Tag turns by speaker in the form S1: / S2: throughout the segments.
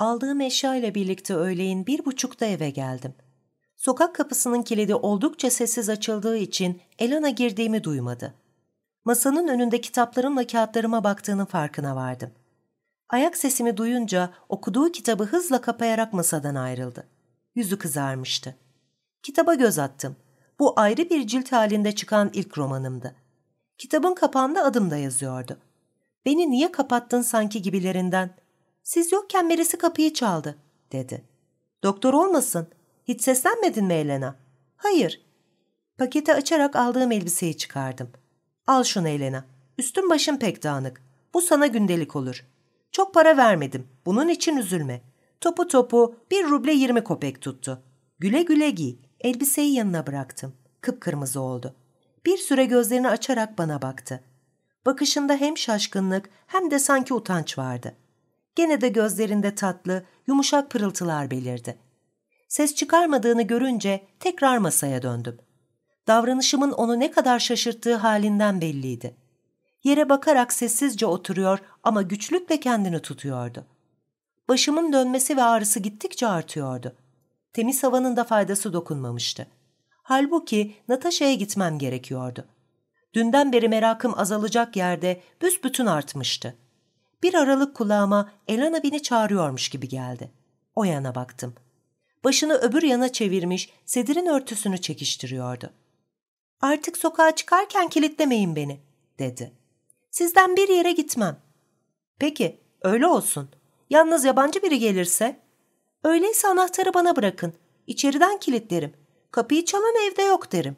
S1: Aldığım eşya ile birlikte öğleyin bir buçukta eve geldim. Sokak kapısının kilidi oldukça sessiz açıldığı için Elana girdiğimi duymadı. Masanın önünde kitaplarımla kağıtlarıma baktığının farkına vardım. Ayak sesimi duyunca okuduğu kitabı hızla kapayarak masadan ayrıldı. Yüzü kızarmıştı. Kitaba göz attım. Bu ayrı bir cilt halinde çıkan ilk romanımdı. Kitabın kapağında adım da yazıyordu. Beni niye kapattın sanki gibilerinden. Siz yokken birisi kapıyı çaldı, dedi. Doktor olmasın. Hiç seslenmedin mi Elena? Hayır. Paketi açarak aldığım elbiseyi çıkardım. Al şunu Elena. Üstün başın pek dağınık. Bu sana gündelik olur. Çok para vermedim. Bunun için üzülme. Topu topu bir ruble yirmi kopek tuttu. Güle güle giy. Elbiseyi yanına bıraktım. Kıpkırmızı oldu. Bir süre gözlerini açarak bana baktı. Bakışında hem şaşkınlık hem de sanki utanç vardı. Gene de gözlerinde tatlı, yumuşak pırıltılar belirdi. Ses çıkarmadığını görünce tekrar masaya döndüm. Davranışımın onu ne kadar şaşırttığı halinden belliydi. Yere bakarak sessizce oturuyor ama güçlükle kendini tutuyordu. Başımın dönmesi ve ağrısı gittikçe artıyordu. Temiz havanın da faydası dokunmamıştı. Halbuki Natasha'ya gitmem gerekiyordu. Dünden beri merakım azalacak yerde büsbütün artmıştı. Bir aralık kulağıma Elena beni çağırıyormuş gibi geldi. O yana baktım. Başını öbür yana çevirmiş, sedirin örtüsünü çekiştiriyordu. Artık sokağa çıkarken kilitlemeyin beni, dedi. Sizden bir yere gitmem. Peki, öyle olsun. Yalnız yabancı biri gelirse? Öyleyse anahtarı bana bırakın. İçeriden kilitlerim. Kapıyı çalan evde yok derim.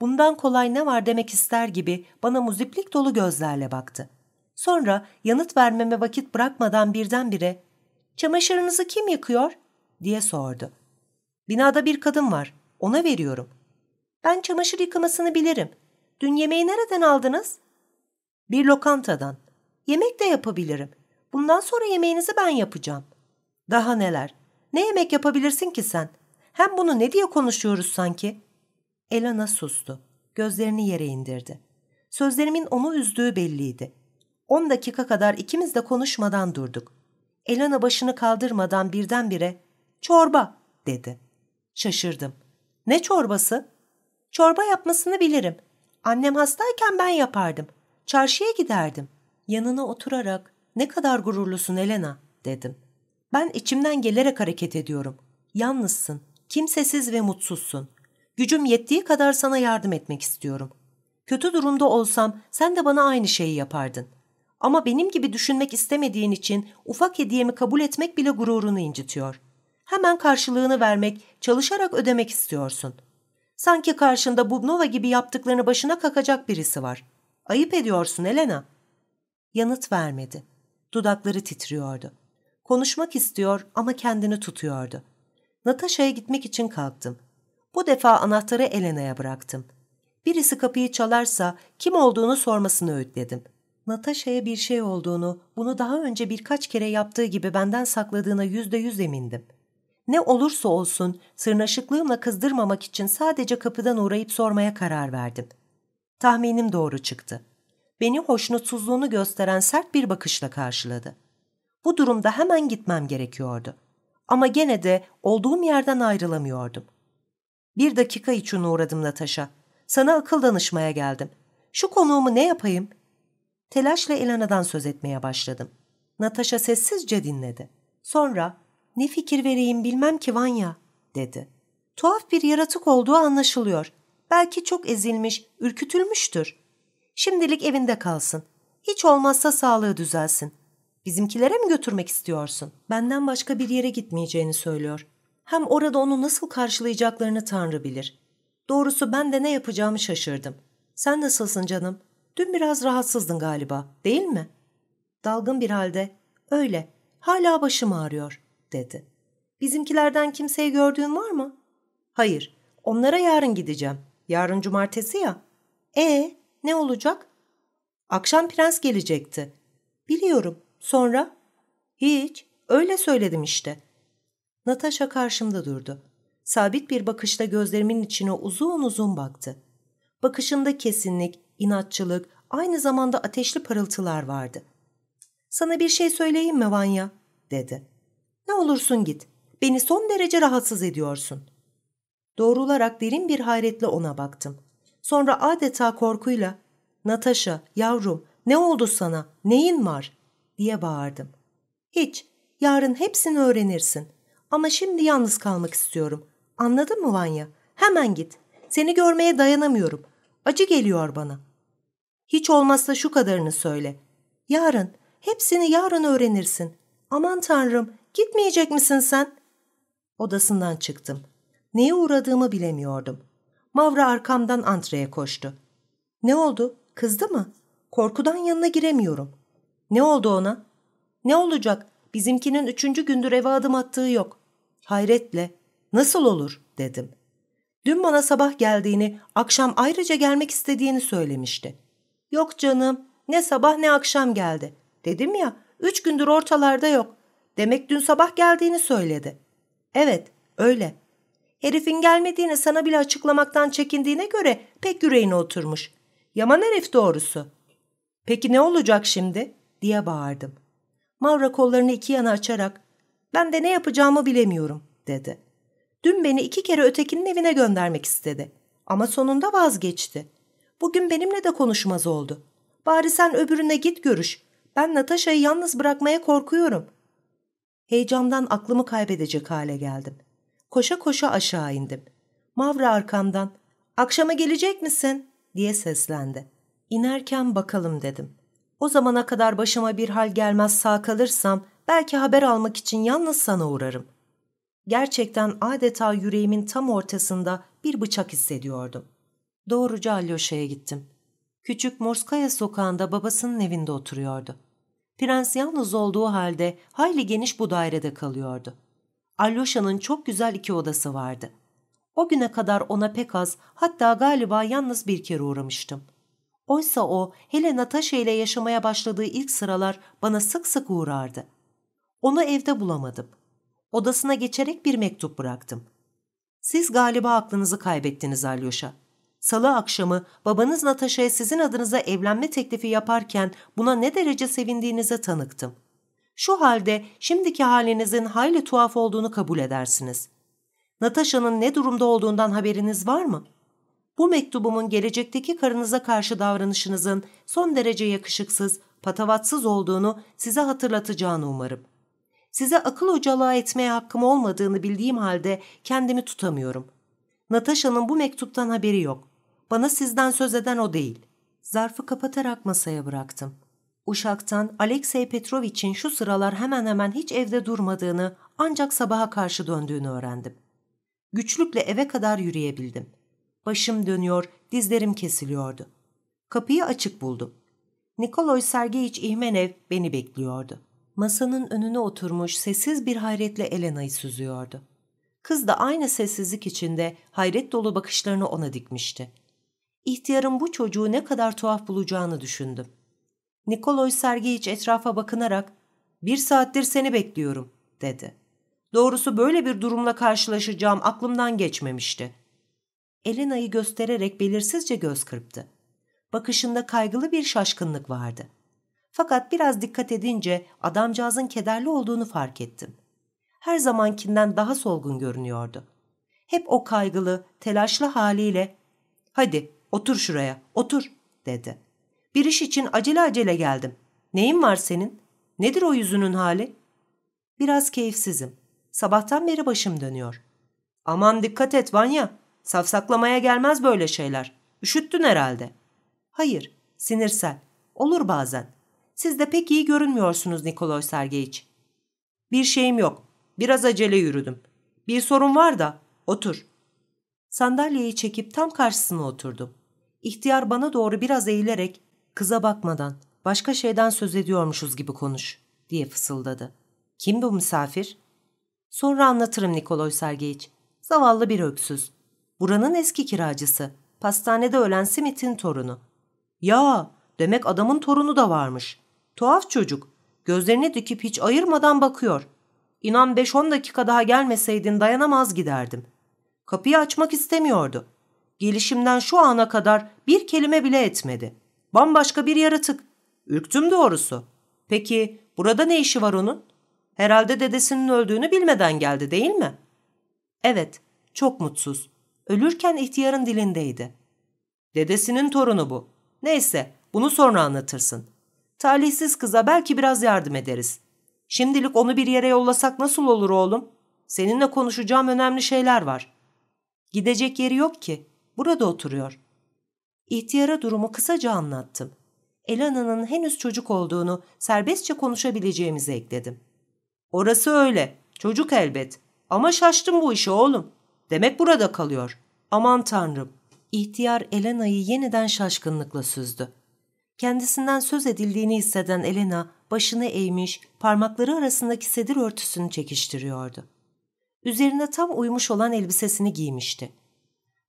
S1: Bundan kolay ne var demek ister gibi bana muziplik dolu gözlerle baktı. Sonra yanıt vermeme vakit bırakmadan birdenbire ''Çamaşırınızı kim yıkıyor?'' diye sordu. ''Binada bir kadın var. Ona veriyorum.'' ''Ben çamaşır yıkamasını bilirim. Dün yemeği nereden aldınız?'' ''Bir lokantadan. Yemek de yapabilirim. Bundan sonra yemeğinizi ben yapacağım.'' ''Daha neler? Ne yemek yapabilirsin ki sen? Hem bunu ne diye konuşuyoruz sanki?'' Elana sustu. Gözlerini yere indirdi. Sözlerimin onu üzdüğü belliydi. On dakika kadar ikimiz de konuşmadan durduk. Elana başını kaldırmadan birdenbire ''Çorba'' dedi. Şaşırdım. ''Ne çorbası?'' ''Çorba yapmasını bilirim. Annem hastayken ben yapardım. Çarşıya giderdim.'' Yanına oturarak ''Ne kadar gururlusun Elena'' dedim. ''Ben içimden gelerek hareket ediyorum. Yalnızsın, kimsesiz ve mutsuzsun. Gücüm yettiği kadar sana yardım etmek istiyorum. Kötü durumda olsam sen de bana aynı şeyi yapardın. Ama benim gibi düşünmek istemediğin için ufak hediyemi kabul etmek bile gururunu incitiyor. Hemen karşılığını vermek, çalışarak ödemek istiyorsun. Sanki karşında Bubnova gibi yaptıklarını başına kakacak birisi var. Ayıp ediyorsun Elena. Yanıt vermedi. Dudakları titriyordu. Konuşmak istiyor ama kendini tutuyordu. Natasha'ya gitmek için kalktım. Bu defa anahtarı Elena'ya bıraktım. Birisi kapıyı çalarsa kim olduğunu sormasını öğütledim. Natasha'ya bir şey olduğunu, bunu daha önce birkaç kere yaptığı gibi benden sakladığına yüzde yüz emindim. Ne olursa olsun sırnaşıklığımla kızdırmamak için sadece kapıdan uğrayıp sormaya karar verdim. Tahminim doğru çıktı. Beni hoşnutsuzluğunu gösteren sert bir bakışla karşıladı. Bu durumda hemen gitmem gerekiyordu. Ama gene de olduğum yerden ayrılamıyordum. Bir dakika için uğradım Natasha. Sana akıl danışmaya geldim. Şu konuğumu ne yapayım? Telaşla Elena'dan söz etmeye başladım. Natasha sessizce dinledi. Sonra ne fikir vereyim bilmem ki Vanya dedi. Tuhaf bir yaratık olduğu anlaşılıyor. Belki çok ezilmiş, ürkütülmüştür. Şimdilik evinde kalsın. Hiç olmazsa sağlığı düzelsin. Bizimkilere mi götürmek istiyorsun? Benden başka bir yere gitmeyeceğini söylüyor. Hem orada onu nasıl karşılayacaklarını Tanrı bilir. Doğrusu ben de ne yapacağımı şaşırdım. Sen nasılsın canım? Dün biraz rahatsızdın galiba, değil mi? Dalgın bir halde, öyle, hala başım ağrıyor, dedi. Bizimkilerden kimseyi gördüğün var mı? Hayır, onlara yarın gideceğim. Yarın cumartesi ya. E ne olacak? Akşam prens gelecekti. Biliyorum. Sonra? Hiç. Öyle söyledim işte. Natasha karşımda durdu. Sabit bir bakışla gözlerimin içine uzun uzun baktı. Bakışında kesinlik, inatçılık, aynı zamanda ateşli parıltılar vardı. ''Sana bir şey söyleyeyim mi Vanya?'' dedi. Ne olursun git. Beni son derece rahatsız ediyorsun. Doğrularak derin bir hayretle ona baktım. Sonra adeta korkuyla ''Natasha, yavrum, ne oldu sana? Neyin var?'' diye bağırdım. ''Hiç. Yarın hepsini öğrenirsin. Ama şimdi yalnız kalmak istiyorum. Anladın mı Vanya? Hemen git. Seni görmeye dayanamıyorum. Acı geliyor bana. Hiç olmazsa şu kadarını söyle. Yarın, hepsini yarın öğrenirsin. Aman tanrım, gitmeyecek misin sen? Odasından çıktım. Neye uğradığımı bilemiyordum. Mavra arkamdan antreye koştu. Ne oldu? Kızdı mı? Korkudan yanına giremiyorum. Ne oldu ona? Ne olacak? Bizimkinin üçüncü gündür eve adım attığı yok. Hayretle, nasıl olur dedim. Dün bana sabah geldiğini, akşam ayrıca gelmek istediğini söylemişti. Yok canım, ne sabah ne akşam geldi. Dedim ya, üç gündür ortalarda yok. Demek dün sabah geldiğini söyledi. Evet, öyle. Herifin gelmediğini sana bile açıklamaktan çekindiğine göre pek yüreğine oturmuş. Yaman herif doğrusu. Peki ne olacak şimdi? diye bağırdım. Mavra kollarını iki yana açarak ben de ne yapacağımı bilemiyorum dedi. Dün beni iki kere ötekinin evine göndermek istedi. Ama sonunda vazgeçti. Bugün benimle de konuşmaz oldu. Bari sen öbürüne git görüş. Ben Natasha'yı yalnız bırakmaya korkuyorum. Heyecandan aklımı kaybedecek hale geldim. Koşa koşa aşağı indim. Mavra arkamdan, akşama gelecek misin? diye seslendi. İnerken bakalım dedim. O zamana kadar başıma bir hal gelmez sağ kalırsam belki haber almak için yalnız sana uğrarım. Gerçekten adeta yüreğimin tam ortasında bir bıçak hissediyordum. Doğruca Alyosha'ya gittim. Küçük Morskaya sokağında babasının evinde oturuyordu. Prens yalnız olduğu halde hayli geniş bu dairede kalıyordu. Alyosha'nın çok güzel iki odası vardı. O güne kadar ona pek az, hatta galiba yalnız bir kere uğramıştım. Oysa o, hele Natasha ile yaşamaya başladığı ilk sıralar bana sık sık uğrardı. Onu evde bulamadım. Odasına geçerek bir mektup bıraktım. Siz galiba aklınızı kaybettiniz Alyosha. Salı akşamı babanız Natasha'ya sizin adınıza evlenme teklifi yaparken buna ne derece sevindiğinize tanıktım. Şu halde şimdiki halinizin hayli tuhaf olduğunu kabul edersiniz. Natasha'nın ne durumda olduğundan haberiniz var mı? Bu mektubumun gelecekteki karınıza karşı davranışınızın son derece yakışıksız, patavatsız olduğunu size hatırlatacağını umarım. Size akıl hocalığa etmeye hakkım olmadığını bildiğim halde kendimi tutamıyorum. Natasha'nın bu mektuptan haberi yok. Bana sizden söz eden o değil. Zarfı kapatarak masaya bıraktım. Uşaktan Alexey Petrovich'in şu sıralar hemen hemen hiç evde durmadığını ancak sabaha karşı döndüğünü öğrendim. Güçlükle eve kadar yürüyebildim. Başım dönüyor, dizlerim kesiliyordu. Kapıyı açık buldum. Nikoloy Sergeyiç İhmenev beni bekliyordu. Masanın önüne oturmuş sessiz bir hayretle Elena'yı süzüyordu. Kız da aynı sessizlik içinde hayret dolu bakışlarını ona dikmişti. İhtiyarın bu çocuğu ne kadar tuhaf bulacağını düşündüm. Nikoloy Sergeyiç etrafa bakınarak ''Bir saattir seni bekliyorum.'' dedi. Doğrusu böyle bir durumla karşılaşacağım aklımdan geçmemişti. Elena'yı göstererek belirsizce göz kırptı. Bakışında kaygılı bir şaşkınlık vardı. Fakat biraz dikkat edince adamcağızın kederli olduğunu fark ettim. Her zamankinden daha solgun görünüyordu. Hep o kaygılı, telaşlı haliyle ''Hadi otur şuraya, otur.'' dedi. ''Bir iş için acele acele geldim. Neyin var senin? Nedir o yüzünün hali?'' ''Biraz keyifsizim. Sabahtan beri başım dönüyor.'' ''Aman dikkat et Vanya. Safsaklamaya gelmez böyle şeyler. Üşüttün herhalde.'' ''Hayır, sinirsel. Olur bazen. Siz de pek iyi görünmüyorsunuz Nikolay Sergeyiç. Bir şeyim yok. Biraz acele yürüdüm. Bir sorun var da otur. Sandalyeyi çekip tam karşısına oturdum. İhtiyar bana doğru biraz eğilerek kıza bakmadan başka şeyden söz ediyormuşuz gibi konuş diye fısıldadı. Kim bu misafir? Sonra anlatırım Nikolay Sergeyiç. Zavallı bir öksüz. Buranın eski kiracısı. Pastanede ölen Simit'in torunu. Ya demek adamın torunu da varmış. Tuhaf çocuk. Gözlerini dikip hiç ayırmadan bakıyor. İnan 5-10 dakika daha gelmeseydin dayanamaz giderdim. Kapıyı açmak istemiyordu. Gelişimden şu ana kadar bir kelime bile etmedi. Bambaşka bir yaratık. Ürktüm doğrusu. Peki burada ne işi var onun? Herhalde dedesinin öldüğünü bilmeden geldi değil mi? Evet, çok mutsuz. Ölürken ihtiyarın dilindeydi. Dedesinin torunu bu. Neyse, bunu sonra anlatırsın. Talihsiz kıza belki biraz yardım ederiz. Şimdilik onu bir yere yollasak nasıl olur oğlum? Seninle konuşacağım önemli şeyler var. Gidecek yeri yok ki. Burada oturuyor. İhtiyara durumu kısaca anlattım. Elana'nın henüz çocuk olduğunu, serbestçe konuşabileceğimizi ekledim. Orası öyle. Çocuk elbet. Ama şaştım bu işe oğlum. Demek burada kalıyor. Aman tanrım. İhtiyar Elena'yı yeniden şaşkınlıkla süzdü. Kendisinden söz edildiğini hisseden Elena başını eğmiş, parmakları arasındaki sedir örtüsünü çekiştiriyordu. Üzerine tam uymuş olan elbisesini giymişti.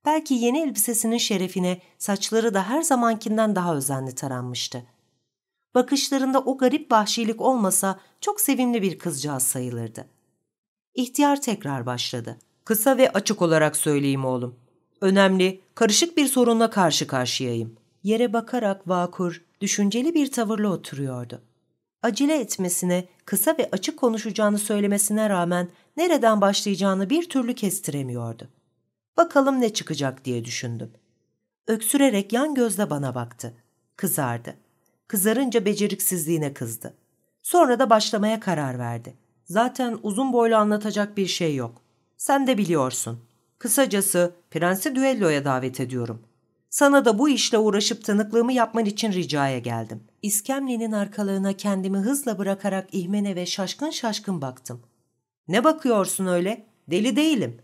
S1: Belki yeni elbisesinin şerefine saçları da her zamankinden daha özenli taranmıştı. Bakışlarında o garip vahşilik olmasa çok sevimli bir kızcağız sayılırdı. İhtiyar tekrar başladı. Kısa ve açık olarak söyleyeyim oğlum. Önemli, karışık bir sorunla karşı karşıyayım. Yere bakarak vakur, düşünceli bir tavırla oturuyordu. Acele etmesine, kısa ve açık konuşacağını söylemesine rağmen nereden başlayacağını bir türlü kestiremiyordu. Bakalım ne çıkacak diye düşündüm. Öksürerek yan gözle bana baktı. Kızardı. Kızarınca beceriksizliğine kızdı. Sonra da başlamaya karar verdi. Zaten uzun boylu anlatacak bir şey yok. Sen de biliyorsun. Kısacası prensi düelloya davet ediyorum. Sana da bu işle uğraşıp tanıklığımı yapman için ricaya geldim. İskemlenin arkalığına kendimi hızla bırakarak ihmene ve şaşkın şaşkın baktım. Ne bakıyorsun öyle? Deli değilim.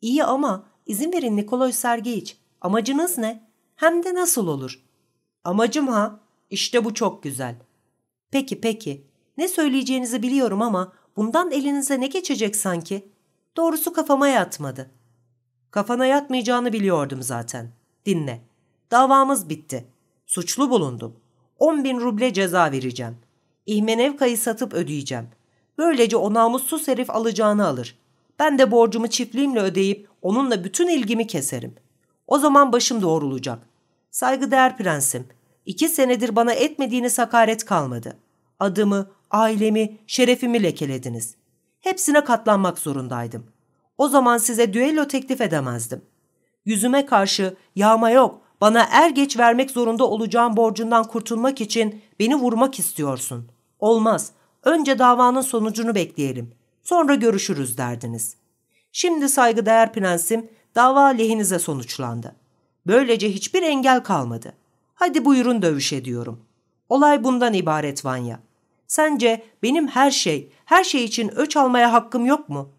S1: İyi ama izin verin Nikoloy Sergeyiç. Amacınız ne? Hem de nasıl olur? Amacım ha? İşte bu çok güzel. Peki peki. Ne söyleyeceğinizi biliyorum ama bundan elinize ne geçecek sanki? Doğrusu kafama yatmadı. Kafana yatmayacağını biliyordum zaten. Dinle. Davamız bitti. Suçlu bulundum. 10 bin ruble ceza vereceğim. İhmenevka'yı satıp ödeyeceğim. Böylece o namussuz herif alacağını alır. Ben de borcumu çiftliğimle ödeyip onunla bütün ilgimi keserim. O zaman başım doğrulacak. Saygıdeğer prensim, iki senedir bana etmediğiniz hakaret kalmadı. Adımı, ailemi, şerefimi lekelediniz. Hepsine katlanmak zorundaydım. O zaman size düello teklif edemezdim. Yüzüme karşı yağma yok, bana er geç vermek zorunda olacağım borcundan kurtulmak için beni vurmak istiyorsun. Olmaz. Önce davanın sonucunu bekleyelim. Sonra görüşürüz derdiniz. Şimdi saygıdeğer prensim dava lehinize sonuçlandı. Böylece hiçbir engel kalmadı. Hadi buyurun dövüş ediyorum. Olay bundan ibaret Vanya. Sence benim her şey, her şey için öç almaya hakkım yok mu?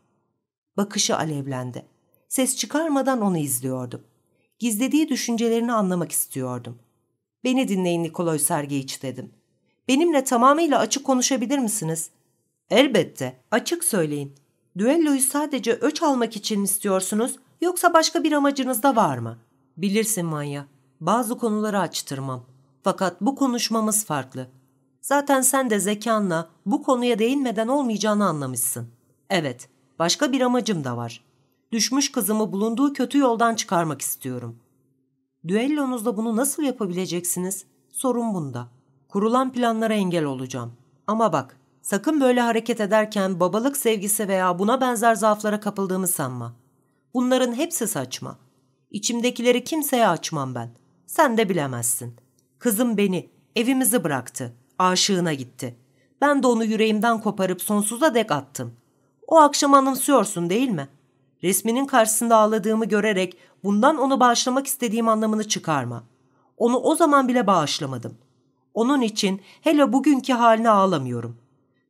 S1: Bakışı alevlendi. Ses çıkarmadan onu izliyordum. Gizlediği düşüncelerini anlamak istiyordum. Beni dinleyin Nikoloy Sergeyiç dedim. Benimle tamamıyla açık konuşabilir misiniz? Elbette. Açık söyleyin. Düelloyu sadece öç almak için istiyorsunuz yoksa başka bir amacınız da var mı? Bilirsin Manya. Bazı konuları açtırmam. Fakat bu konuşmamız farklı. Zaten sen de zekanla bu konuya değinmeden olmayacağını anlamışsın. Evet, başka bir amacım da var. Düşmüş kızımı bulunduğu kötü yoldan çıkarmak istiyorum. Düellonuzda bunu nasıl yapabileceksiniz? Sorun bunda. Kurulan planlara engel olacağım. Ama bak, sakın böyle hareket ederken babalık sevgisi veya buna benzer zaaflara kapıldığımı sanma. Bunların hepsi saçma. İçimdekileri kimseye açmam ben. Sen de bilemezsin. Kızım beni, evimizi bıraktı. Aşığına gitti. Ben de onu yüreğimden koparıp sonsuza dek attım. O akşam anımsıyorsun değil mi? Resminin karşısında ağladığımı görerek bundan onu bağışlamak istediğim anlamını çıkarma. Onu o zaman bile bağışlamadım. Onun için hele bugünkü haline ağlamıyorum.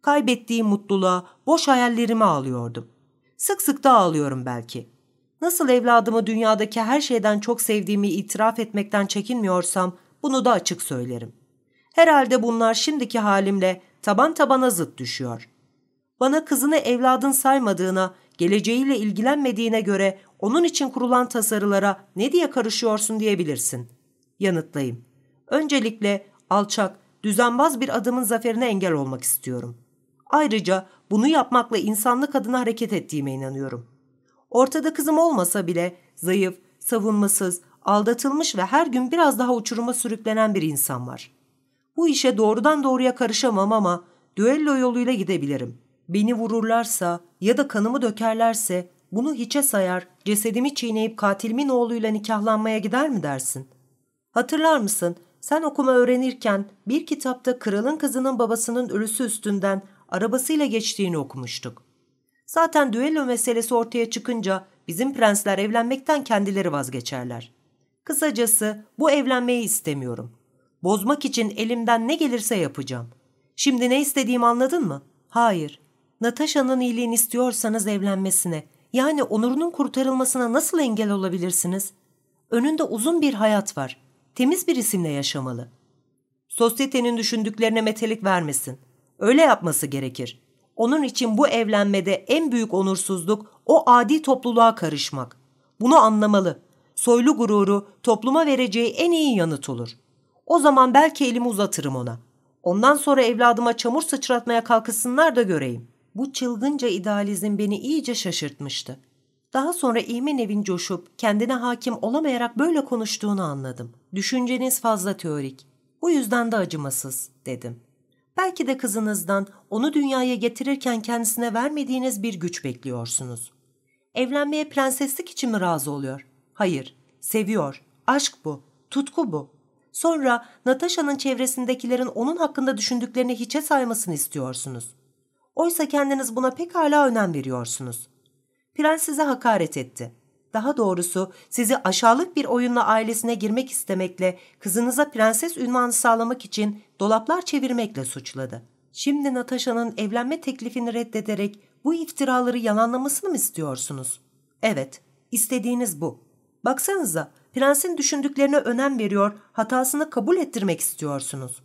S1: Kaybettiğim mutluluğa, boş hayallerime ağlıyordum. Sık sık da ağlıyorum belki. Nasıl evladımı dünyadaki her şeyden çok sevdiğimi itiraf etmekten çekinmiyorsam bunu da açık söylerim. Herhalde bunlar şimdiki halimle taban tabana zıt düşüyor. Bana kızını evladın saymadığına, geleceğiyle ilgilenmediğine göre onun için kurulan tasarılara ne diye karışıyorsun diyebilirsin. Yanıtlayayım. Öncelikle alçak, düzenbaz bir adamın zaferine engel olmak istiyorum. Ayrıca bunu yapmakla insanlık adına hareket ettiğime inanıyorum. Ortada kızım olmasa bile zayıf, savunmasız, aldatılmış ve her gün biraz daha uçuruma sürüklenen bir insan var. Bu işe doğrudan doğruya karışamam ama düello yoluyla gidebilirim. Beni vururlarsa ya da kanımı dökerlerse bunu hiçe sayar, cesedimi çiğneyip katilimin oğluyla nikahlanmaya gider mi dersin? Hatırlar mısın? Sen okuma öğrenirken bir kitapta kralın kızının babasının ölüsü üstünden arabasıyla geçtiğini okumuştuk. Zaten düello meselesi ortaya çıkınca bizim prensler evlenmekten kendileri vazgeçerler. Kısacası bu evlenmeyi istemiyorum. Bozmak için elimden ne gelirse yapacağım. Şimdi ne istediğimi anladın mı? Hayır. Natasha'nın iyiliğini istiyorsanız evlenmesine, yani onurunun kurtarılmasına nasıl engel olabilirsiniz? Önünde uzun bir hayat var. Temiz bir isimle yaşamalı. Sosyetenin düşündüklerine metelik vermesin. Öyle yapması gerekir. Onun için bu evlenmede en büyük onursuzluk o adi topluluğa karışmak. Bunu anlamalı. Soylu gururu topluma vereceği en iyi yanıt olur. O zaman belki elimi uzatırım ona. Ondan sonra evladıma çamur sıçratmaya kalkısınlar da göreyim. Bu çılgınca idealizm beni iyice şaşırtmıştı. Daha sonra evin coşup kendine hakim olamayarak böyle konuştuğunu anladım. Düşünceniz fazla teorik. Bu yüzden de acımasız, dedim. Belki de kızınızdan onu dünyaya getirirken kendisine vermediğiniz bir güç bekliyorsunuz. Evlenmeye prenseslik için mi razı oluyor? Hayır, seviyor. Aşk bu, tutku bu. Sonra Natasha'nın çevresindekilerin onun hakkında düşündüklerini hiçe saymasını istiyorsunuz. Oysa kendiniz buna pek hala önem veriyorsunuz. Prens size hakaret etti. Daha doğrusu sizi aşağılık bir oyunla ailesine girmek istemekle, kızınıza prenses ünvanı sağlamak için dolaplar çevirmekle suçladı. Şimdi Natasha'nın evlenme teklifini reddederek bu iftiraları yalanlamasını mı istiyorsunuz? Evet, istediğiniz bu. Baksanıza, prensin düşündüklerine önem veriyor, hatasını kabul ettirmek istiyorsunuz.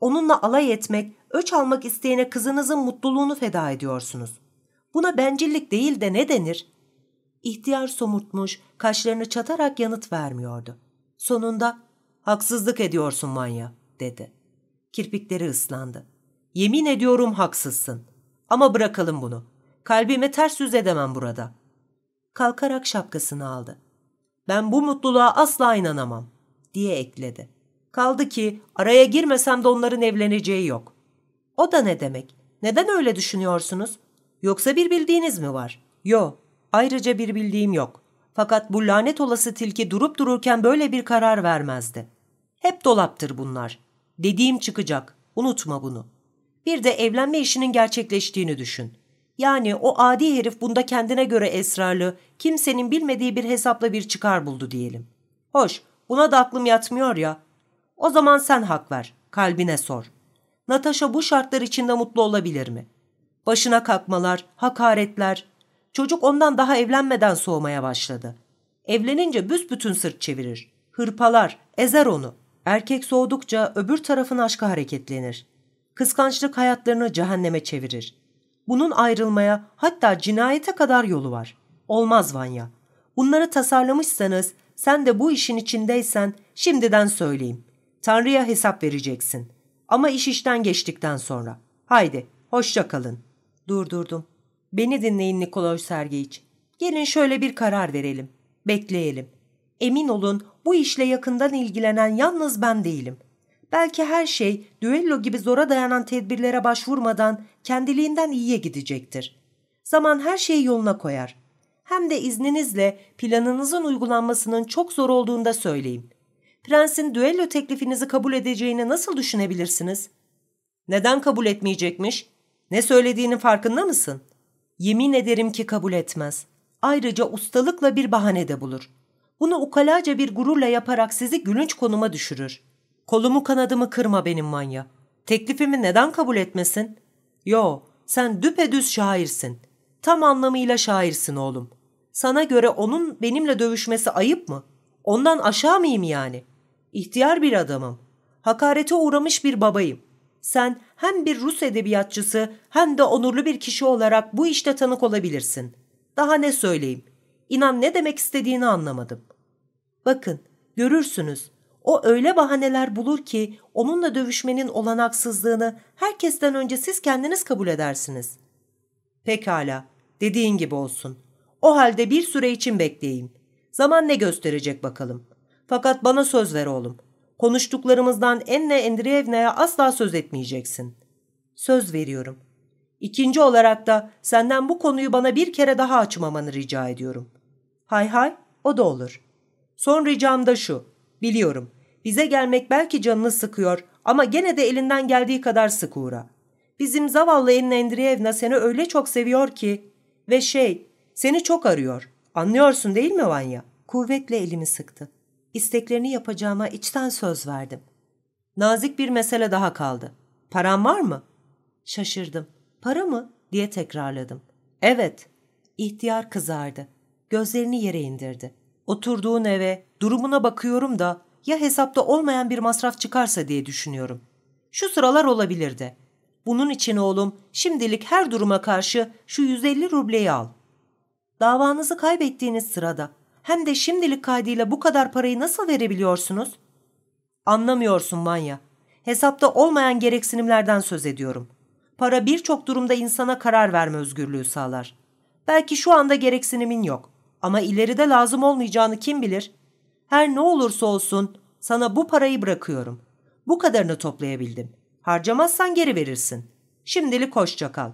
S1: Onunla alay etmek, öç almak isteyene kızınızın mutluluğunu feda ediyorsunuz. Buna bencillik değil de ne denir? İhtiyar somurtmuş, kaşlarını çatarak yanıt vermiyordu. Sonunda, haksızlık ediyorsun Manya, dedi. Kirpikleri ıslandı. Yemin ediyorum haksızsın. Ama bırakalım bunu. Kalbime ters yüz edemem burada. Kalkarak şapkasını aldı. Ben bu mutluluğa asla inanamam, diye ekledi. Kaldı ki araya girmesem de onların evleneceği yok. O da ne demek? Neden öyle düşünüyorsunuz? Yoksa bir bildiğiniz mi var? Yo, ayrıca bir bildiğim yok. Fakat bu lanet olası tilki durup dururken böyle bir karar vermezdi. Hep dolaptır bunlar. Dediğim çıkacak. Unutma bunu. Bir de evlenme işinin gerçekleştiğini düşün. Yani o adi herif bunda kendine göre esrarlı, kimsenin bilmediği bir hesapla bir çıkar buldu diyelim. Hoş, buna da aklım yatmıyor ya. O zaman sen hak ver, kalbine sor. Natasha bu şartlar içinde mutlu olabilir mi? Başına kalkmalar, hakaretler. Çocuk ondan daha evlenmeden soğumaya başladı. Evlenince büsbütün sırt çevirir. Hırpalar, ezer onu. Erkek soğudukça öbür tarafın aşkı hareketlenir. Kıskançlık hayatlarını cehenneme çevirir. Bunun ayrılmaya hatta cinayete kadar yolu var. Olmaz Vanya. Bunları tasarlamışsanız, sen de bu işin içindeysen şimdiden söyleyeyim. Tanrı'ya hesap vereceksin. Ama iş işten geçtikten sonra. Haydi, hoşça kalın. Durdurdum. Beni dinleyin Nikolay Sergeyiç. Gelin şöyle bir karar verelim. Bekleyelim. Emin olun bu işle yakından ilgilenen yalnız ben değilim. Belki her şey düello gibi zora dayanan tedbirlere başvurmadan kendiliğinden iyiye gidecektir. Zaman her şeyi yoluna koyar. Hem de izninizle planınızın uygulanmasının çok zor olduğunu da söyleyeyim. Prensin düello teklifinizi kabul edeceğini nasıl düşünebilirsiniz? Neden kabul etmeyecekmiş? Ne söylediğinin farkında mısın? Yemin ederim ki kabul etmez. Ayrıca ustalıkla bir bahane de bulur. Bunu ukalaca bir gururla yaparak sizi gülünç konuma düşürür. Kolumu kanadımı kırma benim manya. Teklifimi neden kabul etmesin? Yo, sen düpedüz şairsin. Tam anlamıyla şairsin oğlum. Sana göre onun benimle dövüşmesi ayıp mı? Ondan aşağı mıyım yani? İhtiyar bir adamım. Hakarete uğramış bir babayım. Sen hem bir Rus edebiyatçısı hem de onurlu bir kişi olarak bu işte tanık olabilirsin. Daha ne söyleyeyim? İnan ne demek istediğini anlamadım. Bakın, görürsünüz. O öyle bahaneler bulur ki onunla dövüşmenin olanaksızlığını herkesten önce siz kendiniz kabul edersiniz. Pekala, dediğin gibi olsun. O halde bir süre için bekleyeyim. Zaman ne gösterecek bakalım. Fakat bana söz ver oğlum. Konuştuklarımızdan Enne Endriyevna'ya asla söz etmeyeceksin. Söz veriyorum. İkinci olarak da senden bu konuyu bana bir kere daha açmamanı rica ediyorum. Hay hay, o da olur. Son ricam da şu. Biliyorum, bize gelmek belki canını sıkıyor ama gene de elinden geldiği kadar sık uğra. Bizim zavallı Elin Endriyevna seni öyle çok seviyor ki ve şey, seni çok arıyor. Anlıyorsun değil mi Vanya? Kuvvetle elimi sıktı. İsteklerini yapacağıma içten söz verdim. Nazik bir mesele daha kaldı. Paran var mı? Şaşırdım. Para mı? diye tekrarladım. Evet. İhtiyar kızardı. Gözlerini yere indirdi. Oturduğun eve, durumuna bakıyorum da ya hesapta olmayan bir masraf çıkarsa diye düşünüyorum. Şu sıralar olabilir de. Bunun için oğlum şimdilik her duruma karşı şu 150 rubleyi al. Davanızı kaybettiğiniz sırada hem de şimdilik kaydıyla bu kadar parayı nasıl verebiliyorsunuz? Anlamıyorsun Manya. Hesapta olmayan gereksinimlerden söz ediyorum. Para birçok durumda insana karar verme özgürlüğü sağlar. Belki şu anda gereksinimin yok ama ileride lazım olmayacağını kim bilir? Her ne olursa olsun sana bu parayı bırakıyorum. Bu kadarını toplayabildim. Harcamazsan geri verirsin. Şimdilik hoşça kal.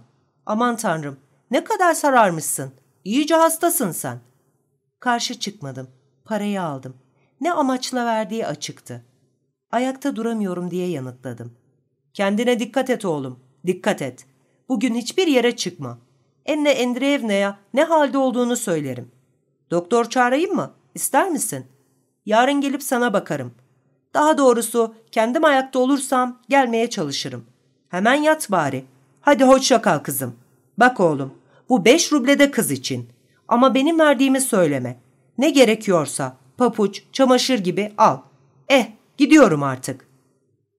S1: Aman tanrım ne kadar sararmışsın. İyice hastasın sen. Karşı çıkmadım. Parayı aldım. Ne amaçla verdiği açıktı. Ayakta duramıyorum diye yanıtladım. Kendine dikkat et oğlum. Dikkat et. Bugün hiçbir yere çıkma. Enne Endreevna'ya ne halde olduğunu söylerim. Doktor çağırayım mı? İster misin? Yarın gelip sana bakarım. Daha doğrusu kendim ayakta olursam gelmeye çalışırım. Hemen yat bari. Hadi hoşça kal kızım. Bak oğlum, bu beş ruble de kız için. Ama benim verdiğimi söyleme. Ne gerekiyorsa, papuç, çamaşır gibi al. Eh, gidiyorum artık.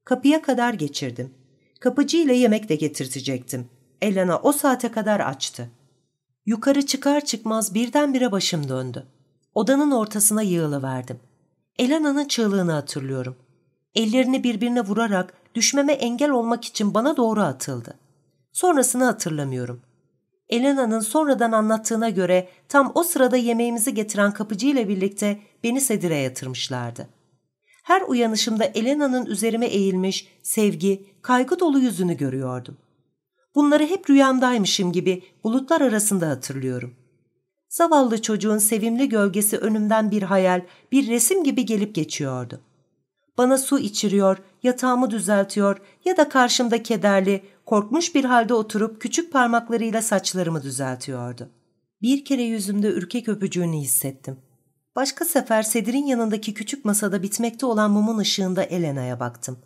S1: Kapıya kadar geçirdim. Kapıcı ile yemek de getirtecektim. Elena o saate kadar açtı. Yukarı çıkar çıkmaz birdenbire başım döndü. Odanın ortasına yığılıverdim. Elena'nın çığlığını hatırlıyorum. Ellerini birbirine vurarak düşmeme engel olmak için bana doğru atıldı. Sonrasını hatırlamıyorum. Elena'nın sonradan anlattığına göre tam o sırada yemeğimizi getiren kapıcı ile birlikte beni sedire yatırmışlardı. Her uyanışımda Elena'nın üzerime eğilmiş, sevgi, kaygı dolu yüzünü görüyordum. Bunları hep rüyamdaymışım gibi bulutlar arasında hatırlıyorum. Zavallı çocuğun sevimli gölgesi önümden bir hayal, bir resim gibi gelip geçiyordu. Bana su içiriyor, yatağımı düzeltiyor ya da karşımda kederli, korkmuş bir halde oturup küçük parmaklarıyla saçlarımı düzeltiyordu. Bir kere yüzümde ürkek öpücüğünü hissettim. Başka sefer Sedir'in yanındaki küçük masada bitmekte olan mumun ışığında Elena'ya baktım.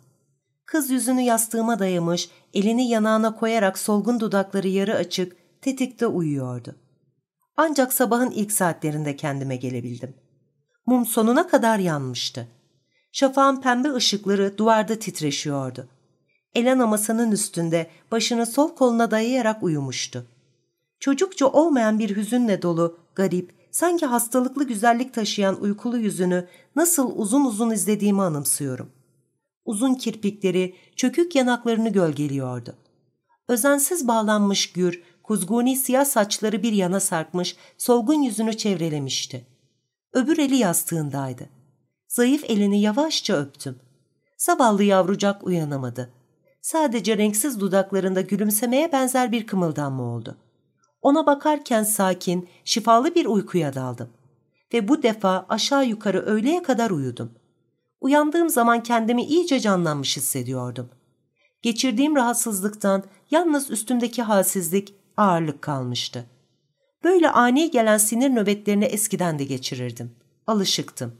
S1: Kız yüzünü yastığıma dayamış, elini yanağına koyarak solgun dudakları yarı açık, tetikte uyuyordu. Ancak sabahın ilk saatlerinde kendime gelebildim. Mum sonuna kadar yanmıştı. Şafağın pembe ışıkları duvarda titreşiyordu. Elena masanın üstünde başını sol koluna dayayarak uyumuştu. Çocukça olmayan bir hüzünle dolu, garip, sanki hastalıklı güzellik taşıyan uykulu yüzünü nasıl uzun uzun izlediğimi anımsıyorum. Uzun kirpikleri, çökük yanaklarını gölgeliyordu. Özensiz bağlanmış gür, kuzguni siyah saçları bir yana sarkmış, solgun yüzünü çevrelemişti. Öbür eli yastığındaydı. Zayıf elini yavaşça öptüm. Zavallı yavrucak uyanamadı. Sadece renksiz dudaklarında gülümsemeye benzer bir kımıldanma oldu. Ona bakarken sakin, şifalı bir uykuya daldım. Ve bu defa aşağı yukarı öğleye kadar uyudum. Uyandığım zaman kendimi iyice canlanmış hissediyordum. Geçirdiğim rahatsızlıktan yalnız üstümdeki halsizlik, ağırlık kalmıştı. Böyle ani gelen sinir nöbetlerini eskiden de geçirirdim. Alışıktım.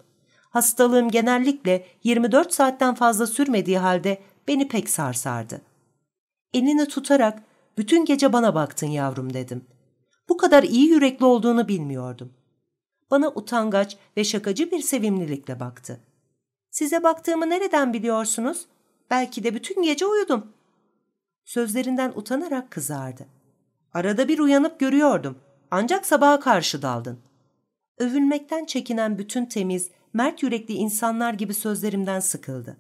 S1: Hastalığım genellikle 24 saatten fazla sürmediği halde beni pek sarsardı. Elini tutarak bütün gece bana baktın yavrum dedim. Bu kadar iyi yürekli olduğunu bilmiyordum. Bana utangaç ve şakacı bir sevimlilikle baktı. Size baktığımı nereden biliyorsunuz? Belki de bütün gece uyudum. Sözlerinden utanarak kızardı. Arada bir uyanıp görüyordum. Ancak sabaha karşı daldın. Övülmekten çekinen bütün temiz, mert yürekli insanlar gibi sözlerimden sıkıldı.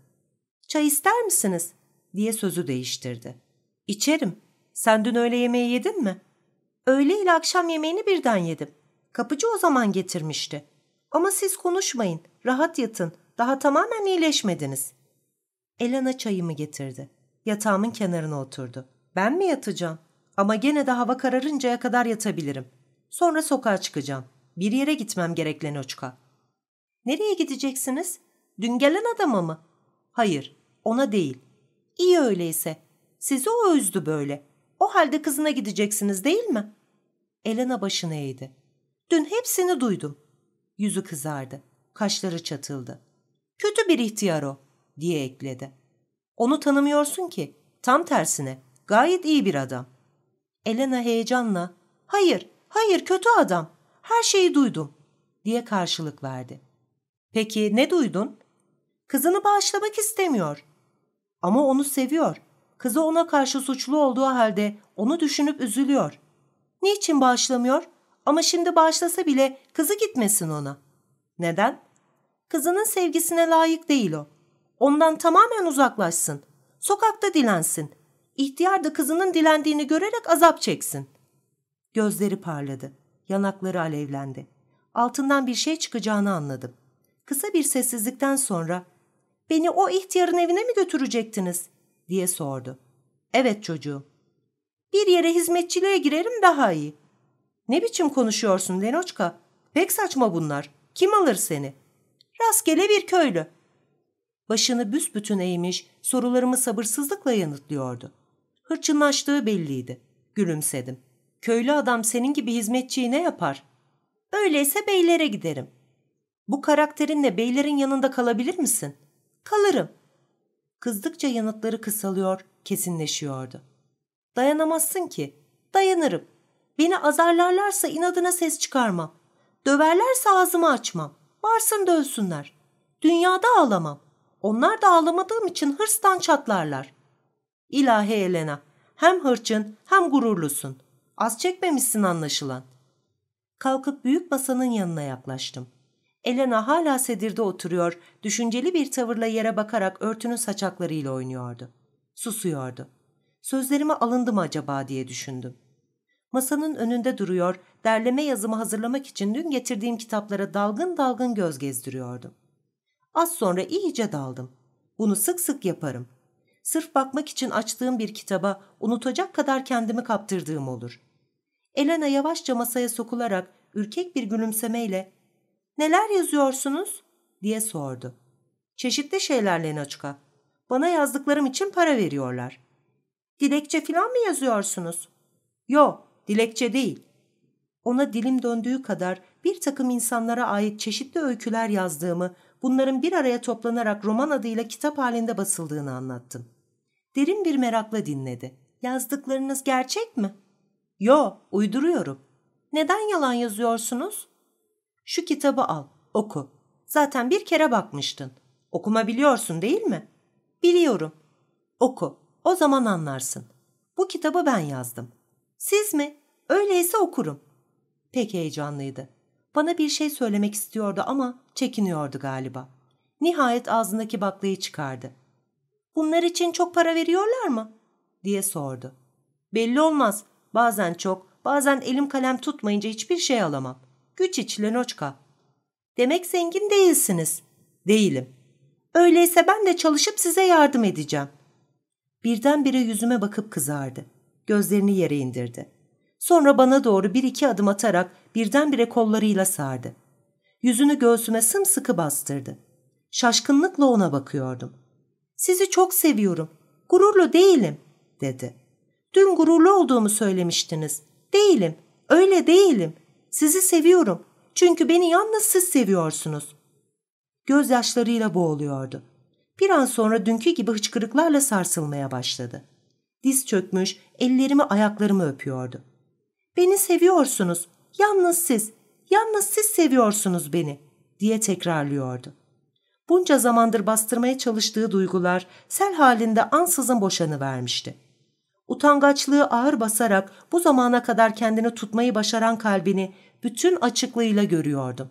S1: Çay ister misiniz? diye sözü değiştirdi. İçerim. Sen dün öğle yemeği yedin mi? Öğle ile akşam yemeğini birden yedim. Kapıcı o zaman getirmişti. Ama siz konuşmayın, rahat yatın. Daha tamamen iyileşmediniz. Elena çayımı getirdi. Yatağımın kenarına oturdu. Ben mi yatacağım? Ama gene de hava kararıncaya kadar yatabilirim. Sonra sokağa çıkacağım. Bir yere gitmem gerek Lenoçka. Nereye gideceksiniz? Dün gelen adama mı? Hayır, ona değil. İyi öyleyse. Sizi o üzdü böyle. O halde kızına gideceksiniz değil mi? Elena başını eğdi. Dün hepsini duydum. Yüzü kızardı. Kaşları çatıldı. Kötü bir ihtiyar o, diye ekledi. Onu tanımıyorsun ki. Tam tersine. Gayet iyi bir adam. Elena heyecanla, hayır, hayır kötü adam. Her şeyi duydum, diye karşılık verdi. Peki ne duydun? Kızını bağışlamak istemiyor. Ama onu seviyor. Kızı ona karşı suçlu olduğu halde onu düşünüp üzülüyor. Niçin bağışlamıyor? Ama şimdi bağışlasa bile kızı gitmesin ona. Neden? Kızının sevgisine layık değil o. Ondan tamamen uzaklaşsın. Sokakta dilensin. İhtiyar da kızının dilendiğini görerek azap çeksin. Gözleri parladı. Yanakları alevlendi. Altından bir şey çıkacağını anladım. Kısa bir sessizlikten sonra ''Beni o ihtiyarın evine mi götürecektiniz?'' diye sordu. ''Evet çocuğum.'' ''Bir yere hizmetçiliğe girerim daha iyi.'' ''Ne biçim konuşuyorsun Lenoçka? Pek saçma bunlar. Kim alır seni?'' ''Rastgele bir köylü.'' Başını büsbütün eğmiş, sorularımı sabırsızlıkla yanıtlıyordu. Hırçınlaştığı belliydi. Gülümsedim. Köylü adam senin gibi hizmetçiyi ne yapar? Öyleyse beylere giderim. Bu karakterinle beylerin yanında kalabilir misin? Kalırım. Kızdıkça yanıtları kısalıyor, kesinleşiyordu. Dayanamazsın ki. Dayanırım. Beni azarlarlarsa inadına ses çıkarmam. Döverlerse ağzımı açmam. Varsın dövsünler. Dünyada ağlamam. Onlar da ağlamadığım için hırstan çatlarlar. İlahi Elena, hem hırçın hem gururlusun. Az çekmemişsin anlaşılan. Kalkıp büyük masanın yanına yaklaştım. Elena hala sedirde oturuyor, düşünceli bir tavırla yere bakarak örtünün saçaklarıyla oynuyordu. Susuyordu. Sözlerime alındı mı acaba diye düşündüm. Masanın önünde duruyor, derleme yazımı hazırlamak için dün getirdiğim kitaplara dalgın dalgın göz gezdiriyordum. Az sonra iyice daldım. Bunu sık sık yaparım. Sırf bakmak için açtığım bir kitaba unutacak kadar kendimi kaptırdığım olur. Elena yavaşça masaya sokularak ürkek bir gülümsemeyle ''Neler yazıyorsunuz?'' diye sordu. ''Çeşitli şeyler Lenoçka. Bana yazdıklarım için para veriyorlar.'' ''Dilekçe falan mı yazıyorsunuz?'' ''Yo, dilekçe değil. Ona dilim döndüğü kadar bir takım insanlara ait çeşitli öyküler yazdığımı, bunların bir araya toplanarak roman adıyla kitap halinde basıldığını anlattım. Derin bir merakla dinledi. Yazdıklarınız gerçek mi? Yo, uyduruyorum. Neden yalan yazıyorsunuz? Şu kitabı al, oku. Zaten bir kere bakmıştın. Okuma biliyorsun değil mi? Biliyorum. Oku, o zaman anlarsın. Bu kitabı ben yazdım. Siz mi? Öyleyse okurum. Pek heyecanlıydı. Bana bir şey söylemek istiyordu ama çekiniyordu galiba. Nihayet ağzındaki baklayı çıkardı. Bunlar için çok para veriyorlar mı? diye sordu. Belli olmaz. Bazen çok, bazen elim kalem tutmayınca hiçbir şey alamam. Güç iç Lenoçka. Demek zengin değilsiniz. Değilim. Öyleyse ben de çalışıp size yardım edeceğim. Birdenbire yüzüme bakıp kızardı. Gözlerini yere indirdi. Sonra bana doğru bir iki adım atarak birdenbire kollarıyla sardı. Yüzünü göğsüme sımsıkı bastırdı. Şaşkınlıkla ona bakıyordum. Sizi çok seviyorum. Gururlu değilim, dedi. Dün gururlu olduğumu söylemiştiniz. Değilim, öyle değilim. Sizi seviyorum. Çünkü beni yalnız siz seviyorsunuz. Gözyaşlarıyla boğuluyordu. Bir an sonra dünkü gibi hıçkırıklarla sarsılmaya başladı. Diz çökmüş, ellerimi ayaklarımı öpüyordu. Beni seviyorsunuz. Yalnız siz, yalnız siz seviyorsunuz beni, diye tekrarlıyordu. Bunca zamandır bastırmaya çalıştığı duygular sel halinde ansızın boşanı vermişti. Utangaçlığı ağır basarak bu zamana kadar kendini tutmayı başaran kalbini bütün açıklığıyla görüyordum.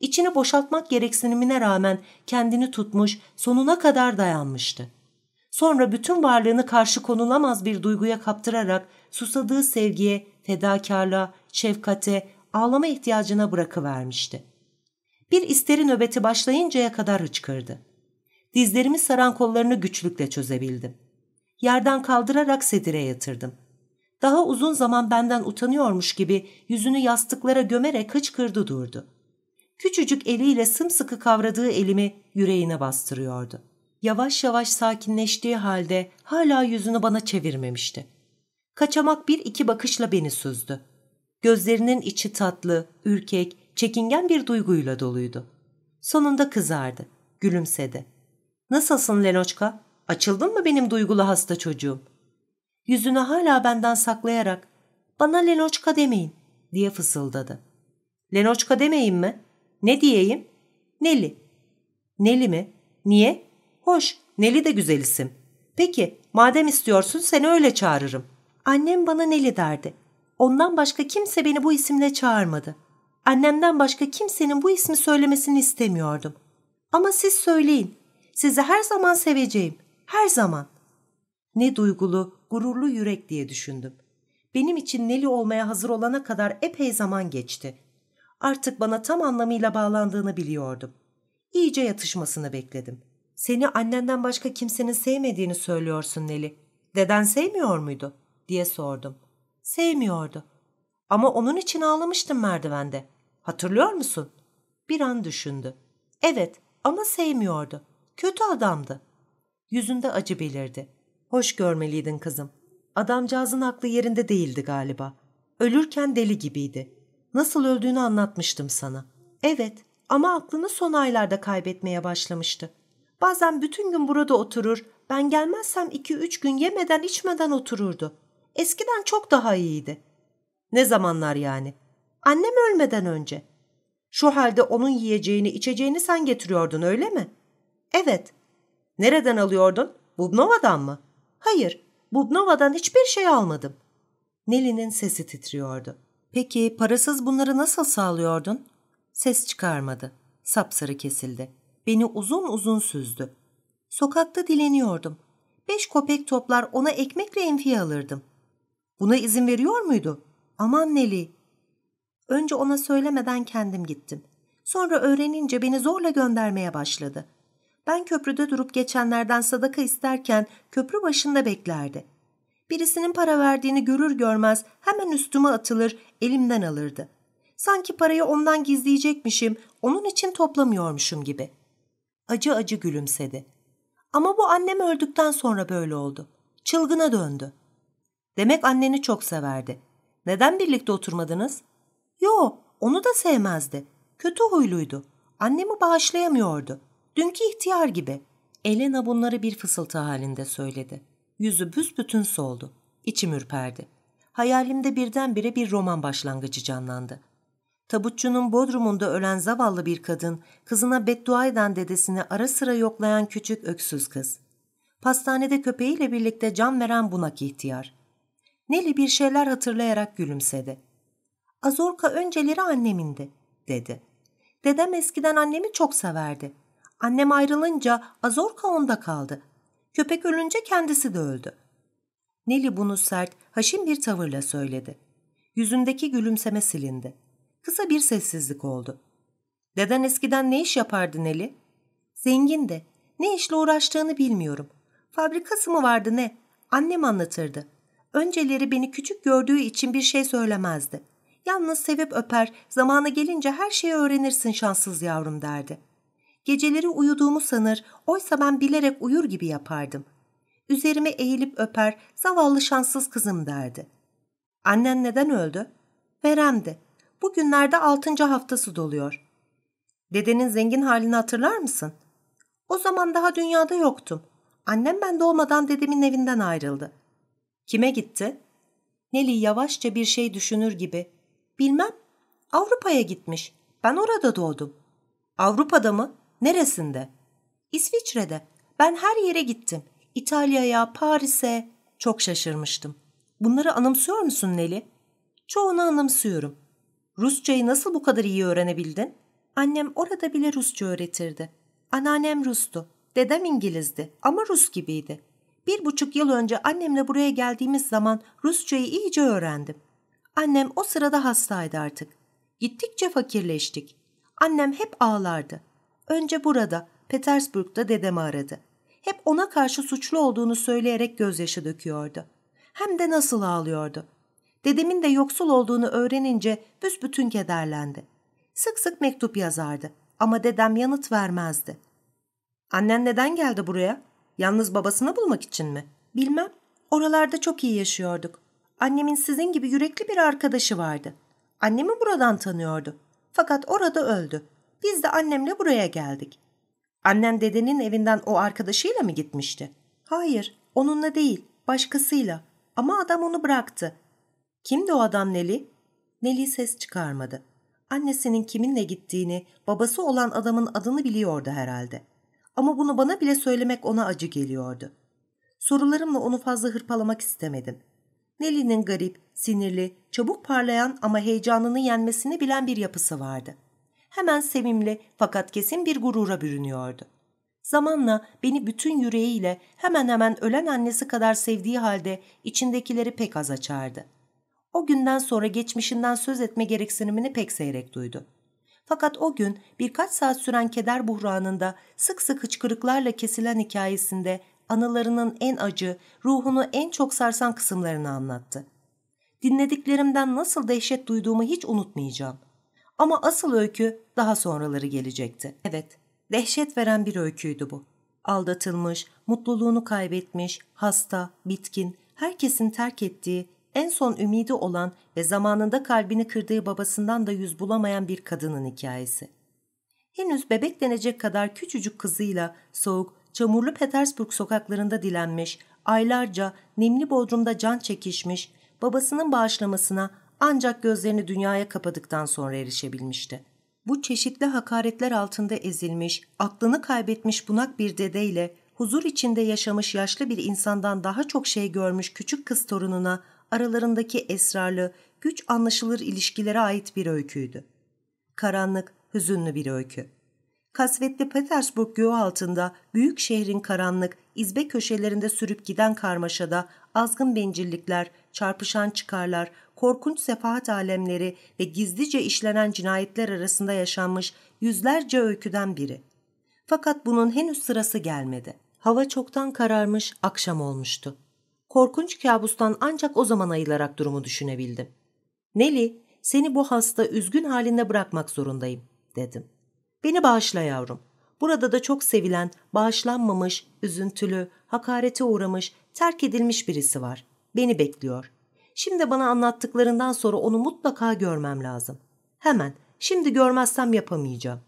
S1: İçini boşaltmak gereksinimine rağmen kendini tutmuş, sonuna kadar dayanmıştı. Sonra bütün varlığını karşı konulamaz bir duyguya kaptırarak susadığı sevgiye, fedakarlığa, şefkate, ağlama ihtiyacına bırakıvermişti. Bir isteri nöbeti başlayıncaya kadar hıçkırdı. Dizlerimi saran kollarını güçlükle çözebildim. Yerden kaldırarak sedire yatırdım. Daha uzun zaman benden utanıyormuş gibi yüzünü yastıklara gömerek hıçkırdı durdu. Küçücük eliyle sımsıkı kavradığı elimi yüreğine bastırıyordu. Yavaş yavaş sakinleştiği halde hala yüzünü bana çevirmemişti. Kaçamak bir iki bakışla beni süzdü. Gözlerinin içi tatlı, ürkek, çekingen bir duyguyla doluydu. Sonunda kızardı, gülümsedi. ''Nasılsın Lenoçka? Açıldın mı benim duygulu hasta çocuğum?'' Yüzünü hala benden saklayarak ''Bana Lenoçka demeyin.'' diye fısıldadı. ''Lenoçka demeyeyim mi? Ne diyeyim?'' ''Neli.'' ''Neli mi? Niye?'' ''Hoş, Neli de güzel isim. Peki, madem istiyorsun seni öyle çağırırım.'' Annem bana Neli derdi. Ondan başka kimse beni bu isimle çağırmadı. Annemden başka kimsenin bu ismi söylemesini istemiyordum. Ama siz söyleyin. Sizi her zaman seveceğim. Her zaman. Ne duygulu, gururlu yürek diye düşündüm. Benim için Neli olmaya hazır olana kadar epey zaman geçti. Artık bana tam anlamıyla bağlandığını biliyordum. İyice yatışmasını bekledim. Seni annenden başka kimsenin sevmediğini söylüyorsun Neli. Deden sevmiyor muydu? diye sordum. Sevmiyordu. Ama onun için ağlamıştım merdivende. Hatırlıyor musun? Bir an düşündü. Evet ama sevmiyordu. Kötü adamdı. Yüzünde acı belirdi. Hoş görmeliydin kızım. Adamcağızın aklı yerinde değildi galiba. Ölürken deli gibiydi. Nasıl öldüğünü anlatmıştım sana. Evet ama aklını son aylarda kaybetmeye başlamıştı. Bazen bütün gün burada oturur, ben gelmezsem iki üç gün yemeden içmeden otururdu. Eskiden çok daha iyiydi. Ne zamanlar yani? Annem ölmeden önce. Şu halde onun yiyeceğini, içeceğini sen getiriyordun öyle mi? Evet. Nereden alıyordun? Bubnova'dan mı? Hayır, Bubnova'dan hiçbir şey almadım. Neli'nin sesi titriyordu. Peki parasız bunları nasıl sağlıyordun? Ses çıkarmadı. Sapsarı kesildi. Beni uzun uzun süzdü. Sokakta dileniyordum. Beş kopek toplar ona ekmekle enfiye alırdım. Buna izin veriyor muydu? Aman Neli. Önce ona söylemeden kendim gittim. Sonra öğrenince beni zorla göndermeye başladı. Ben köprüde durup geçenlerden sadaka isterken köprü başında beklerdi. Birisinin para verdiğini görür görmez hemen üstüme atılır, elimden alırdı. Sanki parayı ondan gizleyecekmişim, onun için toplamıyormuşum gibi. Acı acı gülümsedi. Ama bu annem öldükten sonra böyle oldu. Çılgına döndü. Demek anneni çok severdi. Neden birlikte oturmadınız? Yo, onu da sevmezdi. Kötü huyluydu. Annemi bağışlayamıyordu. Dünkü ihtiyar gibi. Elena bunları bir fısıltı halinde söyledi. Yüzü büsbütün soldu. İçim ürperdi. Hayalimde birdenbire bir roman başlangıcı canlandı. Tabutçunun bodrumunda ölen zavallı bir kadın, kızına beddua eden dedesini ara sıra yoklayan küçük öksüz kız. Pastanede köpeğiyle birlikte can veren bunak ihtiyar. Neli bir şeyler hatırlayarak gülümsedi. Azorka önceleri annemindi, dedi. Dedem eskiden annemi çok severdi. Annem ayrılınca Azorka onda kaldı. Köpek ölünce kendisi de öldü. Neli bunu sert, haşin bir tavırla söyledi. Yüzündeki gülümseme silindi. Kısa bir sessizlik oldu. Deden eskiden ne iş yapardı Neli? Zengindi. Ne işle uğraştığını bilmiyorum. Fabrikası mı vardı ne? Annem anlatırdı. Önceleri beni küçük gördüğü için bir şey söylemezdi. Yalnız sevip öper, zamanı gelince her şeyi öğrenirsin şanssız yavrum derdi. Geceleri uyuduğumu sanır, oysa ben bilerek uyur gibi yapardım. Üzerime eğilip öper, zavallı şanssız kızım derdi. Annen neden öldü? Veremdi. Bugünlerde altıncı haftası doluyor. Dedenin zengin halini hatırlar mısın? O zaman daha dünyada yoktum. Annem ben doğmadan dedemin evinden ayrıldı. Kime gitti? Nelly yavaşça bir şey düşünür gibi. Bilmem. Avrupa'ya gitmiş. Ben orada doğdum. Avrupa'da mı? Neresinde? İsviçre'de. Ben her yere gittim. İtalya'ya, Paris'e. Çok şaşırmıştım. Bunları anımsıyor musun Nelly? Çoğunu anımsıyorum. Rusçayı nasıl bu kadar iyi öğrenebildin? Annem orada bile Rusça öğretirdi. Anneannem Rus'tu. Dedem İngilizdi ama Rus gibiydi. Bir buçuk yıl önce annemle buraya geldiğimiz zaman Rusçayı iyice öğrendim. Annem o sırada hastaydı artık. Gittikçe fakirleştik. Annem hep ağlardı. Önce burada, Petersburg'da dedemi aradı. Hep ona karşı suçlu olduğunu söyleyerek gözyaşı döküyordu. Hem de nasıl ağlıyordu. Dedemin de yoksul olduğunu öğrenince büsbütün kederlendi. Sık sık mektup yazardı ama dedem yanıt vermezdi. Annen neden geldi buraya? Yalnız babasını bulmak için mi? Bilmem. Oralarda çok iyi yaşıyorduk. Annemin sizin gibi yürekli bir arkadaşı vardı. Annemi buradan tanıyordu. Fakat orada öldü. Biz de annemle buraya geldik. Annen dedenin evinden o arkadaşıyla mı gitmişti? Hayır, onunla değil, başkasıyla. Ama adam onu bıraktı. Kimdi o adam Neli? Neli ses çıkarmadı. Annesinin kiminle gittiğini, babası olan adamın adını biliyordu herhalde. Ama bunu bana bile söylemek ona acı geliyordu. Sorularımla onu fazla hırpalamak istemedim. Nelly'nin garip, sinirli, çabuk parlayan ama heyecanını yenmesini bilen bir yapısı vardı. Hemen sevimli fakat kesin bir gurura bürünüyordu. Zamanla beni bütün yüreğiyle hemen hemen ölen annesi kadar sevdiği halde içindekileri pek az açardı. O günden sonra geçmişinden söz etme gereksinimini pek seyrek duydu. Fakat o gün birkaç saat süren keder buhranında sık sık hıçkırıklarla kesilen hikayesinde anılarının en acı, ruhunu en çok sarsan kısımlarını anlattı. Dinlediklerimden nasıl dehşet duyduğumu hiç unutmayacağım. Ama asıl öykü daha sonraları gelecekti. Evet, dehşet veren bir öyküydü bu. Aldatılmış, mutluluğunu kaybetmiş, hasta, bitkin, herkesin terk ettiği, en son ümidi olan ve zamanında kalbini kırdığı babasından da yüz bulamayan bir kadının hikayesi. Henüz bebek denecek kadar küçücük kızıyla soğuk, çamurlu Petersburg sokaklarında dilenmiş, aylarca nemli bodrumda can çekişmiş, babasının bağışlamasına ancak gözlerini dünyaya kapadıktan sonra erişebilmişti. Bu çeşitli hakaretler altında ezilmiş, aklını kaybetmiş bunak bir dedeyle huzur içinde yaşamış yaşlı bir insandan daha çok şey görmüş küçük kız torununa aralarındaki esrarlı, güç anlaşılır ilişkilere ait bir öyküydü. Karanlık, hüzünlü bir öykü. Kasvetli Petersburg göğü altında büyük şehrin karanlık, izbe köşelerinde sürüp giden karmaşada azgın bencillikler, çarpışan çıkarlar, korkunç sefahat alemleri ve gizlice işlenen cinayetler arasında yaşanmış yüzlerce öyküden biri. Fakat bunun henüz sırası gelmedi. Hava çoktan kararmış, akşam olmuştu. Korkunç kabustan ancak o zaman ayılarak durumu düşünebildim. Nelly, seni bu hasta, üzgün halinde bırakmak zorundayım, dedim. Beni bağışla yavrum. Burada da çok sevilen, bağışlanmamış, üzüntülü, hakarete uğramış, terk edilmiş birisi var. Beni bekliyor. Şimdi bana anlattıklarından sonra onu mutlaka görmem lazım. Hemen, şimdi görmezsem yapamayacağım.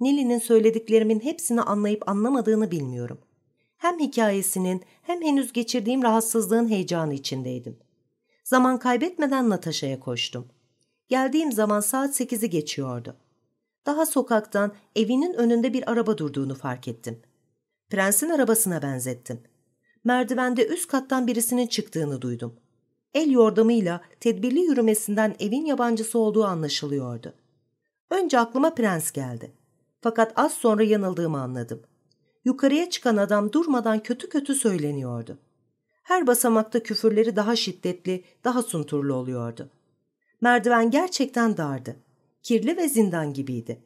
S1: Nili'nin söylediklerimin hepsini anlayıp anlamadığını bilmiyorum. Hem hikayesinin hem henüz geçirdiğim rahatsızlığın heyecanı içindeydim. Zaman kaybetmeden Natasha'ya koştum. Geldiğim zaman saat sekizi geçiyordu. Daha sokaktan evinin önünde bir araba durduğunu fark ettim. Prensin arabasına benzettim. Merdivende üst kattan birisinin çıktığını duydum. El yordamıyla tedbirli yürümesinden evin yabancısı olduğu anlaşılıyordu. Önce aklıma prens geldi. Fakat az sonra yanıldığımı anladım. Yukarıya çıkan adam durmadan kötü kötü söyleniyordu. Her basamakta küfürleri daha şiddetli, daha sunturlu oluyordu. Merdiven gerçekten dardı. Kirli ve zindan gibiydi.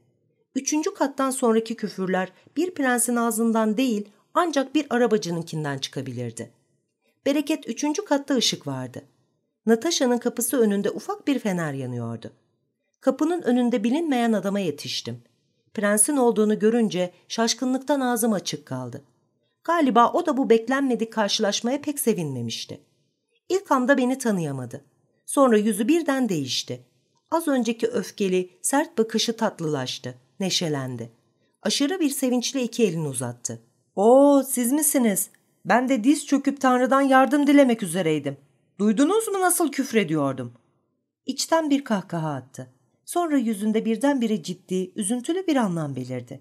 S1: Üçüncü kattan sonraki küfürler bir prensin ağzından değil ancak bir arabacınınkinden çıkabilirdi. Bereket üçüncü katta ışık vardı. Natasha'nın kapısı önünde ufak bir fener yanıyordu. Kapının önünde bilinmeyen adama yetiştim. Prensin olduğunu görünce şaşkınlıktan ağzım açık kaldı. Galiba o da bu beklenmedik karşılaşmaya pek sevinmemişti. İlk anda beni tanıyamadı. Sonra yüzü birden değişti. Az önceki öfkeli, sert bakışı tatlılaştı, neşelendi. Aşırı bir sevinçle iki elini uzattı. ''Oo siz misiniz? Ben de diz çöküp Tanrı'dan yardım dilemek üzereydim. Duydunuz mu nasıl küfrediyordum?'' İçten bir kahkaha attı. Sonra yüzünde birdenbire ciddi, üzüntülü bir anlam belirdi.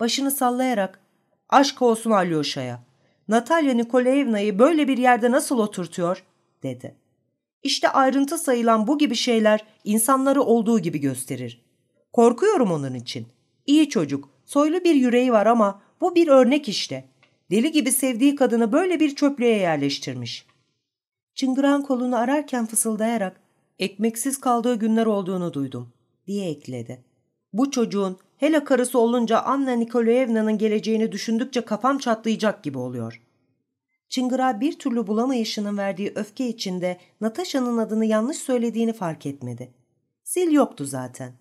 S1: Başını sallayarak ''Aşk olsun Alyosha'ya. Natalya Nikolaevna'yı böyle bir yerde nasıl oturtuyor?'' dedi. İşte ayrıntı sayılan bu gibi şeyler insanları olduğu gibi gösterir. Korkuyorum onun için. İyi çocuk, soylu bir yüreği var ama bu bir örnek işte. Deli gibi sevdiği kadını böyle bir çöplüğe yerleştirmiş. Çıngıran kolunu ararken fısıldayarak ekmeksiz kaldığı günler olduğunu duydum diye ekledi. Bu çocuğun hele karısı olunca Anna Nikolaevna'nın geleceğini düşündükçe kafam çatlayacak gibi oluyor. Çıngırağı bir türlü bulamayışının verdiği öfke içinde Natasha'nın adını yanlış söylediğini fark etmedi. Zil yoktu zaten.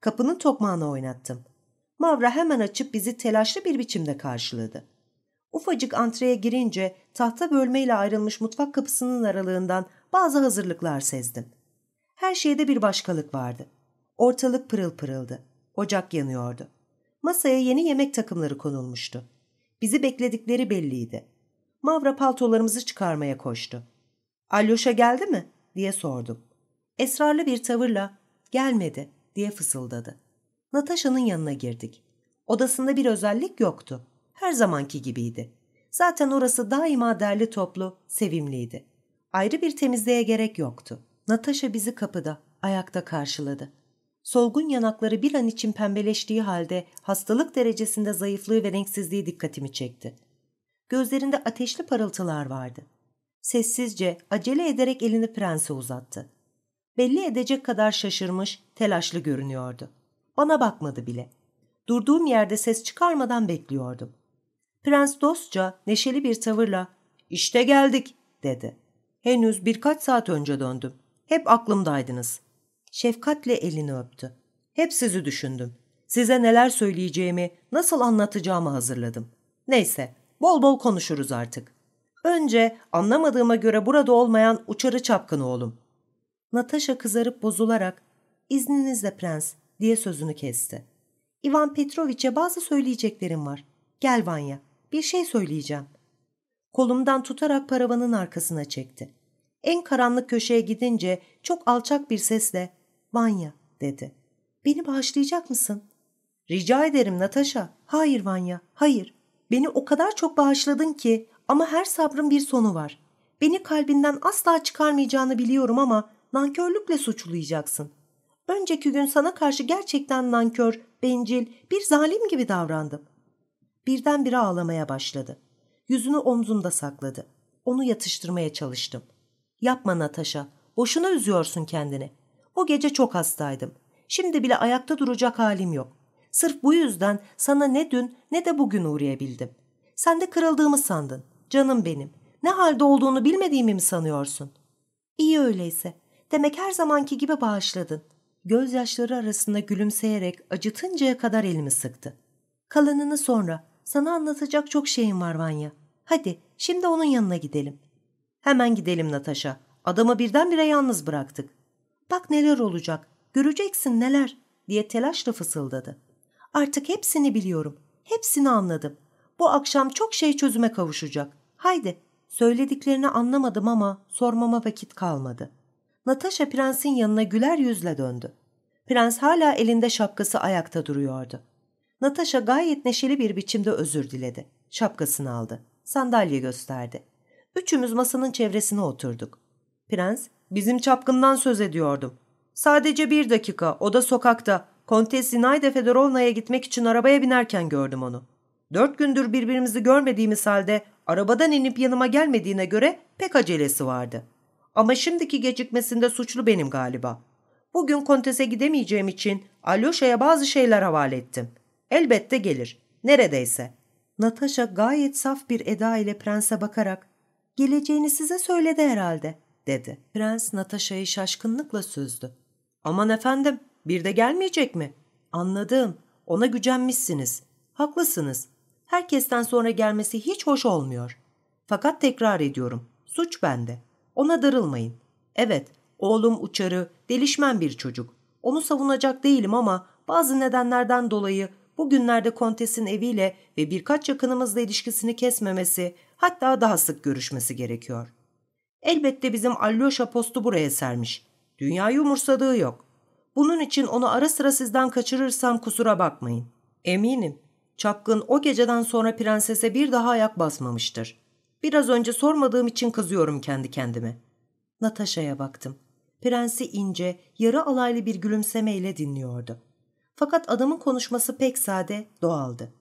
S1: Kapının tokmağını oynattım. Mavra hemen açıp bizi telaşlı bir biçimde karşıladı. Ufacık antreye girince tahta bölmeyle ayrılmış mutfak kapısının aralığından bazı hazırlıklar sezdim. Her şeyde bir başkalık vardı. Ortalık pırıl pırıldı. Ocak yanıyordu. Masaya yeni yemek takımları konulmuştu. Bizi bekledikleri belliydi. Mavra paltolarımızı çıkarmaya koştu. Alyoşa geldi mi? diye sordum. Esrarlı bir tavırla gelmedi diye fısıldadı. Natasha'nın yanına girdik. Odasında bir özellik yoktu. Her zamanki gibiydi. Zaten orası daima derli toplu, sevimliydi. Ayrı bir temizliğe gerek yoktu. Natasha bizi kapıda, ayakta karşıladı. Solgun yanakları bir an için pembeleştiği halde hastalık derecesinde zayıflığı ve renksizliği dikkatimi çekti. Gözlerinde ateşli parıltılar vardı. Sessizce, acele ederek elini prense uzattı. Belli edecek kadar şaşırmış, telaşlı görünüyordu. Bana bakmadı bile. Durduğum yerde ses çıkarmadan bekliyordum. Prens dostça, neşeli bir tavırla ''İşte geldik'' dedi. ''Henüz birkaç saat önce döndüm. Hep aklımdaydınız.'' Şefkatle elini öptü. ''Hep sizi düşündüm. Size neler söyleyeceğimi, nasıl anlatacağımı hazırladım. Neyse, bol bol konuşuruz artık. Önce anlamadığıma göre burada olmayan uçarı çapkın oğlum.'' Natasha kızarıp bozularak ''İzninizle prens'' diye sözünü kesti. ''İvan Petroviç'e bazı söyleyeceklerim var. Gel Vanya, bir şey söyleyeceğim. Kolumdan tutarak paravanın arkasına çekti. En karanlık köşeye gidince çok alçak bir sesle Vanya dedi. Beni bağışlayacak mısın? Rica ederim Natasha. Hayır Vanya, hayır. Beni o kadar çok bağışladın ki ama her sabrın bir sonu var. Beni kalbinden asla çıkarmayacağını biliyorum ama nankörlükle suçlayacaksın. Önceki gün sana karşı gerçekten nankör, bencil, bir zalim gibi davrandım. Birdenbire ağlamaya başladı. Yüzünü omzumda sakladı. Onu yatıştırmaya çalıştım. Yapma Natasha, boşuna üzüyorsun kendini. O gece çok hastaydım. Şimdi bile ayakta duracak halim yok. Sırf bu yüzden sana ne dün ne de bugün uğrayabildim. Sen de kırıldığımı sandın. Canım benim. Ne halde olduğunu bilmediğimi mi sanıyorsun? İyi öyleyse. Demek her zamanki gibi bağışladın. Gözyaşları arasında gülümseyerek acıtıncaya kadar elimi sıktı. Kalanını sonra. Sana anlatacak çok şeyim var Vanya. Hadi şimdi onun yanına gidelim. Hemen gidelim Natasha. Adamı birdenbire yalnız bıraktık. Bak neler olacak. Göreceksin neler diye telaşla fısıldadı. Artık hepsini biliyorum. Hepsini anladım. Bu akşam çok şey çözüme kavuşacak. Haydi. Söylediklerini anlamadım ama sormama vakit kalmadı. Natasha prensin yanına güler yüzle döndü. Prens hala elinde şapkası ayakta duruyordu. Natasha gayet neşeli bir biçimde özür diledi. Şapkasını aldı. Sandalye gösterdi. Üçümüz masanın çevresine oturduk. Prens, bizim çapkından söz ediyordum. Sadece bir dakika, o da sokakta. Kontes Zinaide Fedorovna'ya gitmek için arabaya binerken gördüm onu. Dört gündür birbirimizi görmediğimiz halde arabadan inip yanıma gelmediğine göre pek acelesi vardı. Ama şimdiki gecikmesinde suçlu benim galiba. Bugün kontese gidemeyeceğim için Alyosha'ya bazı şeyler havale ettim. Elbette gelir. Neredeyse. Natasha gayet saf bir eda ile prense bakarak geleceğini size söyledi herhalde dedi. Prens Natasha'yı şaşkınlıkla süzdü. Aman efendim bir de gelmeyecek mi? Anladım. Ona gücenmişsiniz. Haklısınız. Herkesten sonra gelmesi hiç hoş olmuyor. Fakat tekrar ediyorum. Suç bende. Ona darılmayın. Evet, oğlum uçarı, delişmen bir çocuk. Onu savunacak değilim ama bazı nedenlerden dolayı bugünlerde kontesin eviyle ve birkaç yakınımızla ilişkisini kesmemesi, hatta daha sık görüşmesi gerekiyor. Elbette bizim Alyosha postu buraya sermiş. Dünyayı umursadığı yok. Bunun için onu ara sıra sizden kaçırırsam kusura bakmayın. Eminim. Çapkın o geceden sonra prensese bir daha ayak basmamıştır. Biraz önce sormadığım için kızıyorum kendi kendime. Natasha'ya baktım. Prensi ince, yarı alaylı bir gülümsemeyle dinliyordu. Fakat adamın konuşması pek sade, doğaldı.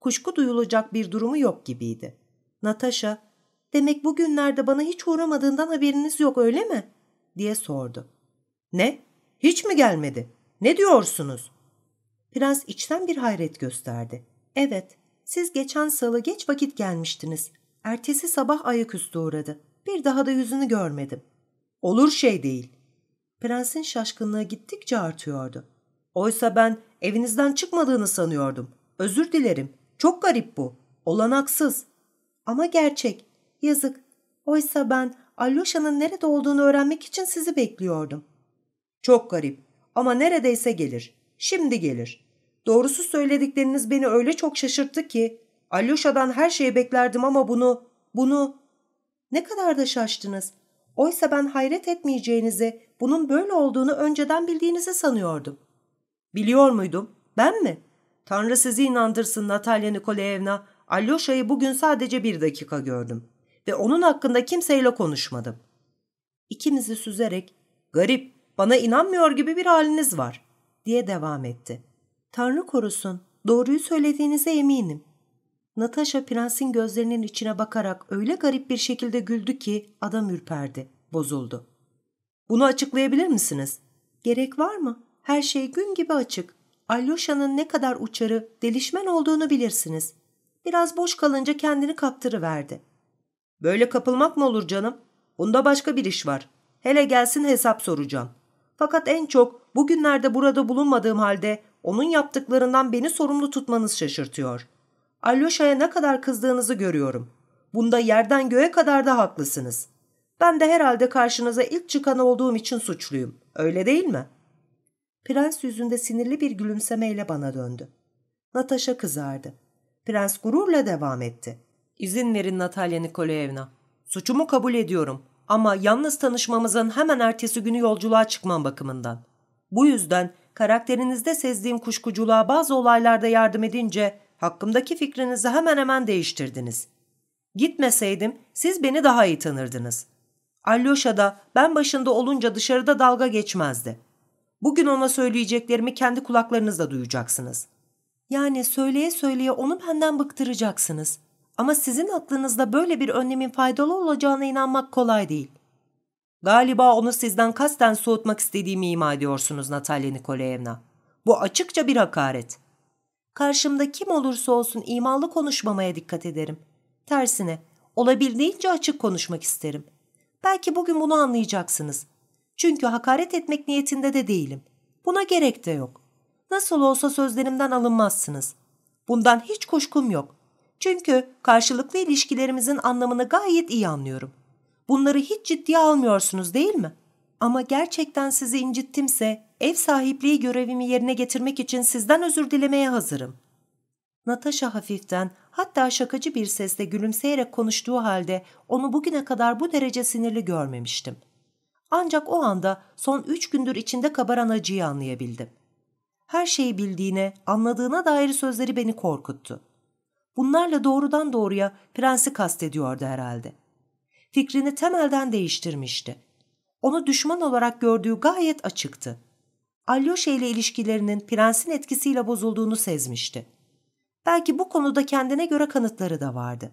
S1: Kuşku duyulacak bir durumu yok gibiydi. Natasha, demek bugünlerde bana hiç uğramadığından haberiniz yok öyle mi? diye sordu. Ne? Hiç mi gelmedi? Ne diyorsunuz? Prens içten bir hayret gösterdi. Evet, siz geçen salı geç vakit gelmiştiniz. Ertesi sabah ayaküstü uğradı. Bir daha da yüzünü görmedim. Olur şey değil. Prensin şaşkınlığı gittikçe artıyordu. Oysa ben evinizden çıkmadığını sanıyordum. Özür dilerim. Çok garip bu. Olanaksız. Ama gerçek. Yazık. Oysa ben Alyosha'nın nerede olduğunu öğrenmek için sizi bekliyordum. Çok garip. Ama neredeyse gelir. Şimdi gelir. Doğrusu söyledikleriniz beni öyle çok şaşırttı ki Alyosha'dan her şeyi beklerdim ama bunu, bunu... Ne kadar da şaştınız. Oysa ben hayret etmeyeceğinizi, bunun böyle olduğunu önceden bildiğinizi sanıyordum. Biliyor muydum? Ben mi? Tanrı sizi inandırsın Natalya Nikolaevna. Alyosha'yı bugün sadece bir dakika gördüm. Ve onun hakkında kimseyle konuşmadım. İkimizi süzerek, garip, bana inanmıyor gibi bir haliniz var, diye devam etti. Tanrı korusun, doğruyu söylediğinize eminim. Natasha prensin gözlerinin içine bakarak öyle garip bir şekilde güldü ki adam ürperdi, bozuldu. Bunu açıklayabilir misiniz? Gerek var mı? Her şey gün gibi açık. Alyosha'nın ne kadar uçarı, delişmen olduğunu bilirsiniz. Biraz boş kalınca kendini kaptırıverdi. Böyle kapılmak mı olur canım? Bunda başka bir iş var. Hele gelsin hesap soracağım. Fakat en çok bugünlerde burada bulunmadığım halde onun yaptıklarından beni sorumlu tutmanız şaşırtıyor. Alyosha'ya ne kadar kızdığınızı görüyorum. Bunda yerden göğe kadar da haklısınız. Ben de herhalde karşınıza ilk çıkan olduğum için suçluyum. Öyle değil mi? Prens yüzünde sinirli bir gülümsemeyle bana döndü. Natasha kızardı. Prens gururla devam etti. İzin verin Natalya Nikolaevna. Suçumu kabul ediyorum ama yalnız tanışmamızın hemen ertesi günü yolculuğa çıkmam bakımından. Bu yüzden karakterinizde sezdiğim kuşkuculuğa bazı olaylarda yardım edince hakkımdaki fikrinizi hemen hemen değiştirdiniz. Gitmeseydim siz beni daha iyi tanırdınız. Alyosha da ben başında olunca dışarıda dalga geçmezdi. Bugün ona söyleyeceklerimi kendi kulaklarınızla duyacaksınız. Yani söyleye söyleye onu benden bıktıracaksınız. Ama sizin aklınızda böyle bir önlemin faydalı olacağına inanmak kolay değil. Galiba onu sizden kasten soğutmak istediğimi ima ediyorsunuz Natalya Nikolaevna. Bu açıkça bir hakaret. Karşımda kim olursa olsun imalı konuşmamaya dikkat ederim. Tersine, olabildiğince açık konuşmak isterim. Belki bugün bunu anlayacaksınız. Çünkü hakaret etmek niyetinde de değilim. Buna gerek de yok. Nasıl olsa sözlerimden alınmazsınız. Bundan hiç kuşkum yok. Çünkü karşılıklı ilişkilerimizin anlamını gayet iyi anlıyorum. Bunları hiç ciddiye almıyorsunuz değil mi? Ama gerçekten sizi incittimse ev sahipliği görevimi yerine getirmek için sizden özür dilemeye hazırım. Natasha hafiften hatta şakacı bir sesle gülümseyerek konuştuğu halde onu bugüne kadar bu derece sinirli görmemiştim. Ancak o anda son üç gündür içinde kabaran acıyı anlayabildim. Her şeyi bildiğine, anladığına dair sözleri beni korkuttu. Bunlarla doğrudan doğruya prensi kastediyordu herhalde. Fikrini temelden değiştirmişti. Onu düşman olarak gördüğü gayet açıktı. Alyosha ile ilişkilerinin prensin etkisiyle bozulduğunu sezmişti. Belki bu konuda kendine göre kanıtları da vardı.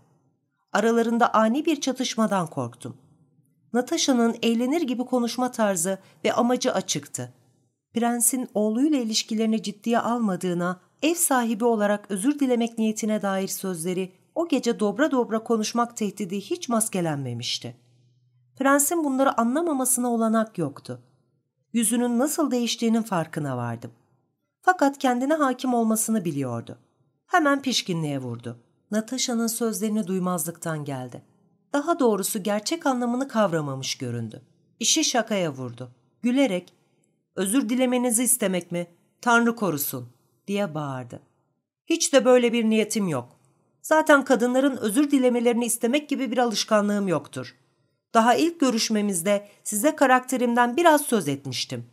S1: Aralarında ani bir çatışmadan korktum. Natasha'nın eğlenir gibi konuşma tarzı ve amacı açıktı. Prensin oğluyla ilişkilerini ciddiye almadığına, ev sahibi olarak özür dilemek niyetine dair sözleri o gece dobra dobra konuşmak tehdidi hiç maskelenmemişti. Prensin bunları anlamamasına olanak yoktu. Yüzünün nasıl değiştiğinin farkına vardım. Fakat kendine hakim olmasını biliyordu. Hemen pişkinliğe vurdu. Natasha'nın sözlerini duymazlıktan geldi. Daha doğrusu gerçek anlamını kavramamış göründü. İşi şakaya vurdu. Gülerek, özür dilemenizi istemek mi? Tanrı korusun, diye bağırdı. Hiç de böyle bir niyetim yok. Zaten kadınların özür dilemelerini istemek gibi bir alışkanlığım yoktur. Daha ilk görüşmemizde size karakterimden biraz söz etmiştim.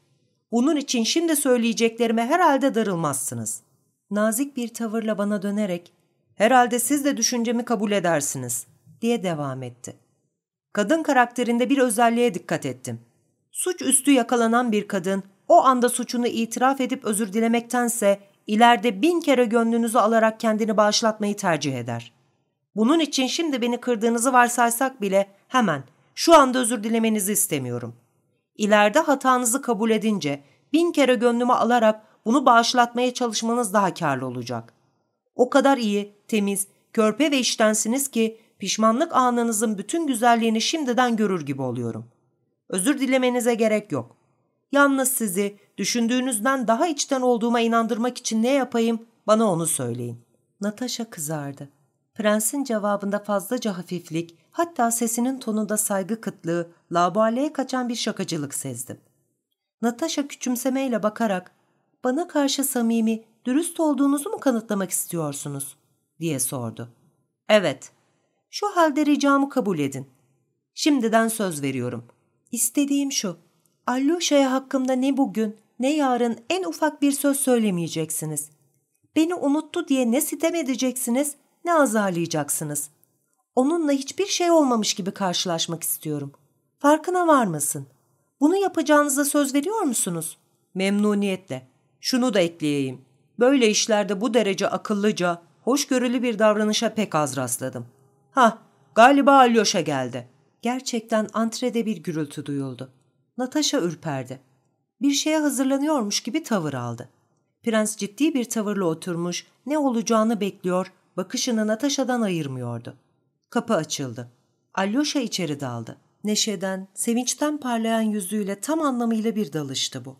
S1: Bunun için şimdi söyleyeceklerime herhalde darılmazsınız. Nazik bir tavırla bana dönerek, herhalde siz de düşüncemi kabul edersiniz, diye devam etti. Kadın karakterinde bir özelliğe dikkat ettim. Suç üstü yakalanan bir kadın, o anda suçunu itiraf edip özür dilemektense, ileride bin kere gönlünüzü alarak kendini bağışlatmayı tercih eder. Bunun için şimdi beni kırdığınızı varsaysak bile hemen şu anda özür dilemenizi istemiyorum. İleride hatanızı kabul edince bin kere gönlümü alarak bunu bağışlatmaya çalışmanız daha karlı olacak. O kadar iyi, temiz, körpe ve iştensiniz ki Pişmanlık anınızın bütün güzelliğini şimdiden görür gibi oluyorum. Özür dilemenize gerek yok. Yalnız sizi düşündüğünüzden daha içten olduğuma inandırmak için ne yapayım bana onu söyleyin. Natasha kızardı. Prensin cevabında fazlaca hafiflik, hatta sesinin tonunda saygı kıtlığı, labaleye kaçan bir şakacılık sezdim. Natasha küçümsemeyle bakarak, ''Bana karşı samimi, dürüst olduğunuzu mu kanıtlamak istiyorsunuz?'' diye sordu. ''Evet. Şu halde ricamı kabul edin. Şimdiden söz veriyorum. İstediğim şu, Alyosa'ya hakkımda ne bugün ne yarın en ufak bir söz söylemeyeceksiniz. Beni unuttu diye ne sitem edeceksiniz ne azarlayacaksınız. Onunla hiçbir şey olmamış gibi karşılaşmak istiyorum. Farkına var mısın? Bunu yapacağınıza söz veriyor musunuz? Memnuniyetle. Şunu da ekleyeyim. Böyle işlerde bu derece akıllıca, hoşgörülü bir davranışa pek az rastladım. Ha, galiba Alyosha geldi. Gerçekten antrede bir gürültü duyuldu. Natasha ürperdi. Bir şeye hazırlanıyormuş gibi tavır aldı. Prens ciddi bir tavırla oturmuş, ne olacağını bekliyor, bakışını Natasha'dan ayırmıyordu. Kapı açıldı. Alyosha içeri daldı. Neşeden, sevinçten parlayan yüzüyle tam anlamıyla bir dalıştı bu.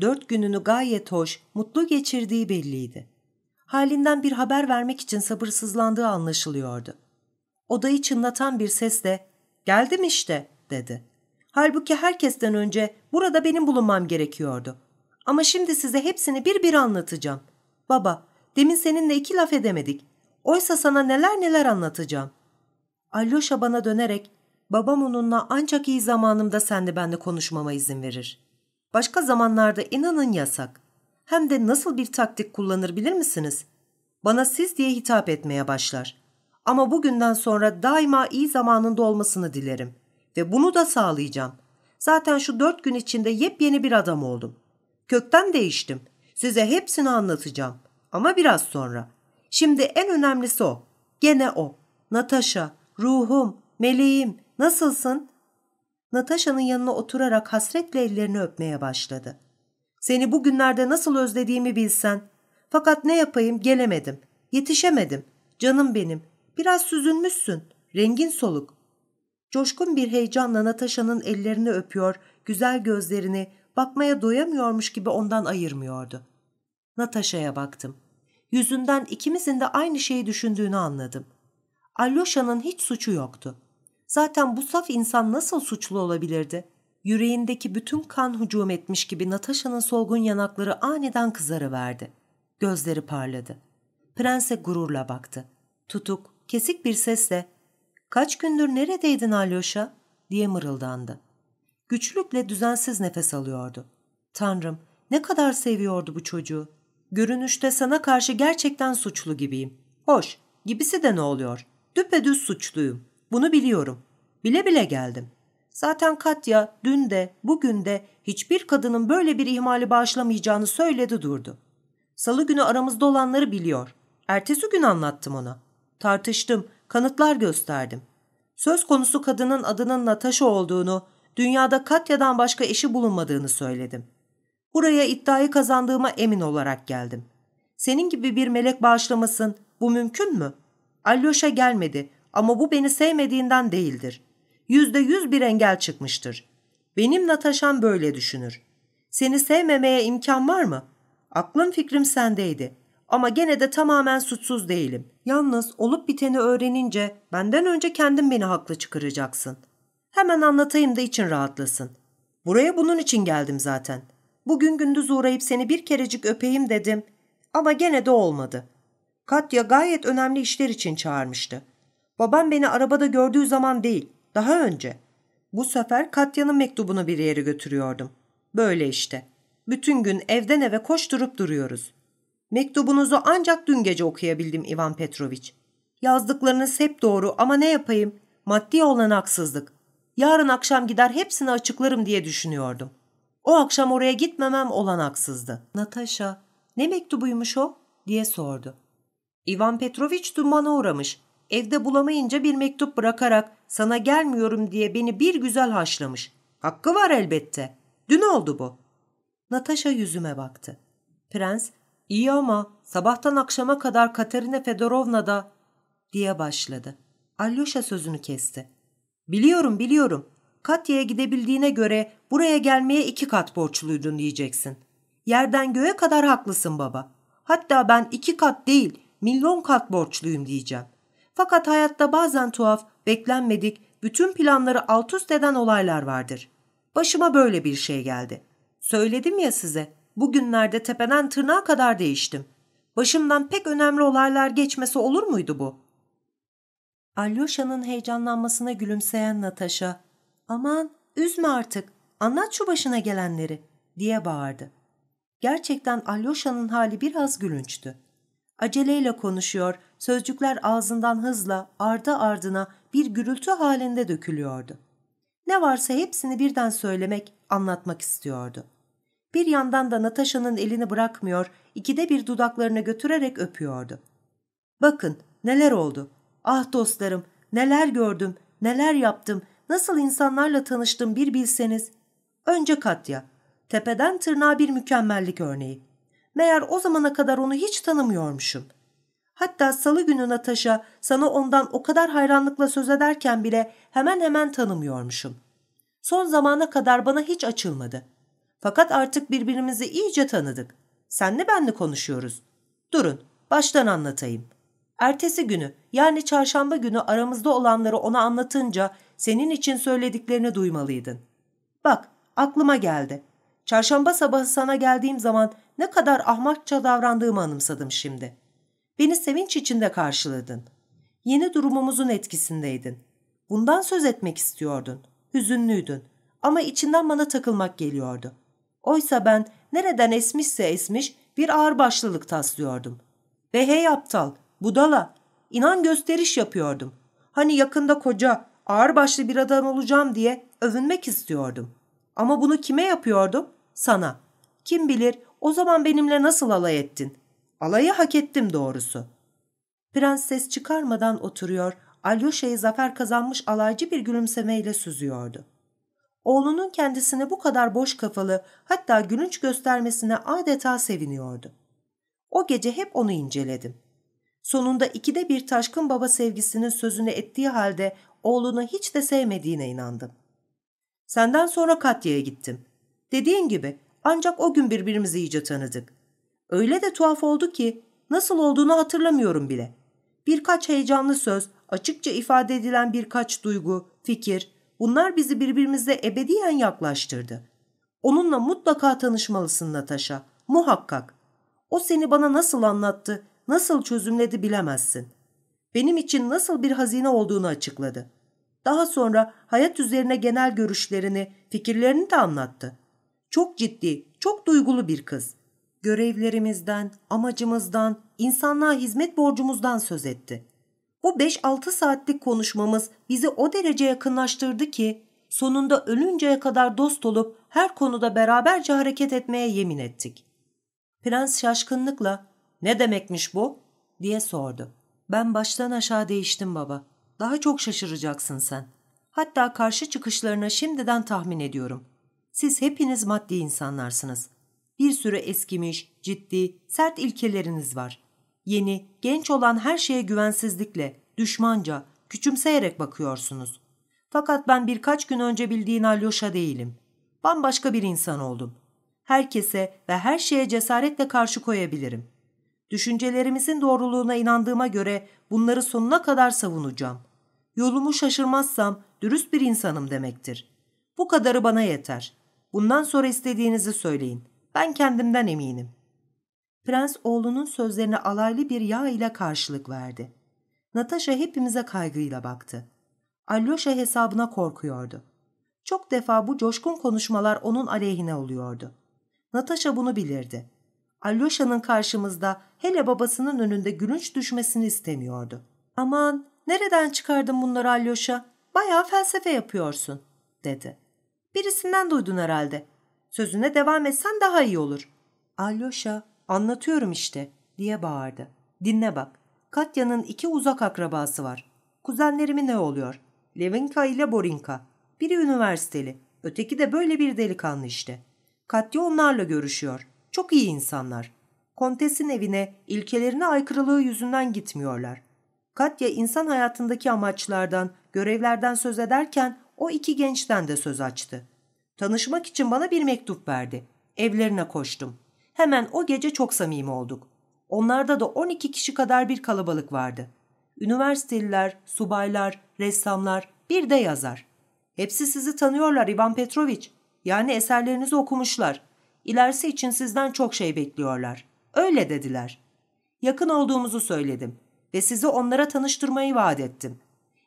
S1: Dört gününü gayet hoş, mutlu geçirdiği belliydi. Halinden bir haber vermek için sabırsızlandığı anlaşılıyordu. Odayı çınlatan bir sesle ''Geldim işte'' dedi. Halbuki herkesten önce burada benim bulunmam gerekiyordu. Ama şimdi size hepsini bir bir anlatacağım. Baba, demin seninle iki laf edemedik. Oysa sana neler neler anlatacağım. Alyosha bana dönerek, babam onunla ancak iyi zamanımda sen de benle konuşmama izin verir. Başka zamanlarda inanın yasak. Hem de nasıl bir taktik kullanır bilir misiniz? Bana siz diye hitap etmeye başlar. Ama bugünden sonra daima iyi zamanında olmasını dilerim. Ve bunu da sağlayacağım. Zaten şu dört gün içinde yepyeni bir adam oldum. Kökten değiştim. Size hepsini anlatacağım. Ama biraz sonra. Şimdi en önemlisi o. Gene o. Natasha, ruhum, meleğim, nasılsın? Natasha'nın yanına oturarak hasretle ellerini öpmeye başladı. Seni bugünlerde nasıl özlediğimi bilsen. Fakat ne yapayım gelemedim. Yetişemedim. Canım benim. Biraz süzülmüşsün. Rengin soluk. Coşkun bir heyecanla Natasha'nın ellerini öpüyor, güzel gözlerini bakmaya doyamıyormuş gibi ondan ayırmıyordu. Natasha'ya baktım. Yüzünden ikimizin de aynı şeyi düşündüğünü anladım. Alyosha'nın hiç suçu yoktu. Zaten bu saf insan nasıl suçlu olabilirdi? Yüreğindeki bütün kan hücum etmiş gibi Natasha'nın solgun yanakları aniden kızarıverdi. Gözleri parladı. Prense gururla baktı. Tutuk, kesik bir sesle ''Kaç gündür neredeydin Alyosha?'' diye mırıldandı. Güçlükle düzensiz nefes alıyordu. Tanrım, ne kadar seviyordu bu çocuğu. Görünüşte sana karşı gerçekten suçlu gibiyim. Hoş, gibisi de ne oluyor? Düpedüz suçluyum. Bunu biliyorum. Bile bile geldim. Zaten Katya dün de bugün de hiçbir kadının böyle bir ihmali bağışlamayacağını söyledi durdu. Salı günü aramızda olanları biliyor. Ertesi gün anlattım ona. Tartıştım, kanıtlar gösterdim. Söz konusu kadının adının Natasha olduğunu, dünyada Katya'dan başka eşi bulunmadığını söyledim. Buraya iddiayı kazandığıma emin olarak geldim. Senin gibi bir melek bağışlamasın, bu mümkün mü? Alyosha gelmedi ama bu beni sevmediğinden değildir. Yüzde yüz bir engel çıkmıştır. Benim Natasha'm böyle düşünür. Seni sevmemeye imkan var mı? Aklım fikrim sendeydi. Ama gene de tamamen suçsuz değilim. Yalnız olup biteni öğrenince benden önce kendin beni haklı çıkaracaksın. Hemen anlatayım da için rahatlasın. Buraya bunun için geldim zaten. Bugün gündüz uğrayıp seni bir kerecik öpeyim dedim. Ama gene de olmadı. Katya gayet önemli işler için çağırmıştı. Babam beni arabada gördüğü zaman değil, daha önce. Bu sefer Katya'nın mektubunu bir yere götürüyordum. Böyle işte. Bütün gün evden eve koşturup duruyoruz. Mektubunuzu ancak dün gece okuyabildim Ivan Petroviç. Yazdıklarınız hep doğru ama ne yapayım? Maddi olan haksızlık. Yarın akşam gider hepsini açıklarım diye düşünüyordum. O akşam oraya gitmemem olan haksızdı. Natasha, ne mektubuymuş o? diye sordu. Ivan Petroviç dumana uğramış. Evde bulamayınca bir mektup bırakarak sana gelmiyorum diye beni bir güzel haşlamış. Hakkı var elbette. Dün oldu bu. Natasha yüzüme baktı. Prens İyi ama sabahtan akşama kadar Katerina Fedorovna da diye başladı. Alyosha sözünü kesti. Biliyorum biliyorum. Katya'ya gidebildiğine göre buraya gelmeye iki kat borçluydun diyeceksin. Yerden göğe kadar haklısın baba. Hatta ben iki kat değil, milyon kat borçluyum diyeceğim. Fakat hayatta bazen tuhaf, beklenmedik, bütün planları alt üst eden olaylar vardır. Başıma böyle bir şey geldi. Söyledim ya size, bugünlerde tepeden tırnağa kadar değiştim. Başımdan pek önemli olaylar geçmesi olur muydu bu? Alyosha'nın heyecanlanmasına gülümseyen Natasha, ''Aman üzme artık, anlat şu başına gelenleri.'' diye bağırdı. Gerçekten Alyosha'nın hali biraz gülünçtü. Aceleyle konuşuyor, sözcükler ağzından hızla, ardı ardına bir gürültü halinde dökülüyordu. Ne varsa hepsini birden söylemek, anlatmak istiyordu. Bir yandan da Natasha'nın elini bırakmıyor, ikide bir dudaklarına götürerek öpüyordu. Bakın neler oldu. Ah dostlarım, neler gördüm, neler yaptım, nasıl insanlarla tanıştım bir bilseniz. Önce Katya, tepeden tırnağa bir mükemmellik örneği. Meğer o zamana kadar onu hiç tanımıyormuşum. Hatta salı günü Natasha sana ondan o kadar hayranlıkla söz ederken bile hemen hemen tanımıyormuşum. Son zamana kadar bana hiç açılmadı. Fakat artık birbirimizi iyice tanıdık. Senle benle konuşuyoruz. Durun, baştan anlatayım. Ertesi günü yani çarşamba günü aramızda olanları ona anlatınca senin için söylediklerini duymalıydın. Bak, aklıma geldi. Çarşamba sabahı sana geldiğim zaman ne kadar ahmakça davrandığımı anımsadım şimdi. Beni sevinç içinde karşıladın. Yeni durumumuzun etkisindeydin. Bundan söz etmek istiyordun. Hüzünlüydün. Ama içinden bana takılmak geliyordu. Oysa ben nereden esmişse esmiş bir ağırbaşlılık taslıyordum. Ve hey aptal, budala, inan gösteriş yapıyordum. Hani yakında koca, ağırbaşlı bir adam olacağım diye övünmek istiyordum. Ama bunu kime yapıyordum? Sana. Kim bilir o zaman benimle nasıl alay ettin? Alayı hak ettim doğrusu. Prens ses çıkarmadan oturuyor, Alyosha'yı zafer kazanmış alaycı bir gülümsemeyle süzüyordu. Oğlunun kendisine bu kadar boş kafalı, hatta gülünç göstermesine adeta seviniyordu. O gece hep onu inceledim. Sonunda ikide bir taşkın baba sevgisinin sözünü ettiği halde oğlunu hiç de sevmediğine inandım. Senden sonra Katya'ya gittim. Dediğin gibi ancak o gün birbirimizi iyice tanıdık. Öyle de tuhaf oldu ki nasıl olduğunu hatırlamıyorum bile. Birkaç heyecanlı söz, açıkça ifade edilen birkaç duygu, fikir, bunlar bizi birbirimize ebediyen yaklaştırdı. Onunla mutlaka tanışmalısın Natasha, muhakkak. O seni bana nasıl anlattı, nasıl çözümledi bilemezsin. Benim için nasıl bir hazine olduğunu açıkladı. Daha sonra hayat üzerine genel görüşlerini, fikirlerini de anlattı. Çok ciddi, çok duygulu bir kız. Görevlerimizden, amacımızdan, insanlığa hizmet borcumuzdan söz etti. Bu 5-6 saatlik konuşmamız bizi o derece yakınlaştırdı ki sonunda ölünceye kadar dost olup her konuda beraberce hareket etmeye yemin ettik. Prens şaşkınlıkla ''Ne demekmiş bu?'' diye sordu. Ben baştan aşağı değiştim baba. Daha çok şaşıracaksın sen. Hatta karşı çıkışlarını şimdiden tahmin ediyorum. Siz hepiniz maddi insanlarsınız. Bir sürü eskimiş, ciddi, sert ilkeleriniz var. Yeni, genç olan her şeye güvensizlikle, düşmanca, küçümseyerek bakıyorsunuz. Fakat ben birkaç gün önce bildiğin Alyosha değilim. Bambaşka bir insan oldum. Herkese ve her şeye cesaretle karşı koyabilirim. Düşüncelerimizin doğruluğuna inandığıma göre bunları sonuna kadar savunacağım. Yolumu şaşırmazsam dürüst bir insanım demektir. Bu kadarı bana yeter. Bundan sonra istediğinizi söyleyin. Ben kendimden eminim. Prens oğlunun sözlerine alaylı bir yağ ile karşılık verdi. Natasha hepimize kaygıyla baktı. Alyosha hesabına korkuyordu. Çok defa bu coşkun konuşmalar onun aleyhine oluyordu. Natasha bunu bilirdi. Alyosha'nın karşımızda hele babasının önünde gülünç düşmesini istemiyordu. Aman nereden çıkardın bunları Alyosha? Bayağı felsefe yapıyorsun dedi. Birisinden duydun herhalde. Sözüne devam etsen daha iyi olur. Alyosha anlatıyorum işte diye bağırdı. Dinle bak. Katya'nın iki uzak akrabası var. Kuzenlerimin ne oluyor? Levinka ile Borinka. Biri üniversiteli. Öteki de böyle bir delikanlı işte. Katya onlarla görüşüyor. Çok iyi insanlar. Kontesin evine ilkelerine aykırılığı yüzünden gitmiyorlar. Katya insan hayatındaki amaçlardan, görevlerden söz ederken o iki gençten de söz açtı. Tanışmak için bana bir mektup verdi. Evlerine koştum. Hemen o gece çok samimi olduk. Onlarda da 12 kişi kadar bir kalabalık vardı. Üniversiteliler, subaylar, ressamlar, bir de yazar. Hepsi sizi tanıyorlar Ivan Petrovic. Yani eserlerinizi okumuşlar. İlerisi için sizden çok şey bekliyorlar. Öyle dediler. Yakın olduğumuzu söyledim ve sizi onlara tanıştırmayı vaat ettim.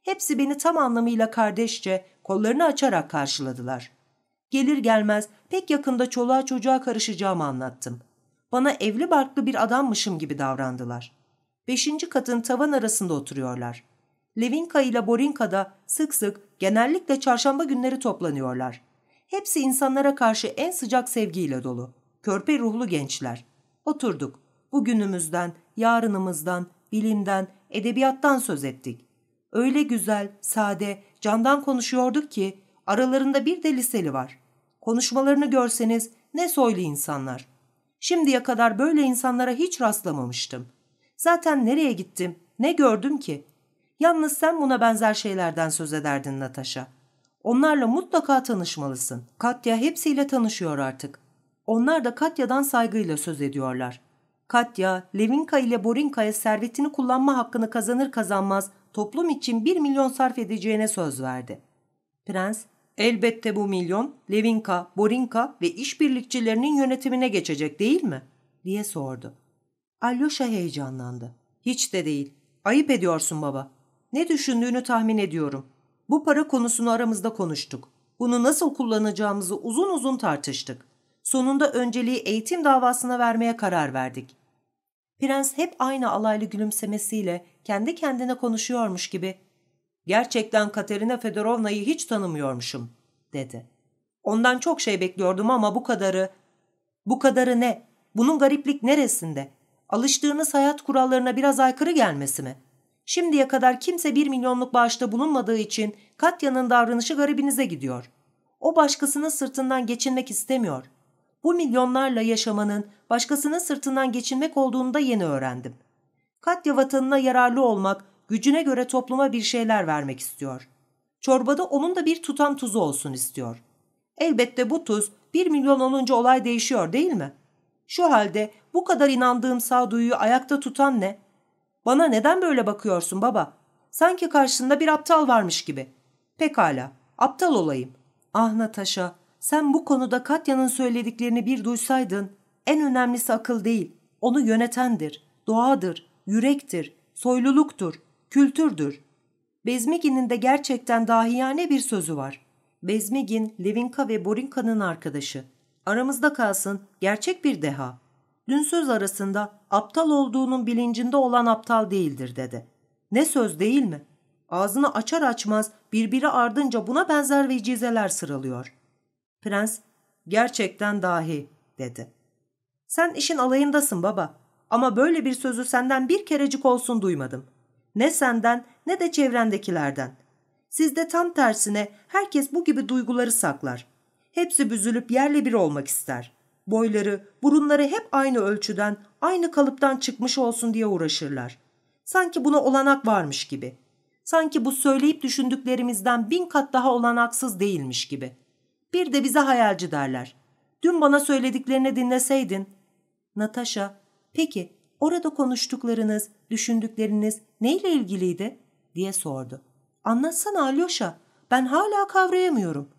S1: Hepsi beni tam anlamıyla kardeşçe, kollarını açarak karşıladılar. Gelir gelmez pek yakında çoluğa çocuğa karışacağımı anlattım. Bana evli barklı bir adammışım gibi davrandılar. Beşinci katın tavan arasında oturuyorlar. Levinka ile Borinka da sık sık genellikle çarşamba günleri toplanıyorlar. Hepsi insanlara karşı en sıcak sevgiyle dolu. Körpe ruhlu gençler. Oturduk. Bugünümüzden, yarınımızdan, bilimden, edebiyattan söz ettik. Öyle güzel, sade, candan konuşuyorduk ki aralarında bir de liseli var. Konuşmalarını görseniz ne soylu insanlar. Şimdiye kadar böyle insanlara hiç rastlamamıştım. Zaten nereye gittim, ne gördüm ki? Yalnız sen buna benzer şeylerden söz ederdin Natasha. Onlarla mutlaka tanışmalısın. Katya hepsiyle tanışıyor artık. Onlar da Katya'dan saygıyla söz ediyorlar. Katya, Levinka ile Borinka'ya servetini kullanma hakkını kazanır kazanmaz toplum için bir milyon sarf edeceğine söz verdi. Prens, elbette bu milyon Levinka, Borinka ve işbirlikçilerinin yönetimine geçecek değil mi? diye sordu. Alyosha heyecanlandı. Hiç de değil. Ayıp ediyorsun baba. Ne düşündüğünü tahmin ediyorum. Bu para konusunu aramızda konuştuk. Bunu nasıl kullanacağımızı uzun uzun tartıştık. Sonunda önceliği eğitim davasına vermeye karar verdik. Prens hep aynı alaylı gülümsemesiyle kendi kendine konuşuyormuş gibi ''Gerçekten Katerina Fedorovna'yı hiç tanımıyormuşum.'' dedi. ''Ondan çok şey bekliyordum ama bu kadarı...'' ''Bu kadarı ne? Bunun gariplik neresinde? Alıştığınız hayat kurallarına biraz aykırı gelmesi mi? Şimdiye kadar kimse bir milyonluk bağışta bulunmadığı için Katya'nın davranışı garibinize gidiyor. O başkasının sırtından geçinmek istemiyor. Bu milyonlarla yaşamanın başkasının sırtından geçinmek olduğunu da yeni öğrendim. Katya vatanına yararlı olmak, gücüne göre topluma bir şeyler vermek istiyor. Çorbada onun da bir tutam tuzu olsun istiyor. Elbette bu tuz bir milyon olunca olay değişiyor değil mi? Şu halde bu kadar inandığım sağduyuyu ayakta tutan ne? Bana neden böyle bakıyorsun baba? Sanki karşısında bir aptal varmış gibi. Pekala, aptal olayım. Ah Natasha, sen bu konuda Katya'nın söylediklerini bir duysaydın, en önemlisi akıl değil, onu yönetendir, doğadır, yürektir, soyluluktur, kültürdür. Bezmigin'in de gerçekten dahiyane bir sözü var. Bezmigin, Levinka ve Borinka'nın arkadaşı. Aramızda kalsın, gerçek bir deha. Dün söz arasında aptal olduğunun bilincinde olan aptal değildir dedi. Ne söz değil mi? Ağzını açar açmaz birbiri ardınca buna benzer vecizeler sıralıyor. Prens, gerçekten dahi dedi. Sen işin alayındasın baba ama böyle bir sözü senden bir kerecik olsun duymadım. Ne senden ne de çevrendekilerden. Sizde tam tersine herkes bu gibi duyguları saklar. Hepsi büzülüp yerle bir olmak ister. Boyları, burunları hep aynı ölçüden, aynı kalıptan çıkmış olsun diye uğraşırlar. Sanki buna olanak varmış gibi. Sanki bu söyleyip düşündüklerimizden bin kat daha olanaksız değilmiş gibi. Bir de bize hayalci derler. Dün bana söylediklerini dinleseydin. Natasha, peki orada konuştuklarınız, düşündükleriniz neyle ilgiliydi? diye sordu. Anlatsana Alyosha, ben hala kavrayamıyorum.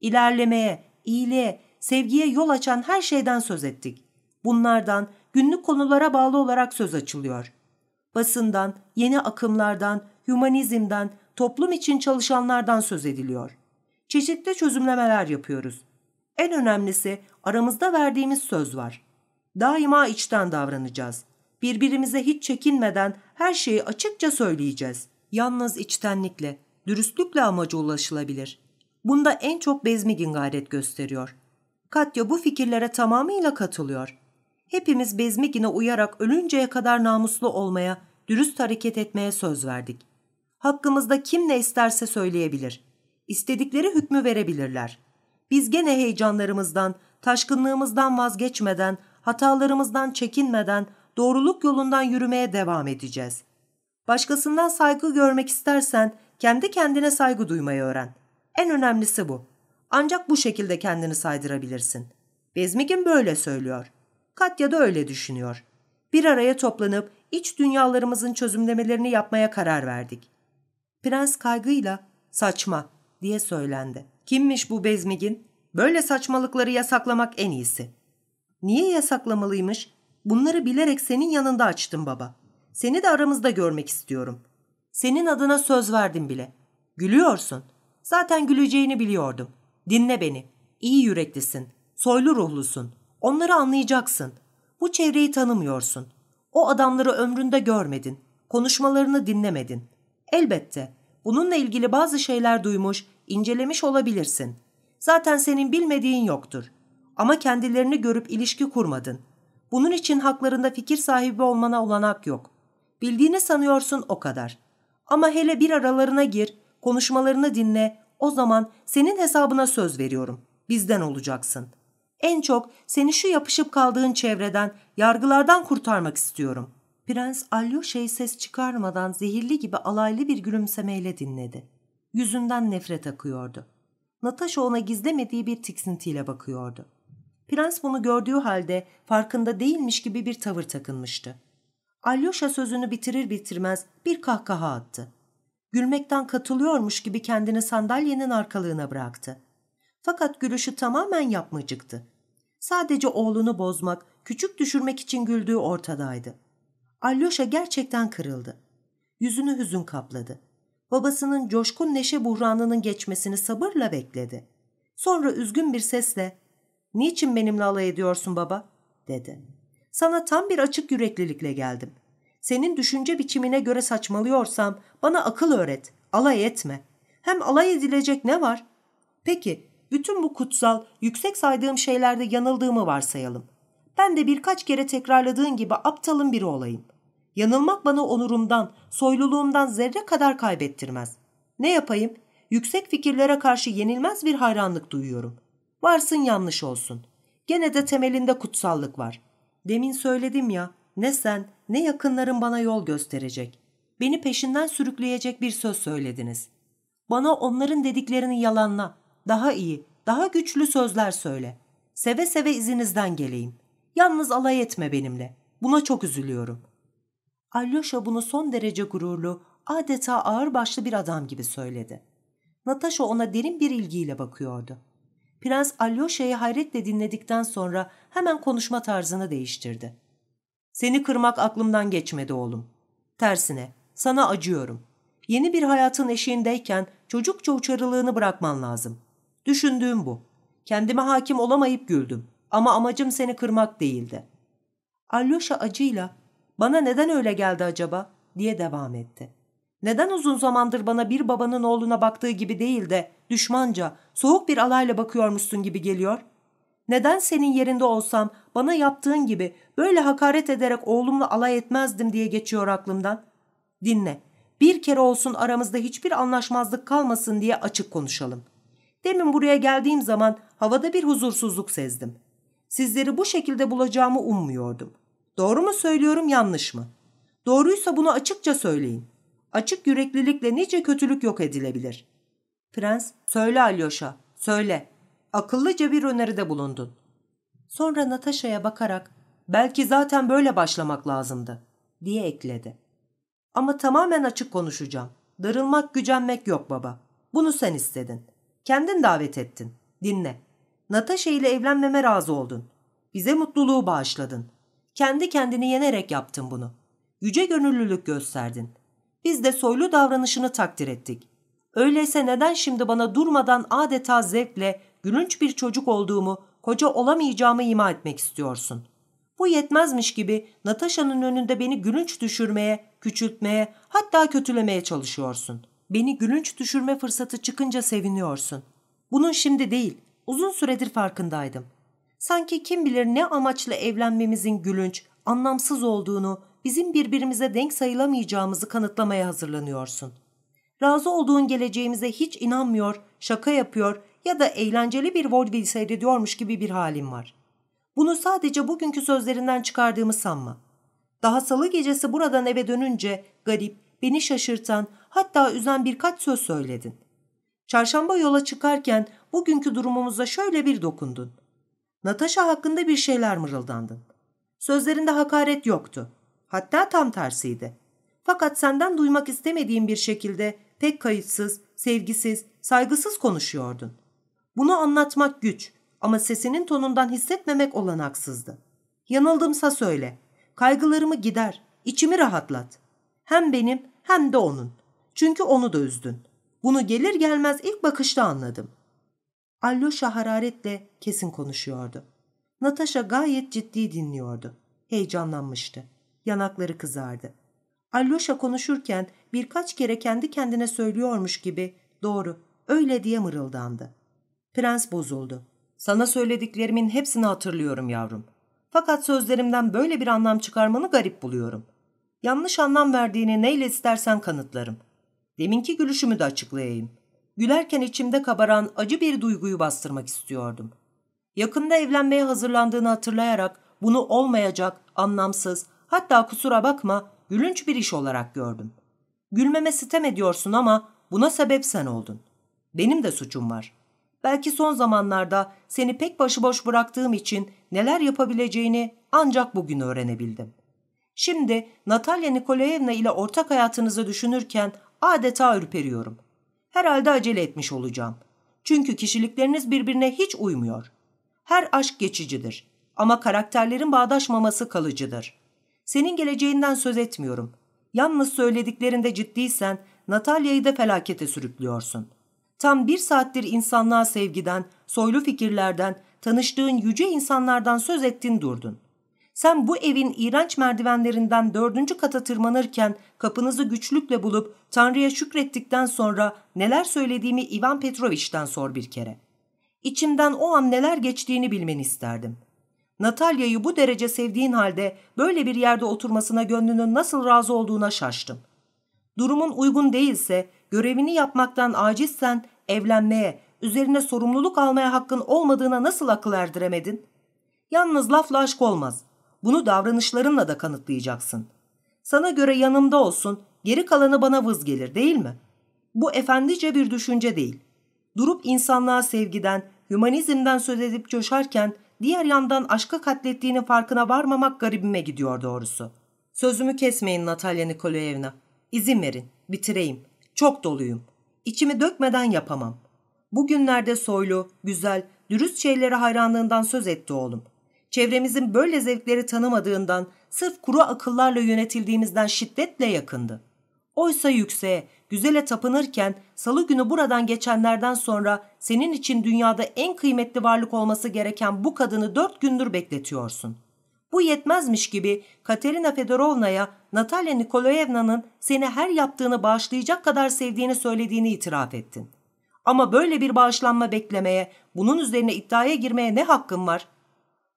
S1: İlerlemeye, iyiliğe, sevgiye yol açan her şeyden söz ettik. Bunlardan günlük konulara bağlı olarak söz açılıyor. Basından, yeni akımlardan, hümanizmden, toplum için çalışanlardan söz ediliyor. Çeşitli çözümlemeler yapıyoruz. En önemlisi aramızda verdiğimiz söz var. Daima içten davranacağız. Birbirimize hiç çekinmeden her şeyi açıkça söyleyeceğiz. Yalnız içtenlikle, dürüstlükle amaca ulaşılabilir. Bunda en çok Bezmigin gayret gösteriyor. Katya bu fikirlere tamamıyla katılıyor. Hepimiz Bezmigin'e uyarak ölünceye kadar namuslu olmaya, dürüst hareket etmeye söz verdik. Hakkımızda kim ne isterse söyleyebilir. İstedikleri hükmü verebilirler. Biz gene heyecanlarımızdan, taşkınlığımızdan vazgeçmeden, hatalarımızdan çekinmeden doğruluk yolundan yürümeye devam edeceğiz. Başkasından saygı görmek istersen kendi kendine saygı duymayı öğren. En önemlisi bu. Ancak bu şekilde kendini saydırabilirsin. Bezmigin böyle söylüyor. Katya da öyle düşünüyor. Bir araya toplanıp iç dünyalarımızın çözümlemelerini yapmaya karar verdik. Prens kaygıyla saçma diye söylendi. Kimmiş bu Bezmigin? Böyle saçmalıkları yasaklamak en iyisi. Niye yasaklamalıymış? Bunları bilerek senin yanında açtım baba. Seni de aramızda görmek istiyorum. Senin adına söz verdim bile. Gülüyorsun. Zaten güleceğini biliyordum. Dinle beni. İyi yüreklisin. Soylu ruhlusun. Onları anlayacaksın. Bu çevreyi tanımıyorsun. O adamları ömründe görmedin. Konuşmalarını dinlemedin. Elbette bununla ilgili bazı şeyler duymuş, incelemiş olabilirsin. Zaten senin bilmediğin yoktur. Ama kendilerini görüp ilişki kurmadın. Bunun için haklarında fikir sahibi olmana olanak yok. Bildiğini sanıyorsun o kadar. Ama hele bir aralarına gir, konuşmalarını dinle, o zaman senin hesabına söz veriyorum. Bizden olacaksın. En çok seni şu yapışıp kaldığın çevreden, yargılardan kurtarmak istiyorum. Prens Alyoshe'yi ses çıkarmadan zehirli gibi alaylı bir gülümsemeyle dinledi. Yüzünden nefret akıyordu. Natasha ona gizlemediği bir tiksintiyle bakıyordu. Prens bunu gördüğü halde farkında değilmiş gibi bir tavır takınmıştı. Alyosha sözünü bitirir bitirmez bir kahkaha attı. Gülmekten katılıyormuş gibi kendini sandalyenin arkalığına bıraktı. Fakat gülüşü tamamen yapmacıktı. Sadece oğlunu bozmak, küçük düşürmek için güldüğü ortadaydı. Alyosha gerçekten kırıldı. Yüzünü hüzün kapladı. Babasının coşkun neşe buhranının geçmesini sabırla bekledi. Sonra üzgün bir sesle ''Niçin benimle alay ediyorsun baba?'' dedi. ''Sana tam bir açık yüreklilikle geldim. Senin düşünce biçimine göre saçmalıyorsam bana akıl öğret, alay etme. Hem alay edilecek ne var? Peki, bütün bu kutsal, yüksek saydığım şeylerde yanıldığımı varsayalım. Ben de birkaç kere tekrarladığın gibi aptalın biri olayım. Yanılmak bana onurumdan, soyluluğumdan zerre kadar kaybettirmez. Ne yapayım? Yüksek fikirlere karşı yenilmez bir hayranlık duyuyorum. Varsın yanlış olsun. Gene de temelinde kutsallık var. Demin söyledim ya, ne sen ne yakınlarım bana yol gösterecek. Beni peşinden sürükleyecek bir söz söylediniz. Bana onların dediklerini yalanla. Daha iyi, daha güçlü sözler söyle. Seve seve izinizden geleyim. Yalnız alay etme benimle. Buna çok üzülüyorum. Alyosha bunu son derece gururlu, adeta ağırbaşlı bir adam gibi söyledi. Natasha ona derin bir ilgiyle bakıyordu. Prens Alyosha'yı hayretle dinledikten sonra hemen konuşma tarzını değiştirdi. Seni kırmak aklımdan geçmedi oğlum. Tersine, sana acıyorum. Yeni bir hayatın eşiğindeyken çocukça uçarılığını bırakman lazım. Düşündüğüm bu. Kendime hakim olamayıp güldüm. Ama amacım seni kırmak değildi. Alyosha acıyla, bana neden öyle geldi acaba diye devam etti. Neden uzun zamandır bana bir babanın oğluna baktığı gibi değil de düşmanca, soğuk bir alayla bakıyormuşsun gibi geliyor? Neden senin yerinde olsam bana yaptığın gibi böyle hakaret ederek oğlumla alay etmezdim diye geçiyor aklımdan? Dinle, bir kere olsun aramızda hiçbir anlaşmazlık kalmasın diye açık konuşalım. Demin buraya geldiğim zaman havada bir huzursuzluk sezdim. Sizleri bu şekilde bulacağımı ummuyordum. Doğru mu söylüyorum yanlış mı? Doğruysa bunu açıkça söyleyin. Açık yüreklilikle nice kötülük yok edilebilir. Prens, söyle Alyosha, söyle. Akıllıca bir öneride bulundun. Sonra Natasha'ya bakarak, belki zaten böyle başlamak lazımdı, diye ekledi. Ama tamamen açık konuşacağım. Darılmak, gücenmek yok baba. Bunu sen istedin. Kendin davet ettin. Dinle. Natasha ile evlenmeme razı oldun. Bize mutluluğu bağışladın. Kendi kendini yenerek yaptın bunu. Yüce gönüllülük gösterdin. Biz de soylu davranışını takdir ettik. Öyleyse neden şimdi bana durmadan adeta zevkle gülünç bir çocuk olduğumu, koca olamayacağımı ima etmek istiyorsun? Bu yetmezmiş gibi Natasha'nın önünde beni gülünç düşürmeye, küçültmeye, hatta kötülemeye çalışıyorsun. Beni gülünç düşürme fırsatı çıkınca seviniyorsun. Bunun şimdi değil, uzun süredir farkındaydım. Sanki kim bilir ne amaçla evlenmemizin gülünç, anlamsız olduğunu, bizim birbirimize denk sayılamayacağımızı kanıtlamaya hazırlanıyorsun. Razı olduğun geleceğimize hiç inanmıyor, şaka yapıyor ya da eğlenceli bir vaudeville seyrediyormuş gibi bir halim var. Bunu sadece bugünkü sözlerinden çıkardığımı sanma. Daha salı gecesi buradan eve dönünce garip, beni şaşırtan, hatta üzen birkaç söz söyledin. Çarşamba yola çıkarken bugünkü durumumuza şöyle bir dokundun. Natasha hakkında bir şeyler mırıldandın. Sözlerinde hakaret yoktu. Hatta tam tersiydi. Fakat senden duymak istemediğim bir şekilde pek kayıtsız, sevgisiz, saygısız konuşuyordun. Bunu anlatmak güç ama sesinin tonundan hissetmemek olanaksızdı. Yanıldımsa söyle. Kaygılarımı gider, içimi rahatlat. Hem benim hem de onun. Çünkü onu da üzdün. Bunu gelir gelmez ilk bakışta anladım. Alyosha hararetle kesin konuşuyordu. Natasha gayet ciddi dinliyordu. Heyecanlanmıştı. Yanakları kızardı. Alyosha konuşurken birkaç kere kendi kendine söylüyormuş gibi doğru, öyle diye mırıldandı. Prens bozuldu. Sana söylediklerimin hepsini hatırlıyorum yavrum. Fakat sözlerimden böyle bir anlam çıkarmanı garip buluyorum. Yanlış anlam verdiğini neyle istersen kanıtlarım. Deminki gülüşümü de açıklayayım. Gülerken içimde kabaran acı bir duyguyu bastırmak istiyordum. Yakında evlenmeye hazırlandığını hatırlayarak bunu olmayacak, anlamsız, hatta kusura bakma gülünç bir iş olarak gördüm. Gülmeme sitem ediyorsun ama buna sebep sen oldun. Benim de suçum var. Belki son zamanlarda seni pek başıboş bıraktığım için neler yapabileceğini ancak bugün öğrenebildim. Şimdi Natalya Nikolayevna ile ortak hayatınızı düşünürken adeta ürperiyorum. Herhalde acele etmiş olacağım. Çünkü kişilikleriniz birbirine hiç uymuyor. Her aşk geçicidir ama karakterlerin bağdaşmaması kalıcıdır. Senin geleceğinden söz etmiyorum. Yalnız söylediklerinde ciddiysen Natalya'yı da felakete sürüklüyorsun. Tam bir saattir insanlığa sevgiden, soylu fikirlerden, tanıştığın yüce insanlardan söz ettin durdun. Sen bu evin iğrenç merdivenlerinden dördüncü kata tırmanırken kapınızı güçlükle bulup Tanrı'ya şükrettikten sonra neler söylediğimi Ivan Petrovich'ten sor bir kere. İçimden o an neler geçtiğini bilmeni isterdim. Natalya'yı bu derece sevdiğin halde böyle bir yerde oturmasına gönlünün nasıl razı olduğuna şaştım. Durumun uygun değilse, görevini yapmaktan acizsen evlenmeye, üzerine sorumluluk almaya hakkın olmadığına nasıl akıl erdiremedin? Yalnız lafla aşk olmaz. Bunu davranışlarınla da kanıtlayacaksın. Sana göre yanımda olsun, geri kalanı bana vız gelir değil mi? Bu efendice bir düşünce değil. Durup insanlığa sevgiden, hümanizmden söz edip coşarken diğer yandan aşka katlettiğinin farkına varmamak garibime gidiyor doğrusu. Sözümü kesmeyin Natalya Nikolayevna. İzin verin, bitireyim. Çok doluyum. İçimi dökmeden yapamam. Bugünlerde soylu, güzel, dürüst şeylere hayranlığından söz etti oğlum. Çevremizin böyle zevkleri tanımadığından, sırf kuru akıllarla yönetildiğimizden şiddetle yakındı. Oysa yükseğe, güzele tapınırken salı günü buradan geçenlerden sonra senin için dünyada en kıymetli varlık olması gereken bu kadını dört gündür bekletiyorsun. Bu yetmezmiş gibi Katerina Fedorovna'ya Natalya Nikolayevna'nın seni her yaptığını bağışlayacak kadar sevdiğini söylediğini itiraf ettin. Ama böyle bir bağışlanma beklemeye, bunun üzerine iddiaya girmeye ne hakkın var?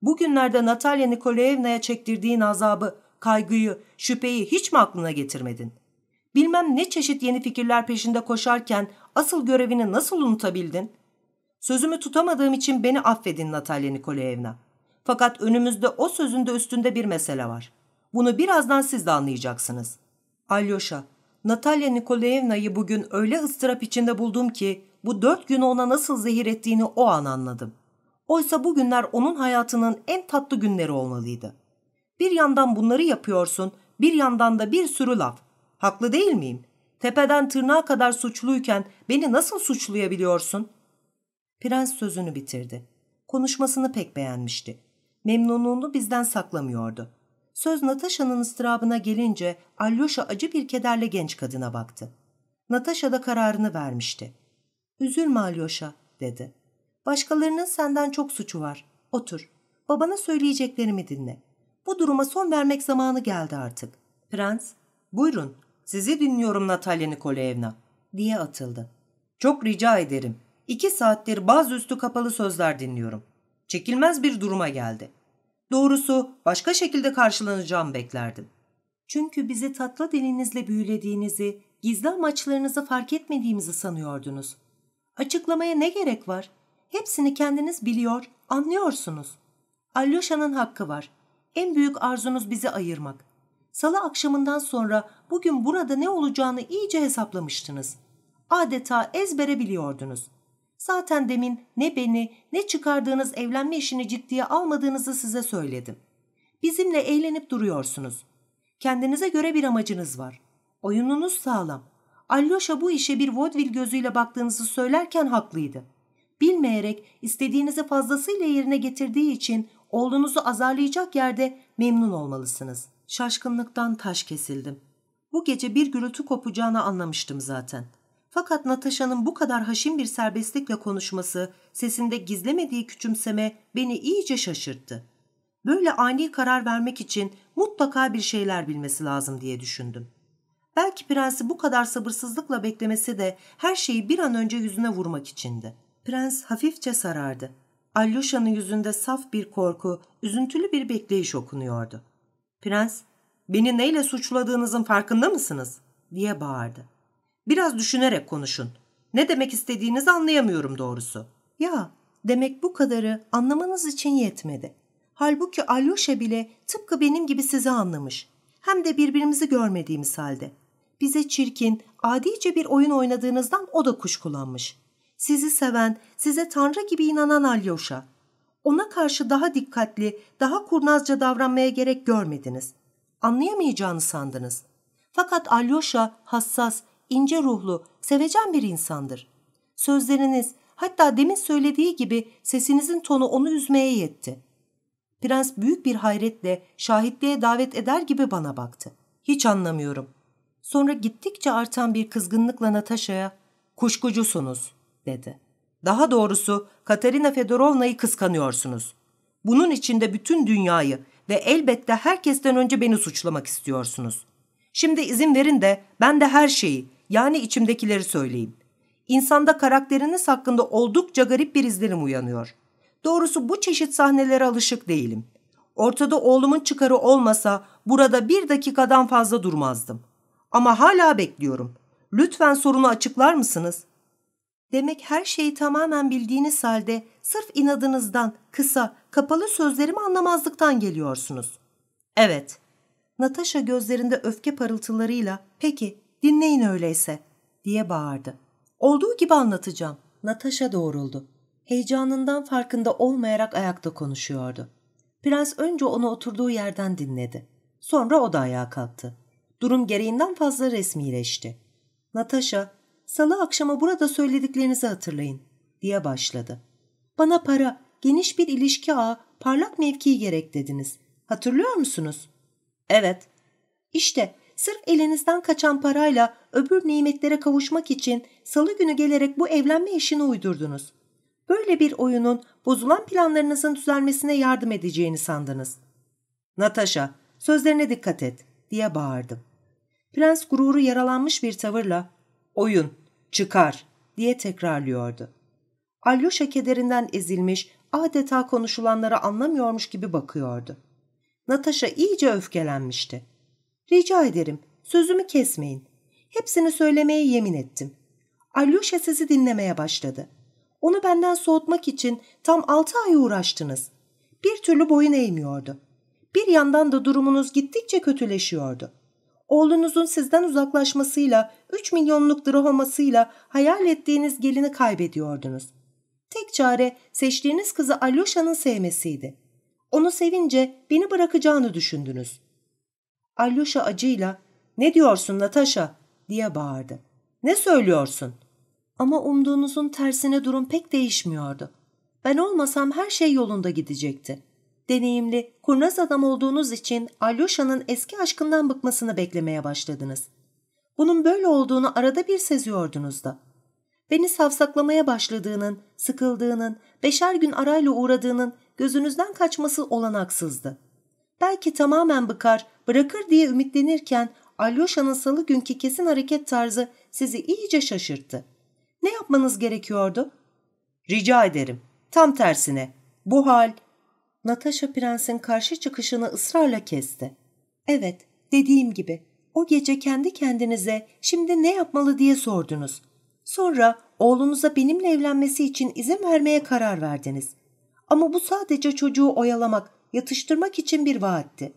S1: Bugünlerde Natalya Nikolayevna'ya çektirdiğin azabı, kaygıyı, şüpheyi hiç mi aklına getirmedin? Bilmem ne çeşit yeni fikirler peşinde koşarken asıl görevini nasıl unutabildin? Sözümü tutamadığım için beni affedin Natalya Nikolayevna. Fakat önümüzde o sözünde üstünde bir mesele var. Bunu birazdan siz de anlayacaksınız. Alyosha, Natalya Nikolayevna'yı bugün öyle ıstırap içinde buldum ki bu dört gün ona nasıl zehir ettiğini o an anladım. Oysa bu günler onun hayatının en tatlı günleri olmalıydı. Bir yandan bunları yapıyorsun, bir yandan da bir sürü laf. Haklı değil miyim? Tepeden tırnağa kadar suçluyken beni nasıl suçlayabiliyorsun? Prens sözünü bitirdi. Konuşmasını pek beğenmişti. Memnunluğunu bizden saklamıyordu. Söz Natasha'nın ıstırabına gelince Alyosha acı bir kederle genç kadına baktı. Natasha da kararını vermişti. Üzülme Alyosha dedi. Başkalarının senden çok suçu var. Otur. Babana söyleyeceklerimi dinle. Bu duruma son vermek zamanı geldi artık. Prens, buyurun sizi dinliyorum Natalya Nikolayevna diye atıldı. Çok rica ederim. İki saattir bazı üstü kapalı sözler dinliyorum. Çekilmez bir duruma geldi. Doğrusu başka şekilde karşılanacağım beklerdim. Çünkü bizi tatlı dilinizle büyülediğinizi, gizli amaçlarınızı fark etmediğimizi sanıyordunuz. Açıklamaya ne gerek var? Hepsini kendiniz biliyor, anlıyorsunuz. Alyosha'nın hakkı var. En büyük arzunuz bizi ayırmak. Salı akşamından sonra bugün burada ne olacağını iyice hesaplamıştınız. Adeta ezbere biliyordunuz. Zaten demin ne beni ne çıkardığınız evlenme işini ciddiye almadığınızı size söyledim. Bizimle eğlenip duruyorsunuz. Kendinize göre bir amacınız var. Oyununuz sağlam. Alyosha bu işe bir vaudeville gözüyle baktığınızı söylerken haklıydı. Bilmeyerek istediğinizi fazlasıyla yerine getirdiği için oğlunuzu azarlayacak yerde memnun olmalısınız. Şaşkınlıktan taş kesildim. Bu gece bir gürültü kopacağını anlamıştım zaten. Fakat Natasha'nın bu kadar haşin bir serbestlikle konuşması, sesinde gizlemediği küçümseme beni iyice şaşırttı. Böyle ani karar vermek için mutlaka bir şeyler bilmesi lazım diye düşündüm. Belki prensi bu kadar sabırsızlıkla beklemesi de her şeyi bir an önce yüzüne vurmak içindi. Prens hafifçe sarardı. Alyosha'nın yüzünde saf bir korku, üzüntülü bir bekleyiş okunuyordu. Prens, beni neyle suçladığınızın farkında mısınız? diye bağırdı. Biraz düşünerek konuşun. Ne demek istediğinizi anlayamıyorum doğrusu. Ya, demek bu kadarı anlamanız için yetmedi. Halbuki Alyosha bile tıpkı benim gibi sizi anlamış. Hem de birbirimizi görmediğimiz halde. Bize çirkin, adice bir oyun oynadığınızdan o da kuşkulanmış. Sizi seven, size Tanrı gibi inanan Alyosha. Ona karşı daha dikkatli, daha kurnazca davranmaya gerek görmediniz. Anlayamayacağını sandınız. Fakat Alyosha hassas, ince ruhlu, sevecen bir insandır. Sözleriniz, hatta demin söylediği gibi sesinizin tonu onu üzmeye yetti. Prens büyük bir hayretle şahitliğe davet eder gibi bana baktı. Hiç anlamıyorum. Sonra gittikçe artan bir kızgınlıkla Natasha'ya kuşkucusunuz dedi. Daha doğrusu Katerina Fedorovna'yı kıskanıyorsunuz. Bunun içinde bütün dünyayı ve elbette herkesten önce beni suçlamak istiyorsunuz. Şimdi izin verin de ben de her şeyi yani içimdekileri söyleyeyim. İnsanda karakteriniz hakkında oldukça garip bir izlenim uyanıyor. Doğrusu bu çeşit sahnelere alışık değilim. Ortada oğlumun çıkarı olmasa burada bir dakikadan fazla durmazdım. Ama hala bekliyorum. Lütfen sorunu açıklar mısınız? Demek her şeyi tamamen bildiğiniz halde sırf inadınızdan, kısa, kapalı sözlerimi anlamazlıktan geliyorsunuz. Evet. Natasha gözlerinde öfke parıltılarıyla peki dinleyin öyleyse diye bağırdı. Olduğu gibi anlatacağım. Natasha doğruldu. Heyecanından farkında olmayarak ayakta konuşuyordu. Prens önce onu oturduğu yerden dinledi. Sonra o da ayağa kalktı. Durum gereğinden fazla resmileşti. Natasha, salı akşamı burada söylediklerinizi hatırlayın, diye başladı. Bana para, geniş bir ilişki ağı, parlak mevkii gerek dediniz. Hatırlıyor musunuz? Evet. İşte sırf elinizden kaçan parayla öbür nimetlere kavuşmak için salı günü gelerek bu evlenme işini uydurdunuz. Böyle bir oyunun bozulan planlarınızın düzelmesine yardım edeceğini sandınız. Natasha, sözlerine dikkat et, diye bağırdım. Prens gururu yaralanmış bir tavırla oyun, çıkar diye tekrarlıyordu. Alyosha kederinden ezilmiş, adeta konuşulanları anlamıyormuş gibi bakıyordu. Natasha iyice öfkelenmişti. Rica ederim, sözümü kesmeyin. Hepsini söylemeye yemin ettim. Alyosha sizi dinlemeye başladı. Onu benden soğutmak için tam altı ay uğraştınız. Bir türlü boyun eğmiyordu. Bir yandan da durumunuz gittikçe kötüleşiyordu. Oğlunuzun sizden uzaklaşmasıyla, 3 milyonluk drahomasıyla hayal ettiğiniz gelini kaybediyordunuz. Tek çare seçtiğiniz kızı Alyosha'nın sevmesiydi. Onu sevince beni bırakacağını düşündünüz. Alyosha acıyla ''Ne diyorsun Natasha?'' diye bağırdı. ''Ne söylüyorsun?'' Ama umduğunuzun tersine durum pek değişmiyordu. Ben olmasam her şey yolunda gidecekti deneyimli, kurnaz adam olduğunuz için Alyosha'nın eski aşkından bıkmasını beklemeye başladınız. Bunun böyle olduğunu arada bir seziyordunuz da. Beni savsaklamaya başladığının, sıkıldığının, beşer gün arayla uğradığının gözünüzden kaçması olanaksızdı. Belki tamamen bıkar, bırakır diye ümitlenirken Alyosha'nın salı günkü kesin hareket tarzı sizi iyice şaşırttı. Ne yapmanız gerekiyordu? Rica ederim. Tam tersine. Bu hal Natasha Prens'in karşı çıkışını ısrarla kesti. Evet, dediğim gibi o gece kendi kendinize şimdi ne yapmalı diye sordunuz. Sonra oğlunuza benimle evlenmesi için izin vermeye karar verdiniz. Ama bu sadece çocuğu oyalamak, yatıştırmak için bir vaatti.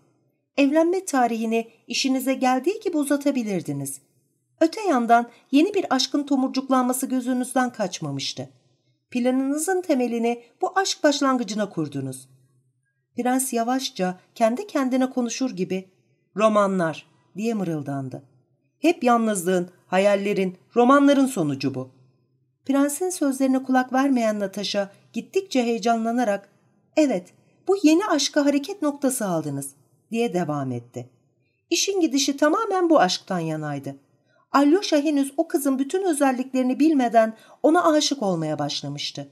S1: Evlenme tarihini işinize geldiği gibi uzatabilirdiniz. Öte yandan yeni bir aşkın tomurcuklanması gözünüzden kaçmamıştı. Planınızın temelini bu aşk başlangıcına kurdunuz. Prens yavaşça kendi kendine konuşur gibi romanlar diye mırıldandı. Hep yalnızlığın, hayallerin, romanların sonucu bu. Prensin sözlerine kulak vermeyen Natasha gittikçe heyecanlanarak evet bu yeni aşka hareket noktası aldınız diye devam etti. İşin gidişi tamamen bu aşktan yanaydı. Alyosha henüz o kızın bütün özelliklerini bilmeden ona aşık olmaya başlamıştı.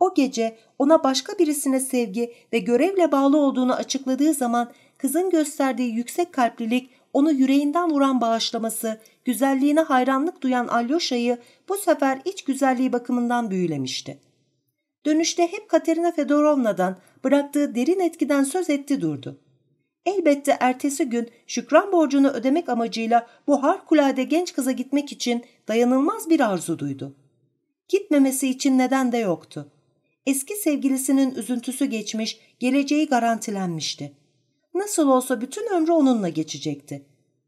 S1: O gece ona başka birisine sevgi ve görevle bağlı olduğunu açıkladığı zaman kızın gösterdiği yüksek kalplilik onu yüreğinden vuran bağışlaması, güzelliğine hayranlık duyan Alyosha'yı bu sefer iç güzelliği bakımından büyülemişti. Dönüşte hep Katerina Fedorovna'dan bıraktığı derin etkiden söz etti durdu. Elbette ertesi gün şükran borcunu ödemek amacıyla bu harikulade genç kıza gitmek için dayanılmaz bir arzu duydu. Gitmemesi için neden de yoktu. Eski sevgilisinin üzüntüsü geçmiş, geleceği garantilenmişti. Nasıl olsa bütün ömrü onunla geçecekti.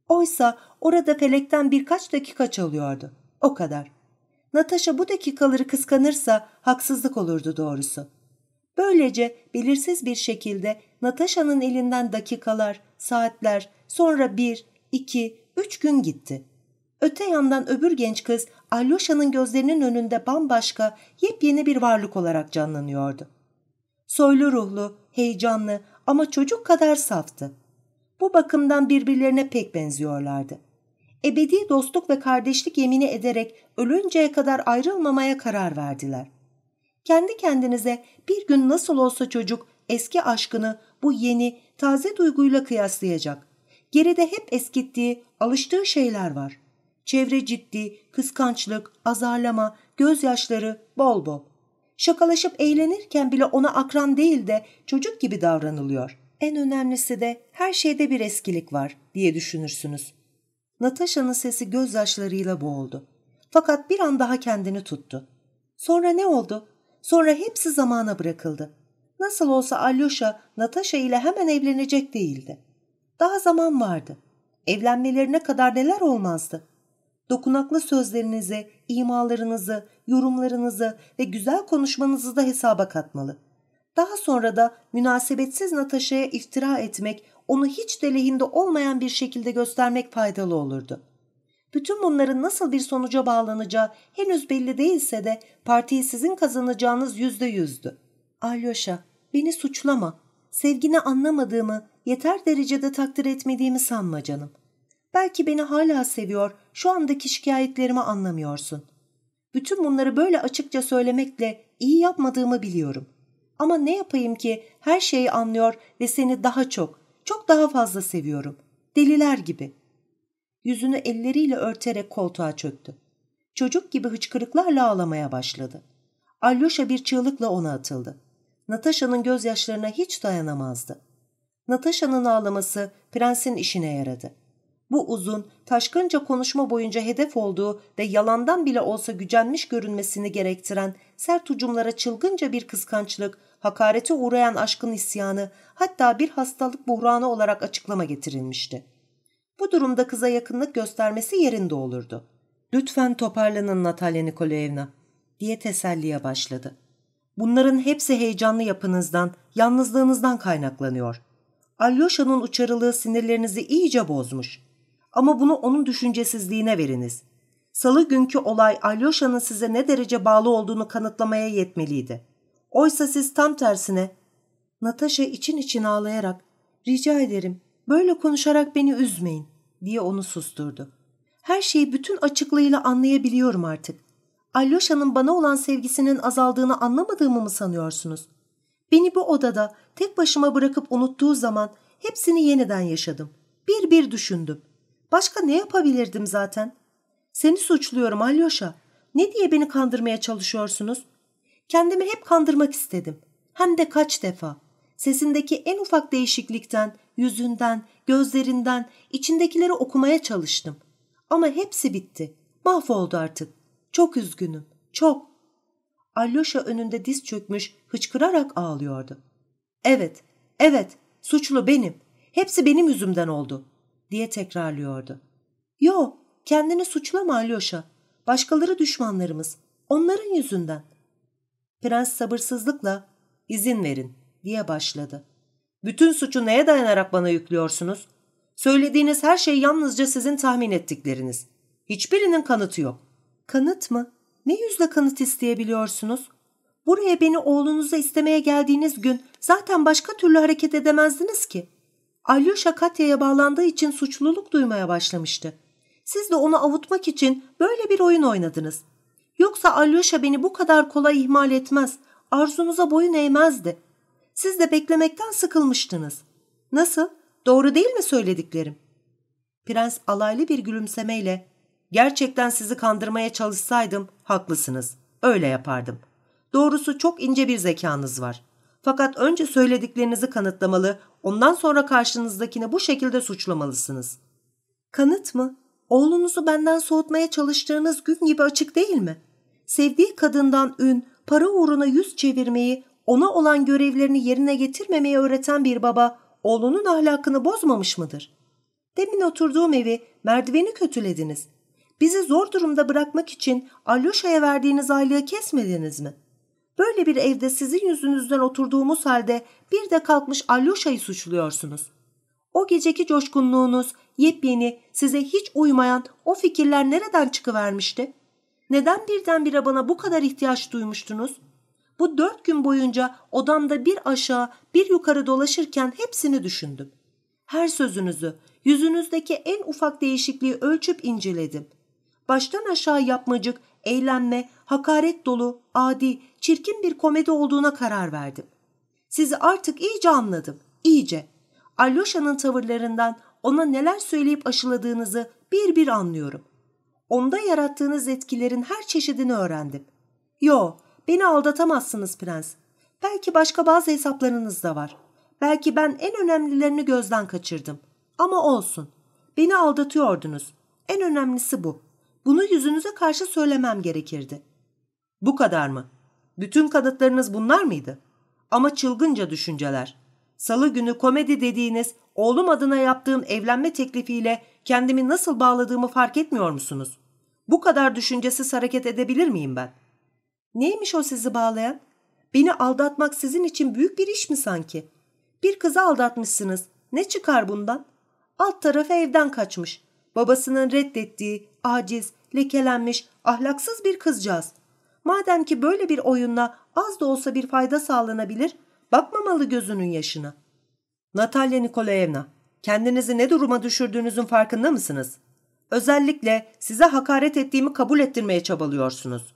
S1: Oysa orada felekten birkaç dakika çalıyordu. O kadar. Natasha bu dakikaları kıskanırsa haksızlık olurdu doğrusu. Böylece belirsiz bir şekilde Natasha'nın elinden dakikalar, saatler, sonra bir, iki, üç gün gitti. Öte yandan öbür genç kız Alyosha'nın gözlerinin önünde bambaşka, yepyeni bir varlık olarak canlanıyordu. Soylu ruhlu, heyecanlı ama çocuk kadar saftı. Bu bakımdan birbirlerine pek benziyorlardı. Ebedi dostluk ve kardeşlik yemini ederek ölünceye kadar ayrılmamaya karar verdiler. Kendi kendinize bir gün nasıl olsa çocuk eski aşkını bu yeni, taze duyguyla kıyaslayacak. Geride hep eskittiği, alıştığı şeyler var. Çevre ciddi, kıskançlık, azarlama, gözyaşları bol bol. Şakalaşıp eğlenirken bile ona akran değil de çocuk gibi davranılıyor. En önemlisi de her şeyde bir eskilik var diye düşünürsünüz. Natasha'nın sesi gözyaşlarıyla boğuldu. Fakat bir an daha kendini tuttu. Sonra ne oldu? Sonra hepsi zamana bırakıldı. Nasıl olsa Alyosha Natasha ile hemen evlenecek değildi. Daha zaman vardı. Evlenmelerine kadar neler olmazdı. Dokunaklı sözlerinizi, imalarınızı, yorumlarınızı ve güzel konuşmanızı da hesaba katmalı. Daha sonra da münasebetsiz Natasha'ya iftira etmek, onu hiç de lehinde olmayan bir şekilde göstermek faydalı olurdu. Bütün bunların nasıl bir sonuca bağlanacağı henüz belli değilse de partiyi sizin kazanacağınız yüzde yüzdü. Alyosha, beni suçlama. Sevgini anlamadığımı, yeter derecede takdir etmediğimi sanma canım. Belki beni hala seviyor, şu andaki şikayetlerimi anlamıyorsun. Bütün bunları böyle açıkça söylemekle iyi yapmadığımı biliyorum. Ama ne yapayım ki her şeyi anlıyor ve seni daha çok, çok daha fazla seviyorum. Deliler gibi. Yüzünü elleriyle örterek koltuğa çöktü. Çocuk gibi hıçkırıklarla ağlamaya başladı. Alyosha bir çığlıkla ona atıldı. Natasha'nın gözyaşlarına hiç dayanamazdı. Natasha'nın ağlaması prensin işine yaradı. Bu uzun, taşkınca konuşma boyunca hedef olduğu ve yalandan bile olsa gücenmiş görünmesini gerektiren sert ucumlara çılgınca bir kıskançlık, hakarete uğrayan aşkın isyanı, hatta bir hastalık buhranı olarak açıklama getirilmişti. Bu durumda kıza yakınlık göstermesi yerinde olurdu. ''Lütfen toparlanın Natalya Nikolaevna.'' diye teselliye başladı. ''Bunların hepsi heyecanlı yapınızdan, yalnızlığınızdan kaynaklanıyor. Alyosha'nın uçarılığı sinirlerinizi iyice bozmuş. Ama bunu onun düşüncesizliğine veriniz. Salı günkü olay Alyosha'nın size ne derece bağlı olduğunu kanıtlamaya yetmeliydi. Oysa siz tam tersine... Natasha için için ağlayarak, ''Rica ederim, böyle konuşarak beni üzmeyin.'' diye onu susturdu. Her şeyi bütün açıklığıyla anlayabiliyorum artık. Alyosha'nın bana olan sevgisinin azaldığını anlamadığımı mı sanıyorsunuz? Beni bu odada tek başıma bırakıp unuttuğu zaman hepsini yeniden yaşadım. Bir bir düşündüm. Başka ne yapabilirdim zaten? Seni suçluyorum Alyosha. Ne diye beni kandırmaya çalışıyorsunuz? Kendimi hep kandırmak istedim. Hem de kaç defa. Sesindeki en ufak değişiklikten, yüzünden, gözlerinden, içindekileri okumaya çalıştım. Ama hepsi bitti. Mahvoldu artık. Çok üzgünüm. Çok. Alyosha önünde diz çökmüş, hıçkırarak ağlıyordu. Evet, evet, suçlu benim. Hepsi benim yüzümden oldu diye tekrarlıyordu. Yo, kendini suçlama Alyosha. Başkaları düşmanlarımız. Onların yüzünden. Prens sabırsızlıkla izin verin diye başladı. Bütün suçu neye dayanarak bana yüklüyorsunuz? Söylediğiniz her şey yalnızca sizin tahmin ettikleriniz. Hiçbirinin kanıtı yok. Kanıt mı? Ne yüzle kanıt isteyebiliyorsunuz? Buraya beni oğlunuza istemeye geldiğiniz gün zaten başka türlü hareket edemezdiniz ki. Alyosha Katya'ya bağlandığı için suçluluk duymaya başlamıştı. Siz de onu avutmak için böyle bir oyun oynadınız. Yoksa Alyosha beni bu kadar kolay ihmal etmez, arzunuza boyun eğmezdi. Siz de beklemekten sıkılmıştınız. Nasıl? Doğru değil mi söylediklerim? Prens alaylı bir gülümsemeyle, gerçekten sizi kandırmaya çalışsaydım haklısınız. Öyle yapardım. Doğrusu çok ince bir zekanız var. Fakat önce söylediklerinizi kanıtlamalı, ondan sonra karşınızdakini bu şekilde suçlamalısınız. Kanıt mı? Oğlunuzu benden soğutmaya çalıştığınız gün gibi açık değil mi? Sevdiği kadından ün, para uğruna yüz çevirmeyi, ona olan görevlerini yerine getirmemeyi öğreten bir baba, oğlunun ahlakını bozmamış mıdır? Demin oturduğum evi, merdiveni kötülediniz. Bizi zor durumda bırakmak için Alyosha'ya verdiğiniz aylığı kesmediniz mi? Böyle bir evde sizin yüzünüzden oturduğumuz halde bir de kalkmış Alyosha'yı suçluyorsunuz. O geceki coşkunluğunuz, yepyeni, size hiç uymayan o fikirler nereden çıkıvermişti? Neden birdenbire bana bu kadar ihtiyaç duymuştunuz? Bu dört gün boyunca odamda bir aşağı bir yukarı dolaşırken hepsini düşündüm. Her sözünüzü, yüzünüzdeki en ufak değişikliği ölçüp inceledim. Baştan aşağı yapmacık, eğlenme, hakaret dolu, adi, çirkin bir komedi olduğuna karar verdim. Sizi artık iyice anladım, iyice. Alyosha'nın tavırlarından ona neler söyleyip aşıladığınızı bir bir anlıyorum. Onda yarattığınız etkilerin her çeşidini öğrendim. Yo, beni aldatamazsınız prens. Belki başka bazı hesaplarınız da var. Belki ben en önemlilerini gözden kaçırdım. Ama olsun. Beni aldatıyordunuz. En önemlisi bu. Bunu yüzünüze karşı söylemem gerekirdi. Bu kadar mı? Bütün kanıtlarınız bunlar mıydı? Ama çılgınca düşünceler. Salı günü komedi dediğiniz oğlum adına yaptığım evlenme teklifiyle kendimi nasıl bağladığımı fark etmiyor musunuz? Bu kadar düşüncesiz hareket edebilir miyim ben? Neymiş o sizi bağlayan? Beni aldatmak sizin için büyük bir iş mi sanki? Bir kızı aldatmışsınız. Ne çıkar bundan? Alt tarafı evden kaçmış. Babasının reddettiği, aciz, lekelenmiş, ahlaksız bir kızcağız. Madem ki böyle bir oyunla az da olsa bir fayda sağlanabilir, bakmamalı gözünün yaşına. Natalya Nikolayevna, kendinizi ne duruma düşürdüğünüzün farkında mısınız? Özellikle size hakaret ettiğimi kabul ettirmeye çabalıyorsunuz.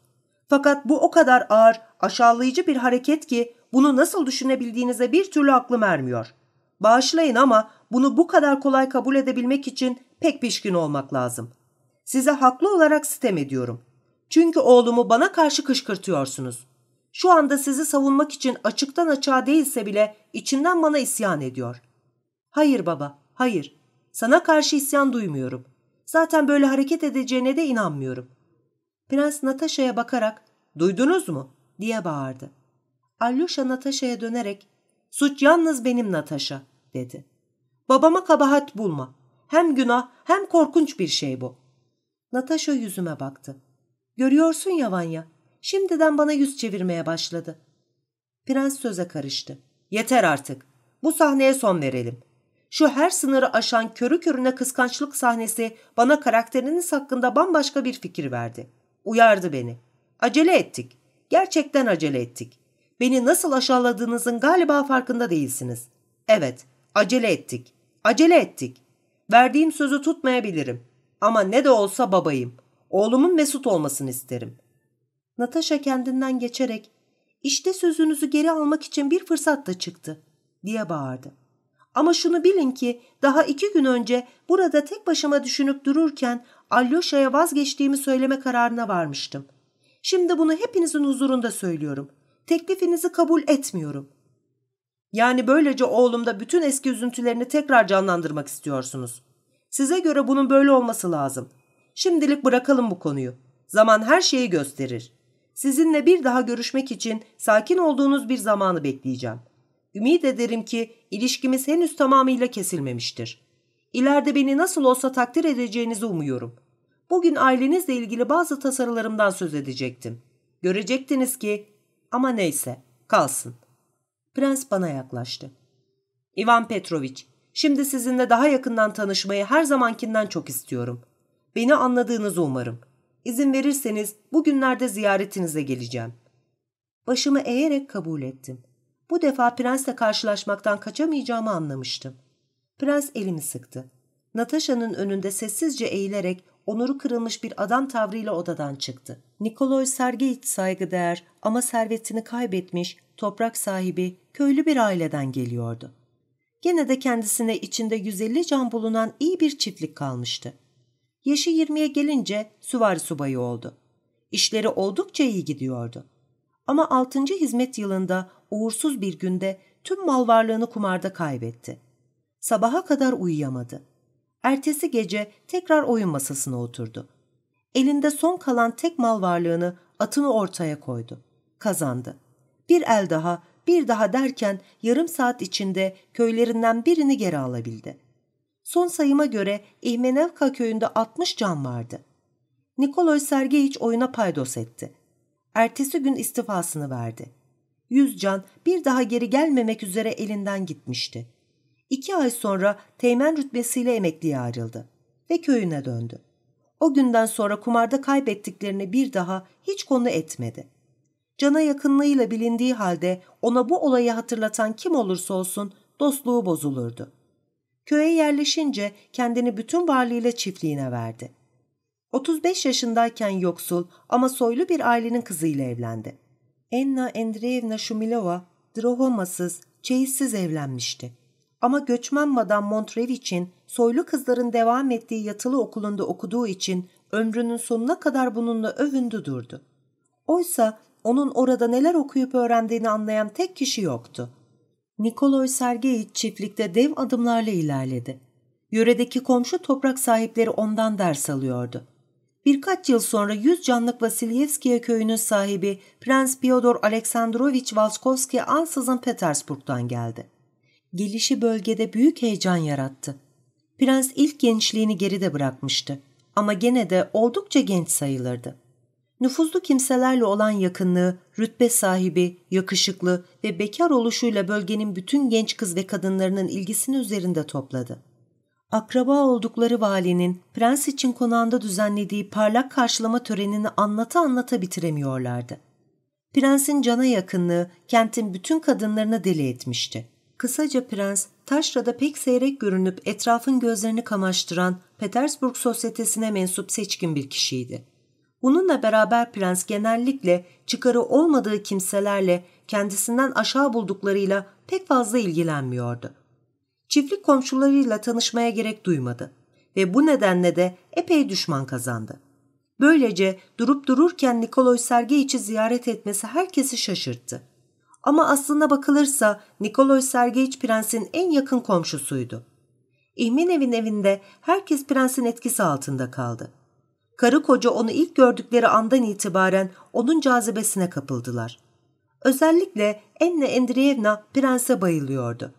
S1: Fakat bu o kadar ağır, aşağılayıcı bir hareket ki bunu nasıl düşünebildiğinize bir türlü aklım ermiyor. Bağışlayın ama bunu bu kadar kolay kabul edebilmek için pek pişkin olmak lazım. Size haklı olarak sitem ediyorum. Çünkü oğlumu bana karşı kışkırtıyorsunuz. Şu anda sizi savunmak için açıktan açığa değilse bile içinden bana isyan ediyor. Hayır baba, hayır. Sana karşı isyan duymuyorum. Zaten böyle hareket edeceğine de inanmıyorum. Prens Natasha'ya bakarak duydunuz mu diye bağırdı. Alyosha Natasha'ya dönerek suç yalnız benim Natasha dedi. Babama kabahat bulma. Hem günah hem korkunç bir şey bu. Natasha yüzüme baktı. Görüyorsun ya Vanya, şimdiden bana yüz çevirmeye başladı. Prens söze karıştı. Yeter artık. Bu sahneye son verelim. Şu her sınırı aşan körü körüne kıskançlık sahnesi bana karakteriniz hakkında bambaşka bir fikir verdi. Uyardı beni. Acele ettik. Gerçekten acele ettik. Beni nasıl aşağıladığınızın galiba farkında değilsiniz. Evet, acele ettik. Acele ettik. Verdiğim sözü tutmayabilirim. Ama ne de olsa babayım. Oğlumun mesut olmasını isterim. Natasha kendinden geçerek işte sözünüzü geri almak için bir fırsat da çıktı diye bağırdı. Ama şunu bilin ki daha iki gün önce burada tek başıma düşünüp dururken Alyosha'ya vazgeçtiğimi söyleme kararına varmıştım. Şimdi bunu hepinizin huzurunda söylüyorum. Teklifinizi kabul etmiyorum. Yani böylece oğlumda bütün eski üzüntülerini tekrar canlandırmak istiyorsunuz. Size göre bunun böyle olması lazım. Şimdilik bırakalım bu konuyu. Zaman her şeyi gösterir. Sizinle bir daha görüşmek için sakin olduğunuz bir zamanı bekleyeceğim.
S2: Ümit ederim ki ilişkimiz henüz tamamıyla kesilmemiştir. İleride beni nasıl olsa takdir edeceğinizi umuyorum. Bugün ailenizle ilgili bazı tasarılarımdan söz edecektim. Görecektiniz ki ama neyse kalsın. Prens bana yaklaştı. İvan Petroviç, şimdi sizinle daha yakından tanışmayı her zamankinden çok istiyorum. Beni anladığınızı umarım. İzin verirseniz bugünlerde ziyaretinize geleceğim. Başımı eğerek kabul ettim. Bu defa prensle karşılaşmaktan kaçamayacağımı anlamıştım. Prens elimi sıktı. Natasha'nın önünde sessizce eğilerek onuru kırılmış bir adam tavrıyla odadan çıktı. Nikoloy Sergeyiç saygıdeğer ama servetini kaybetmiş, toprak sahibi, köylü bir aileden geliyordu. Gene de kendisine içinde 150 can bulunan iyi bir çiftlik kalmıştı. Yaşı 20'ye gelince süvari subayı oldu. İşleri oldukça iyi gidiyordu. Ama 6. hizmet yılında uğursuz bir günde tüm mal varlığını kumarda kaybetti. Sabaha kadar uyuyamadı. Ertesi gece tekrar oyun masasına oturdu. Elinde son kalan tek mal varlığını atını ortaya koydu. Kazandı. Bir el daha, bir daha derken yarım saat içinde köylerinden birini geri alabildi. Son sayıma göre İhmenevka köyünde 60 can vardı. Nikoloy Sergeyiç oyuna paydos etti. Ertesi gün istifasını verdi. Yüz can bir daha geri gelmemek üzere elinden gitmişti. İki ay sonra teğmen rütbesiyle emekliye ayrıldı ve köyüne döndü. O günden sonra kumarda kaybettiklerini bir daha hiç konu etmedi. Cana yakınlığıyla bilindiği halde ona bu olayı hatırlatan kim olursa olsun dostluğu bozulurdu. Köye yerleşince kendini bütün varlığıyla çiftliğine verdi. 35 yaşındayken yoksul ama soylu bir ailenin kızıyla evlendi. Enna Andreevna Shumilova, drohomasız, çeyizsiz evlenmişti. Ama göçmen Madame Montrevich'in soylu kızların devam ettiği yatılı okulunda okuduğu için ömrünün sonuna kadar bununla övündü durdu. Oysa onun orada neler okuyup öğrendiğini anlayan tek kişi yoktu. Nikoloy Sergeyiç çiftlikte dev adımlarla ilerledi. Yöredeki komşu toprak sahipleri ondan ders alıyordu. Birkaç yıl sonra yüz canlık Vasilyevskiye köyünün sahibi Prens Fyodor Aleksandrovich Valskovski ansızın Petersburg'dan geldi. Gelişi bölgede büyük heyecan yarattı. Prens ilk gençliğini geride bırakmıştı ama gene de oldukça genç sayılırdı. Nüfuzlu kimselerle olan yakınlığı, rütbe sahibi, yakışıklı ve bekar oluşuyla bölgenin bütün genç kız ve kadınlarının ilgisini üzerinde topladı. Akraba oldukları valinin prens için konağında düzenlediği parlak karşılama törenini anlata anlata bitiremiyorlardı. Prensin cana yakınlığı kentin bütün kadınlarını deli etmişti. Kısaca prens, taşrada pek seyrek görünüp etrafın gözlerini kamaştıran Petersburg sosyetesine mensup seçkin bir kişiydi. Bununla beraber prens genellikle çıkarı olmadığı kimselerle kendisinden aşağı bulduklarıyla pek fazla ilgilenmiyordu. Çiftlik komşularıyla tanışmaya gerek duymadı ve bu nedenle de epey düşman kazandı. Böylece durup dururken Nikoloy Sergeyiç'i ziyaret etmesi herkesi şaşırttı. Ama aslına bakılırsa Nikoloy Sergeyiç prensin en yakın komşusuydu. İhminev'in evinde herkes prensin etkisi altında kaldı. Karı koca onu ilk gördükleri andan itibaren onun cazibesine kapıldılar. Özellikle Enne Endriyevna prense bayılıyordu.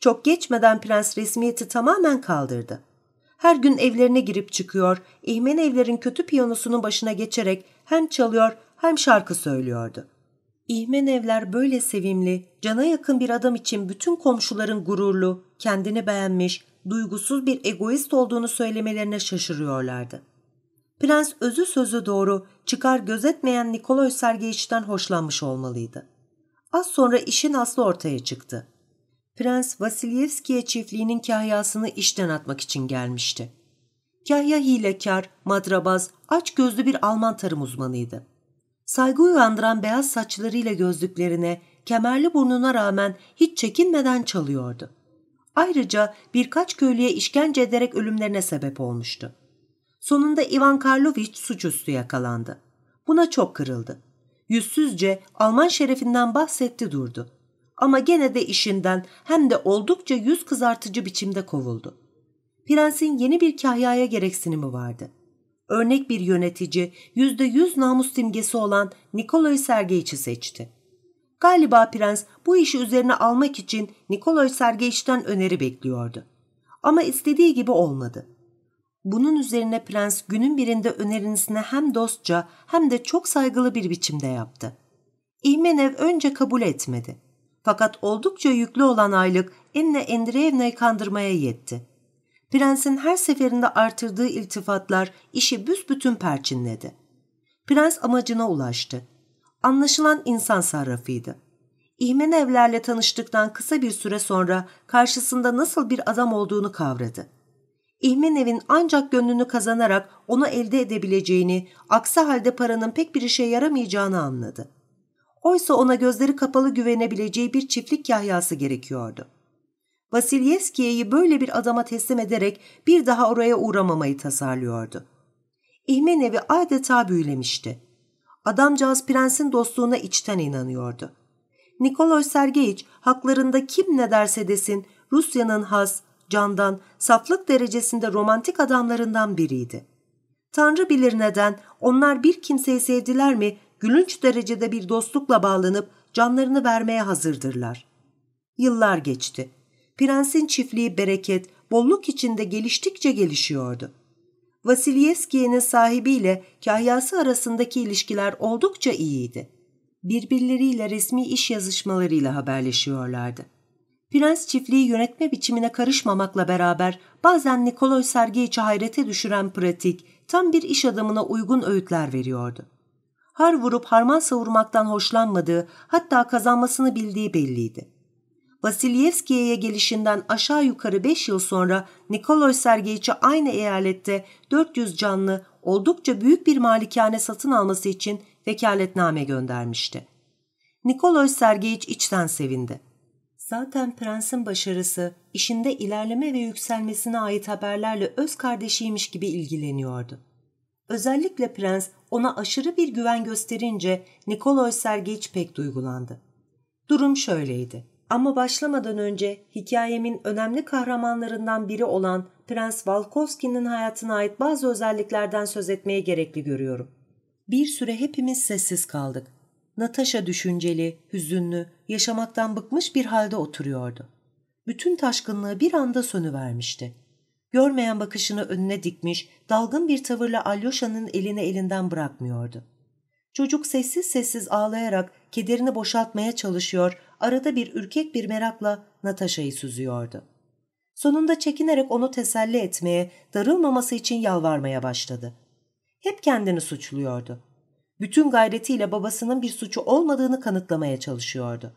S2: Çok geçmeden prens resmiyeti tamamen kaldırdı. Her gün evlerine girip çıkıyor, İhmen evlerin kötü piyanosunun başına geçerek hem çalıyor hem şarkı söylüyordu. İhmen evler böyle sevimli, cana yakın bir adam için bütün komşuların gururlu, kendini beğenmiş, duygusuz bir egoist olduğunu söylemelerine şaşırıyorlardı. Prens özü sözü doğru çıkar gözetmeyen Nikoloy Sergeyiç'ten hoşlanmış olmalıydı. Az sonra işin aslı ortaya çıktı. Prens Vasilyevskiye çiftliğinin kahyasını işten atmak için gelmişti. Kahya hilekar, madrabaz, aç gözlü bir Alman tarım uzmanıydı. Saygı uyandıran beyaz saçlarıyla gözlüklerine, kemerli burnuna rağmen hiç çekinmeden çalıyordu. Ayrıca birkaç köylüye işkence ederek ölümlerine sebep olmuştu. Sonunda Ivan Karlovich suçüstü yakalandı. Buna çok kırıldı. Yüzsüzce Alman şerefinden bahsetti durdu. Ama gene de işinden hem de oldukça yüz kızartıcı biçimde kovuldu. Prensin yeni bir kahyaya gereksinimi vardı. Örnek bir yönetici, yüzde yüz namus simgesi olan Nikolay Sergeyiç'i seçti. Galiba prens bu işi üzerine almak için Nikolay Sergeyiç'ten öneri bekliyordu. Ama istediği gibi olmadı. Bunun üzerine prens günün birinde önerisini hem dostça hem de çok saygılı bir biçimde yaptı. İhmenev önce kabul etmedi. Fakat oldukça yüklü olan aylık Enne Endreyevna'yı kandırmaya yetti. Prensin her seferinde artırdığı iltifatlar işi büsbütün perçinledi. Prens amacına ulaştı. Anlaşılan insan sarrafıydı. İhmenevlerle tanıştıktan kısa bir süre sonra karşısında nasıl bir adam olduğunu kavradı. İhmenev'in ancak gönlünü kazanarak onu elde edebileceğini, aksi halde paranın pek bir işe yaramayacağını anladı. Oysa ona gözleri kapalı güvenebileceği bir çiftlik kahyası gerekiyordu. Vasilyevskiye'yi böyle bir adama teslim ederek bir daha oraya uğramamayı tasarlıyordu. İhmenev'i adeta büyülemişti. Adamcağız prensin dostluğuna içten inanıyordu. Nikolay Sergeyiç haklarında kim ne derse desin Rusya'nın has, candan, saflık derecesinde romantik adamlarından biriydi. Tanrı bilir neden onlar bir kimseyi sevdiler mi gülünç derecede bir dostlukla bağlanıp canlarını vermeye hazırdırlar. Yıllar geçti. Prensin çiftliği bereket, bolluk içinde geliştikçe gelişiyordu. Vasilyevskiye'nin sahibiyle kahyası arasındaki ilişkiler oldukça iyiydi. Birbirleriyle resmi iş yazışmalarıyla haberleşiyorlardı. Prens çiftliği yönetme biçimine karışmamakla beraber bazen Nikolay Sergeyiç'i hayrete düşüren pratik, tam bir iş adamına uygun öğütler veriyordu. Har vurup harman savurmaktan hoşlanmadığı, hatta kazanmasını bildiği belliydi. Vasilyevskiye'ye gelişinden aşağı yukarı 5 yıl sonra Nikolay Sergeyiç'i aynı eyalette 400 canlı, oldukça büyük bir malikane satın alması için vekaletname göndermişti. Nikolay Sergeyiç içten sevindi. Zaten prensin başarısı, işinde ilerleme ve yükselmesine ait haberlerle öz kardeşiymiş gibi ilgileniyordu. Özellikle prens ona aşırı bir güven gösterince Nikolay Sergeyiç pek duygulandı. Durum şöyleydi. Ama başlamadan önce hikayemin önemli kahramanlarından biri olan Prens Valkovski'nin hayatına ait bazı özelliklerden söz etmeye gerekli görüyorum. Bir süre hepimiz sessiz kaldık. Natasha düşünceli, hüzünlü, yaşamaktan bıkmış bir halde oturuyordu. Bütün taşkınlığı bir anda sönüvermişti. Görmeyen bakışını önüne dikmiş, dalgın bir tavırla Alyosha'nın elini elinden bırakmıyordu. Çocuk sessiz sessiz ağlayarak kederini boşaltmaya çalışıyor, arada bir ürkek bir merakla Natasha'yı süzüyordu. Sonunda çekinerek onu teselli etmeye, darılmaması için yalvarmaya başladı. Hep kendini suçluyordu. Bütün gayretiyle babasının bir suçu olmadığını kanıtlamaya çalışıyordu.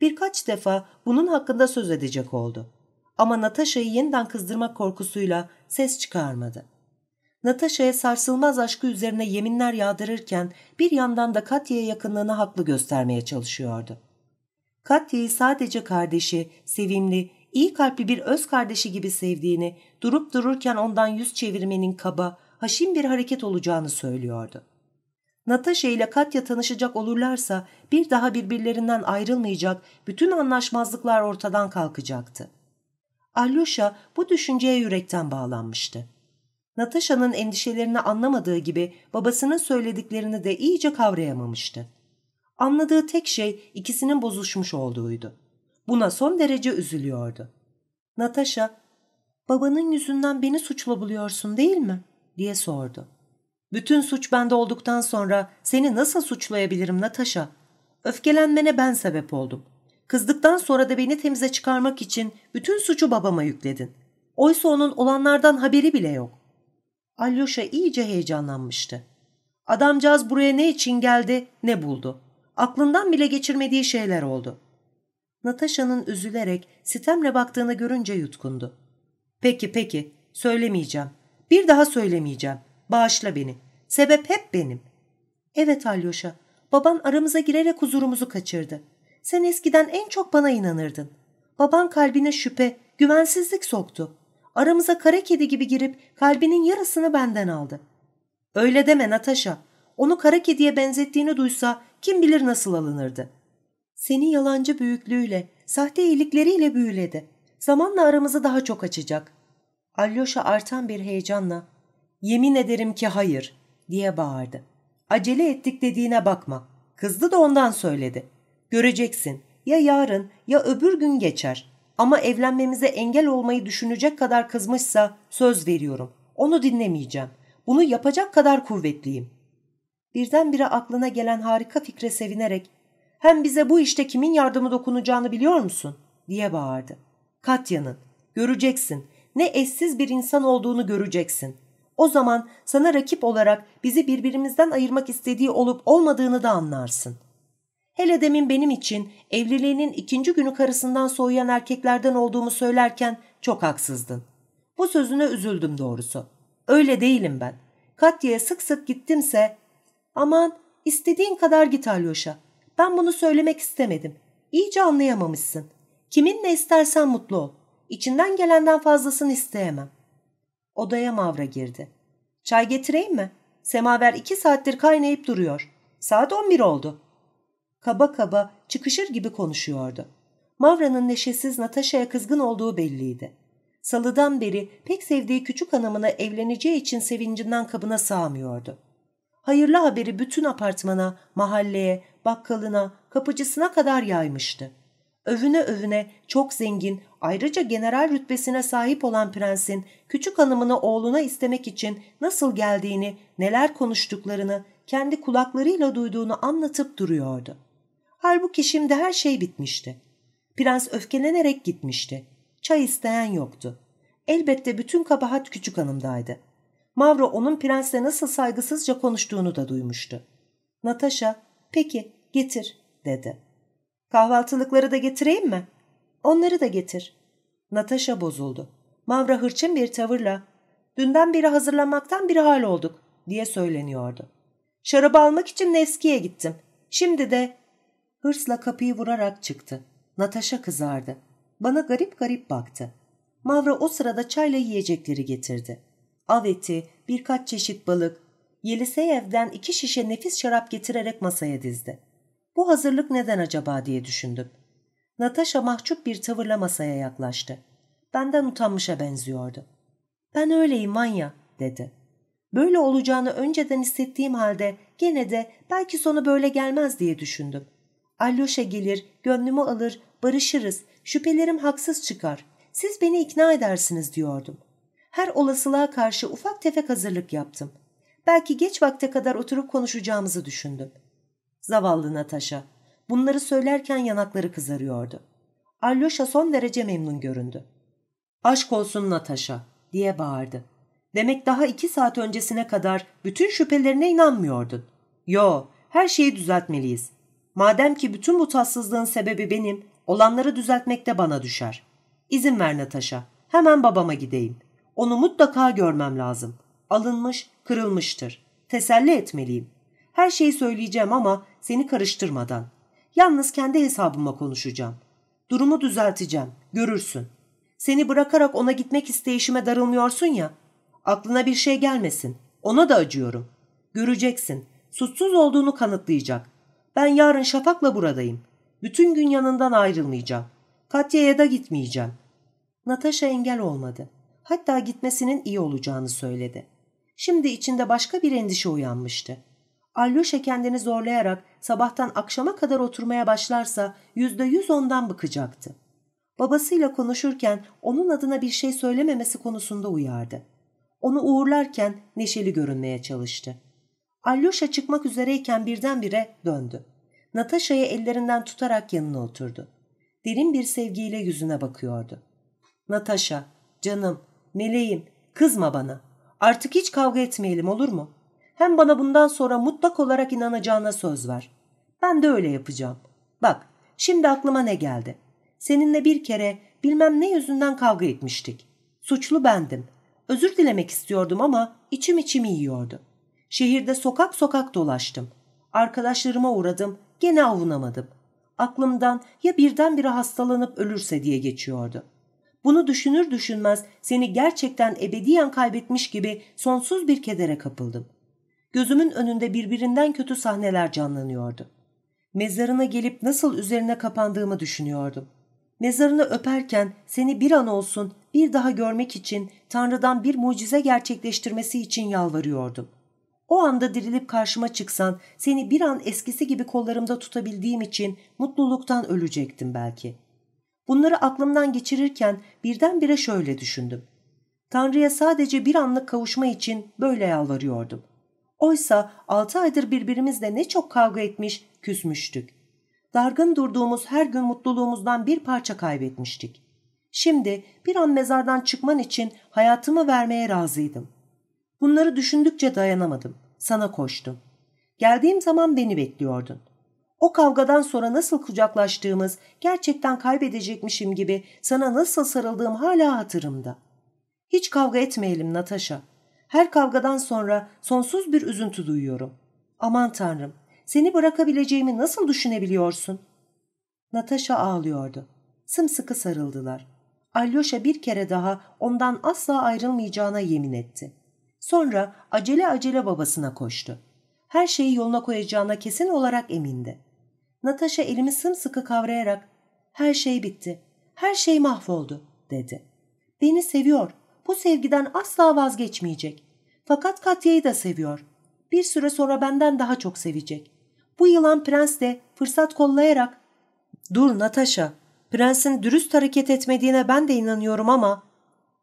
S2: Birkaç defa bunun hakkında söz edecek oldu. Ama Natasha'yı yeniden kızdırmak korkusuyla ses çıkarmadı. Natasha'ya sarsılmaz aşkı üzerine yeminler yağdırırken bir yandan da Katya'ya yakınlığını haklı göstermeye çalışıyordu. Katya'yı sadece kardeşi, sevimli, iyi kalpli bir öz kardeşi gibi sevdiğini, durup dururken ondan yüz çevirmenin kaba, haşin bir hareket olacağını söylüyordu. Natasha ile Katya tanışacak olurlarsa bir daha birbirlerinden ayrılmayacak, bütün anlaşmazlıklar ortadan kalkacaktı. Alyosha bu düşünceye yürekten bağlanmıştı. Natasha'nın endişelerini anlamadığı gibi babasının söylediklerini de iyice kavrayamamıştı. Anladığı tek şey ikisinin bozuşmuş olduğuydu. Buna son derece üzülüyordu. Natasha, babanın yüzünden beni suçlu buluyorsun değil mi? diye sordu. Bütün suç bende olduktan sonra seni nasıl suçlayabilirim Natasha? Öfkelenmene ben sebep oldum. Kızdıktan sonra da beni temize çıkarmak için bütün suçu babama yükledin. Oysa onun olanlardan haberi bile yok. Alyosha iyice heyecanlanmıştı. Adamcağız buraya ne için geldi, ne buldu. Aklından bile geçirmediği şeyler oldu. Natasha'nın üzülerek sitemle baktığını görünce yutkundu. Peki peki, söylemeyeceğim. Bir daha söylemeyeceğim. Bağışla beni. Sebep hep benim. Evet Alyosha, baban aramıza girerek huzurumuzu kaçırdı. Sen eskiden en çok bana inanırdın. Baban kalbine şüphe, güvensizlik soktu. Aramıza kara kedi gibi girip kalbinin yarısını benden aldı. Öyle deme Natasha. Onu kara kediye benzettiğini duysa kim bilir nasıl alınırdı. Seni yalancı büyüklüğüyle, sahte iyilikleriyle büyüledi. Zamanla aramızı daha çok açacak. Alyosha artan bir heyecanla, yemin ederim ki hayır diye bağırdı. Acele ettik dediğine bakma. Kızdı da ondan söyledi. Göreceksin. Ya yarın ya öbür gün geçer. Ama evlenmemize engel olmayı düşünecek kadar kızmışsa söz veriyorum. Onu dinlemeyeceğim. Bunu yapacak kadar kuvvetliyim. Birdenbire aklına gelen harika fikre sevinerek hem bize bu işte kimin yardımı dokunacağını biliyor musun? diye bağırdı. Katya'nın. Göreceksin. Ne eşsiz bir insan olduğunu göreceksin. O zaman sana rakip olarak bizi birbirimizden ayırmak istediği olup olmadığını da anlarsın. Hele demin benim için evliliğinin ikinci günü karısından soğuyan erkeklerden olduğumu söylerken çok haksızdın. Bu sözüne üzüldüm doğrusu. Öyle değilim ben. Katya'ya sık sık gittimse aman istediğin kadar git Alyoş'a. Ben bunu söylemek istemedim. İyice anlayamamışsın. Kiminle istersen mutlu ol. İçinden gelenden fazlasını isteyemem. Odaya Mavra girdi. Çay getireyim mi? Semaver iki saattir kaynayıp duruyor. Saat on bir oldu. Kaba kaba çıkışır gibi konuşuyordu. Mavra'nın neşesiz Natasha'ya kızgın olduğu belliydi. Salıdan beri pek sevdiği küçük hanımına evleneceği için sevincinden kabına sığamıyordu. Hayırlı haberi bütün apartmana, mahalleye, bakkalına, kapıcısına kadar yaymıştı. Övüne övüne çok zengin, ayrıca general rütbesine sahip olan prensin küçük hanımını oğluna istemek için nasıl geldiğini, neler konuştuklarını kendi kulaklarıyla duyduğunu anlatıp duruyordu. Halbuki şimdi her şey bitmişti. Prens öfkelenerek gitmişti. Çay isteyen yoktu. Elbette bütün kabahat küçük hanımdaydı. Mavro onun prensle nasıl saygısızca konuştuğunu da duymuştu. Natasha, peki getir dedi. Kahvaltılıkları da getireyim mi? Onları da getir. Natasha bozuldu. Mavra hırçın bir tavırla, dünden beri hazırlanmaktan bir hal olduk diye söyleniyordu. Şarabı almak için Nevski'ye gittim. Şimdi de hırsla kapıyı vurarak çıktı. Natasha kızardı. Bana garip garip baktı. Mavra o sırada çayla yiyecekleri getirdi. Av eti, birkaç çeşit balık, Yeliseyev'den iki şişe nefis şarap getirerek masaya dizdi. Bu hazırlık neden acaba diye düşündüm. Natasha mahcup bir tavırla masaya yaklaştı. Benden utanmışa benziyordu. Ben öyleyim Vanya dedi. Böyle olacağını önceden hissettiğim halde gene de belki sonu böyle gelmez diye düşündüm. Alyosha gelir, gönlümü alır, barışırız, şüphelerim haksız çıkar. Siz beni ikna edersiniz diyordum. Her olasılığa karşı ufak tefek hazırlık yaptım. Belki geç vakte kadar oturup konuşacağımızı düşündüm. Zavallı Natasha. Bunları söylerken yanakları kızarıyordu. Alyosha son derece memnun göründü. Aşk olsun Natasha diye bağırdı. Demek daha iki saat öncesine kadar bütün şüphelerine inanmıyordun. Yo, her şeyi düzeltmeliyiz. Madem ki bütün bu tatsızlığın sebebi benim, olanları düzeltmek de bana düşer. İzin ver Natasha, hemen babama gideyim. Onu mutlaka görmem lazım. Alınmış, kırılmıştır. Teselli etmeliyim. Her şeyi söyleyeceğim ama seni karıştırmadan. Yalnız kendi hesabıma konuşacağım. Durumu düzelteceğim. Görürsün. Seni bırakarak ona gitmek isteyişime darılmıyorsun ya. Aklına bir şey gelmesin. Ona da acıyorum. Göreceksin. Suçsuz olduğunu kanıtlayacak. Ben yarın Şafak'la buradayım. Bütün gün yanından ayrılmayacağım. Katya'ya da gitmeyeceğim. Natasha engel olmadı. Hatta gitmesinin iyi olacağını söyledi. Şimdi içinde başka bir endişe uyanmıştı. Alyosha kendini zorlayarak sabahtan akşama kadar oturmaya başlarsa yüzde yüz ondan bıkacaktı. Babasıyla konuşurken onun adına bir şey söylememesi konusunda uyardı. Onu uğurlarken neşeli görünmeye çalıştı. Alyosha çıkmak üzereyken birdenbire döndü. Natasha'yı ellerinden tutarak yanına oturdu. Derin bir sevgiyle yüzüne bakıyordu. Natasha, canım, meleğim, kızma bana. Artık hiç kavga etmeyelim olur mu? Hem bana bundan sonra mutlak olarak inanacağına söz ver. Ben de öyle yapacağım. Bak, şimdi aklıma ne geldi. Seninle bir kere bilmem ne yüzünden kavga etmiştik. Suçlu bendim. Özür dilemek istiyordum ama içim içimi yiyordu. Şehirde sokak sokak dolaştım. Arkadaşlarıma uğradım, gene avunamadım. Aklımdan ya birdenbire hastalanıp ölürse diye geçiyordu. Bunu düşünür düşünmez seni gerçekten ebediyen kaybetmiş gibi sonsuz bir kedere kapıldım. Gözümün önünde birbirinden kötü sahneler canlanıyordu. Mezarına gelip nasıl üzerine kapandığımı düşünüyordum. Mezarını öperken seni bir an olsun bir daha görmek için Tanrı'dan bir mucize gerçekleştirmesi için yalvarıyordum. O anda dirilip karşıma çıksan seni bir an eskisi gibi kollarımda tutabildiğim için mutluluktan ölecektim belki. Bunları aklımdan geçirirken birdenbire şöyle düşündüm. Tanrı'ya sadece bir anlık kavuşma için böyle yalvarıyordum. Oysa altı aydır birbirimizle ne çok kavga etmiş, küsmüştük. Dargın durduğumuz her gün mutluluğumuzdan bir parça kaybetmiştik. Şimdi bir an mezardan çıkman için hayatımı vermeye razıydım. Bunları düşündükçe dayanamadım. Sana koştum. Geldiğim zaman beni bekliyordun. O kavgadan sonra nasıl kucaklaştığımız, gerçekten kaybedecekmişim gibi sana nasıl sarıldığım hala hatırımda. Hiç kavga etmeyelim Natasha. Her kavgadan sonra sonsuz bir üzüntü duyuyorum. Aman tanrım, seni bırakabileceğimi nasıl düşünebiliyorsun? Natasha ağlıyordu. Sımsıkı sarıldılar. Alyosha bir kere daha ondan asla ayrılmayacağına yemin etti. Sonra acele acele babasına koştu. Her şeyi yoluna koyacağına kesin olarak emindi. Natasha elimi sımsıkı kavrayarak ''Her şey bitti, her şey mahvoldu.'' dedi. ''Beni seviyor, bu sevgiden asla vazgeçmeyecek. Fakat Katya'yı da seviyor. Bir süre sonra benden daha çok sevecek. Bu yılan prens de fırsat kollayarak ''Dur Natasha, prensin dürüst hareket etmediğine ben de inanıyorum ama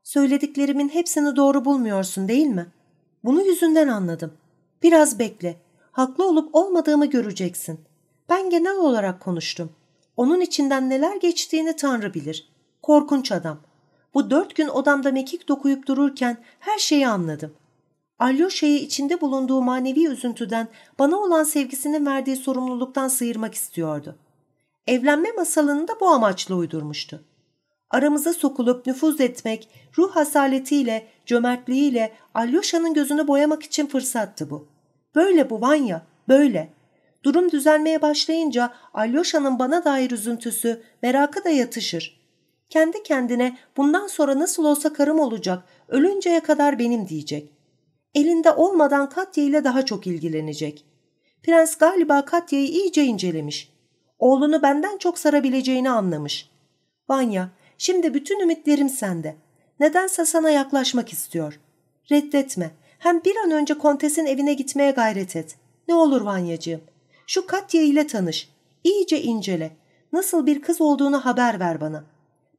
S2: söylediklerimin hepsini doğru bulmuyorsun değil mi? Bunu yüzünden anladım. Biraz bekle. Haklı olup olmadığımı göreceksin. Ben genel olarak konuştum. Onun içinden neler geçtiğini Tanrı bilir. Korkunç adam. Bu dört gün odamda mekik dokuyup dururken her şeyi anladım. Alyosha'yı içinde bulunduğu manevi üzüntüden bana olan sevgisinin verdiği sorumluluktan sıyırmak istiyordu. Evlenme masalını da bu amaçla uydurmuştu. Aramıza sokulup nüfuz etmek, ruh hasaletiyle, cömertliğiyle Alyosha'nın gözünü boyamak için fırsattı bu. Böyle bu Vanya, böyle. Durum düzelmeye başlayınca Alyosha'nın bana dair üzüntüsü, merakı da yatışır. Kendi kendine bundan sonra nasıl olsa karım olacak, ölünceye kadar benim diyecek. Elinde olmadan Katya ile daha çok ilgilenecek. Prens galiba Katya'yı iyice incelemiş. Oğlunu benden çok sarabileceğini anlamış. Vanya, şimdi bütün ümitlerim sende. Nedense sana yaklaşmak istiyor. Reddetme. Hem bir an önce kontesin evine gitmeye gayret et. Ne olur Vanyacığım. Şu Katya ile tanış. İyice incele. Nasıl bir kız olduğunu haber ver bana.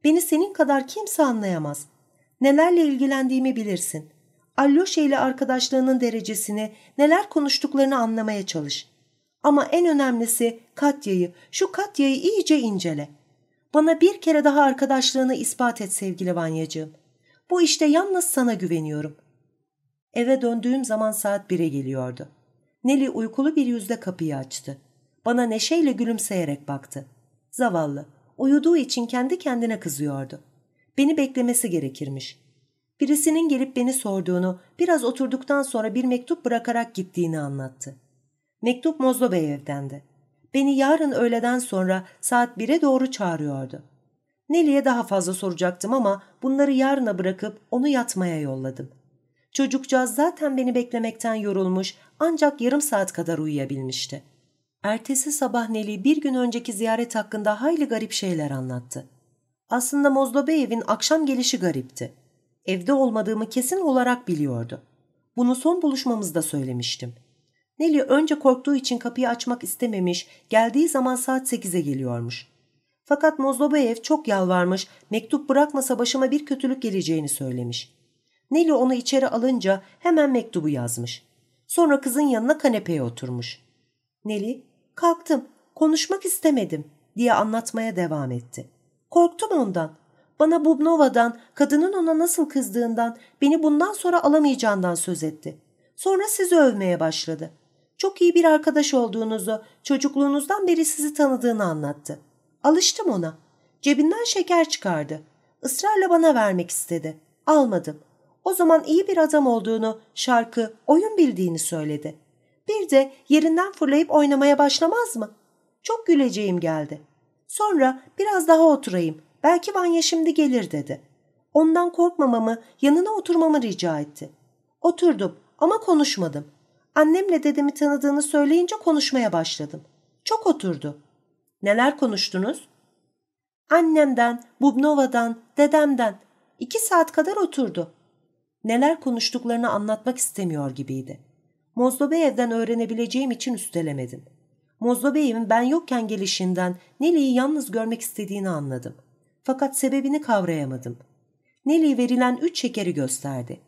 S2: Beni senin kadar kimse anlayamaz. Nelerle ilgilendiğimi bilirsin. Alyosha ile arkadaşlığının derecesini, neler konuştuklarını anlamaya çalış. Ama en önemlisi Katya'yı, şu Katya'yı iyice incele. Bana bir kere daha arkadaşlığını ispat et sevgili Vanyacığım. Bu işte yalnız sana güveniyorum. Eve döndüğüm zaman saat bire geliyordu. Nelly uykulu bir yüzle kapıyı açtı. Bana neşeyle gülümseyerek baktı. Zavallı, uyuduğu için kendi kendine kızıyordu. Beni beklemesi gerekirmiş. Birisinin gelip beni sorduğunu, biraz oturduktan sonra bir mektup bırakarak gittiğini anlattı. Mektup Mozlo Bey evdendi. Beni yarın öğleden sonra saat 1'e doğru çağırıyordu. Nelly'e daha fazla soracaktım ama bunları yarına bırakıp onu yatmaya yolladım. Çocukcağız zaten beni beklemekten yorulmuş ancak yarım saat kadar uyuyabilmişti. Ertesi sabah Nelly bir gün önceki ziyaret hakkında hayli garip şeyler anlattı. Aslında Mozlobeyev'in akşam gelişi garipti. Evde olmadığımı kesin olarak biliyordu. Bunu son buluşmamızda söylemiştim. Nelly önce korktuğu için kapıyı açmak istememiş, geldiği zaman saat sekize geliyormuş. Fakat Mozlobayev çok yalvarmış, mektup bırakmasa başıma bir kötülük geleceğini söylemiş. Nelly onu içeri alınca hemen mektubu yazmış. Sonra kızın yanına kanepeye oturmuş. Nelly, kalktım, konuşmak istemedim diye anlatmaya devam etti. Korktum ondan. Bana Bubnova'dan, kadının ona nasıl kızdığından, beni bundan sonra alamayacağından söz etti. Sonra sizi övmeye başladı. Çok iyi bir arkadaş olduğunuzu, çocukluğunuzdan beri sizi tanıdığını anlattı. Alıştım ona. Cebinden şeker çıkardı. Israrla bana vermek istedi. Almadım. O zaman iyi bir adam olduğunu, şarkı, oyun bildiğini söyledi. Bir de yerinden fırlayıp oynamaya başlamaz mı? Çok güleceğim geldi. Sonra biraz daha oturayım, belki Vanya şimdi gelir dedi. Ondan korkmamamı, yanına oturmamı rica etti. Oturdum ama konuşmadım. Annemle dedemi tanıdığını söyleyince konuşmaya başladım. Çok oturdu. Neler konuştunuz? Annemden, Bubnova'dan, dedemden. İki saat kadar oturdu. Neler konuştuklarını anlatmak istemiyor gibiydi.
S1: Mozdobeyev'den öğrenebileceğim için üstelemedim. Mozdobeyev'in ben yokken gelişinden Nelly'i yalnız görmek istediğini anladım. Fakat sebebini kavrayamadım. Nelly verilen üç şekeri gösterdi.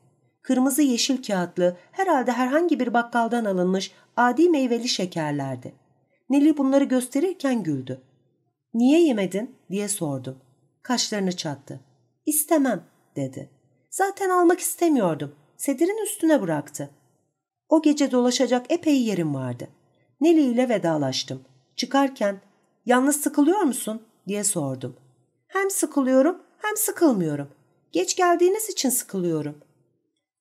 S1: Kırmızı yeşil kağıtlı, herhalde herhangi bir bakkaldan alınmış adi meyveli şekerlerdi. Nelly bunları gösterirken güldü. ''Niye yemedin?'' diye sordum. Kaşlarını çattı. ''İstemem.'' dedi. ''Zaten almak istemiyordum. Sedirin üstüne bıraktı.'' O gece dolaşacak epey yerim vardı. Nelly ile vedalaştım. Çıkarken ''Yalnız sıkılıyor musun?'' diye sordum. ''Hem sıkılıyorum hem sıkılmıyorum. Geç geldiğiniz için sıkılıyorum.''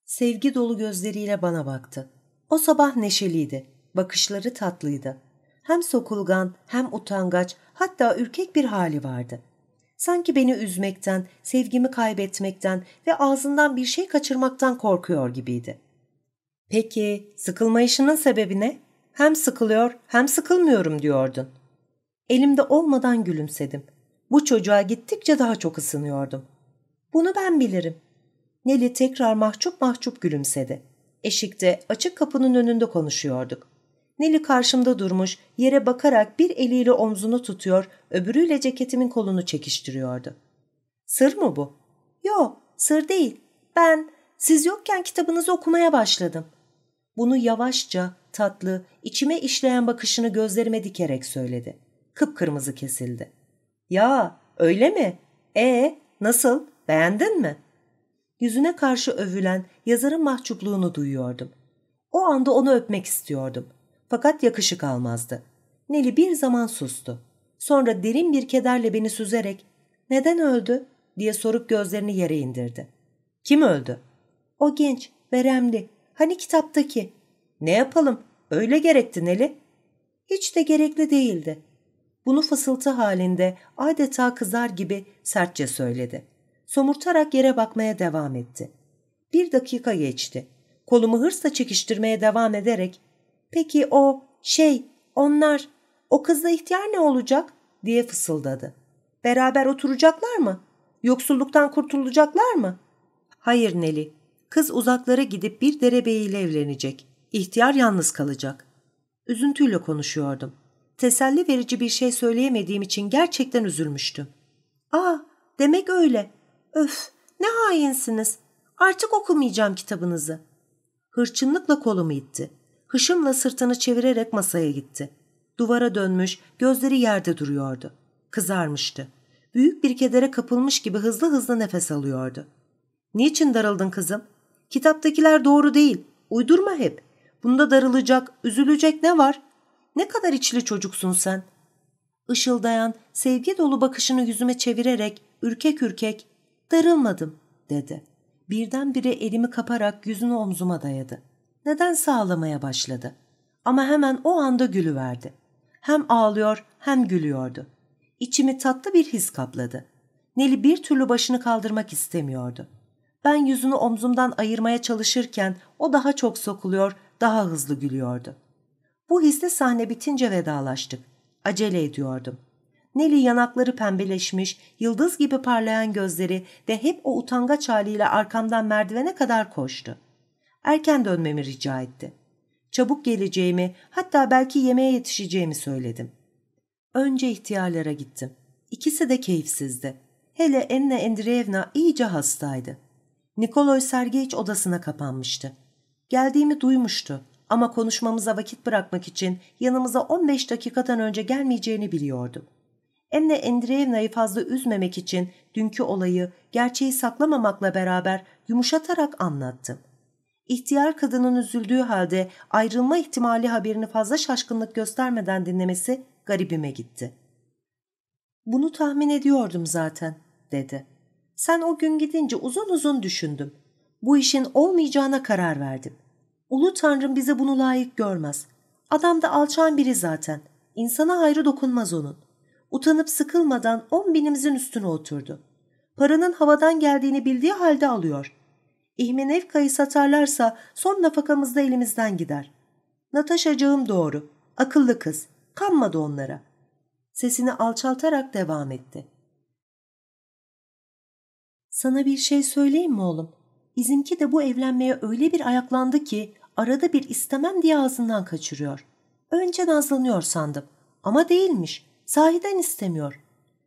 S1: Sevgi dolu gözleriyle bana baktı. O sabah neşeliydi. Bakışları tatlıydı. Hem sokulgan hem utangaç hatta ürkek bir hali vardı. Sanki beni üzmekten, sevgimi kaybetmekten ve ağzından bir şey kaçırmaktan korkuyor gibiydi. Peki sıkılmayışının sebebi ne? Hem sıkılıyor hem sıkılmıyorum diyordun. Elimde olmadan gülümsedim. Bu çocuğa gittikçe daha çok ısınıyordum. Bunu ben bilirim. Nelly tekrar mahcup mahcup gülümsedi. Eşikte açık kapının önünde konuşuyorduk. Nelly karşımda durmuş, yere bakarak bir eliyle omzunu tutuyor, öbürüyle ceketimin kolunu çekiştiriyordu. Sır mı bu? Yo, sır değil. Ben siz yokken kitabınızı okumaya başladım. Bunu yavaşça, tatlı, içime işleyen bakışını gözlerime dikerek söyledi. Kıpkırmızı kesildi. Ya, öyle mi? E, nasıl? Beğendin mi? Yüzüne karşı övülen yazarın mahcupluğunu duyuyordum. O anda onu öpmek istiyordum. Fakat yakışık almazdı. Neli bir zaman sustu. Sonra derin bir kederle beni süzerek ''Neden öldü?'' diye sorup gözlerini yere indirdi. ''Kim öldü?'' ''O genç, veremli. Hani kitaptaki?'' ''Ne yapalım? Öyle gerekti Neli.'' ''Hiç de gerekli değildi.'' Bunu fısıltı halinde adeta kızar gibi sertçe söyledi. Somurtarak yere bakmaya devam etti. Bir dakika geçti. Kolumu hırsla çekiştirmeye devam ederek ''Peki o, şey, onlar, o kızla ihtiyar ne olacak?'' diye fısıldadı. ''Beraber oturacaklar mı? Yoksulluktan kurtulacaklar mı?'' ''Hayır Neli, kız uzaklara gidip bir derebeyiyle evlenecek. İhtiyar yalnız kalacak.'' Üzüntüyle konuşuyordum. Teselli verici bir şey söyleyemediğim için gerçekten üzülmüştüm. ''Aa, demek öyle. Öf, ne hainsiniz. Artık okumayacağım kitabınızı.'' Hırçınlıkla kolumu itti. Hışımla sırtını çevirerek masaya gitti. Duvara dönmüş, gözleri yerde duruyordu. Kızarmıştı. Büyük bir kedere kapılmış gibi hızlı hızlı nefes alıyordu. ''Niçin darıldın kızım? Kitaptakiler doğru değil. Uydurma hep. Bunda darılacak, üzülecek ne var? Ne kadar içli çocuksun sen?'' Işıldayan, sevgi dolu bakışını yüzüme çevirerek ürkek ürkek ''Darılmadım'' dedi. Birdenbire elimi kaparak yüzünü omzuma dayadı. Neden sağlamaya başladı. Ama hemen o anda gülüverdi. Hem ağlıyor hem gülüyordu. İçimi tatlı bir his kapladı. Neli bir türlü başını kaldırmak istemiyordu. Ben yüzünü omzumdan ayırmaya çalışırken o daha çok sokuluyor, daha hızlı gülüyordu. Bu hisli sahne bitince vedalaştık. Acele ediyordum. Neli yanakları pembeleşmiş, yıldız gibi parlayan gözleri ve hep o utangaç haliyle arkamdan merdivene kadar koştu. Erken dönmemi rica etti. Çabuk geleceğimi, hatta belki yemeğe yetişeceğimi söyledim. Önce ihtiyarlara gittim. İkisi de keyifsizdi. Hele Enna Endreyevna iyice hastaydı. Nikoloy Sergeyiç odasına kapanmıştı. Geldiğimi duymuştu ama konuşmamıza vakit bırakmak için yanımıza 15 dakikadan önce gelmeyeceğini biliyordum. Emne Endreyevna'yı fazla üzmemek için dünkü olayı gerçeği saklamamakla beraber yumuşatarak anlattım. İhtiyar kadının üzüldüğü halde ayrılma ihtimali haberini fazla şaşkınlık göstermeden dinlemesi garibime gitti. ''Bunu tahmin ediyordum zaten.'' dedi. ''Sen o gün gidince uzun uzun düşündüm. Bu işin olmayacağına karar verdim. Ulu Tanrım bize bunu layık görmez. Adam da alçan biri zaten. İnsana hayrı dokunmaz onun. Utanıp sıkılmadan on binimizin üstüne oturdu. Paranın havadan geldiğini bildiği halde alıyor. İhmenevka'yı satarlarsa son nafakamız da elimizden gider. Nataşacığım doğru. Akıllı kız. Kanmadı onlara. Sesini alçaltarak devam etti. Sana bir şey söyleyeyim mi oğlum? Bizimki de bu evlenmeye öyle bir ayaklandı ki arada bir istemem diye ağzından kaçırıyor. Önce nazlanıyor sandım ama değilmiş. Sahiden istemiyor.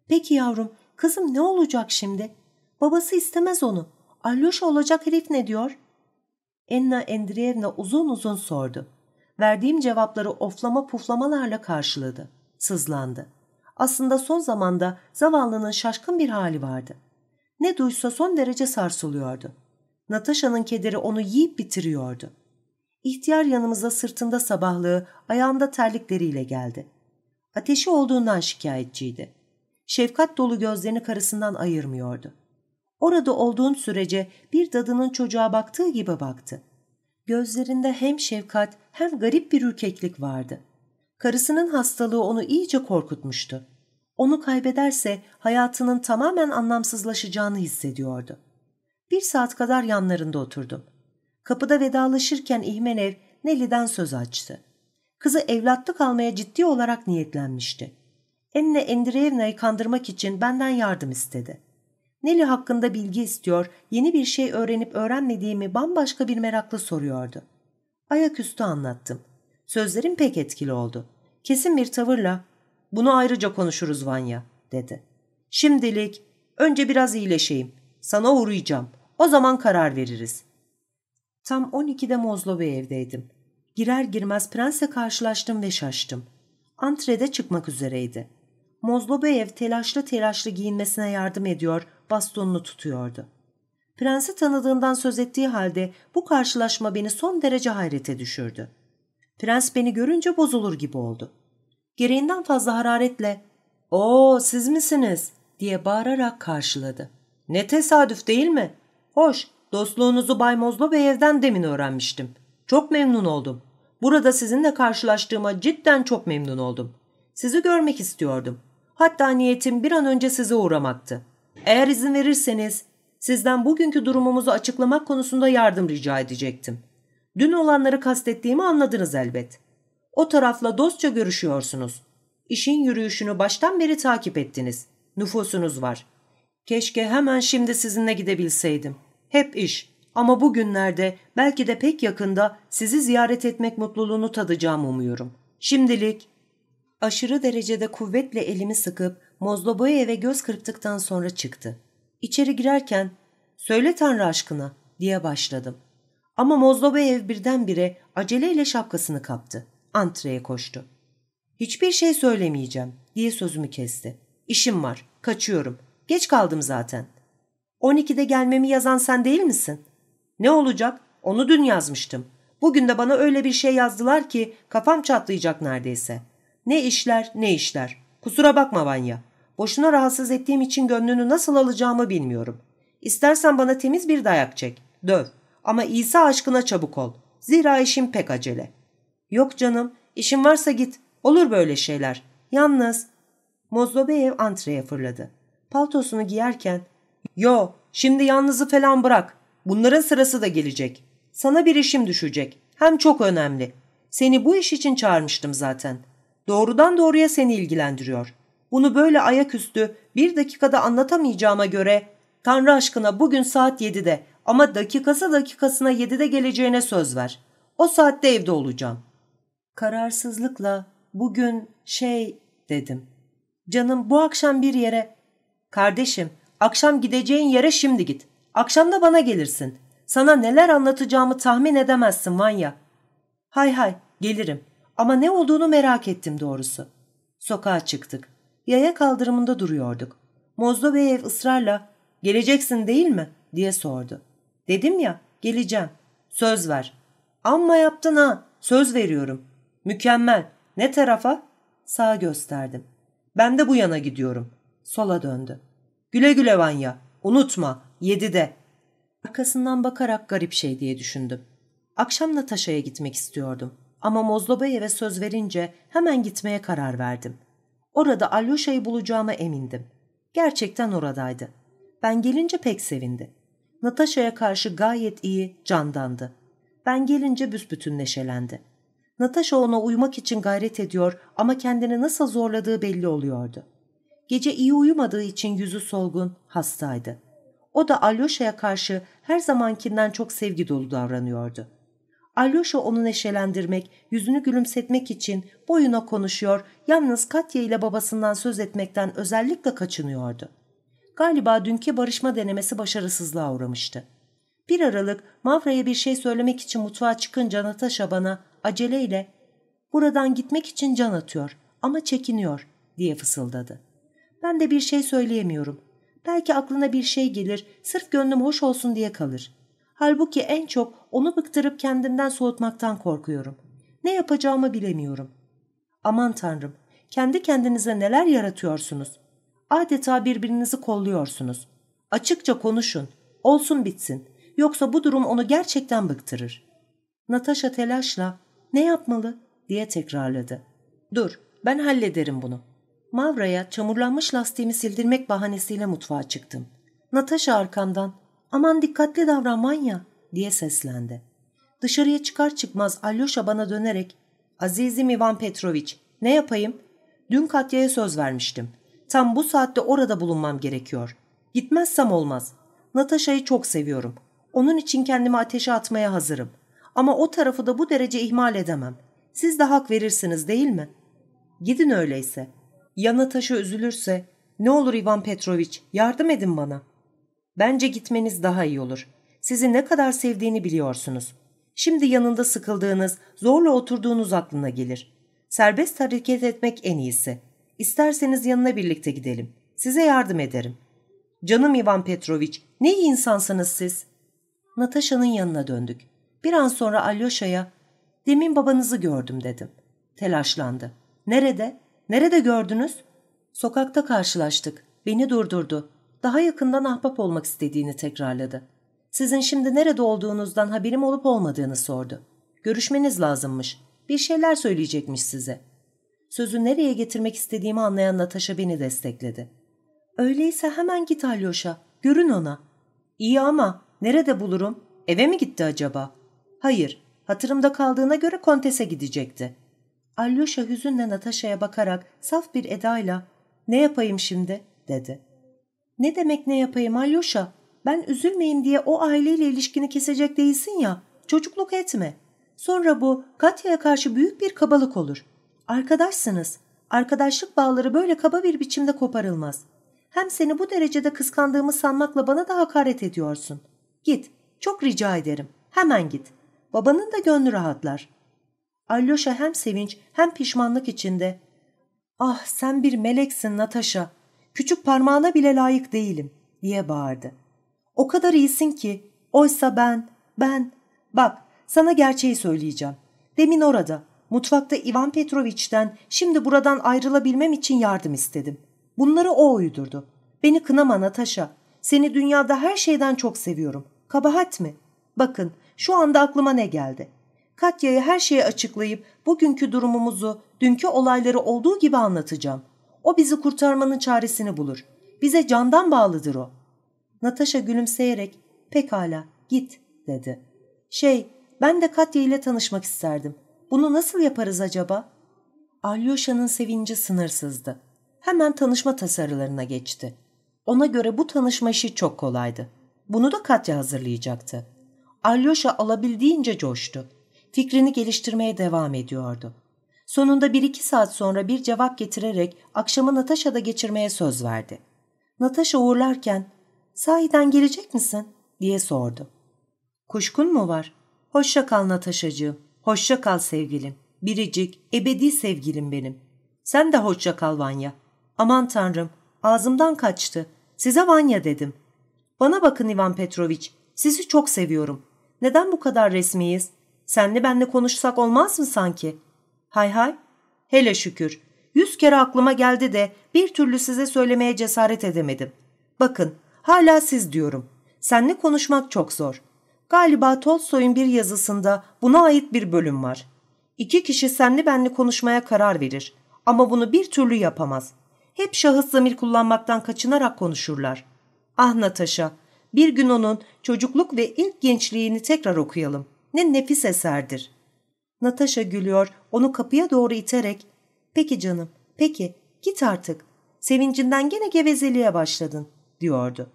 S1: Peki yavrum, kızım ne olacak şimdi? Babası istemez onu. Alyoşa olacak herif ne diyor? Enna Endriyevna uzun uzun sordu. Verdiğim cevapları oflama puflamalarla karşıladı. Sızlandı. Aslında son zamanda zavallının şaşkın bir hali vardı. Ne duysa son derece sarsılıyordu. Natasha'nın kederi onu yiyip bitiriyordu. İhtiyar yanımıza sırtında sabahlığı, ayağında terlikleriyle geldi. Ateşi olduğundan şikayetçiydi. Şefkat dolu gözlerini karısından ayırmıyordu. Orada olduğun sürece bir dadının çocuğa baktığı gibi baktı. Gözlerinde hem şefkat hem garip bir ürkeklik vardı. Karısının hastalığı onu iyice korkutmuştu. Onu kaybederse hayatının tamamen anlamsızlaşacağını hissediyordu. Bir saat kadar yanlarında oturdum. Kapıda vedalaşırken İhmenev Nelly'den söz açtı. Kızı evlatlık almaya ciddi olarak niyetlenmişti. Enne Endreyevna'yı kandırmak için benden yardım istedi. Nelly hakkında bilgi istiyor, yeni bir şey öğrenip öğrenmediğimi bambaşka bir merakla soruyordu. Ayaküstü anlattım. Sözlerim pek etkili oldu. Kesin bir tavırla, ''Bunu ayrıca konuşuruz Vanya.'' dedi. ''Şimdilik önce biraz iyileşeyim. Sana uğrayacağım. O zaman karar veririz.'' Tam 12'de Mozlo Bey evdeydim. Girer girmez prensle karşılaştım ve şaştım. Antrede çıkmak üzereydi. Mozlobeyev telaşlı telaşlı giyinmesine yardım ediyor, bastonunu tutuyordu. Prensi tanıdığından söz ettiği halde bu karşılaşma beni son derece hayrete düşürdü. Prens beni görünce bozulur gibi oldu. Gereğinden fazla hararetle ''Oo siz misiniz?'' diye bağırarak karşıladı. ''Ne tesadüf değil mi? Hoş, dostluğunuzu Bay Mozlobeyev'den demin öğrenmiştim. Çok memnun oldum. Burada sizinle karşılaştığıma cidden çok memnun oldum. Sizi görmek istiyordum. Hatta niyetim bir an önce size uğramaktı. Eğer izin verirseniz sizden bugünkü durumumuzu açıklamak konusunda yardım rica edecektim. Dün olanları kastettiğimi anladınız elbet. O tarafla dostça görüşüyorsunuz. İşin yürüyüşünü baştan beri takip ettiniz. Nüfusunuz var. Keşke hemen şimdi sizinle gidebilseydim. Hep iş. Ama bugünlerde belki de pek yakında sizi ziyaret etmek mutluluğunu tadacağım umuyorum. Şimdilik aşırı derecede kuvvetle elimi sıkıp Mozloboyev'e göz kırptıktan sonra çıktı. İçeri girerken ''Söyle Tanrı aşkına'' diye başladım. Ama Mozloboyev birdenbire aceleyle şapkasını kaptı. Antreye koştu. ''Hiçbir şey söylemeyeceğim'' diye sözümü kesti. ''İşim var, kaçıyorum. Geç kaldım zaten.'' ''12'de gelmemi yazan sen değil misin?'' ''Ne olacak? Onu dün yazmıştım. Bugün de bana öyle bir şey yazdılar ki kafam çatlayacak neredeyse.'' Ne işler ne işler. Kusura bakma Vanya. Boşuna rahatsız ettiğim için gönlünü nasıl alacağımı bilmiyorum. İstersen bana temiz bir dayak çek. Döv. Ama İsa aşkına çabuk ol. Zira işim pek acele. Yok canım. işin varsa git. Olur böyle şeyler. Yalnız. Mozlobeyev antreye fırladı. Paltosunu giyerken ''Yo, şimdi yalnızı falan bırak. Bunların sırası da gelecek. Sana bir işim düşecek. Hem çok önemli. Seni bu iş için çağırmıştım zaten. Doğrudan doğruya seni ilgilendiriyor. Bunu böyle ayaküstü bir dakikada anlatamayacağıma göre Tanrı aşkına bugün saat 7'de ama dakikası dakikasına 7'de geleceğine söz ver. O saatte evde olacağım. Kararsızlıkla bugün şey dedim. Canım bu akşam bir yere... Kardeşim akşam gideceğin yere şimdi git. Akşam da bana gelirsin. Sana neler anlatacağımı tahmin edemezsin Vanya. Hay hay gelirim. Ama ne olduğunu merak ettim doğrusu. Sokağa çıktık. Yaya kaldırımında duruyorduk. Mozdoveyev ısrarla ''Geleceksin değil mi?'' diye sordu. Dedim ya geleceğim. Söz ver. Amma yaptın ha. Söz veriyorum. Mükemmel. Ne tarafa? Sağa gösterdim. Ben de bu yana gidiyorum. Sola döndü. Güle güle Vanya. Unutma. Yedide. Arkasından bakarak garip şey diye düşündüm. Akşam Natasha'ya gitmek istiyordum. Ama Mozlobayev'e söz verince hemen gitmeye karar verdim. Orada Alyosha'yı bulacağıma emindim. Gerçekten oradaydı. Ben gelince pek sevindi. Natasha'ya karşı gayet iyi, candandı. Ben gelince büsbütün neşelendi. Natasha ona uymak için gayret ediyor ama kendini nasıl zorladığı belli oluyordu. Gece iyi uyumadığı için yüzü solgun, hastaydı. O da Alyosha'ya karşı her zamankinden çok sevgi dolu davranıyordu. Alyosha onu neşelendirmek, yüzünü gülümsetmek için boyuna konuşuyor, yalnız Katya ile babasından söz etmekten özellikle kaçınıyordu. Galiba dünkü barışma denemesi başarısızlığa uğramıştı. Bir aralık Mavra'ya bir şey söylemek için mutfağa çıkınca Natasha bana aceleyle ''Buradan gitmek için can atıyor ama çekiniyor.'' diye fısıldadı. Ben de bir şey söyleyemiyorum. Belki aklına bir şey gelir, sırf gönlüm hoş olsun diye kalır. Halbuki en çok onu bıktırıp kendimden soğutmaktan korkuyorum. Ne yapacağımı bilemiyorum. Aman tanrım, kendi kendinize neler yaratıyorsunuz? Adeta birbirinizi kolluyorsunuz. Açıkça konuşun, olsun bitsin. Yoksa bu durum onu gerçekten bıktırır. Natasha telaşla, ne yapmalı diye tekrarladı. Dur, ben hallederim bunu. Mavra'ya çamurlanmış lastiğimi sildirmek bahanesiyle mutfağa çıktım. Natasha arkamdan, aman dikkatli davran manya diye seslendi. Dışarıya çıkar çıkmaz Alyosha bana dönerek, Azizim Ivan Petroviç, ne yapayım? Dün Katya'ya söz vermiştim. Tam bu saatte orada bulunmam gerekiyor. Gitmezsem olmaz. Natasha'yı çok seviyorum. Onun için kendimi ateşe atmaya hazırım. Ama o tarafı da bu derece ihmal edemem. Siz de hak verirsiniz değil mi? Gidin öyleyse. Ya Natasha üzülürse, ne olur Ivan Petroviç yardım edin bana. Bence gitmeniz daha iyi olur. Sizi ne kadar sevdiğini biliyorsunuz. Şimdi yanında sıkıldığınız, zorla oturduğunuz aklına gelir. Serbest hareket etmek en iyisi. İsterseniz yanına birlikte gidelim. Size yardım ederim. Canım Ivan Petroviç, ne iyi insansınız siz. Natasha'nın yanına döndük. Bir an sonra Alyosha'ya, demin babanızı gördüm dedim. Telaşlandı. Nerede? Nerede gördünüz? Sokakta karşılaştık. Beni durdurdu. Daha yakından ahbap olmak istediğini tekrarladı. Sizin şimdi nerede olduğunuzdan haberim olup olmadığını sordu. Görüşmeniz lazımmış. Bir şeyler söyleyecekmiş size. Sözü nereye getirmek istediğimi anlayan Natasha beni destekledi. Öyleyse hemen git Alyosha. Görün ona. İyi ama nerede bulurum? Eve mi gitti acaba? Hayır. Hatırımda kaldığına göre kontese gidecekti. Alyosha hüzünle Natasha'ya bakarak saf bir edayla ''Ne yapayım şimdi?'' dedi. ''Ne demek ne yapayım Alyosha? Ben üzülmeyeyim diye o aileyle ilişkini kesecek değilsin ya. Çocukluk etme. Sonra bu Katya'ya karşı büyük bir kabalık olur. Arkadaşsınız. Arkadaşlık bağları böyle kaba bir biçimde koparılmaz. Hem seni bu derecede kıskandığımı sanmakla bana da hakaret ediyorsun. Git. Çok rica ederim. Hemen git. Babanın da gönlü rahatlar. Alyosha hem sevinç hem pişmanlık içinde ''Ah sen bir meleksin Natasha, küçük parmağına bile layık değilim.'' diye bağırdı. ''O kadar iyisin ki, oysa ben, ben, bak sana gerçeği söyleyeceğim. Demin orada, mutfakta Ivan Petrovich'ten şimdi buradan ayrılabilmem için yardım istedim. Bunları o uydurdu. Beni kınama Natasha, seni dünyada her şeyden çok seviyorum. Kabahat mi? Bakın şu anda aklıma ne geldi. Katya'ya her şeyi açıklayıp bugünkü durumumuzu, dünkü olayları olduğu gibi anlatacağım. O bizi kurtarmanın çaresini bulur. Bize candan bağlıdır o. Natasha gülümseyerek pekala git dedi. Şey ben de Katya ile tanışmak isterdim. Bunu nasıl yaparız acaba? Alyosha'nın sevinci sınırsızdı. Hemen tanışma tasarılarına geçti. Ona göre bu tanışma işi çok kolaydı. Bunu da Katya hazırlayacaktı. Alyosha alabildiğince coştu fikrini geliştirmeye devam ediyordu. Sonunda bir iki saat sonra bir cevap getirerek akşamı Natasha'da geçirmeye söz verdi. Natasha uğurlarken ''Sahiden gelecek misin?'' diye sordu. ''Kuşkun mu var? Hoşça kal Natasha'cığım, hoşça kal sevgilim, biricik, ebedi sevgilim benim. Sen de hoşça kal Vanya. Aman tanrım, ağzımdan kaçtı. Size Vanya dedim. Bana bakın Ivan Petroviç, sizi çok seviyorum. Neden bu kadar resmiyiz? Senle benle konuşsak olmaz mı sanki? Hay hay. Hele şükür. Yüz kere aklıma geldi de bir türlü size söylemeye cesaret edemedim. Bakın, hala siz diyorum. Senle konuşmak çok zor. Galiba Tolstoy'un bir yazısında buna ait bir bölüm var. İki kişi senli benli konuşmaya karar verir. Ama bunu bir türlü yapamaz. Hep şahıs zamir kullanmaktan kaçınarak konuşurlar. Ah Natasha, bir gün onun çocukluk ve ilk gençliğini tekrar okuyalım. Ne nefis eserdir. Natasha gülüyor, onu kapıya doğru iterek ''Peki canım, peki, git artık. Sevincinden gene gevezeliğe başladın.'' diyordu.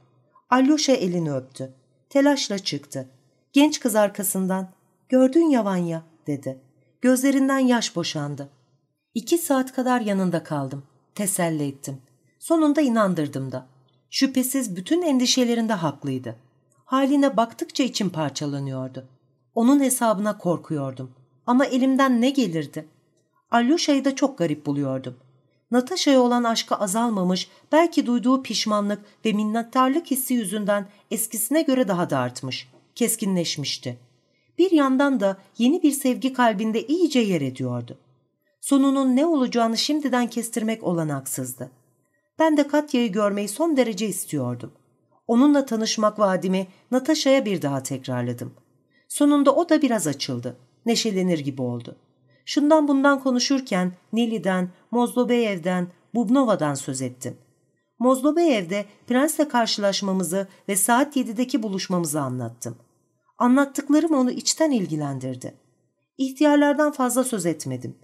S1: Alyosha elini öptü. Telaşla çıktı. Genç kız arkasından Gördün ya Vanya dedi. Gözlerinden yaş boşandı. İki saat kadar yanında kaldım. Teselli ettim. Sonunda inandırdım da. Şüphesiz bütün endişelerinde haklıydı. Haline baktıkça içim parçalanıyordu. Onun hesabına korkuyordum. Ama elimden ne gelirdi? Alyosa'yı da çok garip buluyordum. Natasha'ya olan aşkı azalmamış, belki duyduğu pişmanlık ve minnettarlık hissi yüzünden eskisine göre daha da artmış, keskinleşmişti. Bir yandan da yeni bir sevgi kalbinde iyice yer ediyordu. Sonunun ne olacağını şimdiden kestirmek olanaksızdı. Ben de Katya'yı görmeyi son derece istiyordum. Onunla tanışmak vaadimi Natasha'ya bir daha tekrarladım. Sonunda o da biraz açıldı. Neşelenir gibi oldu. Şundan bundan konuşurken Nili'den, Mozlobeyev'den, Bubnova'dan söz ettim. Mozlobeyev'de prensle karşılaşmamızı ve saat 7'deki buluşmamızı anlattım. Anlattıklarım onu içten ilgilendirdi. İhtiyarlardan fazla söz etmedim.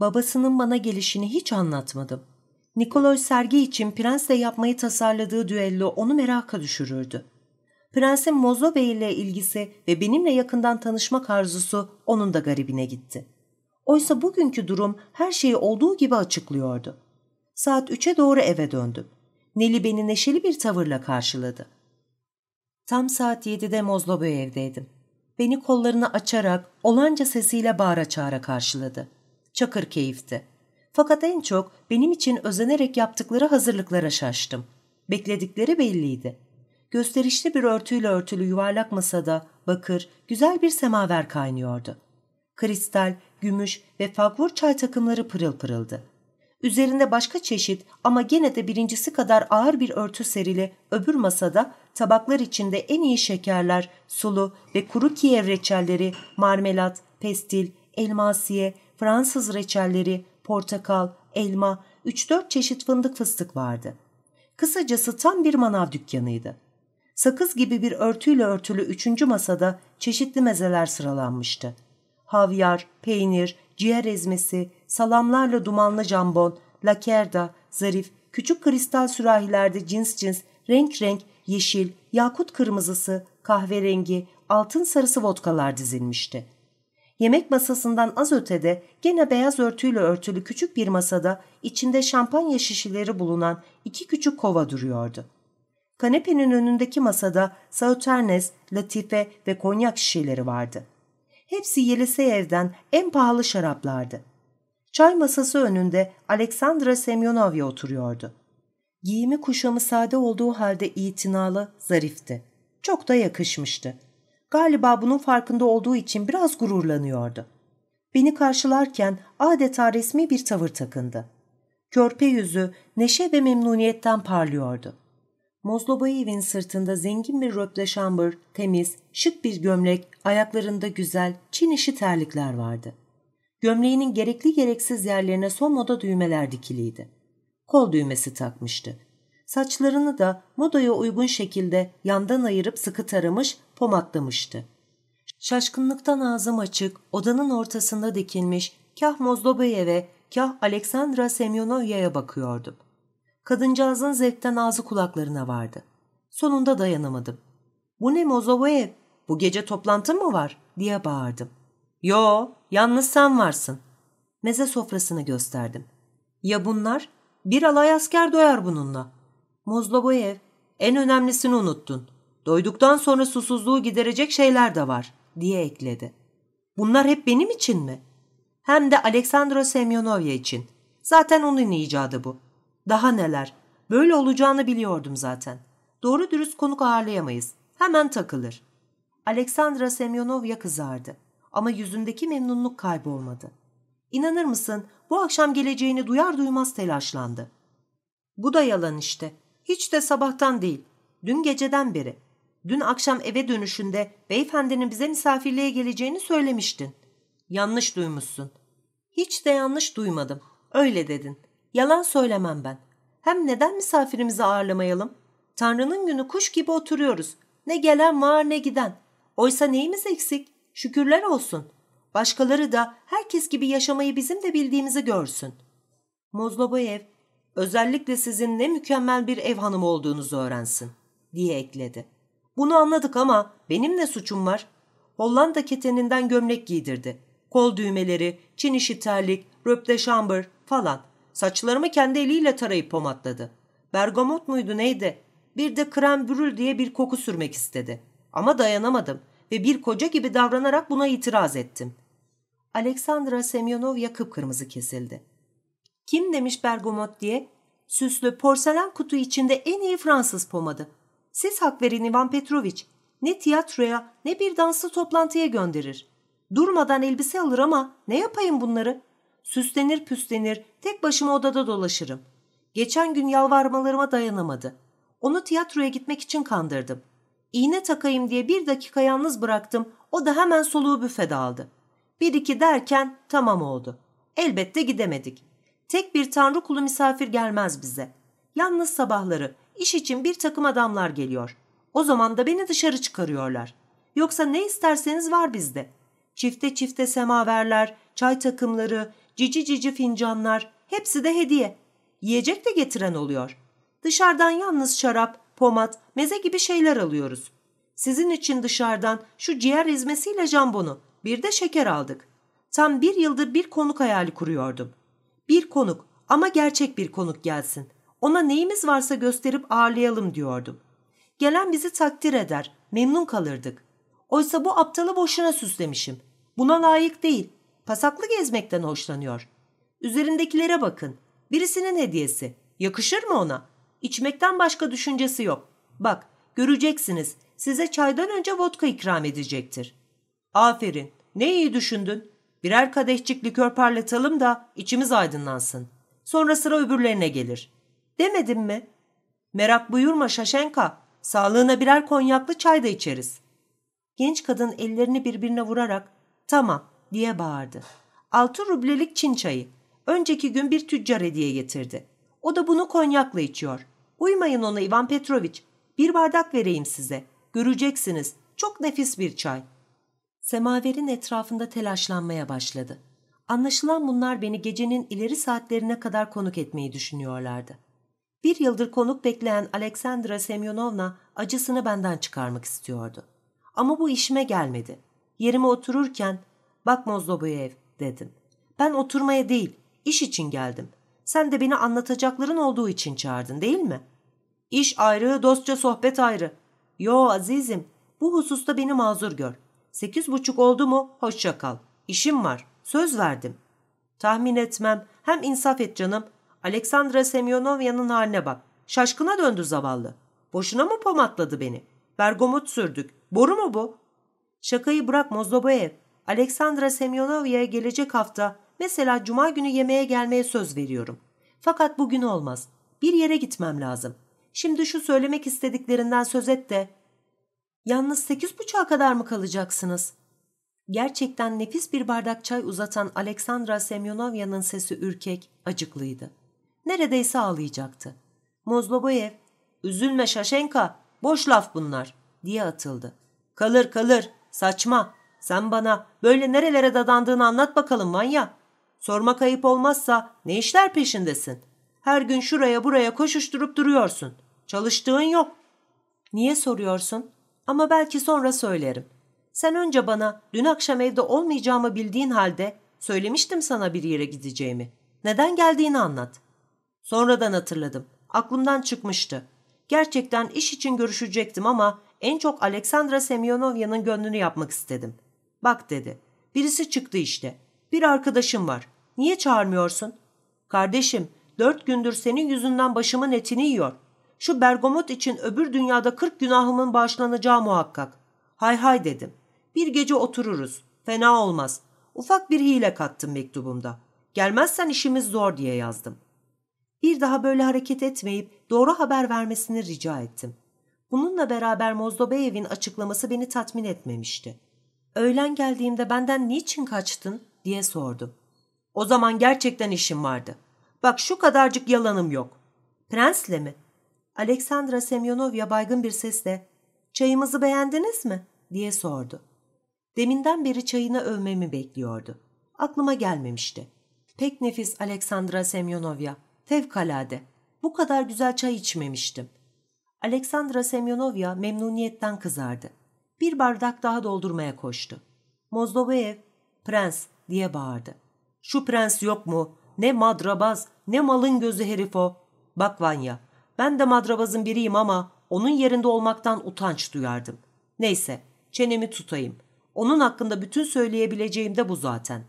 S1: Babasının bana gelişini hiç anlatmadım. Nikolay Sergi için prensle yapmayı tasarladığı düello onu meraka düşürürdü. Prensin Mozo Bey ile ilgisi ve benimle yakından tanışmak arzusu onun da garibine gitti. Oysa bugünkü durum her şeyi olduğu gibi açıklıyordu. Saat üçe doğru eve döndüm. Neli beni neşeli bir tavırla karşıladı. Tam saat yedide Mozloboy evdeydim. Beni kollarını açarak olanca sesiyle bağıra çağıra karşıladı. Çakır keyifti. Fakat en çok benim için özenerek yaptıkları hazırlıklara şaştım. Bekledikleri belliydi. Gösterişli bir örtüyle örtülü yuvarlak masada bakır, güzel bir semaver kaynıyordu. Kristal, gümüş ve fagvur çay takımları pırıl pırıldı. Üzerinde başka çeşit ama gene de birincisi kadar ağır bir örtü serili öbür masada tabaklar içinde en iyi şekerler, sulu ve kuru Kiev reçelleri, marmelat, pestil, elmasiye, Fransız reçelleri, portakal, elma, 3-4 çeşit fındık fıstık vardı. Kısacası tam bir manav dükkanıydı. Sakız gibi bir örtüyle örtülü üçüncü masada çeşitli mezeler sıralanmıştı. Havyar, peynir, ciğer ezmesi, salamlarla dumanlı jambon, lakerda, zarif, küçük kristal sürahilerde cins cins, renk renk, yeşil, yakut kırmızısı, kahverengi, altın sarısı vodkalar dizilmişti. Yemek masasından az ötede gene beyaz örtüyle örtülü küçük bir masada içinde şampanya şişeleri bulunan iki küçük kova duruyordu. Kanepenin önündeki masada Sauternes, Latife ve konyak şişeleri vardı. Hepsi Yeliseyev'den en pahalı şaraplardı. Çay masası önünde Aleksandra Semyonovya oturuyordu. Giyimi kuşamı sade olduğu halde itinalı, zarifti. Çok da yakışmıştı. Galiba bunun farkında olduğu için biraz gururlanıyordu. Beni karşılarken adeta resmi bir tavır takındı. Körpe yüzü neşe ve memnuniyetten parlıyordu. Mozlobayev'in sırtında zengin bir röple şambır, temiz, şık bir gömlek, ayaklarında güzel, çin işi terlikler vardı. Gömleğinin gerekli gereksiz yerlerine son moda düğmeler dikiliydi. Kol düğmesi takmıştı. Saçlarını da modaya uygun şekilde yandan ayırıp sıkı taramış, pomatlamıştı. Şaşkınlıktan ağzım açık, odanın ortasında dikilmiş kah Mozlobayev'e, kah Aleksandra Semyonovya'ya bakıyordum. Kadıncağızın zevkten ağzı kulaklarına vardı. Sonunda dayanamadım. ''Bu ne Mozovayev? Bu gece toplantı mı var?'' diye bağırdım. ''Yo, yalnız sen varsın.'' Meze sofrasını gösterdim. ''Ya bunlar? Bir alay asker doyar bununla.'' Mozloboyev, en önemlisini unuttun. Doyduktan sonra susuzluğu giderecek şeyler de var, diye ekledi. Bunlar hep benim için mi? Hem de Aleksandro Semyonovya için. Zaten onun icadı bu. Daha neler. Böyle olacağını biliyordum zaten. Doğru dürüst konuk ağırlayamayız. Hemen takılır. Aleksandra Semyonovya kızardı. Ama yüzündeki memnunluk kaybolmadı. İnanır mısın bu akşam geleceğini duyar duymaz telaşlandı. Bu da yalan işte. Hiç de sabahtan değil. Dün geceden beri. Dün akşam eve dönüşünde beyefendinin bize misafirliğe geleceğini söylemiştin. Yanlış duymuşsun. Hiç de yanlış duymadım. Öyle dedin. Yalan söylemem ben. Hem neden misafirimizi ağırlamayalım? Tanrı'nın günü kuş gibi oturuyoruz. Ne gelen var ne giden. Oysa neyimiz eksik? Şükürler olsun. Başkaları da herkes gibi yaşamayı bizim de bildiğimizi görsün. Mozloboyev, özellikle sizin ne mükemmel bir ev hanımı olduğunuzu öğrensin, diye ekledi. Bunu anladık ama benim ne suçum var?
S2: Hollanda keteninden gömlek giydirdi. Kol düğmeleri, Çin işi terlik, röpte şambır falan. Saçlarımı kendi eliyle tarayıp pomatladı. Bergamot muydu neydi? Bir de krem brül diye bir koku sürmek istedi. Ama dayanamadım ve bir koca gibi davranarak buna itiraz ettim.
S1: Aleksandra Semyonovya kıpkırmızı kesildi. Kim demiş bergamot diye? Süslü porselen kutu içinde en iyi Fransız pomadı. Siz hak verin Ivan Petrovic. Ne tiyatroya ne bir danslı toplantıya gönderir. Durmadan elbise alır ama ne yapayım bunları? Süslenir püslenir tek başıma odada dolaşırım. Geçen gün yalvarmalarıma dayanamadı. Onu tiyatroya gitmek için kandırdım. İğne takayım diye bir dakika yalnız bıraktım. O da hemen soluğu büfede aldı. Bir iki derken tamam oldu. Elbette gidemedik. Tek bir tanrı kulu misafir gelmez bize. Yalnız sabahları iş için bir takım adamlar geliyor. O zaman da beni dışarı çıkarıyorlar. Yoksa ne isterseniz var bizde. Çifte çifte semaverler, çay takımları, cici cici fincanlar hepsi de hediye. Yiyecek de getiren oluyor. Dışarıdan yalnız şarap, pomat, meze gibi şeyler alıyoruz. Sizin için dışarıdan şu ciğer ezmesiyle jambonu, bir de şeker aldık. Tam bir yıldır bir konuk hayali kuruyordum. Bir konuk ama gerçek bir konuk gelsin. Ona neyimiz varsa gösterip ağırlayalım diyordum. Gelen bizi takdir eder, memnun kalırdık. Oysa bu aptalı boşuna süslemişim. Buna layık değil. Pasaklı gezmekten hoşlanıyor. Üzerindekilere bakın. Birisinin hediyesi. Yakışır mı ona? İçmekten başka düşüncesi yok. Bak, göreceksiniz. Size çaydan önce vodka ikram edecektir. Aferin. Ne iyi düşündün. Birer kadehçik likör parlatalım da içimiz aydınlansın. Sonra sıra öbürlerine gelir. Demedim mi? Merak buyurma Şaşenka. Sağlığına birer konyaklı çay da içeriz. Genç kadın ellerini birbirine vurarak tamam diye bağırdı. Altı rublelik Çin çayı. Önceki gün bir tüccar hediye getirdi. O da bunu konyakla içiyor. Uymayın ona Ivan Petrovic. Bir bardak vereyim size. Göreceksiniz. Çok nefis bir çay. Semaverin etrafında telaşlanmaya başladı. Anlaşılan bunlar beni gecenin ileri saatlerine kadar konuk etmeyi düşünüyorlardı. Bir yıldır konuk bekleyen Aleksandra Semyonovna acısını benden çıkarmak istiyordu. Ama bu işime gelmedi. Yerime otururken, bak Mozloboyev dedim. Ben oturmaya değil, iş için geldim. Sen de beni anlatacakların olduğu için çağırdın değil mi? İş ayrı, dostça sohbet ayrı. Yo azizim, bu hususta beni mazur gör. Sekiz buçuk oldu mu hoşça kal. İşim var, söz verdim. Tahmin etmem, hem insaf et canım. Aleksandra Semyonovya'nın haline bak. Şaşkına döndü zavallı. Boşuna mı pomatladı beni? Bergamot sürdük. Boru mu bu? Şakayı bırak Mozloboyev. Aleksandra Semyonovya'ya gelecek hafta mesela cuma günü yemeğe gelmeye söz veriyorum. Fakat bugün olmaz. Bir yere gitmem lazım. Şimdi şu söylemek istediklerinden söz et de. Yalnız sekiz buçuğa kadar mı kalacaksınız? Gerçekten nefis bir bardak çay uzatan Aleksandra Semyonovya'nın sesi ürkek, acıklıydı. Neredeyse ağlayacaktı. Mozloboyev, üzülme Şaşenka, boş laf bunlar, diye atıldı. Kalır kalır, saçma. Sen bana böyle nerelere dadandığını anlat bakalım Vanya. Sormak ayıp olmazsa ne işler peşindesin? Her gün şuraya buraya koşuşturup duruyorsun. Çalıştığın yok. Niye soruyorsun? Ama belki sonra söylerim. Sen önce bana dün akşam evde olmayacağımı bildiğin halde söylemiştim sana bir yere gideceğimi. Neden geldiğini anlat. Sonradan hatırladım. Aklımdan çıkmıştı. Gerçekten iş için görüşecektim ama en çok Aleksandra Semyonovya'nın gönlünü yapmak istedim. Bak dedi. Birisi çıktı işte. Bir arkadaşım var. Niye çağırmıyorsun? Kardeşim, dört gündür senin yüzünden başımın etini yiyor. Şu bergamot için öbür dünyada kırk günahımın bağışlanacağı muhakkak. Hay hay dedim. Bir gece otururuz. Fena olmaz. Ufak bir hile kattım mektubumda. Gelmezsen işimiz zor diye yazdım. Bir daha böyle hareket etmeyip doğru haber vermesini rica ettim. Bununla beraber Mozdobeyev'in açıklaması beni tatmin etmemişti. Öğlen geldiğimde benden niçin kaçtın diye sordu. O zaman gerçekten işim vardı. Bak şu kadarcık yalanım yok. Prensle mi? Aleksandra Semyonovya baygın bir sesle ''Çayımızı beğendiniz mi?'' diye sordu. Deminden beri çayını övmemi bekliyordu. Aklıma gelmemişti. Pek nefis Aleksandra Semyonovya. Fevkalade. Bu kadar güzel çay içmemiştim. Aleksandra Semyonovya memnuniyetten kızardı. Bir bardak daha doldurmaya koştu. Mozlovayev, prens diye bağırdı. Şu prens yok mu? Ne madrabaz, ne malın gözü herif o. Bak Vanya, ben de madrabazın biriyim ama onun yerinde olmaktan utanç duyardım. Neyse, çenemi tutayım. Onun hakkında bütün söyleyebileceğim de bu zaten.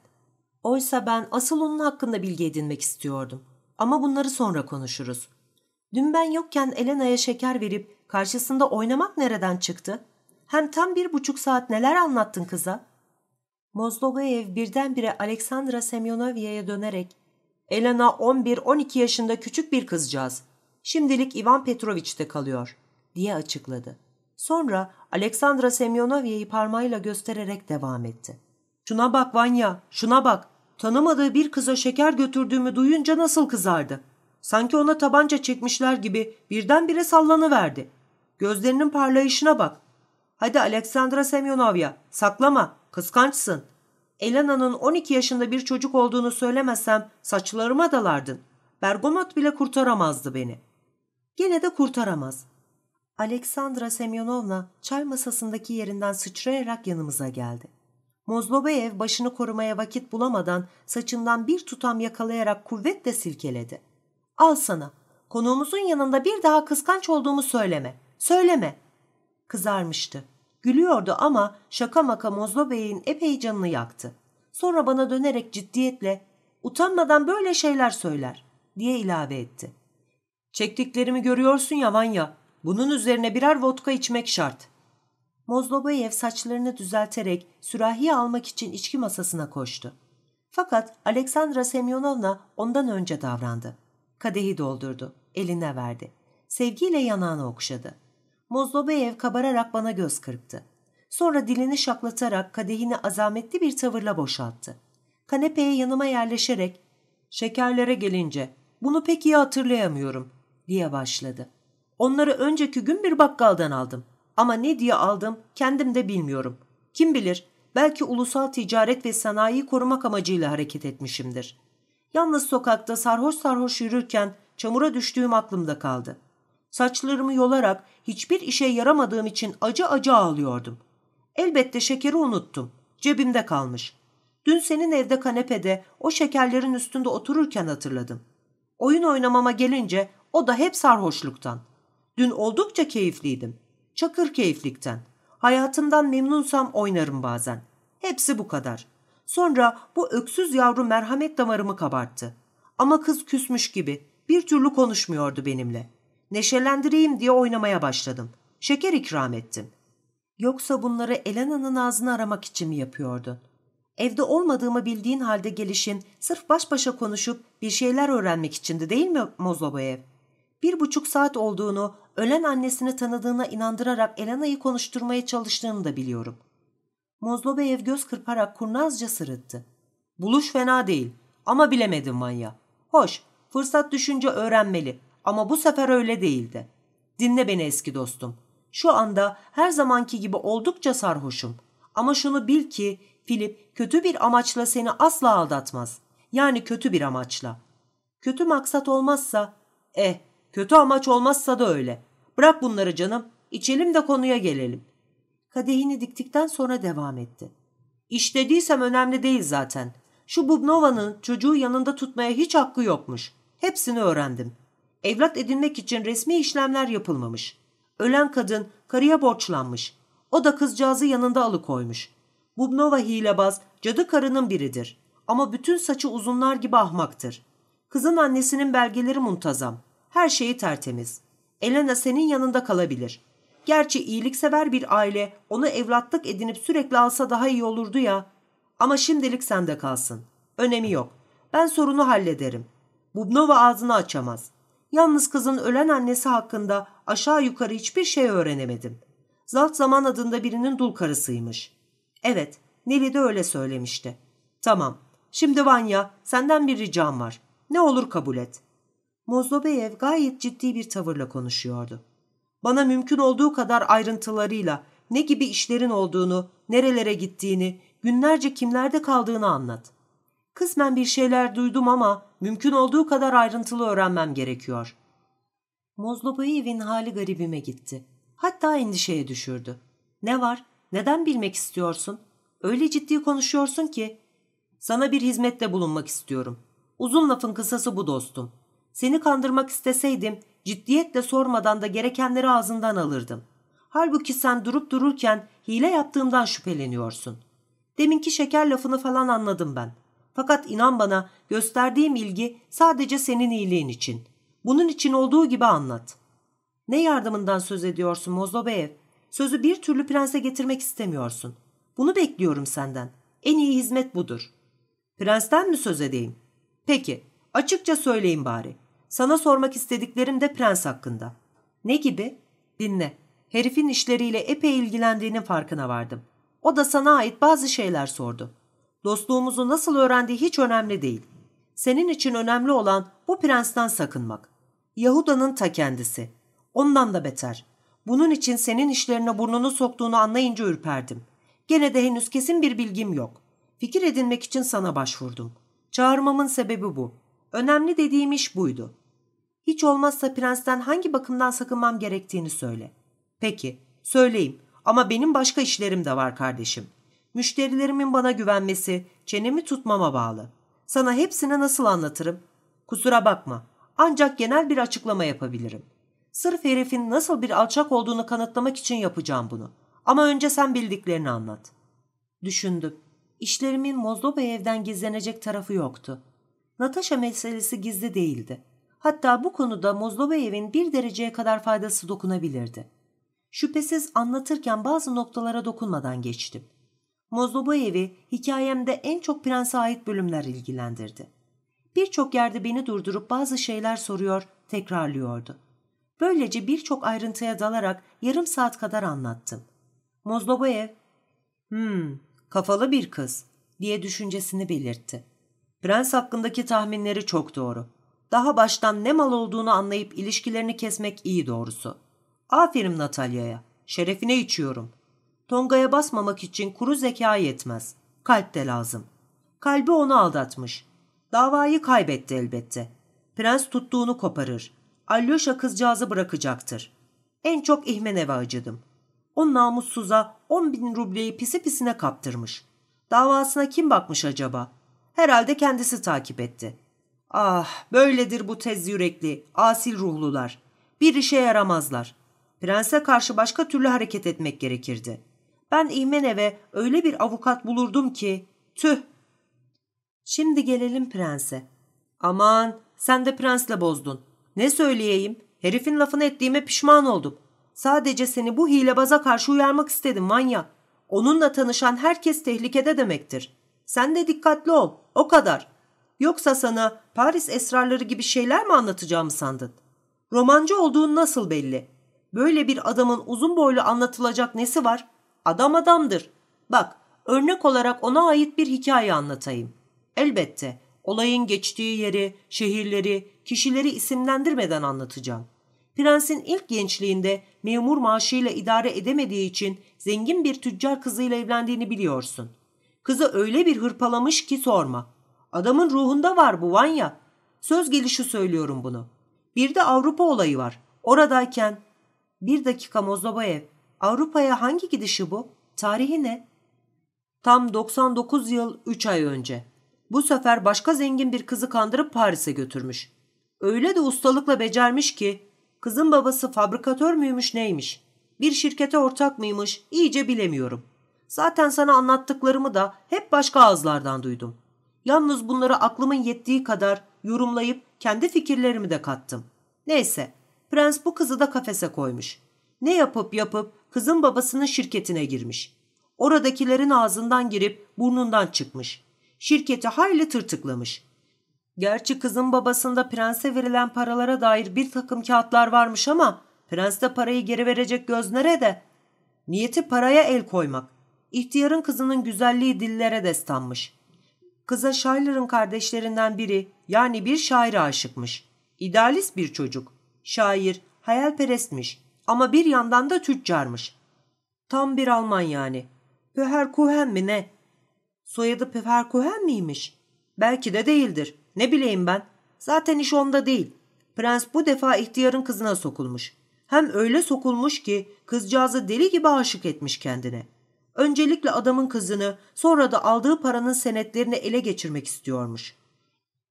S1: Oysa ben asıl onun hakkında bilgi edinmek istiyordum. Ama bunları sonra konuşuruz. Dün ben yokken Elena'ya şeker verip karşısında oynamak nereden çıktı? Hem tam bir buçuk saat neler anlattın kıza? Mozlovayev birdenbire Aleksandra Semyonovya'ya dönerek Elena 11-12 yaşında küçük bir kızcağız. Şimdilik Ivan Petroviç'te kalıyor diye açıkladı. Sonra Aleksandra Semyonovya'yı parmağıyla göstererek devam etti. Şuna bak Vanya, şuna bak. Tanımadığı bir kıza şeker götürdüğümü duyunca nasıl kızardı. Sanki ona tabanca çekmişler gibi birdenbire sallanıverdi. Gözlerinin parlayışına bak. Hadi Aleksandra Semyonovya, saklama, kıskançsın. Elena'nın 12 yaşında bir çocuk olduğunu söylemezsem saçlarıma dalardın. Bergamot bile kurtaramazdı beni. Gene de kurtaramaz. Aleksandra Semyonovna çay masasındaki yerinden sıçrayarak yanımıza geldi. Mozlobeyev başını korumaya vakit bulamadan saçından bir tutam yakalayarak kuvvetle silkeledi. Al sana. Konuğumuzun yanında bir daha kıskanç olduğumu söyleme. Söyleme. Kızarmıştı. Gülüyordu ama şaka maka Mozlo Bey'in epey canını yaktı. Sonra bana dönerek ciddiyetle utanmadan böyle şeyler söyler diye ilave etti. Çektiklerimi görüyorsun ya Vanya. Bunun üzerine birer vodka içmek şart. Mozlobayev saçlarını düzelterek sürahiyi almak için içki masasına koştu. Fakat Aleksandra Semyonovna ondan önce davrandı. Kadehi doldurdu, eline verdi. Sevgiyle yanağını okşadı. Mozlobayev kabararak bana göz kırptı. Sonra dilini şaklatarak kadehini azametli bir tavırla boşalttı. Kanepeye yanıma yerleşerek ''Şekerlere gelince bunu pek iyi hatırlayamıyorum.'' diye başladı. ''Onları önceki gün bir bakkaldan aldım. Ama ne diye aldım kendim de bilmiyorum. Kim bilir belki ulusal ticaret ve sanayi korumak amacıyla hareket etmişimdir. Yalnız sokakta sarhoş sarhoş yürürken çamura düştüğüm aklımda kaldı. Saçlarımı yolarak hiçbir işe yaramadığım için acı acı ağlıyordum. Elbette şekeri unuttum. Cebimde kalmış. Dün senin evde kanepede o şekerlerin üstünde otururken hatırladım. Oyun oynamama gelince o da hep sarhoşluktan. Dün oldukça keyifliydim. Çakır keyiflikten. Hayatımdan memnunsam oynarım bazen. Hepsi bu kadar. Sonra bu öksüz yavru merhamet damarımı kabarttı. Ama kız küsmüş gibi bir türlü konuşmuyordu benimle. Neşelendireyim diye oynamaya başladım. Şeker ikram ettim. Yoksa bunları Elena'nın ağzını aramak için mi yapıyordun? Evde olmadığımı bildiğin halde gelişin sırf baş başa konuşup bir şeyler öğrenmek içindi değil mi Mozloboyev? Bir buçuk saat olduğunu, ölen annesini tanıdığına inandırarak Elena'yı konuşturmaya çalıştığını da biliyorum. Mozlobeyev göz kırparak kurnazca sırıttı. Buluş fena değil ama bilemedim manya. Hoş, fırsat düşünce öğrenmeli ama bu sefer öyle değildi. Dinle beni eski dostum. Şu anda her zamanki gibi oldukça sarhoşum. Ama şunu bil ki Filip kötü bir amaçla seni asla aldatmaz. Yani kötü bir amaçla. Kötü maksat olmazsa, eh kötü amaç olmazsa da öyle. Bırak bunları canım, içelim de konuya gelelim. Kadehini diktikten sonra devam etti. İş dediysem önemli değil zaten. Şu Bubnova'nın çocuğu yanında tutmaya hiç hakkı yokmuş. Hepsini öğrendim. Evlat edinmek için resmi işlemler yapılmamış. Ölen kadın karıya borçlanmış. O da kızcağızı yanında alıkoymuş. Bubnova hilebaz, cadı karının biridir. Ama bütün saçı uzunlar gibi ahmaktır. Kızın annesinin belgeleri muntazam. Her şeyi tertemiz. Elena senin yanında kalabilir. Gerçi iyiliksever bir aile onu evlatlık edinip sürekli alsa daha iyi olurdu ya. Ama şimdilik sende kalsın. Önemi yok. Ben sorunu hallederim. Bubnova ağzını açamaz. Yalnız kızın ölen annesi hakkında aşağı yukarı hiçbir şey öğrenemedim. Zalt Zaman adında birinin dul karısıymış. Evet, Neli de öyle söylemişti. Tamam, şimdi Vanya senden bir ricam var. Ne olur kabul et. Mozlobeyev gayet ciddi bir tavırla konuşuyordu. Bana mümkün olduğu kadar ayrıntılarıyla ne gibi işlerin olduğunu, nerelere gittiğini, günlerce kimlerde kaldığını anlat. Kısmen bir şeyler duydum ama mümkün olduğu kadar ayrıntılı öğrenmem gerekiyor. Mozlobayev'in hali garibime gitti. Hatta endişeye düşürdü. Ne var?
S2: Neden bilmek istiyorsun? Öyle ciddi konuşuyorsun ki. Sana bir hizmette bulunmak istiyorum. Uzun lafın kısası bu dostum. Seni kandırmak isteseydim ciddiyetle sormadan da gerekenleri ağzından alırdım. Halbuki sen durup dururken hile yaptığımdan şüpheleniyorsun. Deminki şeker lafını falan anladım ben. Fakat inan bana gösterdiğim ilgi sadece senin iyiliğin için. Bunun için olduğu gibi anlat. Ne yardımından söz ediyorsun Mozlobeyev? Sözü bir türlü prense getirmek istemiyorsun. Bunu bekliyorum senden. En iyi hizmet budur. Prensten mi söz edeyim? Peki, açıkça söyleyin bari. Sana sormak istediklerim de prens hakkında. Ne gibi? Dinle. Herifin işleriyle epey ilgilendiğinin farkına vardım. O da sana ait bazı şeyler sordu. Dostluğumuzu nasıl öğrendiği hiç önemli değil. Senin için önemli olan bu prensten sakınmak. Yahuda'nın ta kendisi. Ondan da beter. Bunun için senin işlerine burnunu soktuğunu anlayınca ürperdim. Gene de henüz kesin bir bilgim yok. Fikir edinmek için sana başvurdum. Çağırmamın sebebi bu. Önemli dediğim iş buydu. Hiç olmazsa prensten hangi bakımdan sakınmam gerektiğini söyle. Peki, söyleyeyim ama benim başka işlerim de var kardeşim. Müşterilerimin bana güvenmesi, çenemi tutmama bağlı. Sana hepsini nasıl anlatırım? Kusura bakma, ancak genel bir açıklama yapabilirim. Sırf herifin nasıl bir alçak olduğunu kanıtlamak için yapacağım bunu. Ama önce sen bildiklerini anlat. Düşündüm. İşlerimin Mozdova evden gizlenecek tarafı yoktu. Natasha meselesi gizli değildi. Hatta bu konuda Mozdova evin bir dereceye kadar faydası dokunabilirdi. Şüphesiz anlatırken bazı noktalara dokunmadan geçtim. Mozdova evi hikayemde en çok prense ait bölümler ilgilendirdi. Birçok yerde beni durdurup bazı şeyler soruyor, tekrarlıyordu. Böylece birçok ayrıntıya dalarak yarım saat kadar anlattım. Mozloboyev, hmm, kafalı bir kız diye düşüncesini belirtti. Prens hakkındaki tahminleri çok doğru. Daha baştan ne mal olduğunu anlayıp ilişkilerini kesmek iyi doğrusu. Aferin Natalya'ya. Şerefine içiyorum. Tonga'ya basmamak için kuru zeka yetmez. Kalp de lazım. Kalbi onu aldatmış. Davayı kaybetti elbette. Prens tuttuğunu koparır. Alyosha kızcağızı bırakacaktır. En çok İhmenev'e acıdım. O namussuza on bin rubleyi pisi pisine kaptırmış. Davasına kim bakmış acaba? Herhalde kendisi takip etti. Ah, böyledir bu tez yürekli, asil ruhlular. Bir işe yaramazlar. Prense karşı başka türlü hareket etmek gerekirdi. Ben İhmenev'e öyle bir avukat bulurdum ki, tüh! Şimdi gelelim prense. Aman, sen de prensle bozdun. Ne söyleyeyim? Herifin lafını ettiğime pişman oldum. Sadece seni bu hilebaza karşı uyarmak istedim manyak. Onunla tanışan herkes tehlikede demektir. Sen de dikkatli ol. O kadar. Yoksa sana Paris esrarları gibi şeyler mi anlatacağımı sandın? Romancı olduğun nasıl belli? Böyle bir adamın uzun boylu anlatılacak nesi var? Adam adamdır. Bak, örnek olarak ona ait bir hikaye anlatayım. Elbette, olayın geçtiği yeri, şehirleri, kişileri isimlendirmeden anlatacağım. Prensin ilk gençliğinde memur maaşıyla idare edemediği için zengin bir tüccar kızıyla evlendiğini biliyorsun. Kızı öyle bir hırpalamış ki sorma. Adamın ruhunda var bu Vanya. Söz gelişi söylüyorum bunu. Bir de Avrupa olayı var. Oradayken... Bir dakika Mozlobayev. Avrupa'ya hangi gidişi bu? Tarihi ne? Tam 99 yıl 3 ay önce. Bu sefer başka zengin bir kızı kandırıp Paris'e götürmüş. Öyle de ustalıkla becermiş ki kızın babası fabrikatör müymüş neymiş? Bir şirkete ortak mıymış iyice bilemiyorum. Zaten sana anlattıklarımı da hep başka ağızlardan duydum. Yalnız bunları aklımın yettiği kadar yorumlayıp kendi fikirlerimi de kattım. Neyse, prens bu kızı da kafese koymuş. Ne yapıp yapıp kızın babasının şirketine girmiş. Oradakilerin ağzından girip burnundan çıkmış. Şirketi hayli tırtıklamış. Gerçi kızın babasında prense verilen paralara dair bir takım kağıtlar varmış ama prens de parayı geri verecek göz nerede? Niyeti paraya el koymak. İhtiyarın kızının güzelliği dillere destanmış. Kıza Schuyler'ın kardeşlerinden biri yani bir şaire aşıkmış. İdealist bir çocuk. Şair, hayalperestmiş ama bir yandan da tüccarmış. Tam bir Alman yani. Pöherkuhen mi ne? Soyadı Pöherkuhen miymiş? Belki de değildir. Ne bileyim ben. Zaten iş onda değil. Prens bu defa ihtiyarın kızına sokulmuş. Hem öyle sokulmuş ki kızcağızı deli gibi aşık etmiş kendine. Öncelikle adamın kızını, sonra da aldığı paranın senetlerini ele geçirmek istiyormuş.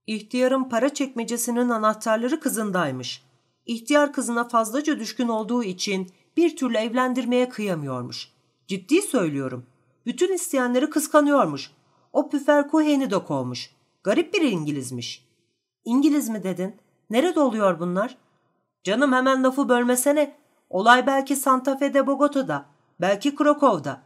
S2: İhtiyarın para çekmecesinin anahtarları kızındaymış. İhtiyar kızına fazlaca düşkün olduğu için bir türlü evlendirmeye kıyamıyormuş. Ciddi söylüyorum. Bütün isteyenleri kıskanıyormuş. O Püfer Kuhen'i de kovmuş. Garip bir İngilizmiş. İngiliz mi dedin? Nerede oluyor bunlar? Canım hemen lafı bölmesene. Olay belki Santa Fe'de Bogota'da, belki Krakow'da.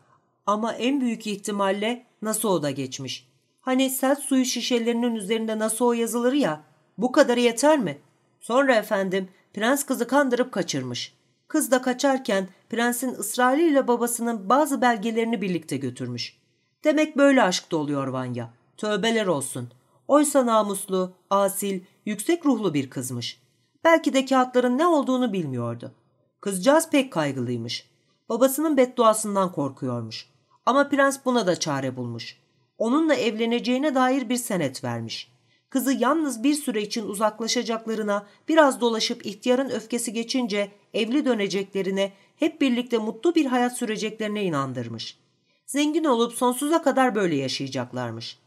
S2: Ama en büyük ihtimalle Nassau'da geçmiş. Hani sert suyu şişelerinin üzerinde Nassau yazılır ya, bu kadarı yeter mi? Sonra efendim prens kızı kandırıp kaçırmış. Kız da kaçarken prensin ısrarıyla babasının bazı belgelerini birlikte götürmüş. Demek böyle aşk da oluyor Vanya. Tövbeler olsun. Oysa namuslu, asil, yüksek ruhlu bir kızmış. Belki de kağıtların ne olduğunu bilmiyordu. Kızcağız pek kaygılıymış. Babasının bedduasından korkuyormuş. Ama prens buna da çare bulmuş. Onunla evleneceğine dair bir senet vermiş. Kızı yalnız bir süre için uzaklaşacaklarına, biraz dolaşıp ihtiyarın öfkesi geçince evli döneceklerine, hep birlikte mutlu bir hayat süreceklerine inandırmış. Zengin olup sonsuza kadar böyle yaşayacaklarmış.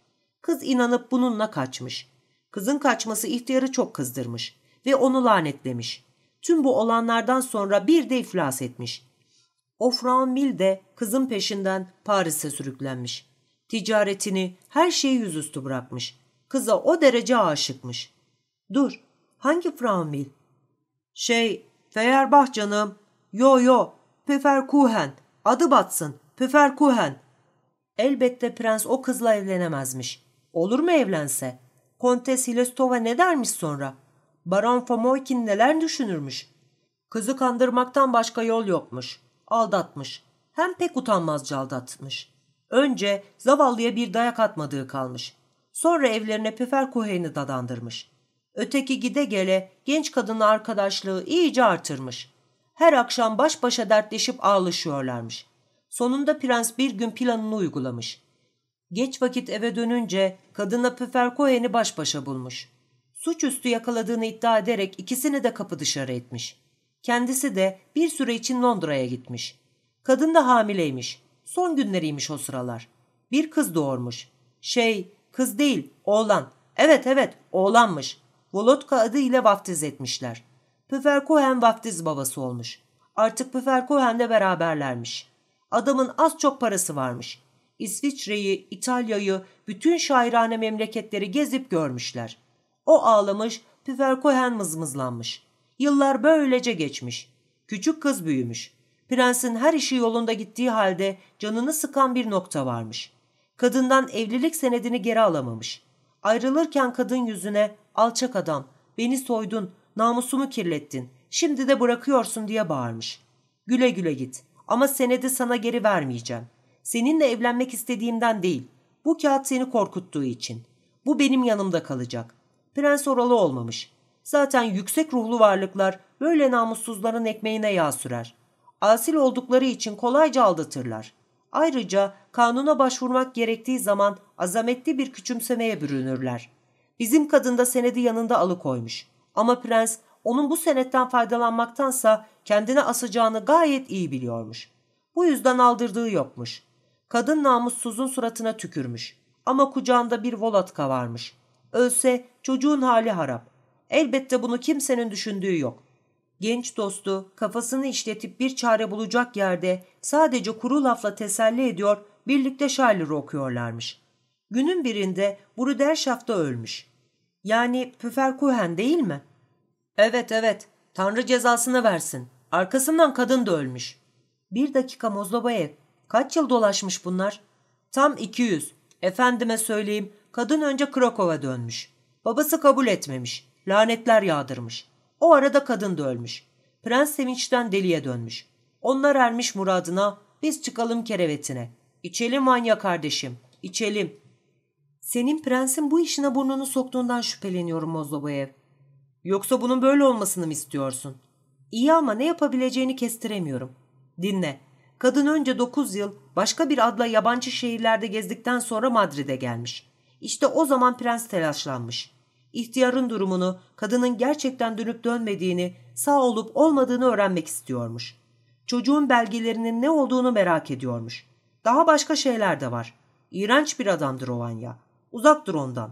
S2: Kız inanıp bununla kaçmış. Kızın kaçması ihtiyarı çok kızdırmış ve onu lanetlemiş. Tüm bu olanlardan sonra bir de iflas etmiş. O Franville de kızın peşinden Paris'e sürüklenmiş. Ticaretini, her şeyi yüzüstü bırakmış. Kıza o derece aşıkmış. Dur, hangi Franville? Şey, Feyerbah canım. Yo yo, Pfefferkuchen. Adı batsın, Pfefferkuchen. Elbette prens o kızla evlenemezmiş. Olur mu evlense? Kontes Hilestova ne dermiş sonra? Baron Fomoykin neler düşünürmüş? Kızı kandırmaktan başka yol yokmuş. Aldatmış. Hem pek utanmazca aldatmış. Önce zavallıya bir dayak atmadığı kalmış. Sonra evlerine Pfefferkuchen'i dadandırmış. Öteki gide gele genç kadınla arkadaşlığı iyice artırmış. Her akşam baş başa dertleşip ağlaşıyorlarmış. Sonunda prens bir gün planını uygulamış. Geç vakit eve dönünce kadına Pfefferkuchen'i baş başa bulmuş. Suçüstü yakaladığını iddia ederek ikisini de kapı dışarı etmiş. Kendisi de bir süre için Londra'ya gitmiş. Kadın da hamileymiş. Son günleriymiş o sıralar. Bir kız doğurmuş. Şey, kız değil, oğlan. Evet evet, oğlanmış. Volotka adı ile vaftiz etmişler. Püferkuhen vaftiz babası olmuş. Artık Püferkuhen'le beraberlermiş. Adamın az çok parası varmış. İsviçre'yi, İtalya'yı, bütün şairane memleketleri gezip görmüşler. O ağlamış, Püferkuhen mızmızlanmış. Yıllar böylece geçmiş. Küçük kız büyümüş. Prensin her işi yolunda gittiği halde canını sıkan bir nokta varmış. Kadından evlilik senedini geri alamamış. Ayrılırken kadın yüzüne alçak adam, beni soydun, namusumu kirlettin, şimdi de bırakıyorsun diye bağırmış. Güle güle git ama senedi sana geri vermeyeceğim. Seninle evlenmek istediğimden değil, bu kağıt seni korkuttuğu için. Bu benim yanımda kalacak. Prens oralı olmamış. Zaten yüksek ruhlu varlıklar böyle namussuzların ekmeğine yağ sürer. Asil oldukları için kolayca aldatırlar. Ayrıca kanuna başvurmak gerektiği zaman azametli bir küçümsemeye bürünürler. Bizim kadın da senedi yanında alıkoymuş. Ama prens onun bu senetten faydalanmaktansa kendine asacağını gayet iyi biliyormuş. Bu yüzden aldırdığı yokmuş. Kadın namussuzun suratına tükürmüş. Ama kucağında bir volatka varmış. Ölse çocuğun hali harap. Elbette bunu kimsenin düşündüğü yok. Genç dostu kafasını işletip bir çare bulacak yerde sadece kuru lafla teselli ediyor, birlikte şairleri okuyorlarmış. Günün birinde Bruderschaft'ta ölmüş. Yani Püferkuhen değil mi? Evet evet, Tanrı cezasını versin. Arkasından kadın da ölmüş. Bir dakika Mozlobayev, kaç yıl dolaşmış bunlar? Tam 200. Efendime söyleyeyim, kadın önce Krakow'a dönmüş. Babası kabul etmemiş. Lanetler yağdırmış. O arada kadın da ölmüş. Prens sevinçten deliye dönmüş. Onlar ermiş muradına, biz çıkalım kerevetine. İçelim Vanya kardeşim, içelim. Senin prensin bu işine burnunu soktuğundan şüpheleniyorum Mozlobayev. Yoksa bunun böyle olmasını mı istiyorsun? İyi ama ne yapabileceğini kestiremiyorum. Dinle. Kadın önce dokuz yıl başka bir adla yabancı şehirlerde gezdikten sonra Madrid'e gelmiş. İşte o zaman prens telaşlanmış ihtiyarın durumunu, kadının gerçekten dönüp dönmediğini, sağ olup olmadığını öğrenmek istiyormuş. Çocuğun belgelerinin ne olduğunu merak ediyormuş. Daha başka şeyler de var. İğrenç bir adamdır o Vanya. Uzak dur ondan.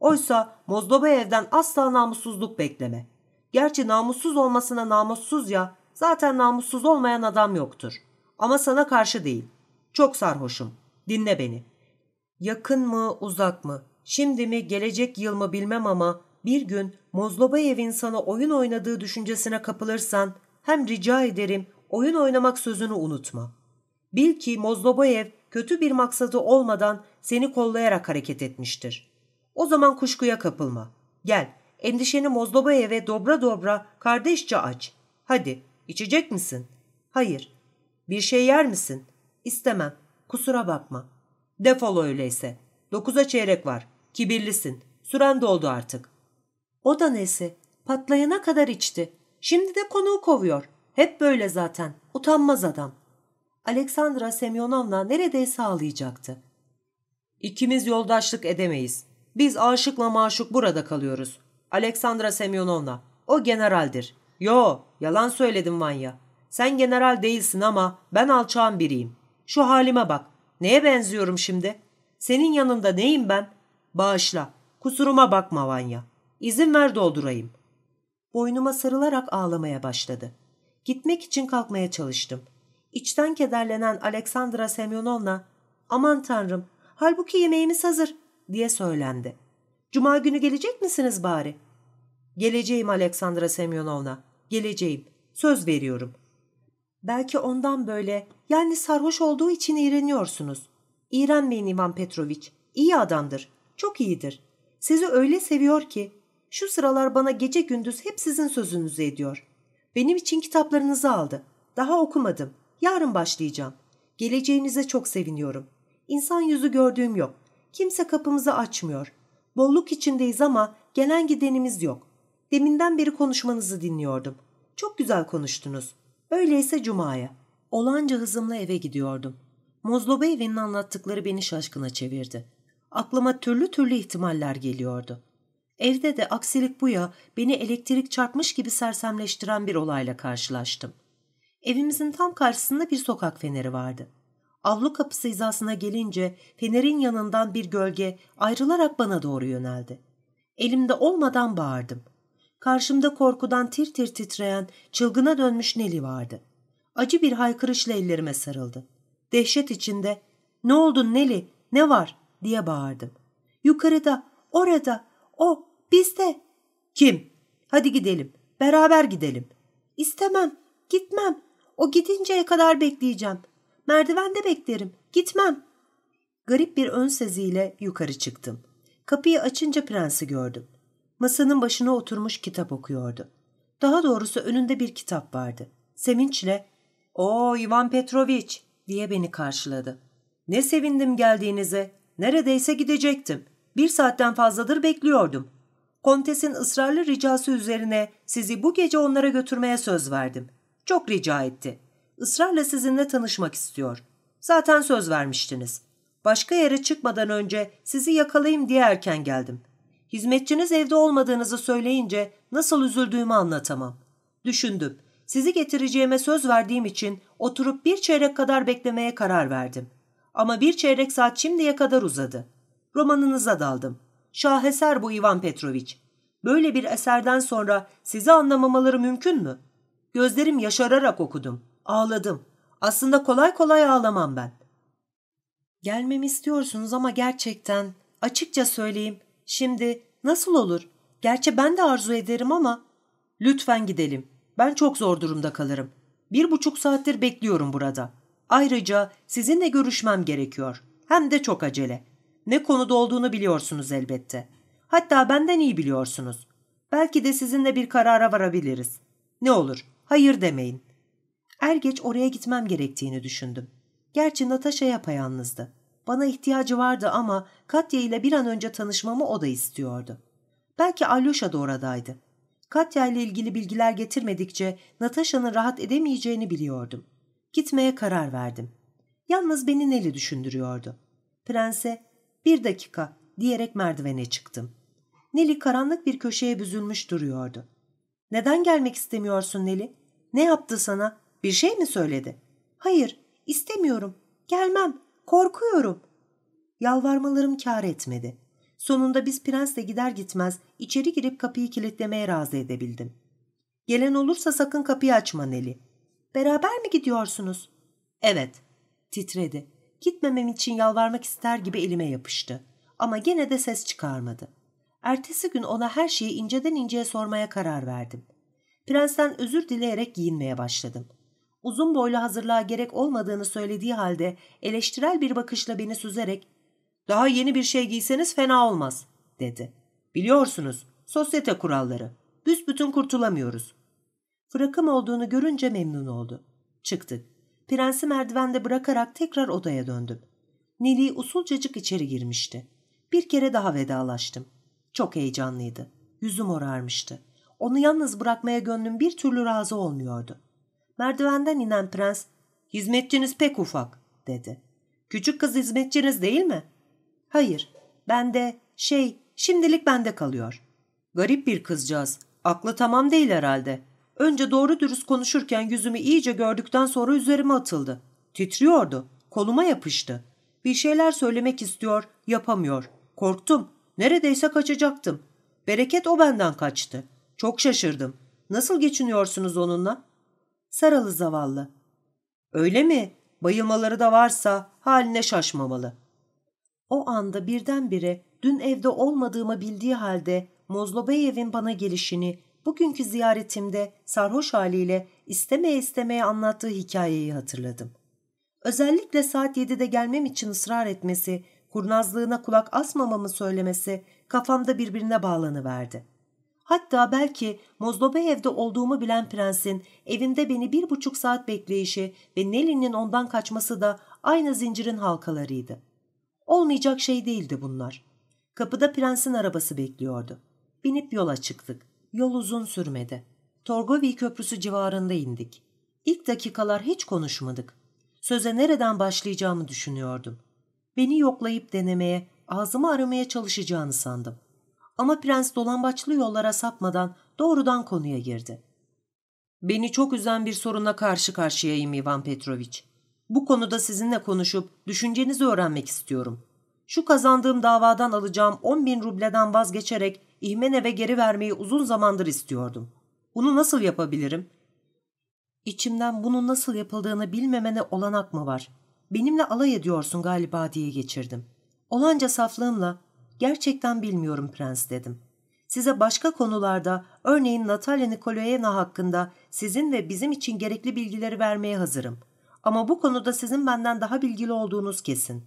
S2: Oysa Mozdova evden asla namussuzluk bekleme. Gerçi namussuz olmasına namussuz ya, zaten namussuz olmayan adam yoktur. Ama sana karşı değil. Çok sarhoşum. Dinle beni. Yakın mı, uzak mı? Şimdi mi, gelecek yıl mı bilmem ama bir gün Mozlobayev'in sana oyun oynadığı düşüncesine kapılırsan hem rica ederim oyun oynamak sözünü unutma. Bil ki Mozlobayev kötü bir maksadı olmadan seni kollayarak hareket etmiştir. O zaman kuşkuya kapılma. Gel, endişeni Mozlobayev'e dobra dobra kardeşçe aç. Hadi, içecek misin? Hayır. Bir şey yer misin? İstemem. Kusura bakma. Defol öyleyse. Dokuza çeyrek var. Kibirlisin. Süren doldu artık. O da nesi? Patlayana kadar içti. Şimdi de konuğu kovuyor. Hep böyle zaten. Utanmaz adam. Aleksandra Semyonovna neredeyse ağlayacaktı. İkimiz yoldaşlık edemeyiz. Biz aşıkla maşuk burada kalıyoruz. Aleksandra Semyonovna, o generaldir. Yo, yalan söyledim Vanya. Sen general değilsin ama ben alçağın biriyim. Şu halime bak. Neye benziyorum şimdi? Senin yanında neyim ben? Bağışla. Kusuruma bakma Vanya. İzin ver doldurayım. Boynuma sarılarak ağlamaya başladı. Gitmek için kalkmaya çalıştım. İçten kederlenen Aleksandra Semyonovna, aman tanrım, halbuki yemeğimiz hazır, diye söylendi. Cuma günü gelecek misiniz bari? Geleceğim Aleksandra Semyonovna, geleceğim. Söz veriyorum. Belki ondan böyle, yani sarhoş olduğu için iğreniyorsunuz. İğrenmeyin Ivan Petroviç, iyi adamdır, çok iyidir. Sizi öyle seviyor ki, şu sıralar bana gece gündüz hep sizin sözünüzü ediyor. Benim için kitaplarınızı aldı. Daha okumadım. Yarın başlayacağım. Geleceğinize çok seviniyorum. İnsan yüzü gördüğüm yok. Kimse kapımızı açmıyor. Bolluk içindeyiz ama gelen gidenimiz yok. Deminden beri konuşmanızı dinliyordum. Çok güzel konuştunuz. Öyleyse Cuma'ya. Olanca hızımla eve gidiyordum. Mozlobeyev'in anlattıkları beni şaşkına çevirdi. Aklıma türlü türlü ihtimaller geliyordu. Evde de aksilik bu ya beni elektrik çarpmış gibi sersemleştiren bir olayla karşılaştım. Evimizin tam karşısında bir sokak feneri vardı. Avlu kapısı hizasına gelince fenerin yanından bir gölge ayrılarak bana doğru yöneldi. Elimde olmadan bağırdım. Karşımda korkudan tir tir titreyen, çılgına dönmüş Neli vardı. Acı bir haykırışla ellerime sarıldı. Dehşet içinde ''Ne oldu Neli, ne var?'' Diye bağırdım. ''Yukarıda, orada, o, bizde.'' ''Kim? Hadi gidelim, beraber gidelim.'' ''İstemem, gitmem. O gidinceye kadar bekleyeceğim. Merdivende beklerim. Gitmem. Garip bir ön seziyle yukarı çıktım. Kapıyı açınca prensi gördüm. Masanın başına oturmuş kitap okuyordu. Daha doğrusu önünde bir kitap vardı. Sevinçle ''Oo Ivan Petroviç'' diye beni karşıladı. ''Ne sevindim geldiğinize. Neredeyse gidecektim. Bir saatten fazladır bekliyordum. Kontesin ısrarlı ricası üzerine sizi bu gece onlara götürmeye söz verdim. Çok rica etti. Israrla sizinle tanışmak istiyor. Zaten söz vermiştiniz. Başka yere çıkmadan önce sizi yakalayayım diye erken geldim. Hizmetçiniz evde olmadığınızı söyleyince nasıl üzüldüğümü anlatamam. Düşündüm. Sizi getireceğime söz verdiğim için oturup bir çeyrek kadar beklemeye karar verdim. Ama bir çeyrek saat şimdiye kadar uzadı. Romanınıza daldım. Şaheser bu Ivan Petroviç. Böyle bir eserden sonra sizi anlamamaları mümkün mü? Gözlerim yaşararak okudum. Ağladım. Aslında kolay kolay ağlamam ben. Gelmemi istiyorsunuz ama gerçekten, açıkça söyleyeyim, şimdi nasıl olur? Gerçi ben de arzu ederim ama... Lütfen gidelim. Ben çok zor durumda kalırım. Bir buçuk saattir bekliyorum burada. Ayrıca sizinle görüşmem gerekiyor. Hem de çok acele. Ne konuda olduğunu biliyorsunuz elbette. Hatta benden iyi biliyorsunuz. Belki de sizinle bir karara varabiliriz. Ne olur, hayır demeyin. Er geç oraya gitmem gerektiğini düşündüm. Gerçi Natasha yapayalnızdı. Bana ihtiyacı vardı ama Katya ile bir an önce tanışmamı o da istiyordu. Belki Alyosha da oradaydı. Katya ile ilgili bilgiler getirmedikçe Natasha'nın rahat edemeyeceğini biliyordum. Gitmeye karar verdim. Yalnız beni Neli düşündürüyordu. Prense, bir dakika diyerek merdivene çıktım. Neli karanlık bir köşeye büzülmüş duruyordu. Neden gelmek istemiyorsun Neli? Ne yaptı sana? Bir şey mi söyledi? Hayır, istemiyorum. Gelmem.
S1: korkuyorum. Yalvarmalarım kâr etmedi. Sonunda biz prensle gider gitmez içeri girip kapıyı kilitlemeye razı edebildim. Gelen olursa sakın kapıyı açma Neli. Beraber mi gidiyorsunuz? Evet. Titredi. Gitmemem için yalvarmak ister gibi elime yapıştı. Ama gene de ses çıkarmadı. Ertesi gün ona her şeyi inceden inceye sormaya karar verdim. Prensten özür dileyerek giyinmeye başladım. Uzun boylu hazırlığa gerek olmadığını söylediği halde eleştirel bir bakışla beni süzerek ''Daha yeni bir şey giyseniz fena olmaz.'' dedi. ''Biliyorsunuz, sosyete kuralları. Büsbütün kurtulamıyoruz. Fırakım olduğunu görünce memnun oldu. Çıktık. Prensi merdivende bırakarak tekrar odaya döndüm. Nili usulcacık içeri girmişti. Bir kere daha vedalaştım. Çok heyecanlıydı. Yüzüm morarmıştı. Onu yalnız bırakmaya gönlüm bir türlü razı olmuyordu. Merdivenden inen prens, ''Hizmetçiniz pek ufak.'' dedi. ''Küçük kız hizmetçiniz değil mi?'' ''Hayır, bende, şey, şimdilik bende kalıyor.'' ''Garip bir kızcağız. Aklı tamam değil herhalde. Önce doğru dürüst konuşurken yüzümü iyice gördükten sonra üzerime atıldı. Titriyordu. Koluma yapıştı. Bir şeyler söylemek istiyor, yapamıyor. Korktum. Neredeyse kaçacaktım. Bereket o benden kaçtı. Çok şaşırdım. Nasıl geçiniyorsunuz onunla? Saralı zavallı. Öyle mi? Bayılmaları da varsa haline şaşmamalı. O anda birdenbire dün evde olmadığımı bildiği halde Mozlobeyev'in bana gelişini, bugünkü ziyaretimde sarhoş haliyle istemeye istemeye anlattığı hikayeyi hatırladım. Özellikle saat 7'de gelmem için ısrar etmesi, kurnazlığına kulak asmamamı söylemesi kafamda birbirine bağlanıverdi. Hatta belki evde olduğumu bilen prensin evinde beni bir buçuk saat bekleyişi ve Nelly'nin ondan kaçması da aynı zincirin halkalarıydı. Olmayacak şey değildi bunlar. Kapıda prensin arabası bekliyordu. Binip yola çıktık. Yol uzun sürmedi. Torgovi Köprüsü civarında indik. İlk dakikalar hiç konuşmadık. Söze nereden başlayacağımı düşünüyordum. Beni yoklayıp denemeye, ağzımı aramaya çalışacağını sandım. Ama prens dolambaçlı yollara sapmadan doğrudan konuya girdi. Beni çok üzen bir sorunla karşı karşıyayım Ivan Petroviç. Bu konuda sizinle konuşup düşüncenizi öğrenmek istiyorum. Şu kazandığım davadan alacağım 10 bin rubleden vazgeçerek İhmenev'e geri vermeyi uzun zamandır istiyordum. Bunu nasıl yapabilirim? İçimden bunun nasıl yapıldığını bilmemene olanak mı var? Benimle alay ediyorsun galiba diye geçirdim. Olanca saflığımla gerçekten bilmiyorum prens dedim. Size başka konularda örneğin Natalya Nikolaevna hakkında sizin ve bizim için gerekli bilgileri vermeye hazırım. Ama bu konuda sizin benden daha bilgili olduğunuz kesin.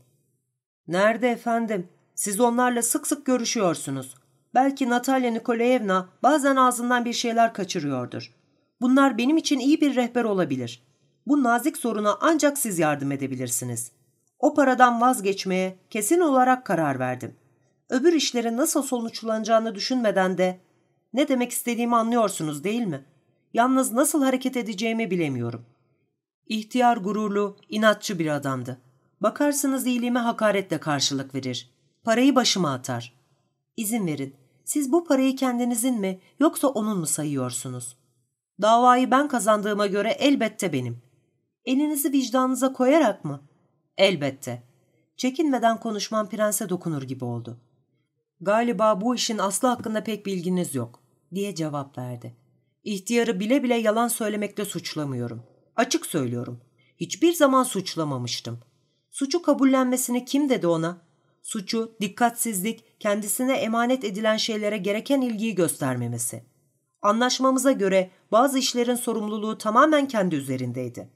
S1: Nerede efendim? Siz onlarla sık sık görüşüyorsunuz. Belki Natalya Nikolaevna bazen ağzından bir şeyler kaçırıyordur. Bunlar benim için iyi bir rehber olabilir. Bu nazik soruna ancak siz yardım edebilirsiniz. O paradan vazgeçmeye kesin olarak karar verdim. Öbür işlerin nasıl sonuçlanacağını düşünmeden de ne demek istediğimi anlıyorsunuz değil mi? Yalnız nasıl hareket edeceğimi bilemiyorum. İhtiyar gururlu, inatçı bir adamdı. Bakarsınız iyiliğime hakaretle karşılık verir. Parayı başıma atar. İzin verin, siz bu parayı kendinizin mi yoksa onun mu sayıyorsunuz? Davayı ben kazandığıma göre elbette benim. Elinizi vicdanınıza koyarak mı? Elbette. Çekinmeden konuşman prense dokunur gibi oldu. Galiba bu işin aslı hakkında pek bilginiz yok, diye cevap verdi. İhtiyarı bile bile yalan söylemekle suçlamıyorum. Açık söylüyorum. Hiçbir zaman suçlamamıştım. Suçu kabullenmesini kim dedi ona? Suçu, dikkatsizlik, kendisine emanet edilen şeylere gereken ilgiyi göstermemesi. Anlaşmamıza göre bazı işlerin sorumluluğu tamamen kendi üzerindeydi.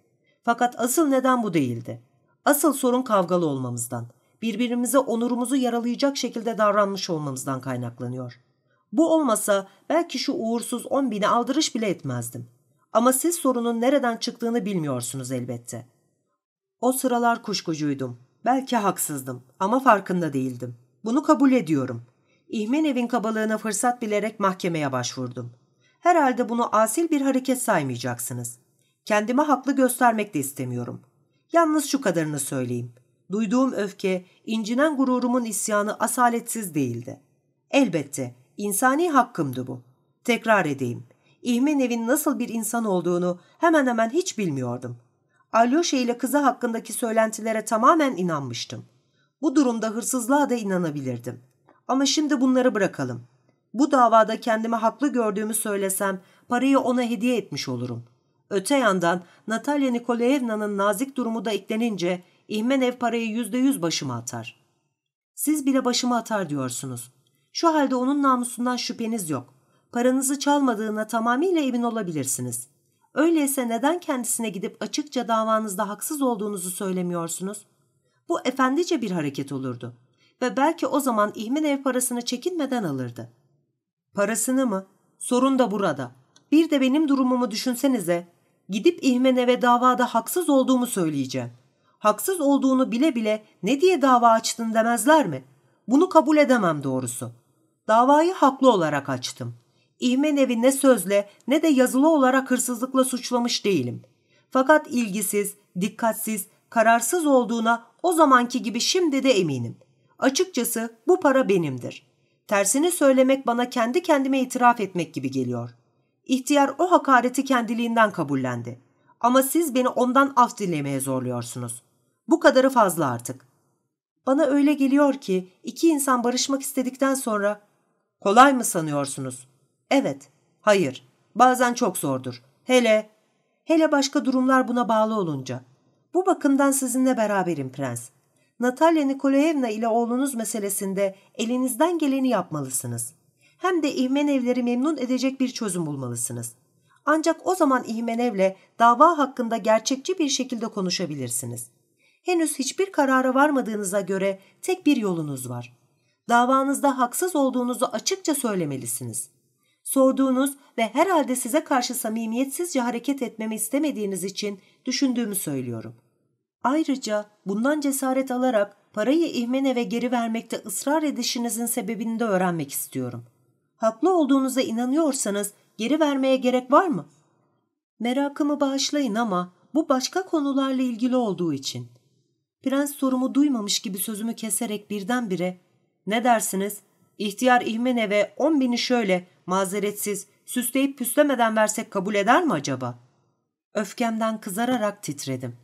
S1: Fakat asıl neden bu değildi. Asıl sorun kavgalı olmamızdan, birbirimize onurumuzu yaralayacak şekilde davranmış olmamızdan kaynaklanıyor. Bu olmasa belki şu uğursuz on bini aldırış bile etmezdim. Ama siz sorunun nereden çıktığını bilmiyorsunuz elbette. O sıralar kuşkucuydum. Belki haksızdım ama farkında değildim. Bunu kabul ediyorum. İhmenev'in kabalığına fırsat bilerek mahkemeye başvurdum. Herhalde bunu asil bir hareket saymayacaksınız. Kendime haklı göstermek de istemiyorum. Yalnız şu kadarını söyleyeyim. Duyduğum öfke, incinen gururumun isyanı asaletsiz değildi. Elbette, insani hakkımdı bu. Tekrar edeyim. İhmenev'in nasıl bir insan olduğunu hemen hemen hiç bilmiyordum.
S2: Alyosha ile kızı hakkındaki söylentilere tamamen inanmıştım. Bu durumda hırsızlığa da inanabilirdim. Ama şimdi bunları bırakalım. Bu davada kendimi haklı gördüğümü söylesem parayı ona hediye etmiş olurum. Öte yandan Natalya Nikolaevna'nın nazik durumu da eklenince İhmenev parayı yüzde yüz başıma atar. Siz bile başıma atar diyorsunuz. Şu halde onun namusundan şüpheniz yok. Paranızı çalmadığına tamamıyla emin olabilirsiniz. Öyleyse neden kendisine gidip açıkça davanızda haksız olduğunuzu söylemiyorsunuz? Bu efendice bir hareket olurdu. Ve belki o zaman İhmenev parasını çekinmeden alırdı. Parasını mı? Sorun da burada. Bir de benim durumumu düşünsenize. Gidip İhmenev'e davada haksız olduğumu söyleyeceğim. Haksız olduğunu bile bile ne diye dava açtın demezler mi? Bunu kabul edemem doğrusu. Davayı haklı olarak açtım. İhmenev'i ne sözle ne de yazılı olarak hırsızlıkla suçlamış değilim. Fakat ilgisiz, dikkatsiz, kararsız olduğuna o zamanki gibi şimdi de eminim. Açıkçası bu para benimdir. Tersini söylemek bana kendi kendime itiraf etmek gibi geliyor. İhtiyar o hakareti kendiliğinden kabullendi. Ama siz beni ondan af dilemeye zorluyorsunuz. Bu kadarı fazla artık. Bana öyle geliyor ki iki insan barışmak istedikten sonra kolay mı sanıyorsunuz? Evet, hayır. Bazen çok zordur. Hele, hele başka durumlar buna bağlı olunca. Bu bakımdan sizinle beraberim prens. Natalya Nikolaevna ile oğlunuz meselesinde elinizden geleni yapmalısınız. Hem de İhmenevleri memnun edecek bir çözüm bulmalısınız. Ancak o zaman İhmenev'le dava hakkında gerçekçi bir şekilde konuşabilirsiniz. Henüz hiçbir karara varmadığınıza göre tek bir yolunuz var. Davanızda haksız olduğunuzu açıkça söylemelisiniz. Sorduğunuz ve herhalde size karşı samimiyetsizce hareket etmemi istemediğiniz için düşündüğümü söylüyorum. Ayrıca bundan cesaret alarak parayı İhmenev'e geri vermekte ısrar edişinizin sebebini de öğrenmek istiyorum. Haklı olduğunuza inanıyorsanız geri vermeye gerek var mı? Merakımı bağışlayın ama bu başka konularla ilgili olduğu için. Prens sorumu duymamış gibi sözümü keserek birdenbire ''Ne dersiniz? İhtiyar İhmenev'e on bini şöyle mazeretsiz süsleyip püslemeden versek kabul eder mi acaba?'' Öfkemden kızararak titredim.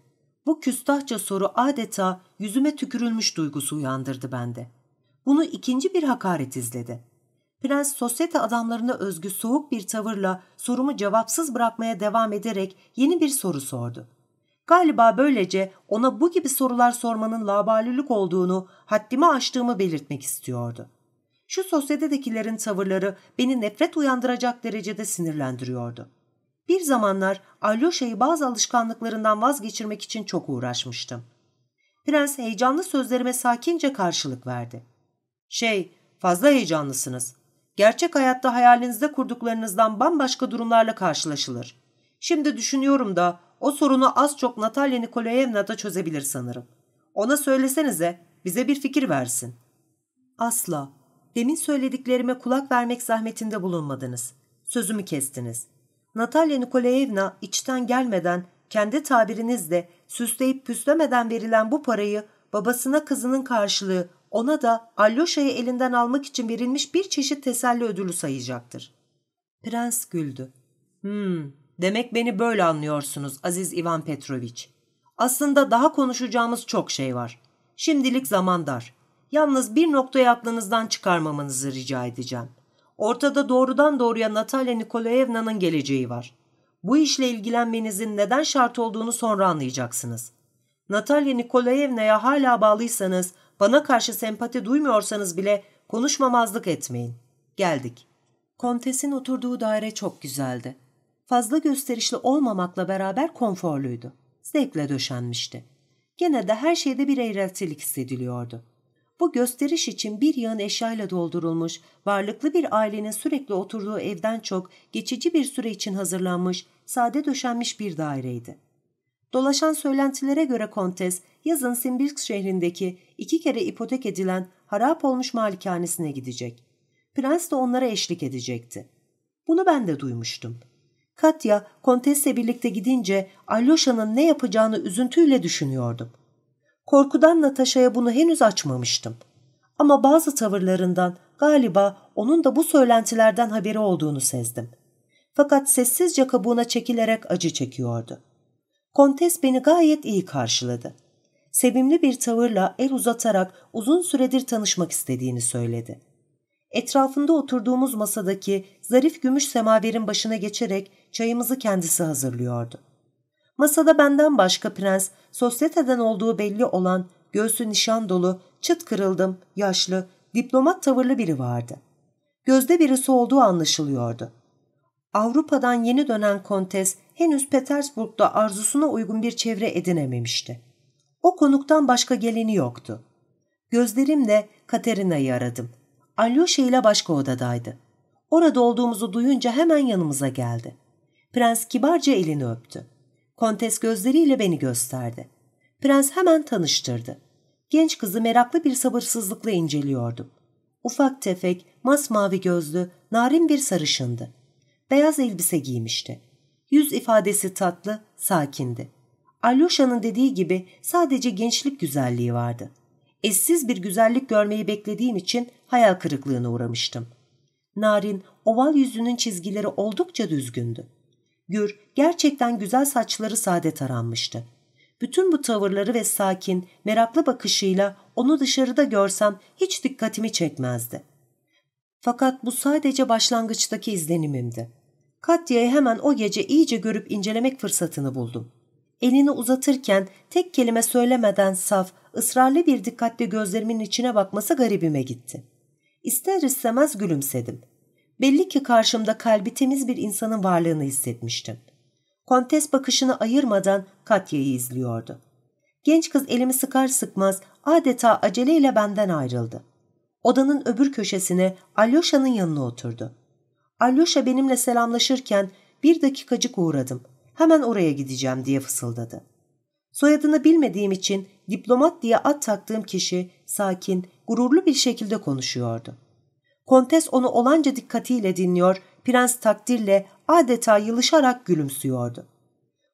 S2: Bu küstahça soru adeta yüzüme tükürülmüş duygusu uyandırdı bende. Bunu ikinci bir hakaret izledi. Prens sosyete adamlarına özgü soğuk bir tavırla sorumu cevapsız bırakmaya devam ederek yeni bir soru sordu. Galiba böylece ona bu gibi sorular sormanın labalülük olduğunu, haddimi aştığımı belirtmek istiyordu. Şu sosyetedekilerin tavırları beni nefret uyandıracak derecede sinirlendiriyordu. Bir zamanlar Alyosha'yı bazı alışkanlıklarından vazgeçirmek için çok uğraşmıştım. Prens heyecanlı sözlerime sakince karşılık verdi. Şey, fazla heyecanlısınız. Gerçek hayatta hayalinizde kurduklarınızdan bambaşka durumlarla karşılaşılır. Şimdi düşünüyorum da o sorunu az çok Natalya Nikolayevna da çözebilir sanırım. Ona söylesenize, bize bir fikir versin. Asla. Demin söylediklerime kulak vermek zahmetinde bulunmadınız. Sözümü kestiniz. Natalya Nikolayevna içten gelmeden, kendi tabirinizle süsleyip püslemeden verilen bu parayı babasına kızının karşılığı ona da Alyosha'yı elinden almak için verilmiş bir çeşit teselli ödülü sayacaktır. Prens güldü. Hmm, demek beni böyle anlıyorsunuz Aziz Ivan Petroviç. Aslında daha konuşacağımız çok şey var. Şimdilik zaman dar. Yalnız bir noktayı aklınızdan çıkarmamanızı rica edeceğim. Ortada doğrudan doğruya Natalya Nikolaevna'nın geleceği var. Bu işle ilgilenmenizin neden şart olduğunu sonra anlayacaksınız. Natalya Nikolaevna'ya hala bağlıysanız, bana karşı sempati duymuyorsanız bile konuşmamazlık etmeyin. Geldik. Kontesin oturduğu daire çok güzeldi. Fazla gösterişli olmamakla beraber konforluydu. Zevkle döşenmişti. Gene de her şeyde bir eğreltilik hissediliyordu. Bu gösteriş için bir yığın eşyayla doldurulmuş, varlıklı bir ailenin sürekli oturduğu evden çok geçici bir süre için hazırlanmış, sade döşenmiş bir daireydi. Dolaşan söylentilere göre kontes, yazın Simbirsk şehrindeki iki kere ipotek edilen harap olmuş malikanesine gidecek. Prens de onlara eşlik edecekti. Bunu ben de duymuştum. Katya, kontesle birlikte gidince Alyosha'nın ne yapacağını üzüntüyle düşünüyordum. Korkudan Natasha'ya bunu henüz açmamıştım. Ama bazı tavırlarından galiba onun da bu söylentilerden haberi olduğunu sezdim. Fakat sessizce kabuğuna çekilerek acı çekiyordu.
S1: Kontes beni gayet iyi karşıladı. Sevimli bir tavırla el uzatarak uzun süredir tanışmak istediğini söyledi. Etrafında oturduğumuz masadaki zarif gümüş semaverin başına geçerek çayımızı kendisi hazırlıyordu. Masada benden başka prens, sosyeteden olduğu belli olan, göğsü nişan dolu, çıt kırıldım, yaşlı, diplomat tavırlı biri vardı. Gözde birisi olduğu anlaşılıyordu. Avrupa'dan yeni dönen kontes henüz Petersburg'da arzusuna uygun bir çevre edinememişti. O konuktan başka geleni yoktu. Gözlerimle Katerina'yı aradım. Alyosha ile başka odadaydı. Orada olduğumuzu duyunca hemen yanımıza geldi. Prens kibarca elini öptü. Kontes gözleriyle beni gösterdi. Prens hemen tanıştırdı. Genç kızı meraklı bir sabırsızlıkla inceliyordum. Ufak tefek, masmavi gözlü, narin bir sarışındı. Beyaz elbise giymişti. Yüz ifadesi tatlı, sakindi. Alyosha'nın dediği gibi sadece gençlik güzelliği vardı. Eşsiz bir güzellik görmeyi beklediğim için hayal kırıklığına uğramıştım. Narin, oval yüzünün çizgileri oldukça düzgündü. Gür, gerçekten güzel saçları sade taranmıştı. Bütün bu tavırları ve sakin, meraklı bakışıyla onu dışarıda görsem hiç dikkatimi çekmezdi. Fakat bu sadece başlangıçtaki izlenimimdi. Katya'yı hemen o gece iyice görüp incelemek fırsatını buldum. Elini uzatırken tek kelime söylemeden saf, ısrarlı bir dikkatle gözlerimin içine bakması garibime gitti. İster istemez gülümsedim. Belli ki karşımda kalbi temiz bir insanın varlığını hissetmiştim. Kontes bakışını ayırmadan Katya'yı izliyordu. Genç kız elimi sıkar sıkmaz adeta aceleyle benden ayrıldı. Odanın öbür köşesine Alyosha'nın yanına oturdu. Alyosha benimle selamlaşırken bir dakikacık uğradım. Hemen oraya gideceğim diye fısıldadı. Soyadını bilmediğim için diplomat diye ad taktığım kişi sakin, gururlu bir şekilde konuşuyordu. Kontes onu olanca dikkatiyle dinliyor, prens takdirle adeta yılışarak gülümsüyordu.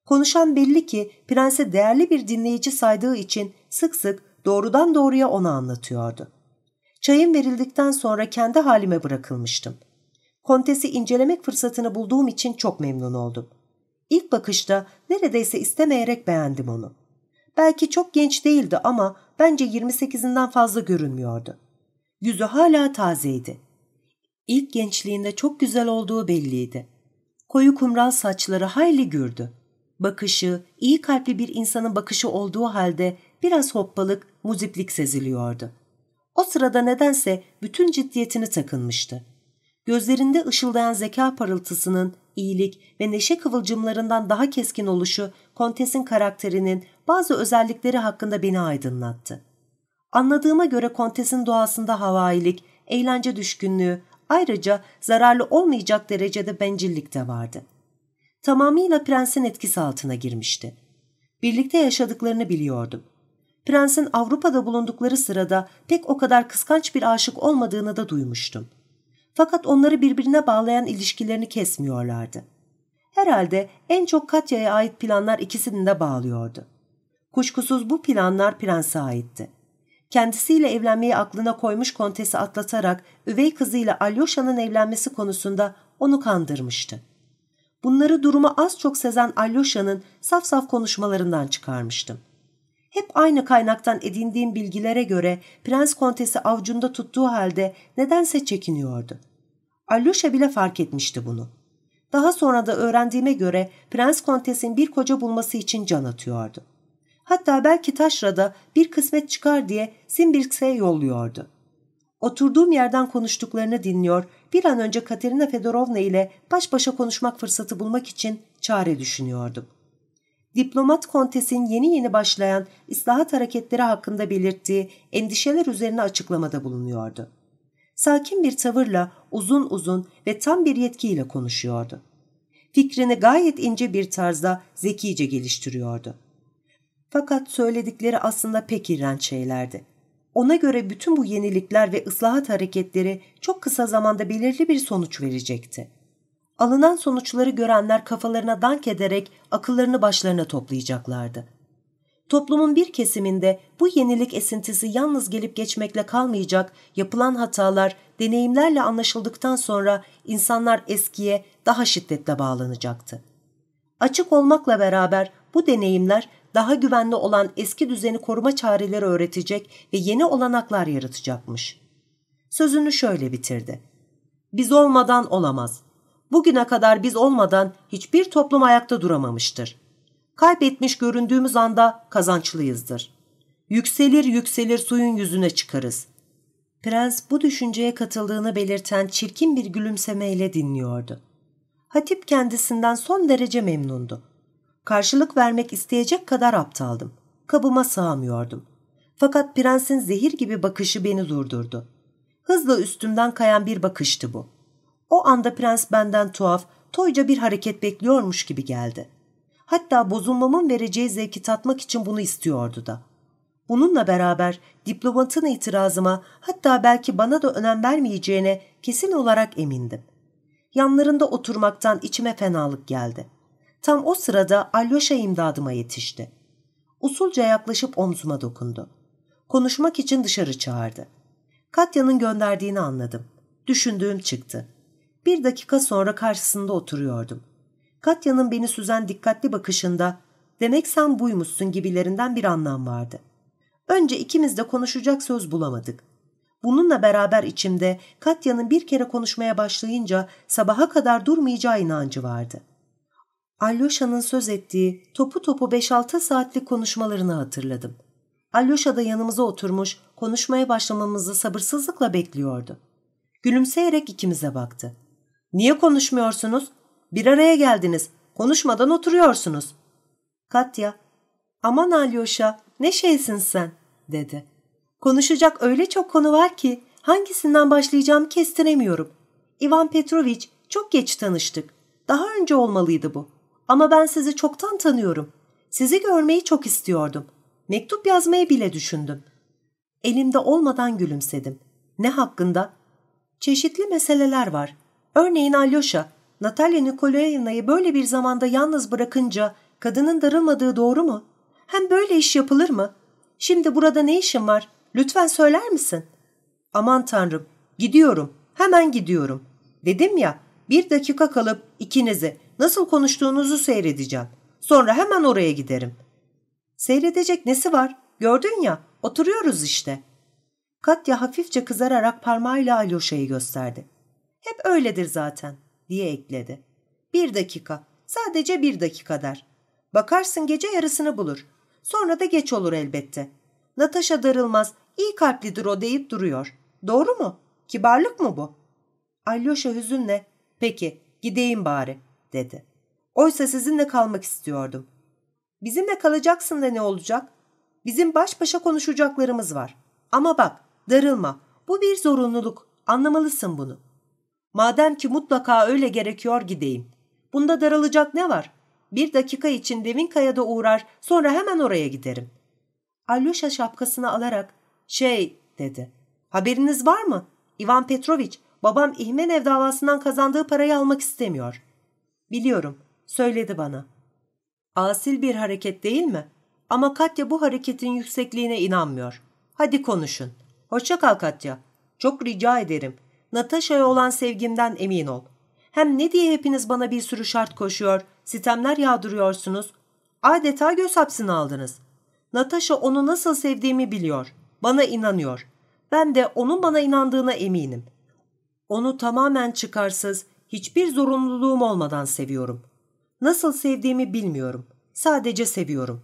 S1: Konuşan belli ki prense değerli bir dinleyici saydığı için sık sık doğrudan doğruya ona anlatıyordu. Çayım verildikten sonra kendi halime bırakılmıştım. Kontesi incelemek fırsatını bulduğum için çok memnun oldum. İlk bakışta neredeyse istemeyerek beğendim onu. Belki çok genç değildi ama bence 28'inden fazla görünmüyordu. Yüzü hala tazeydi. İlk gençliğinde çok güzel olduğu belliydi. Koyu kumral saçları hayli gürdü. Bakışı, iyi kalpli bir insanın bakışı olduğu halde biraz hoppalık, muziplik seziliyordu. O sırada nedense bütün ciddiyetini takınmıştı. Gözlerinde ışıldayan zeka parıltısının iyilik ve neşe kıvılcımlarından daha keskin oluşu Kontes'in karakterinin bazı özellikleri hakkında beni aydınlattı. Anladığıma göre Kontes'in doğasında havailik, eğlence düşkünlüğü, ayrıca zararlı olmayacak derecede bencillik de vardı. Tamamıyla prensin etkisi altına girmişti. Birlikte yaşadıklarını biliyordum. Prensin Avrupa'da bulundukları sırada pek o kadar kıskanç bir aşık olmadığını da duymuştum. Fakat onları birbirine bağlayan ilişkilerini kesmiyorlardı. Herhalde en çok Katya'ya ait planlar ikisini de bağlıyordu. Kuşkusuz bu planlar prense aitti. Kendisiyle evlenmeyi aklına koymuş kontesi atlatarak üvey kızıyla Alyosha'nın evlenmesi konusunda onu kandırmıştı. Bunları durumu az çok sezen Alyosha'nın saf saf konuşmalarından çıkarmıştım. Hep aynı kaynaktan edindiğim bilgilere göre Prens Kontesi avcunda tuttuğu halde nedense çekiniyordu. Alyosha bile fark etmişti bunu. Daha sonra da öğrendiğime göre Prens Kontes'in bir koca bulması için can atıyordu. Hatta belki taşrada bir kısmet çıkar diye Simbirks'e yolluyordu. Oturduğum yerden konuştuklarını dinliyor, bir an önce Katerina Fedorovna ile baş başa konuşmak fırsatı bulmak için çare düşünüyordum. Diplomat kontesin yeni yeni başlayan ıslahat hareketleri hakkında belirttiği endişeler üzerine açıklamada bulunuyordu. Sakin bir tavırla uzun uzun ve tam bir yetkiyle konuşuyordu. Fikrini gayet ince bir tarzda zekice geliştiriyordu. Fakat söyledikleri aslında pek iğrenç şeylerdi. Ona göre bütün bu yenilikler ve ıslahat hareketleri çok kısa zamanda belirli bir sonuç verecekti. Alınan sonuçları görenler kafalarına dank ederek akıllarını başlarına toplayacaklardı. Toplumun bir kesiminde bu yenilik esintisi yalnız gelip geçmekle kalmayacak, yapılan hatalar deneyimlerle anlaşıldıktan sonra insanlar eskiye daha şiddetle bağlanacaktı. Açık olmakla beraber
S2: bu deneyimler daha güvenli olan eski düzeni koruma çareleri öğretecek ve yeni olanaklar yaratacakmış. Sözünü şöyle bitirdi. Biz olmadan olamaz. Bugüne kadar biz olmadan hiçbir toplum ayakta duramamıştır. Kaybetmiş göründüğümüz anda kazançlıyızdır. Yükselir yükselir suyun yüzüne çıkarız. Prens bu düşünceye katıldığını belirten çirkin bir gülümsemeyle dinliyordu. Hatip kendisinden son derece memnundu. Karşılık vermek isteyecek kadar aptaldım. Kabıma sığamıyordum. Fakat prensin zehir gibi bakışı beni durdurdu. Hızla üstümden kayan bir bakıştı bu. O anda prens benden tuhaf, toyca bir hareket bekliyormuş gibi geldi. Hatta bozulmamın vereceği zevki tatmak için bunu istiyordu da. Bununla beraber diplomatın itirazıma hatta belki bana da önem vermeyeceğine kesin olarak emindim. Yanlarında oturmaktan içime fenalık geldi. Tam o sırada Alyosha imdadıma yetişti. Usulca yaklaşıp omzuma dokundu. Konuşmak için dışarı çağırdı. Katya'nın gönderdiğini anladım. Düşündüğüm çıktı. Bir dakika sonra karşısında oturuyordum. Katya'nın beni süzen dikkatli bakışında demek sen buymuşsun gibilerinden bir anlam vardı. Önce ikimiz de konuşacak söz bulamadık. Bununla beraber içimde Katya'nın bir kere konuşmaya başlayınca sabaha kadar durmayacağı inancı vardı. Alyosha'nın söz ettiği topu topu 5-6 saatlik konuşmalarını hatırladım. Alyosha da yanımıza oturmuş, konuşmaya başlamamızı sabırsızlıkla bekliyordu. Gülümseyerek ikimize baktı. ''Niye konuşmuyorsunuz? Bir araya geldiniz. Konuşmadan oturuyorsunuz.'' Katya, ''Aman Alyosha, ne şeysin sen?'' dedi. ''Konuşacak öyle çok konu var ki hangisinden başlayacağımı kestiremiyorum. Ivan Petrovic, çok geç tanıştık. Daha önce olmalıydı bu. Ama ben sizi çoktan tanıyorum. Sizi görmeyi çok istiyordum. Mektup yazmayı bile düşündüm. Elimde olmadan gülümsedim. Ne hakkında? Çeşitli meseleler var. Örneğin Alyosha, Natalya Nikolaevna'yı böyle bir zamanda yalnız bırakınca kadının darılmadığı doğru mu? Hem böyle iş yapılır mı? Şimdi burada ne işin var? Lütfen söyler misin? Aman tanrım, gidiyorum, hemen gidiyorum. Dedim ya, bir dakika kalıp ikinizi nasıl konuştuğunuzu seyredeceğim. Sonra hemen oraya giderim. Seyredecek nesi var? Gördün ya, oturuyoruz işte. Katya hafifçe kızararak parmağıyla Alyosha'yı gösterdi. Hep öyledir zaten, diye ekledi. Bir dakika, sadece bir dakika der. Bakarsın gece yarısını bulur. Sonra da geç olur elbette. Natasha darılmaz, iyi kalplidir o deyip duruyor. Doğru mu? Kibarlık mı bu? Alyosha hüzünle, peki gideyim bari, dedi. Oysa sizinle kalmak istiyordum. Bizimle kalacaksın da ne olacak? Bizim baş başa konuşacaklarımız var. Ama bak, darılma. Bu bir zorunluluk. Anlamalısın bunu. Madem ki mutlaka öyle gerekiyor gideyim. Bunda daralacak ne var? Bir dakika için Devinkaya'da uğrar, sonra hemen oraya giderim. Alyosha şapkasını alarak, şey dedi. Haberiniz var mı? İvan Petrovic, babam İhmenev davasından kazandığı parayı almak istemiyor. Biliyorum, söyledi bana. Asil bir hareket değil mi? Ama Katya bu hareketin yüksekliğine inanmıyor. Hadi konuşun. Hoşça kal Katya. Çok rica ederim. Natasha'ya olan sevgimden emin ol. Hem ne diye hepiniz bana bir sürü şart koşuyor, sitemler yağdırıyorsunuz. Adeta göz hapsine aldınız. Natasha onu nasıl sevdiğimi biliyor. Bana inanıyor. Ben de onun bana inandığına eminim. Onu tamamen çıkarsız, hiçbir zorunluluğum olmadan seviyorum. Nasıl sevdiğimi bilmiyorum. Sadece seviyorum.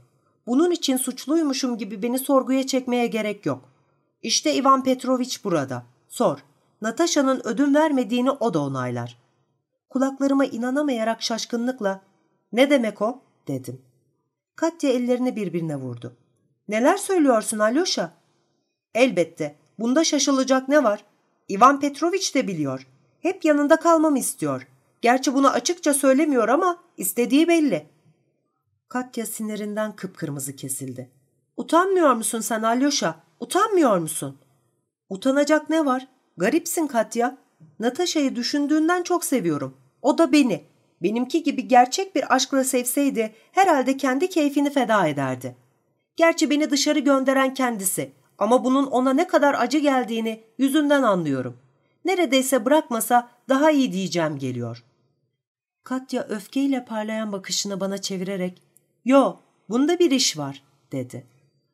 S2: Bunun için suçluymuşum gibi beni sorguya çekmeye gerek yok. İşte Ivan Petrovic burada. Sor. Natasha'nın ödün vermediğini o da onaylar. Kulaklarıma inanamayarak şaşkınlıkla ''Ne demek o?'' dedim. Katya ellerini birbirine vurdu. ''Neler söylüyorsun Alyosha?'' ''Elbette. Bunda şaşılacak ne var? Ivan Petrovic de biliyor. Hep yanında kalmamı istiyor. Gerçi bunu açıkça söylemiyor ama istediği belli. Katya sinirinden kıpkırmızı kesildi. Utanmıyor musun sen Alyosha? Utanmıyor musun? Utanacak ne var? Garipsin Katya. Natasha'yı düşündüğünden çok seviyorum. O da beni. Benimki gibi gerçek bir aşkla sevseydi herhalde kendi keyfini feda ederdi. Gerçi beni dışarı gönderen kendisi ama bunun ona ne kadar acı geldiğini yüzünden anlıyorum. Neredeyse bırakmasa daha iyi diyeceğim geliyor. Katya öfkeyle parlayan bakışını bana çevirerek Yo, bunda bir iş var, dedi.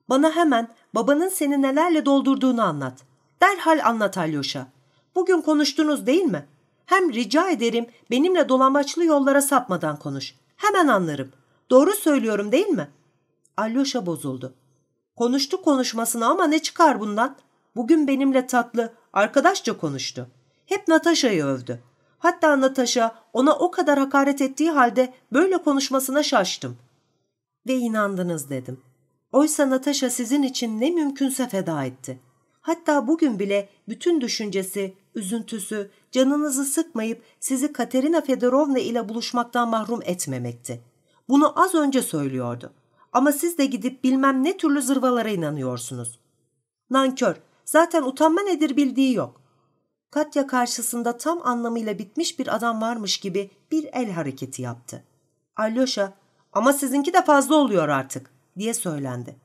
S2: Bana hemen babanın seni nelerle doldurduğunu anlat. Derhal anlat Alyoş'a. Bugün konuştunuz değil mi? Hem rica ederim benimle dolambaçlı yollara sapmadan konuş. Hemen anlarım. Doğru söylüyorum değil mi? Alyoşa bozuldu. Konuştu konuşmasına ama ne çıkar bundan? Bugün benimle tatlı, arkadaşça konuştu. Hep Natasha'yı övdü. Hatta Natasha ona o kadar hakaret ettiği halde böyle konuşmasına şaştım. Ve inandınız dedim. Oysa Natasha sizin için ne mümkünse feda etti. Hatta bugün bile bütün düşüncesi, üzüntüsü, canınızı sıkmayıp sizi Katerina Fedorovna ile buluşmaktan mahrum etmemekti. Bunu az önce söylüyordu. Ama siz de gidip bilmem ne türlü zırvalara inanıyorsunuz. Nankör, zaten utanma nedir bildiği yok. Katya karşısında tam anlamıyla bitmiş bir adam varmış gibi bir el hareketi yaptı. Alyosha, ama sizinki de fazla oluyor artık, diye söylendi.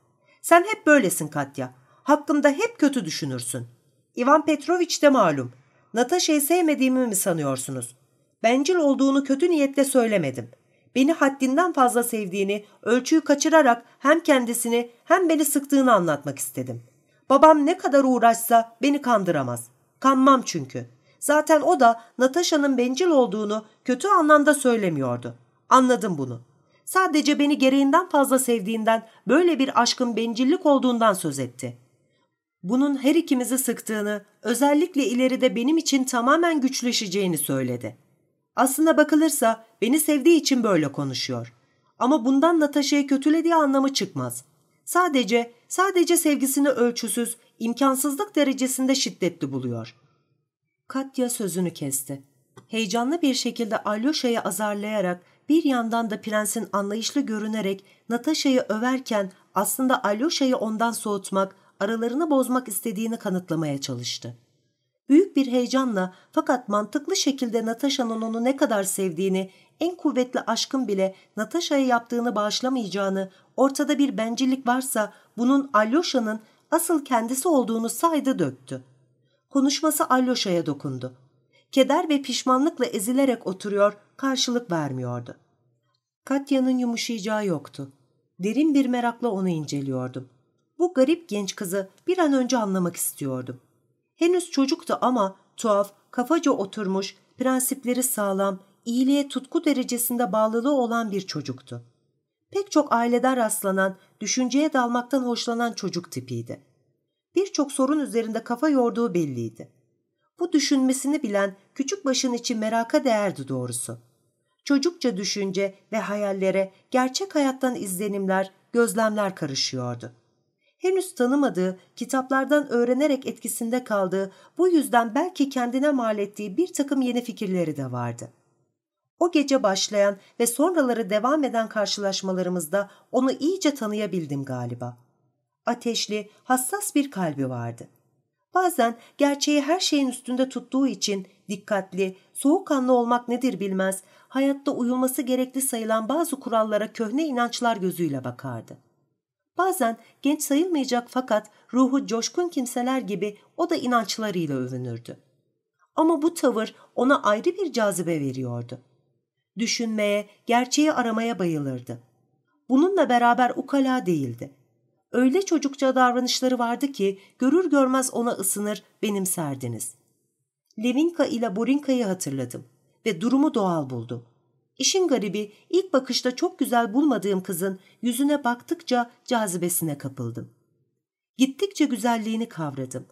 S2: Sen hep böylesin Katya. Hakkımda hep kötü düşünürsün. İvan Petroviç de malum. Natasha'yı sevmediğimi mi sanıyorsunuz? Bencil olduğunu kötü niyetle söylemedim. Beni haddinden fazla sevdiğini, ölçüyü kaçırarak hem kendisini hem beni sıktığını anlatmak istedim. Babam ne kadar uğraşsa beni kandıramaz. Kanmam çünkü. Zaten o da Natasha'nın bencil olduğunu kötü anlamda söylemiyordu. Anladım bunu. Sadece beni gereğinden fazla sevdiğinden, böyle bir aşkın bencillik olduğundan söz etti. Bunun her ikimizi sıktığını, özellikle ileride benim için tamamen güçleşeceğini söyledi. Aslında bakılırsa beni sevdiği için böyle konuşuyor. Ama bundan Natasha'yı kötülediği anlamı çıkmaz. Sadece, sadece sevgisini ölçüsüz, imkansızlık derecesinde şiddetli buluyor. Katya sözünü kesti. Heyecanlı bir şekilde Alyosha'yı azarlayarak bir yandan da prensin anlayışlı görünerek Natasha'yı överken aslında Alyosha'yı ondan soğutmak, aralarını bozmak istediğini kanıtlamaya çalıştı. Büyük bir heyecanla fakat mantıklı şekilde Natasha'nın onu ne kadar sevdiğini, en kuvvetli aşkın bile Natasha'ya yaptığını bağışlamayacağını, ortada bir bencillik varsa bunun Alyosha'nın asıl kendisi olduğunu saydı döktü. Konuşması Alyosha'ya dokundu. Keder ve pişmanlıkla ezilerek oturuyor, karşılık vermiyordu. Katya'nın yumuşayacağı yoktu. Derin bir merakla onu inceliyordum. Bu garip genç kızı bir an önce anlamak istiyordum. Henüz çocuktu ama tuhaf, kafaca oturmuş, prensipleri sağlam, iyiliğe tutku derecesinde bağlılığı olan bir çocuktu. Pek çok aileden rastlanan, düşünceye dalmaktan hoşlanan çocuk tipiydi. Birçok sorun üzerinde kafa yorduğu belliydi. Bu düşünmesini bilen küçük başın için meraka değerdi doğrusu. Çocukça düşünce ve hayallere gerçek hayattan izlenimler, gözlemler karışıyordu henüz tanımadığı, kitaplardan öğrenerek etkisinde kaldığı, bu yüzden belki kendine mal ettiği bir takım yeni fikirleri de vardı. O gece başlayan ve sonraları devam eden karşılaşmalarımızda onu iyice tanıyabildim galiba. Ateşli, hassas bir kalbi vardı. Bazen gerçeği her şeyin üstünde tuttuğu için dikkatli, soğukkanlı olmak nedir bilmez, hayatta uyulması gerekli sayılan bazı kurallara köhne inançlar gözüyle bakardı. Bazen genç sayılmayacak fakat ruhu coşkun kimseler gibi o da inançlarıyla övünürdü. Ama bu tavır ona ayrı bir cazibe veriyordu. Düşünmeye, gerçeği aramaya bayılırdı. Bununla beraber ukala değildi. Öyle çocukça davranışları vardı ki görür görmez ona ısınır, benimserdiniz. Levinka ile Borinka'yı hatırladım ve durumu doğal buldum. İşin garibi ilk bakışta çok güzel bulmadığım kızın yüzüne baktıkça cazibesine kapıldım. Gittikçe güzelliğini kavradım.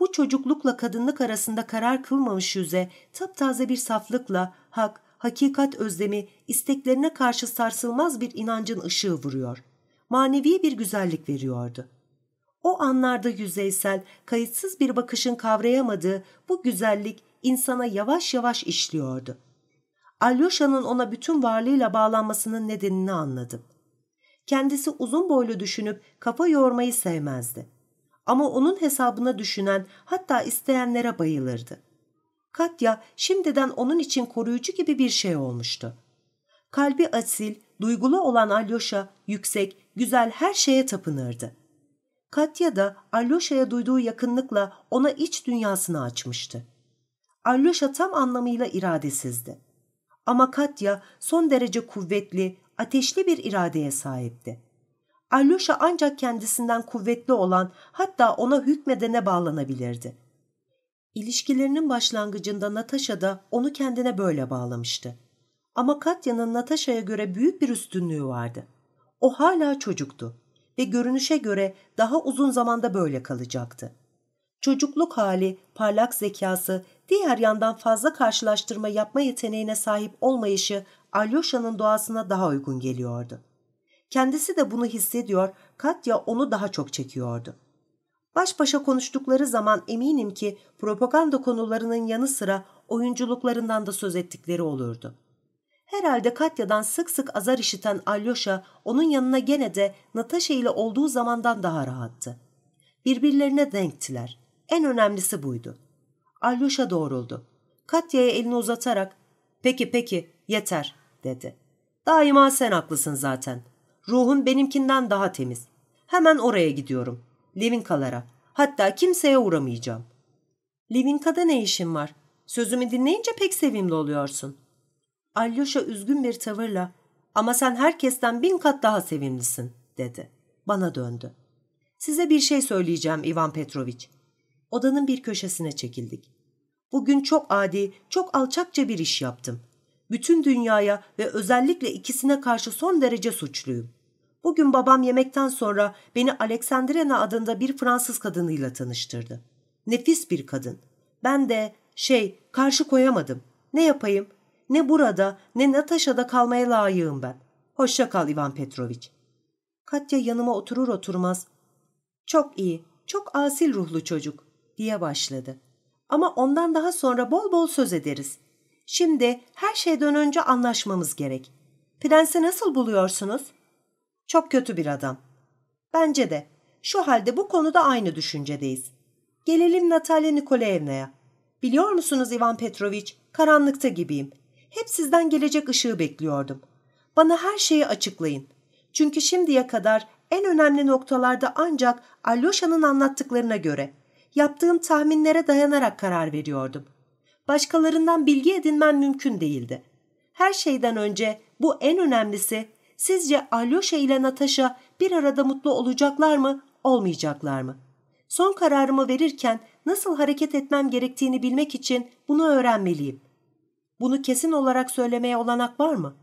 S2: Bu çocuklukla kadınlık arasında karar kılmamış yüze taptaze bir saflıkla hak, hakikat özlemi, isteklerine karşı sarsılmaz bir inancın ışığı vuruyor. Manevi bir güzellik veriyordu. O anlarda yüzeysel, kayıtsız bir bakışın kavrayamadığı bu güzellik insana yavaş yavaş işliyordu.'' Alyosha'nın ona bütün varlığıyla bağlanmasının nedenini anladım. Kendisi uzun boylu düşünüp kafa yormayı sevmezdi. Ama onun hesabına düşünen hatta isteyenlere bayılırdı. Katya şimdiden onun için koruyucu gibi bir şey olmuştu. Kalbi asil, duygulu olan Alyosha yüksek, güzel her şeye tapınırdı. Katya da Alyosha'ya duyduğu yakınlıkla ona iç dünyasını açmıştı. Alyosha tam anlamıyla iradesizdi. Ama Katya son derece kuvvetli, ateşli bir iradeye sahipti. Alyosha ancak kendisinden kuvvetli olan hatta ona hükmedene bağlanabilirdi. İlişkilerinin başlangıcında Natasha da onu kendine böyle bağlamıştı. Ama Katya'nın Natasha'ya göre büyük bir üstünlüğü vardı. O hala çocuktu ve görünüşe göre daha uzun zamanda böyle kalacaktı. Çocukluk hali, parlak zekası, diğer yandan fazla karşılaştırma yapma yeteneğine sahip olmayışı Alyosha'nın doğasına daha uygun geliyordu. Kendisi de bunu hissediyor, Katya onu daha çok çekiyordu. Baş başa konuştukları zaman eminim ki propaganda konularının yanı sıra oyunculuklarından da söz ettikleri olurdu. Herhalde Katya'dan sık sık azar işiten Alyosha onun yanına gene de Natasha ile olduğu zamandan daha rahattı. Birbirlerine denktiler. En önemlisi buydu. Alyosha doğruldu. Katya'ya elini uzatarak ''Peki peki yeter'' dedi. ''Daima sen haklısın zaten. Ruhun benimkinden daha temiz. Hemen oraya gidiyorum. Levinkalara. Hatta kimseye uğramayacağım.'' ''Levinka'da ne işin var? Sözümü dinleyince pek sevimli oluyorsun.'' Alyosha üzgün bir tavırla ''Ama sen herkesten bin kat daha sevimlisin.'' dedi. Bana döndü. ''Size bir şey söyleyeceğim Ivan Petroviç. Odanın bir köşesine çekildik. Bugün çok adi, çok alçakça bir iş yaptım. Bütün dünyaya ve özellikle ikisine karşı son derece suçluyum. Bugün babam yemekten sonra beni Alexandrina adında bir Fransız kadınıyla tanıştırdı. Nefis bir kadın. Ben de şey karşı koyamadım. Ne yapayım? Ne burada ne Natasha'da kalmaya layığım ben. Hoşça kal Ivan Petroviç. Katya yanıma oturur oturmaz. Çok iyi, çok asil ruhlu çocuk diye başladı. Ama ondan daha sonra bol bol söz ederiz. Şimdi her şeyden önce anlaşmamız gerek. Prensi nasıl buluyorsunuz? Çok kötü bir adam. Bence de. Şu halde bu konuda aynı düşüncedeyiz. Gelelim Natalya Nikolaevna'ya. Biliyor musunuz Ivan Petroviç, karanlıkta gibiyim. Hep sizden gelecek ışığı bekliyordum. Bana her şeyi açıklayın. Çünkü şimdiye kadar en önemli noktalarda ancak Alyosha'nın anlattıklarına göre, yaptığım tahminlere dayanarak karar veriyordum. Başkalarından bilgi edinmem mümkün değildi. Her şeyden önce bu en önemlisi, sizce Alyosha ile Natasha bir arada mutlu olacaklar mı, olmayacaklar mı? Son kararımı verirken nasıl hareket etmem gerektiğini bilmek için bunu öğrenmeliyim. Bunu kesin olarak söylemeye olanak var mı?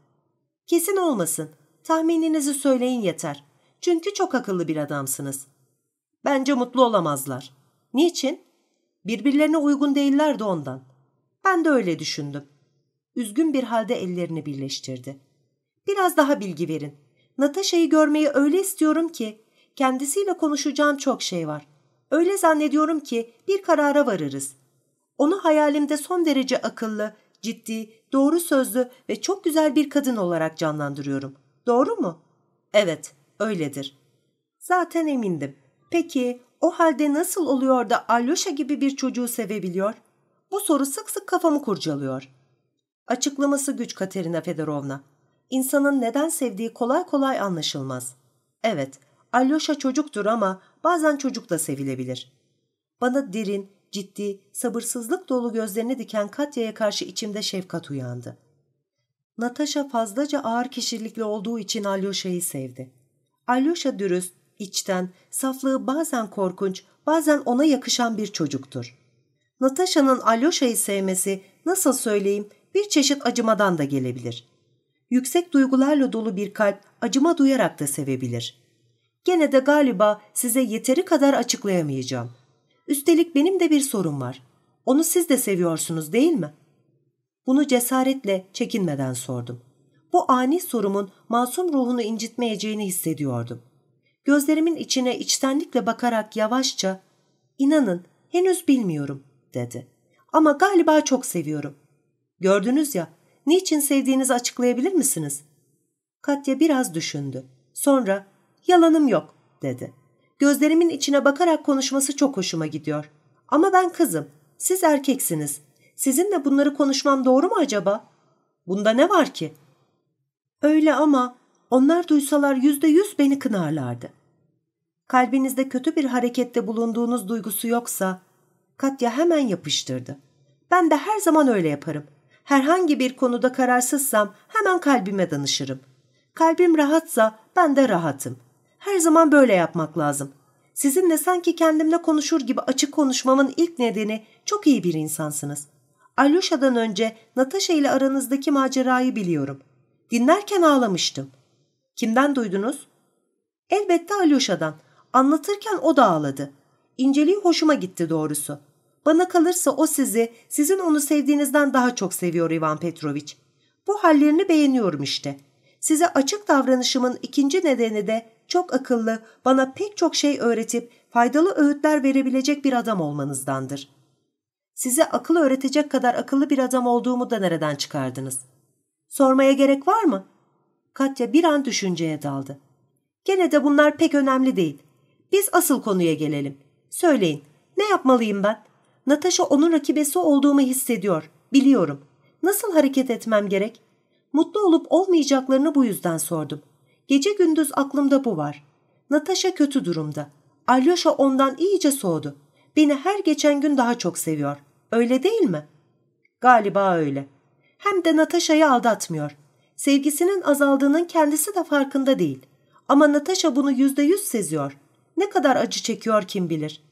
S2: Kesin olmasın. Tahmininizi söyleyin yeter. Çünkü çok akıllı bir adamsınız. Bence mutlu olamazlar. Niçin? Birbirlerine uygun değiller de ondan. Ben de öyle düşündüm. Üzgün bir halde ellerini birleştirdi. Biraz daha bilgi verin. Natasha'yı görmeyi öyle istiyorum ki kendisiyle konuşacağım çok şey var. Öyle zannediyorum ki bir karara varırız. Onu hayalimde son derece akıllı, ciddi, doğru sözlü ve çok güzel bir kadın olarak canlandırıyorum. Doğru mu? Evet, öyledir. Zaten emindim. Peki o halde nasıl oluyor da Alyosha gibi bir çocuğu sevebiliyor? Bu soru sık sık kafamı kurcalıyor. Açıklaması güç Katerina Fedorovna. İnsanın neden sevdiği kolay kolay anlaşılmaz. Evet, Alyosha çocuktur ama bazen çocuk da sevilebilir. Bana derin, ciddi, sabırsızlık dolu gözlerini diken Katya'ya karşı içimde şefkat uyandı. Natasha fazlaca ağır kişilikli olduğu için Alyosha'yı sevdi. Alyosha dürüst, içten, saflığı bazen korkunç, bazen ona yakışan bir çocuktur. Natasha'nın Alyosha'yı sevmesi, nasıl söyleyeyim, bir çeşit acımadan da gelebilir. Yüksek duygularla dolu bir kalp acıma duyarak da sevebilir. Gene de galiba size yeteri kadar açıklayamayacağım. Üstelik benim de bir sorun var. Onu siz de seviyorsunuz değil mi? Bunu cesaretle, çekinmeden sordum. Bu ani sorumun masum ruhunu incitmeyeceğini hissediyordum. Gözlerimin içine içtenlikle bakarak yavaşça, ''İnanın, henüz bilmiyorum.'' dedi. ''Ama galiba çok seviyorum. Gördünüz ya, niçin sevdiğinizi açıklayabilir misiniz?'' Katya biraz düşündü. Sonra, ''Yalanım yok.'' dedi. Gözlerimin içine bakarak konuşması çok hoşuma gidiyor. Ama ben kızım, siz erkeksiniz. Sizinle bunları konuşmam doğru mu acaba? Bunda ne var ki? Öyle ama onlar duysalar yüzde yüz beni kınarlardı. Kalbinizde kötü bir harekette bulunduğunuz duygusu yoksa, Katya hemen yapıştırdı. Ben de her zaman öyle yaparım. Herhangi bir konuda kararsızsam hemen kalbime danışırım. Kalbim rahatsa ben de rahatım. Her zaman böyle yapmak lazım. Sizinle sanki kendimle konuşur gibi açık konuşmamın ilk nedeni çok iyi bir insansınız. Alyosa'dan önce Natasha ile aranızdaki macerayı biliyorum. Dinlerken ağlamıştım. Kimden duydunuz? Elbette Alyosa'dan. Anlatırken o da ağladı. İnceliği hoşuma gitti doğrusu. Bana kalırsa o sizi, sizin onu sevdiğinizden daha çok seviyor Ivan Petrovic. Bu hallerini beğeniyorum işte. Size açık davranışımın ikinci nedeni de çok akıllı, bana pek çok şey öğretip faydalı öğütler verebilecek bir adam olmanızdandır. Size akıl öğretecek kadar akıllı bir adam olduğumu da nereden çıkardınız? Sormaya gerek var mı? Katya bir an düşünceye daldı. Gene de bunlar pek önemli değil. Biz asıl konuya gelelim. Söyleyin, ne yapmalıyım ben? Natasha onun rakibesi olduğumu hissediyor, biliyorum. Nasıl hareket etmem gerek? Mutlu olup olmayacaklarını bu yüzden sordum. Gece gündüz aklımda bu var. Natasha kötü durumda. Alyosha ondan iyice soğudu. Beni her geçen gün daha çok seviyor. Öyle değil mi? Galiba öyle. Hem de Natasha'yı aldatmıyor. Sevgisinin azaldığının kendisi de farkında değil. Ama Natasha bunu yüzde yüz seziyor. Ne kadar acı çekiyor kim bilir.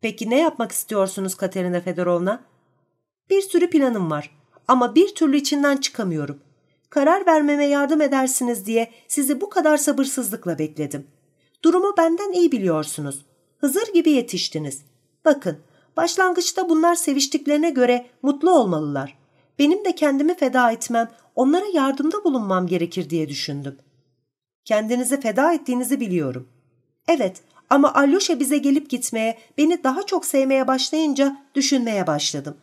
S2: Peki ne yapmak istiyorsunuz Katerina Fedorovna? Bir sürü planım var ama bir türlü içinden çıkamıyorum. Karar vermeme yardım edersiniz diye sizi bu kadar sabırsızlıkla bekledim. Durumu benden iyi biliyorsunuz. Hızır gibi yetiştiniz. Bakın, başlangıçta bunlar seviştiklerine göre mutlu olmalılar. Benim de kendimi feda etmem, onlara yardımda bulunmam gerekir diye düşündüm. Kendinizi feda ettiğinizi biliyorum. Evet ama Alyosha bize gelip gitmeye, beni daha çok sevmeye başlayınca düşünmeye başladım.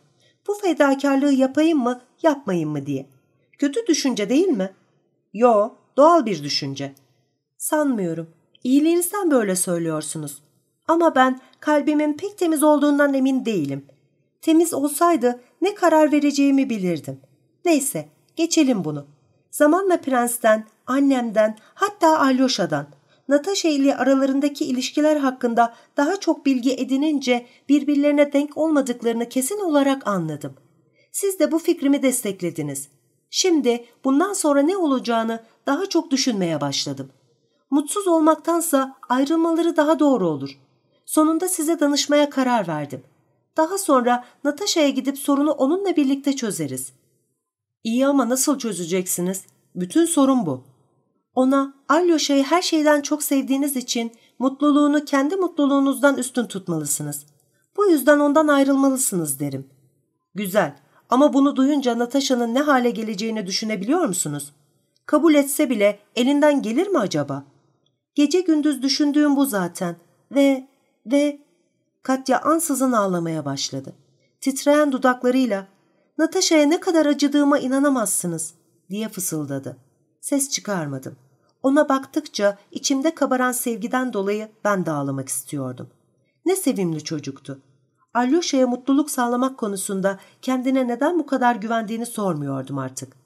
S2: Bu fedakarlığı yapayım mı, yapmayayım mı diye. Kötü düşünce değil mi? Yo, doğal bir düşünce. Sanmıyorum. İyiliğinizden böyle söylüyorsunuz. Ama ben kalbimin pek temiz olduğundan emin değilim. Temiz olsaydı ne karar vereceğimi bilirdim. Neyse, geçelim bunu. Zamanla prensten, annemden, hatta Alyosha'dan, Natasha ile aralarındaki ilişkiler hakkında daha çok bilgi edinince birbirlerine denk olmadıklarını kesin olarak anladım. Siz de bu fikrimi desteklediniz. Şimdi bundan sonra ne olacağını daha çok düşünmeye başladım. Mutsuz olmaktansa ayrılmaları daha doğru olur. Sonunda size danışmaya karar verdim. Daha sonra Natasha'ya gidip sorunu onunla birlikte çözeriz. İyi ama nasıl çözeceksiniz? Bütün sorun bu. Ona Alyosha'yı her şeyden çok sevdiğiniz için mutluluğunu kendi mutluluğunuzdan üstün tutmalısınız. Bu yüzden ondan ayrılmalısınız derim. Güzel ama bunu duyunca Natasha'nın ne hale geleceğini düşünebiliyor musunuz? Kabul etse bile elinden gelir mi acaba? Gece gündüz düşündüğüm bu zaten. Ve, ve... Katya ansızın ağlamaya başladı. Titreyen dudaklarıyla Natasha'ya ne kadar acıdığıma inanamazsınız diye fısıldadı. Ses çıkarmadım. Ona baktıkça içimde kabaran sevgiden dolayı ben de ağlamak istiyordum. Ne sevimli çocuktu. Alyosha'ya mutluluk sağlamak konusunda kendine neden bu kadar güvendiğini sormuyordum artık.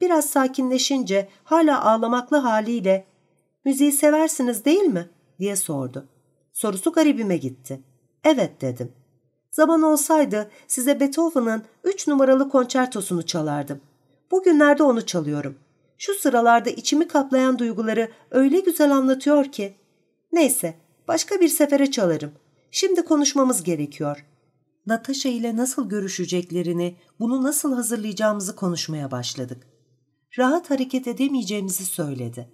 S2: Biraz sakinleşince hala ağlamaklı haliyle ''Müziği seversiniz değil mi?'' diye sordu. Sorusu garibime gitti. ''Evet'' dedim. Zaman olsaydı size Beethoven'ın üç numaralı konçertosunu çalardım. Bugünlerde onu çalıyorum. Şu sıralarda içimi kaplayan duyguları öyle güzel anlatıyor ki. Neyse, başka bir sefere çalarım. Şimdi konuşmamız gerekiyor. Natasha ile nasıl görüşeceklerini, bunu nasıl hazırlayacağımızı konuşmaya başladık. Rahat hareket edemeyeceğimizi söyledi.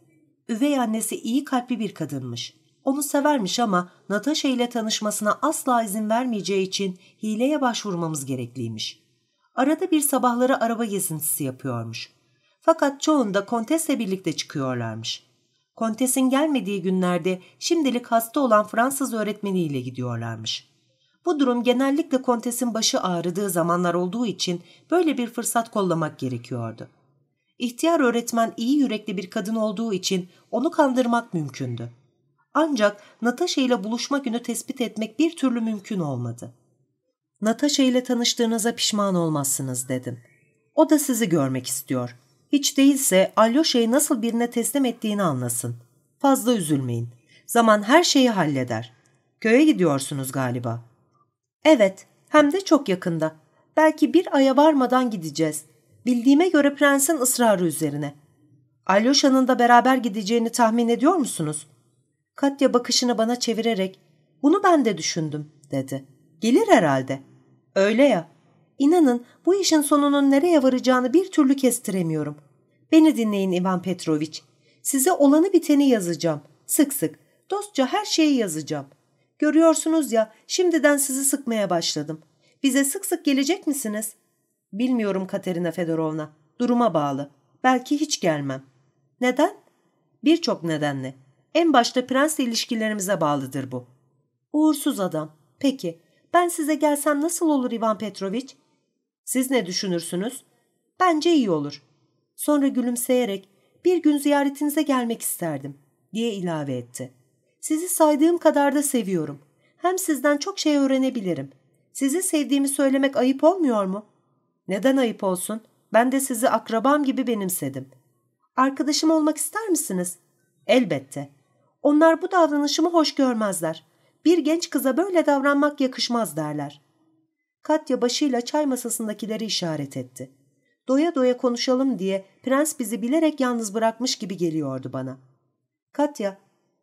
S2: Üvey annesi iyi kalpli bir kadınmış. Onu severmiş ama Natasha ile tanışmasına asla izin vermeyeceği için hileye başvurmamız gerekliymiş. Arada bir sabahları araba gezintisi yapıyormuş. Fakat çoğunda kontesle birlikte çıkıyorlarmış. Kontesin gelmediği günlerde şimdilik hasta olan Fransız öğretmeniyle gidiyorlarmış. Bu durum genellikle kontesin başı ağrıdığı zamanlar olduğu için böyle bir fırsat kollamak gerekiyordu. İhtiyar öğretmen iyi yürekli bir kadın olduğu için onu kandırmak mümkündü. Ancak Natasha ile buluşma günü tespit etmek bir türlü mümkün olmadı. Natasha ile tanıştığınıza pişman olmazsınız dedim. O da sizi görmek istiyor. Hiç değilse Alyosha'yı nasıl birine teslim ettiğini anlasın. Fazla üzülmeyin. Zaman her şeyi halleder. Köye gidiyorsunuz galiba. Evet, hem de çok yakında. Belki bir aya varmadan gideceğiz. Bildiğime göre prensin ısrarı üzerine. Alyosha'nın da beraber gideceğini tahmin ediyor musunuz? Katya bakışını bana çevirerek, bunu ben de düşündüm, dedi. Gelir herhalde. Öyle ya. İnanın bu işin sonunun nereye varacağını bir türlü kestiremiyorum. Beni dinleyin Ivan Petrovic. Size olanı biteni yazacağım. Sık sık. Dostça her şeyi yazacağım. Görüyorsunuz ya şimdiden sizi sıkmaya başladım. Bize sık sık gelecek misiniz? Bilmiyorum Katerina Fedorovna. Duruma bağlı. Belki hiç gelmem. Neden? Birçok nedenle. En başta prensle ilişkilerimize bağlıdır bu. Uğursuz adam. Peki, ben size gelsem nasıl olur Ivan Petrovic? Siz ne düşünürsünüz? Bence iyi olur. Sonra gülümseyerek bir gün ziyaretinize gelmek isterdim diye ilave etti. Sizi saydığım kadar da seviyorum. Hem sizden çok şey öğrenebilirim. Sizi sevdiğimi söylemek ayıp olmuyor mu? Neden ayıp olsun? Ben de sizi akrabam gibi benimsedim. Arkadaşım olmak ister misiniz? Elbette. Onlar bu davranışımı hoş görmezler. Bir genç kıza böyle davranmak yakışmaz derler. Katya başıyla çay masasındakileri işaret etti. Doya doya konuşalım diye prens bizi bilerek yalnız bırakmış gibi geliyordu bana. Katya,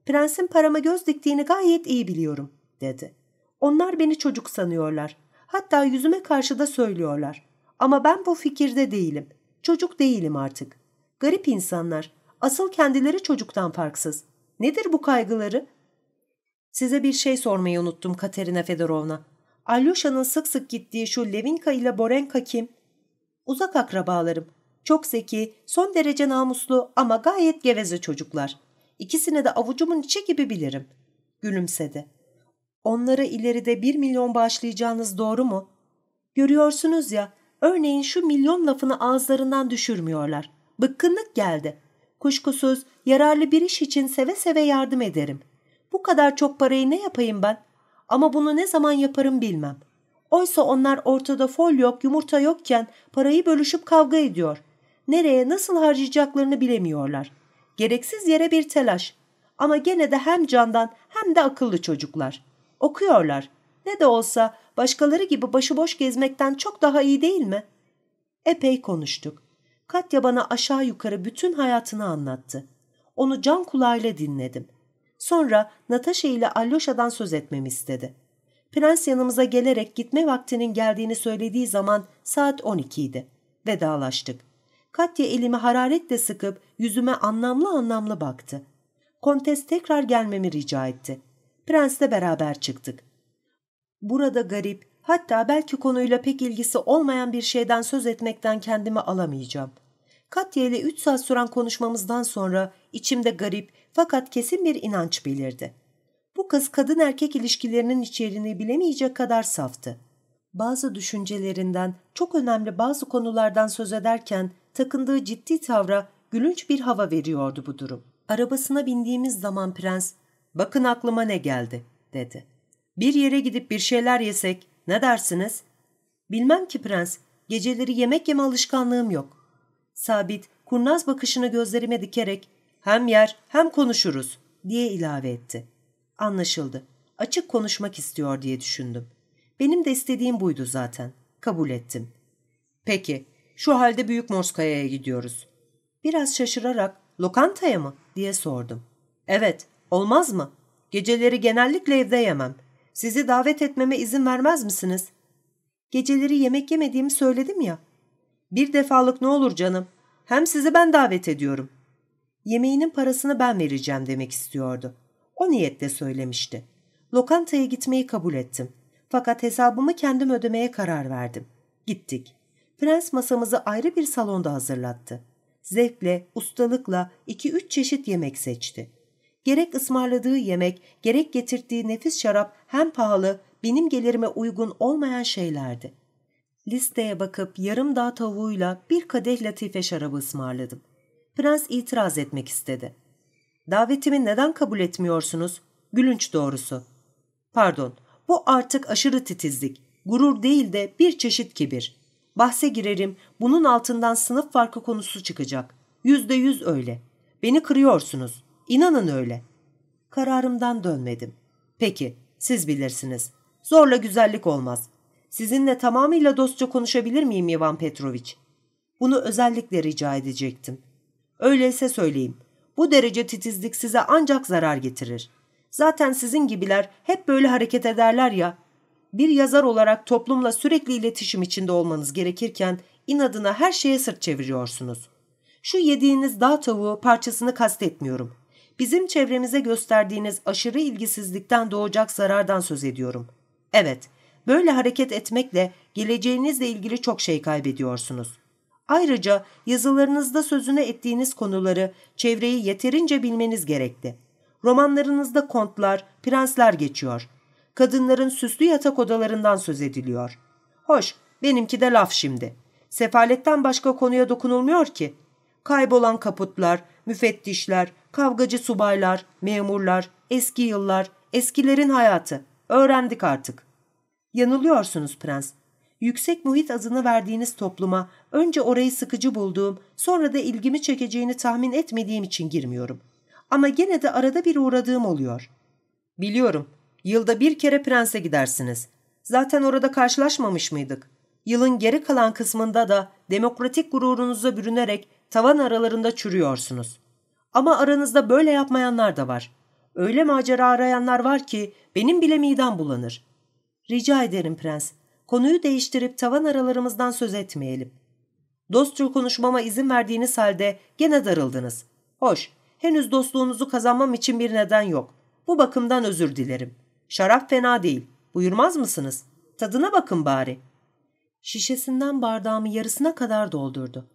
S2: prensin parama göz diktiğini gayet iyi biliyorum, dedi. Onlar beni çocuk sanıyorlar. Hatta yüzüme karşı da söylüyorlar. Ama ben bu fikirde değilim. Çocuk değilim artık. Garip insanlar. Asıl kendileri çocuktan farksız. Nedir bu kaygıları? Size bir şey sormayı unuttum Katerina Fedorovna. Alyosha'nın sık sık gittiği şu Levinka ile Borenka kim? Uzak akrabalarım. Çok zeki, son derece namuslu ama gayet geveze çocuklar. İkisini de avucumun içi gibi bilirim. Gülümsedi. Onlara ileride bir milyon bağışlayacağınız doğru mu? Görüyorsunuz ya, örneğin şu milyon lafını ağızlarından düşürmüyorlar. Bıkkınlık geldi. Kuşkusuz yararlı bir iş için seve seve yardım ederim. Bu kadar çok parayı ne yapayım ben? Ama bunu ne zaman yaparım bilmem. Oysa onlar ortada fol yok, yumurta yokken parayı bölüşüp kavga ediyor. Nereye, nasıl harcayacaklarını bilemiyorlar. Gereksiz yere bir telaş. Ama gene de hem candan hem de akıllı çocuklar. Okuyorlar. Ne de olsa başkaları gibi başıboş gezmekten çok daha iyi değil mi? Epey konuştuk. Katya bana aşağı yukarı bütün hayatını anlattı. Onu can kulağıyla dinledim. Sonra Natasha ile Alyosha'dan söz etmemi istedi. Prens yanımıza gelerek gitme vaktinin geldiğini söylediği zaman saat 12 idi. Vedalaştık. Katya elimi hararetle sıkıp yüzüme anlamlı anlamlı baktı. Kontes tekrar gelmemi rica etti. Prensle beraber çıktık. Burada garip, hatta belki konuyla pek ilgisi olmayan bir şeyden söz etmekten kendimi alamayacağım. Katya ile üç saat süren konuşmamızdan sonra içimde garip fakat kesin bir inanç belirdi. Bu kız kadın erkek ilişkilerinin içeriğini bilemeyecek kadar saftı. Bazı düşüncelerinden, çok önemli bazı konulardan söz ederken takındığı ciddi tavra gülünç bir hava veriyordu bu durum. Arabasına bindiğimiz zaman prens, ''Bakın aklıma ne geldi.'' dedi. ''Bir yere gidip bir şeyler yesek ne dersiniz?'' ''Bilmem ki prens, geceleri yemek yeme alışkanlığım yok.'' Sabit, kurnaz bakışını gözlerime dikerek, ''Hem yer hem konuşuruz.'' diye ilave etti. Anlaşıldı. Açık konuşmak istiyor diye düşündüm. Benim de istediğim buydu zaten. Kabul ettim. Peki, şu halde Büyük Morskaya'ya gidiyoruz. Biraz şaşırarak, lokantaya mı? diye sordum. Evet, olmaz mı? Geceleri genellikle evde yemem. Sizi davet etmeme izin vermez misiniz? Geceleri yemek yemediğimi söyledim ya. Bir defalık ne olur canım. Hem sizi ben davet ediyorum. Yemeğinin parasını ben vereceğim demek istiyordu. O niyetle söylemişti. Lokantaya gitmeyi kabul ettim. Fakat hesabımı kendim ödemeye karar verdim. Gittik. Prens masamızı ayrı bir salonda hazırlattı. Zevkle, ustalıkla iki üç çeşit yemek seçti. Gerek ısmarladığı yemek, gerek getirdiği nefis şarap hem pahalı, benim gelirime uygun olmayan şeylerdi. Listeye bakıp yarım dağ tavuğuyla bir kadeh latife şarabı ısmarladım. Prens itiraz etmek istedi. Davetimi neden kabul etmiyorsunuz? Gülünç doğrusu. Pardon, bu artık aşırı titizlik. Gurur değil de bir çeşit kibir. Bahse girerim, bunun altından sınıf farkı konusu çıkacak. Yüzde yüz öyle. Beni kırıyorsunuz. İnanın öyle. Kararımdan dönmedim. Peki, siz bilirsiniz. Zorla güzellik olmaz. Sizinle tamamıyla dostça konuşabilir miyim Ivan Petrovic? Bunu özellikle rica edecektim. Öyleyse söyleyeyim. Bu derece titizlik size ancak zarar getirir. Zaten sizin gibiler hep böyle hareket ederler ya. Bir yazar olarak toplumla sürekli iletişim içinde olmanız gerekirken inadına her şeye sırt çeviriyorsunuz. Şu yediğiniz dağ tavuğu parçasını kastetmiyorum. Bizim çevremize gösterdiğiniz aşırı ilgisizlikten doğacak zarardan söz ediyorum. Evet, böyle hareket etmekle geleceğinizle ilgili çok şey kaybediyorsunuz. Ayrıca yazılarınızda sözüne ettiğiniz konuları, çevreyi yeterince bilmeniz gerekli. Romanlarınızda kontlar, prensler geçiyor. Kadınların süslü yatak odalarından söz ediliyor. Hoş, benimki de laf şimdi. Sefaletten başka konuya dokunulmuyor ki. Kaybolan kaputlar, müfettişler, kavgacı subaylar, memurlar, eski yıllar, eskilerin hayatı. Öğrendik artık. Yanılıyorsunuz prens. Yüksek muhit adını verdiğiniz topluma önce orayı sıkıcı bulduğum, sonra da ilgimi çekeceğini tahmin etmediğim için girmiyorum. Ama gene de arada bir uğradığım oluyor. Biliyorum. Yılda bir kere prense gidersiniz. Zaten orada karşılaşmamış mıydık? Yılın geri kalan kısmında da demokratik gururunuza bürünerek tavan aralarında çürüyorsunuz. Ama aranızda böyle yapmayanlar da var. Öyle macera arayanlar var ki benim bile midem bulanır. Rica ederim prens. Konuyu değiştirip tavan aralarımızdan söz etmeyelim. Dostça konuşmama izin verdiğiniz halde gene darıldınız. Hoş, henüz dostluğunuzu kazanmam için bir neden yok. Bu bakımdan özür dilerim. Şarap fena değil. Buyurmaz mısınız? Tadına bakın bari. Şişesinden bardağımı yarısına kadar doldurdu.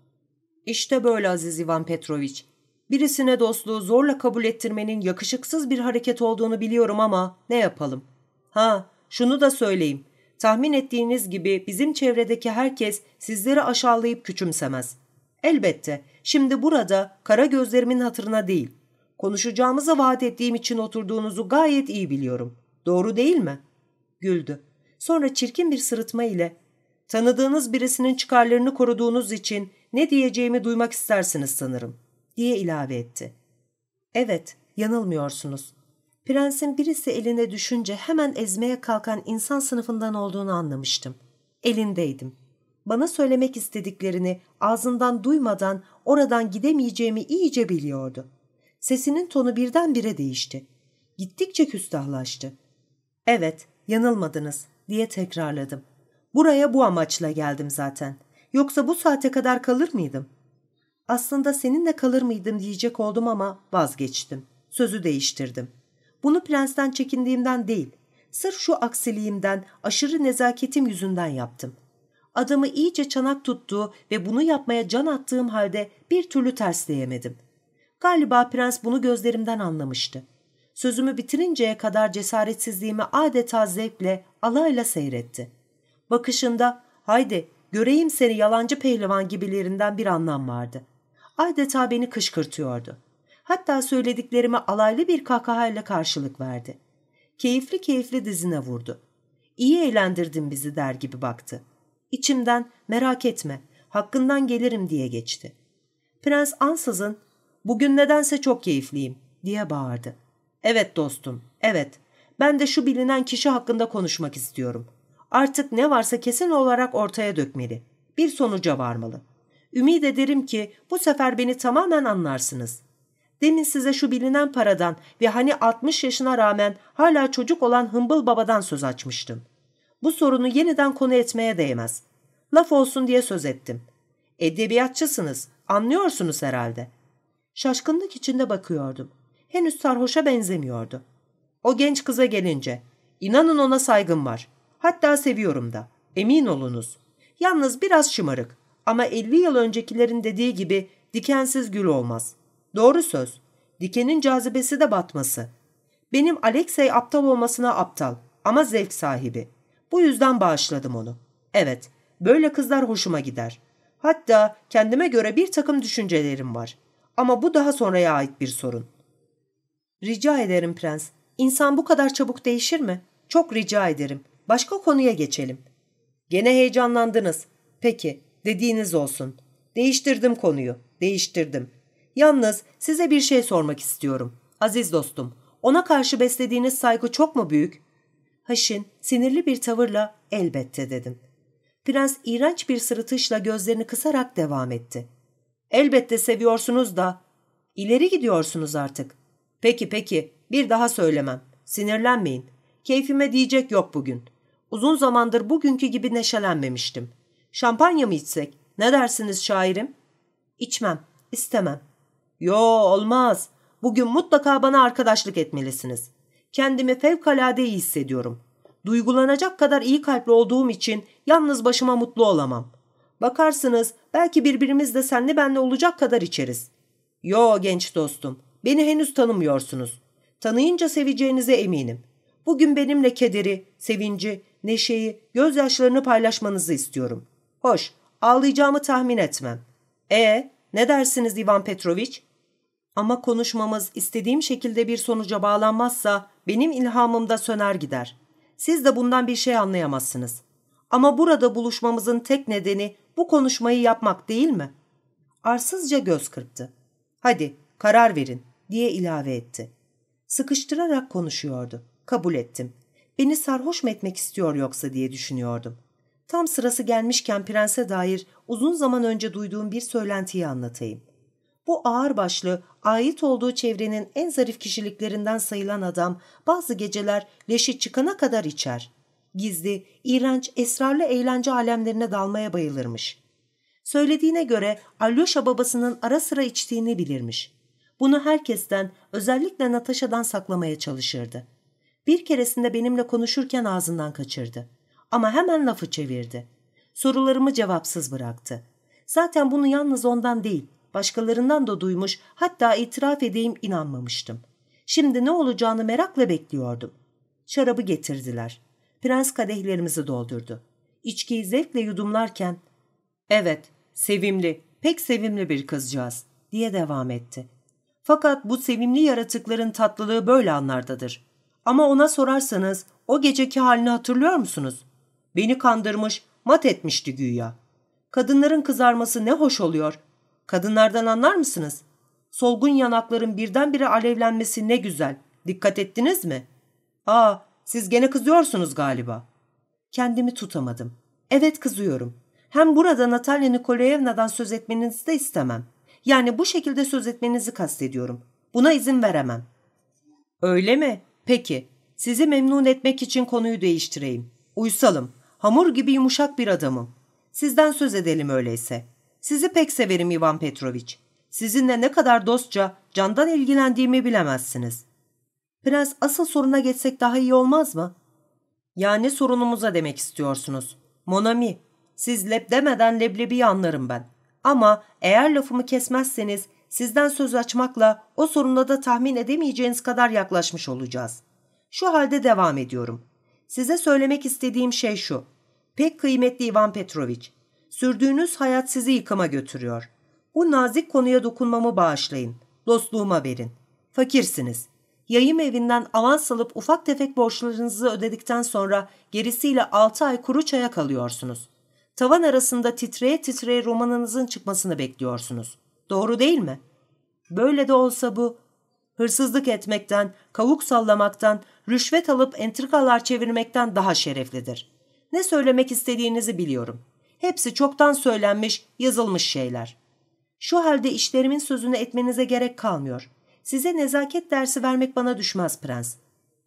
S2: İşte böyle Aziz Ivan Petroviç. Birisine dostluğu zorla kabul ettirmenin yakışıksız bir hareket olduğunu biliyorum ama ne yapalım? Ha, şunu da söyleyeyim. Tahmin ettiğiniz gibi bizim çevredeki herkes sizleri aşağılayıp küçümsemez. Elbette şimdi burada kara gözlerimin hatırına değil. Konuşacağımızı vaat ettiğim için oturduğunuzu gayet iyi biliyorum. Doğru değil mi? Güldü. Sonra çirkin bir sırıtma ile tanıdığınız birisinin çıkarlarını koruduğunuz için ne diyeceğimi duymak istersiniz sanırım diye ilave etti. Evet, yanılmıyorsunuz. Prensin birisi eline düşünce hemen ezmeye kalkan insan sınıfından olduğunu anlamıştım. Elindeydim. Bana söylemek istediklerini ağzından duymadan oradan gidemeyeceğimi iyice biliyordu. Sesinin tonu birdenbire değişti. Gittikçe küstahlaştı. Evet, yanılmadınız diye tekrarladım. Buraya bu amaçla geldim zaten. Yoksa bu saate kadar kalır mıydım? Aslında seninle kalır mıydım diyecek oldum ama vazgeçtim. Sözü değiştirdim. Bunu prensten çekindiğimden değil, sırf şu aksiliğimden, aşırı nezaketim yüzünden yaptım. Adamı iyice çanak tuttuğu ve bunu yapmaya can attığım halde bir türlü tersleyemedim. Galiba prens bunu gözlerimden anlamıştı. Sözümü bitirinceye kadar cesaretsizliğimi adeta zevkle, alayla seyretti. Bakışında, haydi göreyim seni yalancı pehlivan gibilerinden bir anlam vardı. Adeta beni kışkırtıyordu. Hatta söylediklerime alaylı bir kahkahayla karşılık verdi. Keyifli keyifli dizine vurdu. İyi eğlendirdin bizi der gibi baktı. İçimden merak etme, hakkından gelirim diye geçti. Prens ansızın, bugün nedense çok keyifliyim diye bağırdı. Evet dostum, evet. Ben de şu bilinen kişi hakkında konuşmak istiyorum. Artık ne varsa kesin olarak ortaya dökmeli. Bir sonuca varmalı. Ümid ederim ki bu sefer beni tamamen anlarsınız. Demin size şu bilinen paradan ve hani 60 yaşına rağmen hala çocuk olan hımbıl babadan söz açmıştım. Bu sorunu yeniden konu etmeye değmez. Laf olsun diye söz ettim. Edebiyatçısınız, anlıyorsunuz herhalde. Şaşkınlık içinde bakıyordum. Henüz sarhoşa benzemiyordu. O genç kıza gelince, inanın ona saygım var. Hatta seviyorum da. Emin olunuz. Yalnız biraz şımarık. Ama 50 yıl öncekilerin dediği gibi dikensiz gül olmaz. Doğru söz. Dikenin cazibesi de batması. Benim Alexey aptal olmasına aptal ama zevk sahibi. Bu yüzden bağışladım onu. Evet, böyle kızlar hoşuma gider. Hatta kendime göre bir takım düşüncelerim var. Ama bu daha sonraya ait bir sorun. Rica ederim prens. İnsan bu kadar çabuk değişir mi? Çok rica ederim. Başka konuya geçelim. Gene heyecanlandınız. Peki, dediğiniz olsun. Değiştirdim konuyu. Değiştirdim. Yalnız size bir şey sormak istiyorum. Aziz dostum, ona karşı beslediğiniz saygı çok mu büyük? Haşin sinirli bir tavırla elbette dedim. Prens iğrenç bir sırıtışla gözlerini kısarak devam etti. Elbette seviyorsunuz da. İleri gidiyorsunuz artık. Peki peki, bir daha söylemem. Sinirlenmeyin. Keyfime diyecek yok bugün. Uzun zamandır bugünkü gibi neşelenmemiştim. Şampanya mı içsek? Ne dersiniz şairim? İçmem, istemem. Yo olmaz. Bugün mutlaka bana arkadaşlık etmelisiniz. Kendimi fevkalade iyi hissediyorum. Duygulanacak kadar iyi kalpli olduğum için yalnız başıma mutlu olamam. Bakarsınız belki birbirimiz de senli benli olacak kadar içeriz. Yo genç dostum, beni henüz tanımıyorsunuz. Tanıyınca seveceğinize eminim. Bugün benimle kederi, sevinci, neşeyi, gözyaşlarını paylaşmanızı istiyorum. Hoş, ağlayacağımı tahmin etmem. E, ne dersiniz Ivan Petroviç? Ama konuşmamız istediğim şekilde bir sonuca bağlanmazsa benim ilhamım da söner gider. Siz de bundan bir şey anlayamazsınız. Ama burada buluşmamızın tek nedeni bu konuşmayı yapmak değil mi? Arsızca göz kırptı. Hadi karar verin diye ilave etti. Sıkıştırarak konuşuyordu. Kabul ettim. Beni sarhoş mu etmek istiyor yoksa diye düşünüyordum. Tam sırası gelmişken prense dair uzun zaman önce duyduğum bir söylentiyi anlatayım. Bu ağırbaşlı, ait olduğu çevrenin en zarif kişiliklerinden sayılan adam bazı geceler leşi çıkana kadar içer. Gizli, iğrenç, esrarlı eğlence alemlerine dalmaya bayılırmış. Söylediğine göre Alyosha babasının ara sıra içtiğini bilirmiş. Bunu herkesten, özellikle Natasha'dan saklamaya çalışırdı. Bir keresinde benimle konuşurken ağzından kaçırdı. Ama hemen lafı çevirdi. Sorularımı cevapsız bıraktı. Zaten bunu yalnız ondan değil, başkalarından da duymuş, hatta itiraf edeyim inanmamıştım. Şimdi ne olacağını merakla bekliyordum. Şarabı getirdiler. Prens kadehlerimizi doldurdu. İçkiyi zevkle yudumlarken, ''Evet, sevimli, pek sevimli bir kızcağız.'' diye devam etti. Fakat bu sevimli yaratıkların tatlılığı böyle anlardadır. Ama ona sorarsanız o geceki halini hatırlıyor musunuz? Beni kandırmış, mat etmişti güya. Kadınların kızarması ne hoş oluyor. Kadınlardan anlar mısınız? Solgun yanakların birdenbire alevlenmesi ne güzel. Dikkat ettiniz mi? Aa, siz gene kızıyorsunuz galiba. Kendimi tutamadım. Evet kızıyorum. Hem burada Natalya Nikolayevna'dan söz etmenizi de istemem. Yani bu şekilde söz etmenizi kastediyorum. Buna izin veremem. Öyle mi? Peki. Sizi memnun etmek için konuyu değiştireyim. Uysalım. Hamur gibi yumuşak bir adamım. Sizden söz edelim öyleyse. Sizi pek severim Ivan Petroviç. Sizinle ne kadar dostça, candan ilgilendiğimi bilemezsiniz. Prens asıl soruna geçsek daha iyi olmaz mı? Yani sorunumuza demek istiyorsunuz. Monami, siz leb demeden leblebiyi anlarım ben. Ama eğer lafımı kesmezseniz sizden söz açmakla o soruna da tahmin edemeyeceğiniz kadar yaklaşmış olacağız. Şu halde devam ediyorum. Size söylemek istediğim şey şu. Pek kıymetli Ivan Petroviç, sürdüğünüz hayat sizi yıkıma götürüyor. Bu nazik konuya dokunmamı bağışlayın. Dostluğuma verin. Fakirsiniz. Yayım evinden avans alıp ufak tefek borçlarınızı ödedikten sonra gerisiyle altı ay kuru çaya kalıyorsunuz. Tavan arasında titreye titreye romanınızın çıkmasını bekliyorsunuz. Doğru değil mi? Böyle de olsa bu hırsızlık etmekten, kavuk sallamaktan, rüşvet alıp entrikalar çevirmekten daha şereflidir. Ne söylemek istediğinizi biliyorum. Hepsi çoktan söylenmiş, yazılmış şeyler. Şu halde işlerimin sözünü etmenize gerek kalmıyor. Size nezaket dersi vermek bana düşmez prens.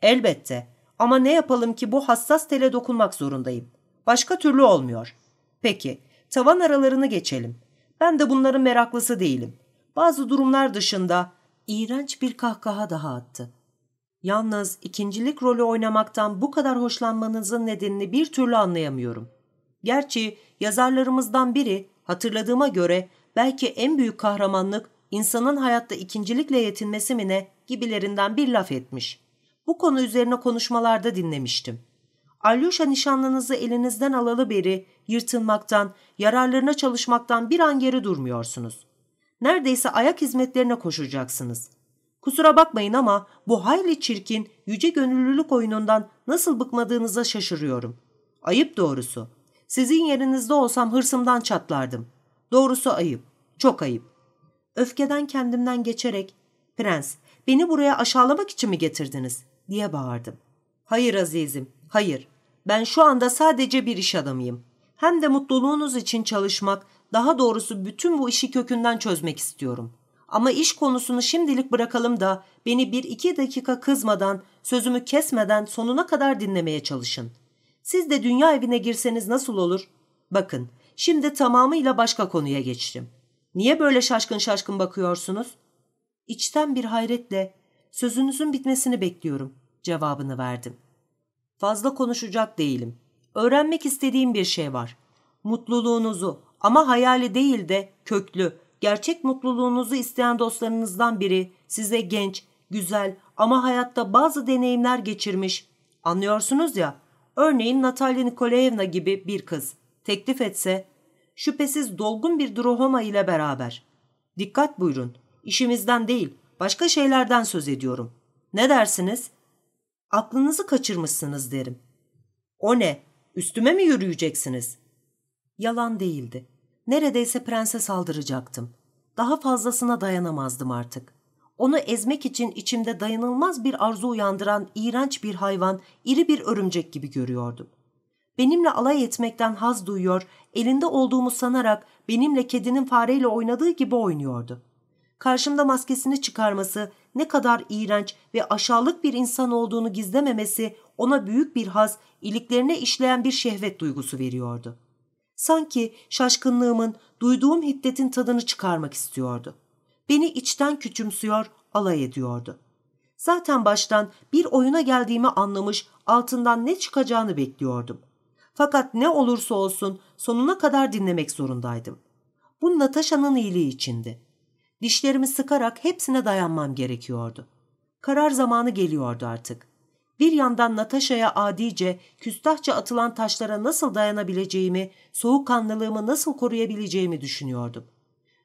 S2: Elbette. Ama ne yapalım ki bu hassas tele dokunmak zorundayım. Başka türlü olmuyor. Peki, tavan aralarını geçelim. Ben de bunların meraklısı değilim. Bazı durumlar dışında iğrenç bir kahkaha daha attı. Yalnız ikincilik rolü oynamaktan bu kadar hoşlanmanızın nedenini bir türlü anlayamıyorum. Gerçi yazarlarımızdan biri hatırladığıma göre belki en büyük kahramanlık insanın hayatta ikincilikle yetinmesi mi ne gibilerinden bir laf etmiş. Bu konu üzerine konuşmalarda dinlemiştim. Alyosha nişanlınızı elinizden alalı beri yırtınmaktan, yararlarına çalışmaktan bir an geri durmuyorsunuz. Neredeyse ayak hizmetlerine koşacaksınız. Kusura bakmayın ama bu hayli çirkin, yüce gönüllülük oyunundan nasıl bıkmadığınıza şaşırıyorum. Ayıp doğrusu. Sizin yerinizde olsam hırsımdan çatlardım. Doğrusu ayıp. Çok ayıp. Öfkeden kendimden geçerek, ''Prens, beni buraya aşağılamak için mi getirdiniz?'' diye bağırdım. ''Hayır azizim, hayır. Ben şu anda sadece bir iş adamıyım. hem de mutluluğunuz için çalışmak, daha doğrusu bütün bu işi kökünden çözmek istiyorum. Ama iş konusunu şimdilik bırakalım da beni bir iki dakika kızmadan, sözümü kesmeden sonuna kadar dinlemeye çalışın. Siz de dünya evine girseniz nasıl olur? Bakın, şimdi tamamıyla başka konuya geçtim. Niye böyle şaşkın şaşkın bakıyorsunuz? İçten bir hayretle, sözünüzün bitmesini bekliyorum, cevabını verdim. Fazla konuşacak değilim. Öğrenmek istediğim bir şey var. Mutluluğunuzu ama hayali değil de köklü, gerçek mutluluğunuzu isteyen dostlarınızdan biri size genç, güzel ama hayatta bazı deneyimler geçirmiş. Anlıyorsunuz ya, örneğin Natalya Nikolaevna gibi bir kız teklif etse, şüphesiz dolgun bir Drohoma ile beraber. Dikkat buyurun, işimizden değil, başka şeylerden söz ediyorum. Ne dersiniz? Aklınızı kaçırmışsınız derim. O ne? Üstüme mi yürüyeceksiniz? Yalan değildi. Neredeyse prense saldıracaktım. Daha fazlasına dayanamazdım artık. Onu ezmek için içimde dayanılmaz bir arzu uyandıran iğrenç bir hayvan, iri bir örümcek gibi görüyordum. Benimle alay etmekten haz duyuyor, elinde olduğumu sanarak benimle kedinin fareyle oynadığı gibi oynuyordu. Karşımda maskesini çıkarması, ne kadar iğrenç ve aşağılık bir insan olduğunu gizlememesi ona büyük bir haz, iliklerine işleyen bir şehvet duygusu veriyordu. Sanki şaşkınlığımın, duyduğum hiddetin tadını çıkarmak istiyordu. Beni içten küçümsüyor, alay ediyordu. Zaten baştan bir oyuna geldiğimi anlamış, altından ne çıkacağını bekliyordum. Fakat ne olursa olsun sonuna kadar dinlemek zorundaydım. Bu Natasha'nın iyiliği içindi. Dişlerimi sıkarak hepsine dayanmam gerekiyordu. Karar zamanı geliyordu artık. Bir yandan Natasha'ya adice, küstahça atılan taşlara nasıl dayanabileceğimi, soğukkanlılığımı nasıl koruyabileceğimi düşünüyordum.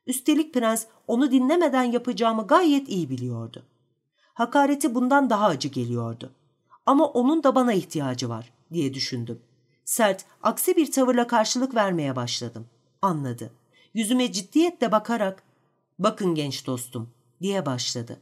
S2: Üstelik prens onu dinlemeden yapacağımı gayet iyi biliyordu. Hakareti bundan daha acı geliyordu. Ama onun da bana ihtiyacı var diye düşündüm. Sert, aksi bir tavırla karşılık vermeye başladım. Anladı. Yüzüme ciddiyetle bakarak ''Bakın genç dostum'' diye başladı.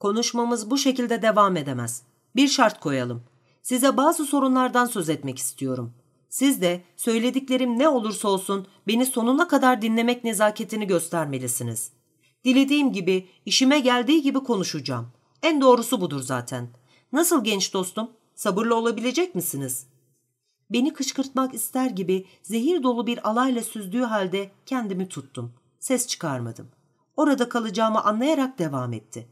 S2: ''Konuşmamız bu şekilde devam edemez. Bir şart koyalım. Size bazı sorunlardan söz etmek istiyorum. Siz de söylediklerim ne olursa olsun beni sonuna kadar dinlemek nezaketini göstermelisiniz. Dilediğim gibi, işime geldiği gibi konuşacağım. En doğrusu budur zaten. Nasıl genç dostum? Sabırlı olabilecek misiniz?'' Beni kışkırtmak ister gibi zehir dolu bir alayla süzdüğü halde kendimi tuttum. Ses çıkarmadım. Orada kalacağımı anlayarak devam etti.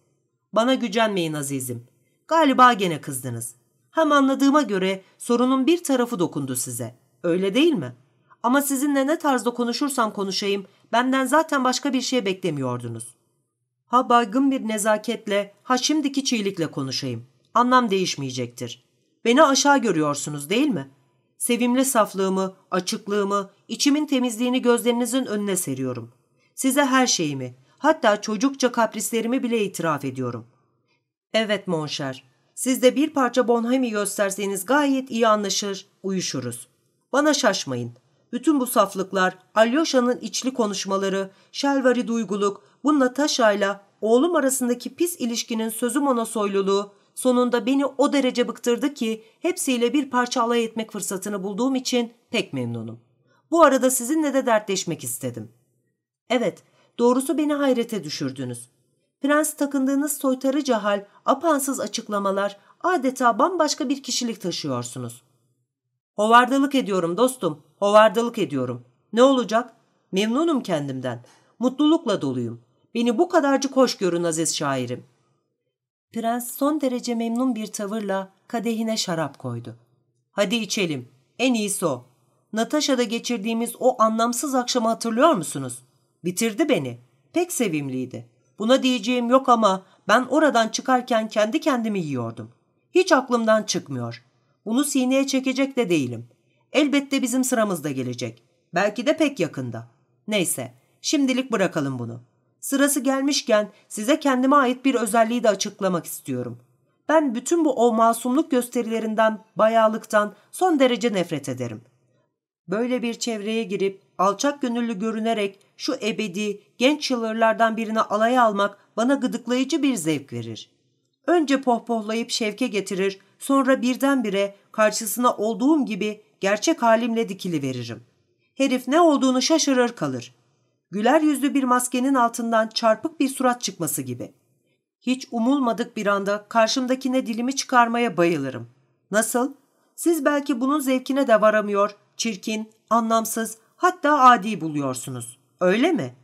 S2: Bana gücenmeyin azizim. Galiba gene kızdınız. Hem anladığıma göre sorunun bir tarafı dokundu size. Öyle değil mi? Ama sizinle ne tarzda konuşursam konuşayım, benden zaten başka bir şey beklemiyordunuz. Ha baygın bir nezaketle, ha şimdiki çiğlikle konuşayım. Anlam değişmeyecektir. Beni aşağı görüyorsunuz değil mi? Sevimli saflığımı, açıklığımı, içimin temizliğini gözlerinizin önüne seriyorum. Size her şeyimi, hatta çocukça kaprislerimi bile itiraf ediyorum. Evet Monşer, siz de bir parça Bonhemi gösterseniz gayet iyi anlaşır, uyuşuruz. Bana şaşmayın. Bütün bu saflıklar, Alyosha'nın içli konuşmaları, şelvari duyguluk, bu Natasha'yla oğlum arasındaki pis ilişkinin sözü monosoyluluğu, sonunda beni o derece bıktırdı ki hepsiyle bir parça alay etmek fırsatını bulduğum için pek memnunum. Bu arada sizinle de dertleşmek istedim. Evet, doğrusu beni hayrete düşürdünüz. Prens takındığınız soytarıca hal, apansız açıklamalar, adeta bambaşka bir kişilik taşıyorsunuz. Hovardalık ediyorum dostum, hovardalık ediyorum. Ne olacak? Memnunum kendimden. Mutlulukla doluyum. Beni bu kadarcık hoş görün aziz şairim. Prens son derece memnun bir tavırla kadehine şarap koydu. Hadi içelim. En iyisi o. Natasha'da geçirdiğimiz o anlamsız akşamı hatırlıyor musunuz? Bitirdi beni. Pek sevimliydi. Buna diyeceğim yok ama ben oradan çıkarken kendi kendimi yiyordum. Hiç aklımdan çıkmıyor. Bunu sineye çekecek de değilim. Elbette bizim sıramızda gelecek. Belki de pek yakında. Neyse, şimdilik bırakalım bunu. Sırası gelmişken size kendime ait bir özelliği de açıklamak istiyorum. Ben bütün bu o masumluk gösterilerinden, bayağılıktan son derece nefret ederim. Böyle bir çevreye girip alçak gönüllü görünerek şu ebedi, genç çılırlardan birini alaya almak bana gıdıklayıcı bir zevk verir. Önce pohpohlayıp şevke getirir, sonra birdenbire karşısına olduğum gibi gerçek halimle dikili veririm. Herif ne olduğunu şaşırır kalır. Güler yüzlü bir maskenin altından çarpık bir surat çıkması gibi. Hiç umulmadık bir anda karşımdakine dilimi çıkarmaya bayılırım. Nasıl? Siz belki bunun zevkine de varamıyor, çirkin, anlamsız, hatta adi buluyorsunuz. Öyle mi?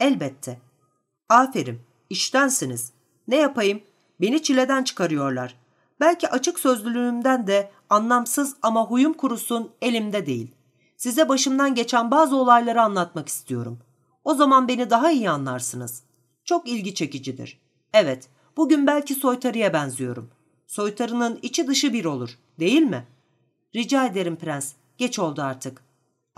S2: Elbette. Aferin, iştensiniz. Ne yapayım? Beni çileden çıkarıyorlar. Belki açık sözlülüğümden de anlamsız ama huyum kurusun elimde değil. Size başımdan geçen bazı olayları anlatmak istiyorum. O zaman beni daha iyi anlarsınız. Çok ilgi çekicidir. Evet, bugün belki soytarıya benziyorum. Soytarının içi dışı bir olur, değil mi? Rica ederim prens, geç oldu artık.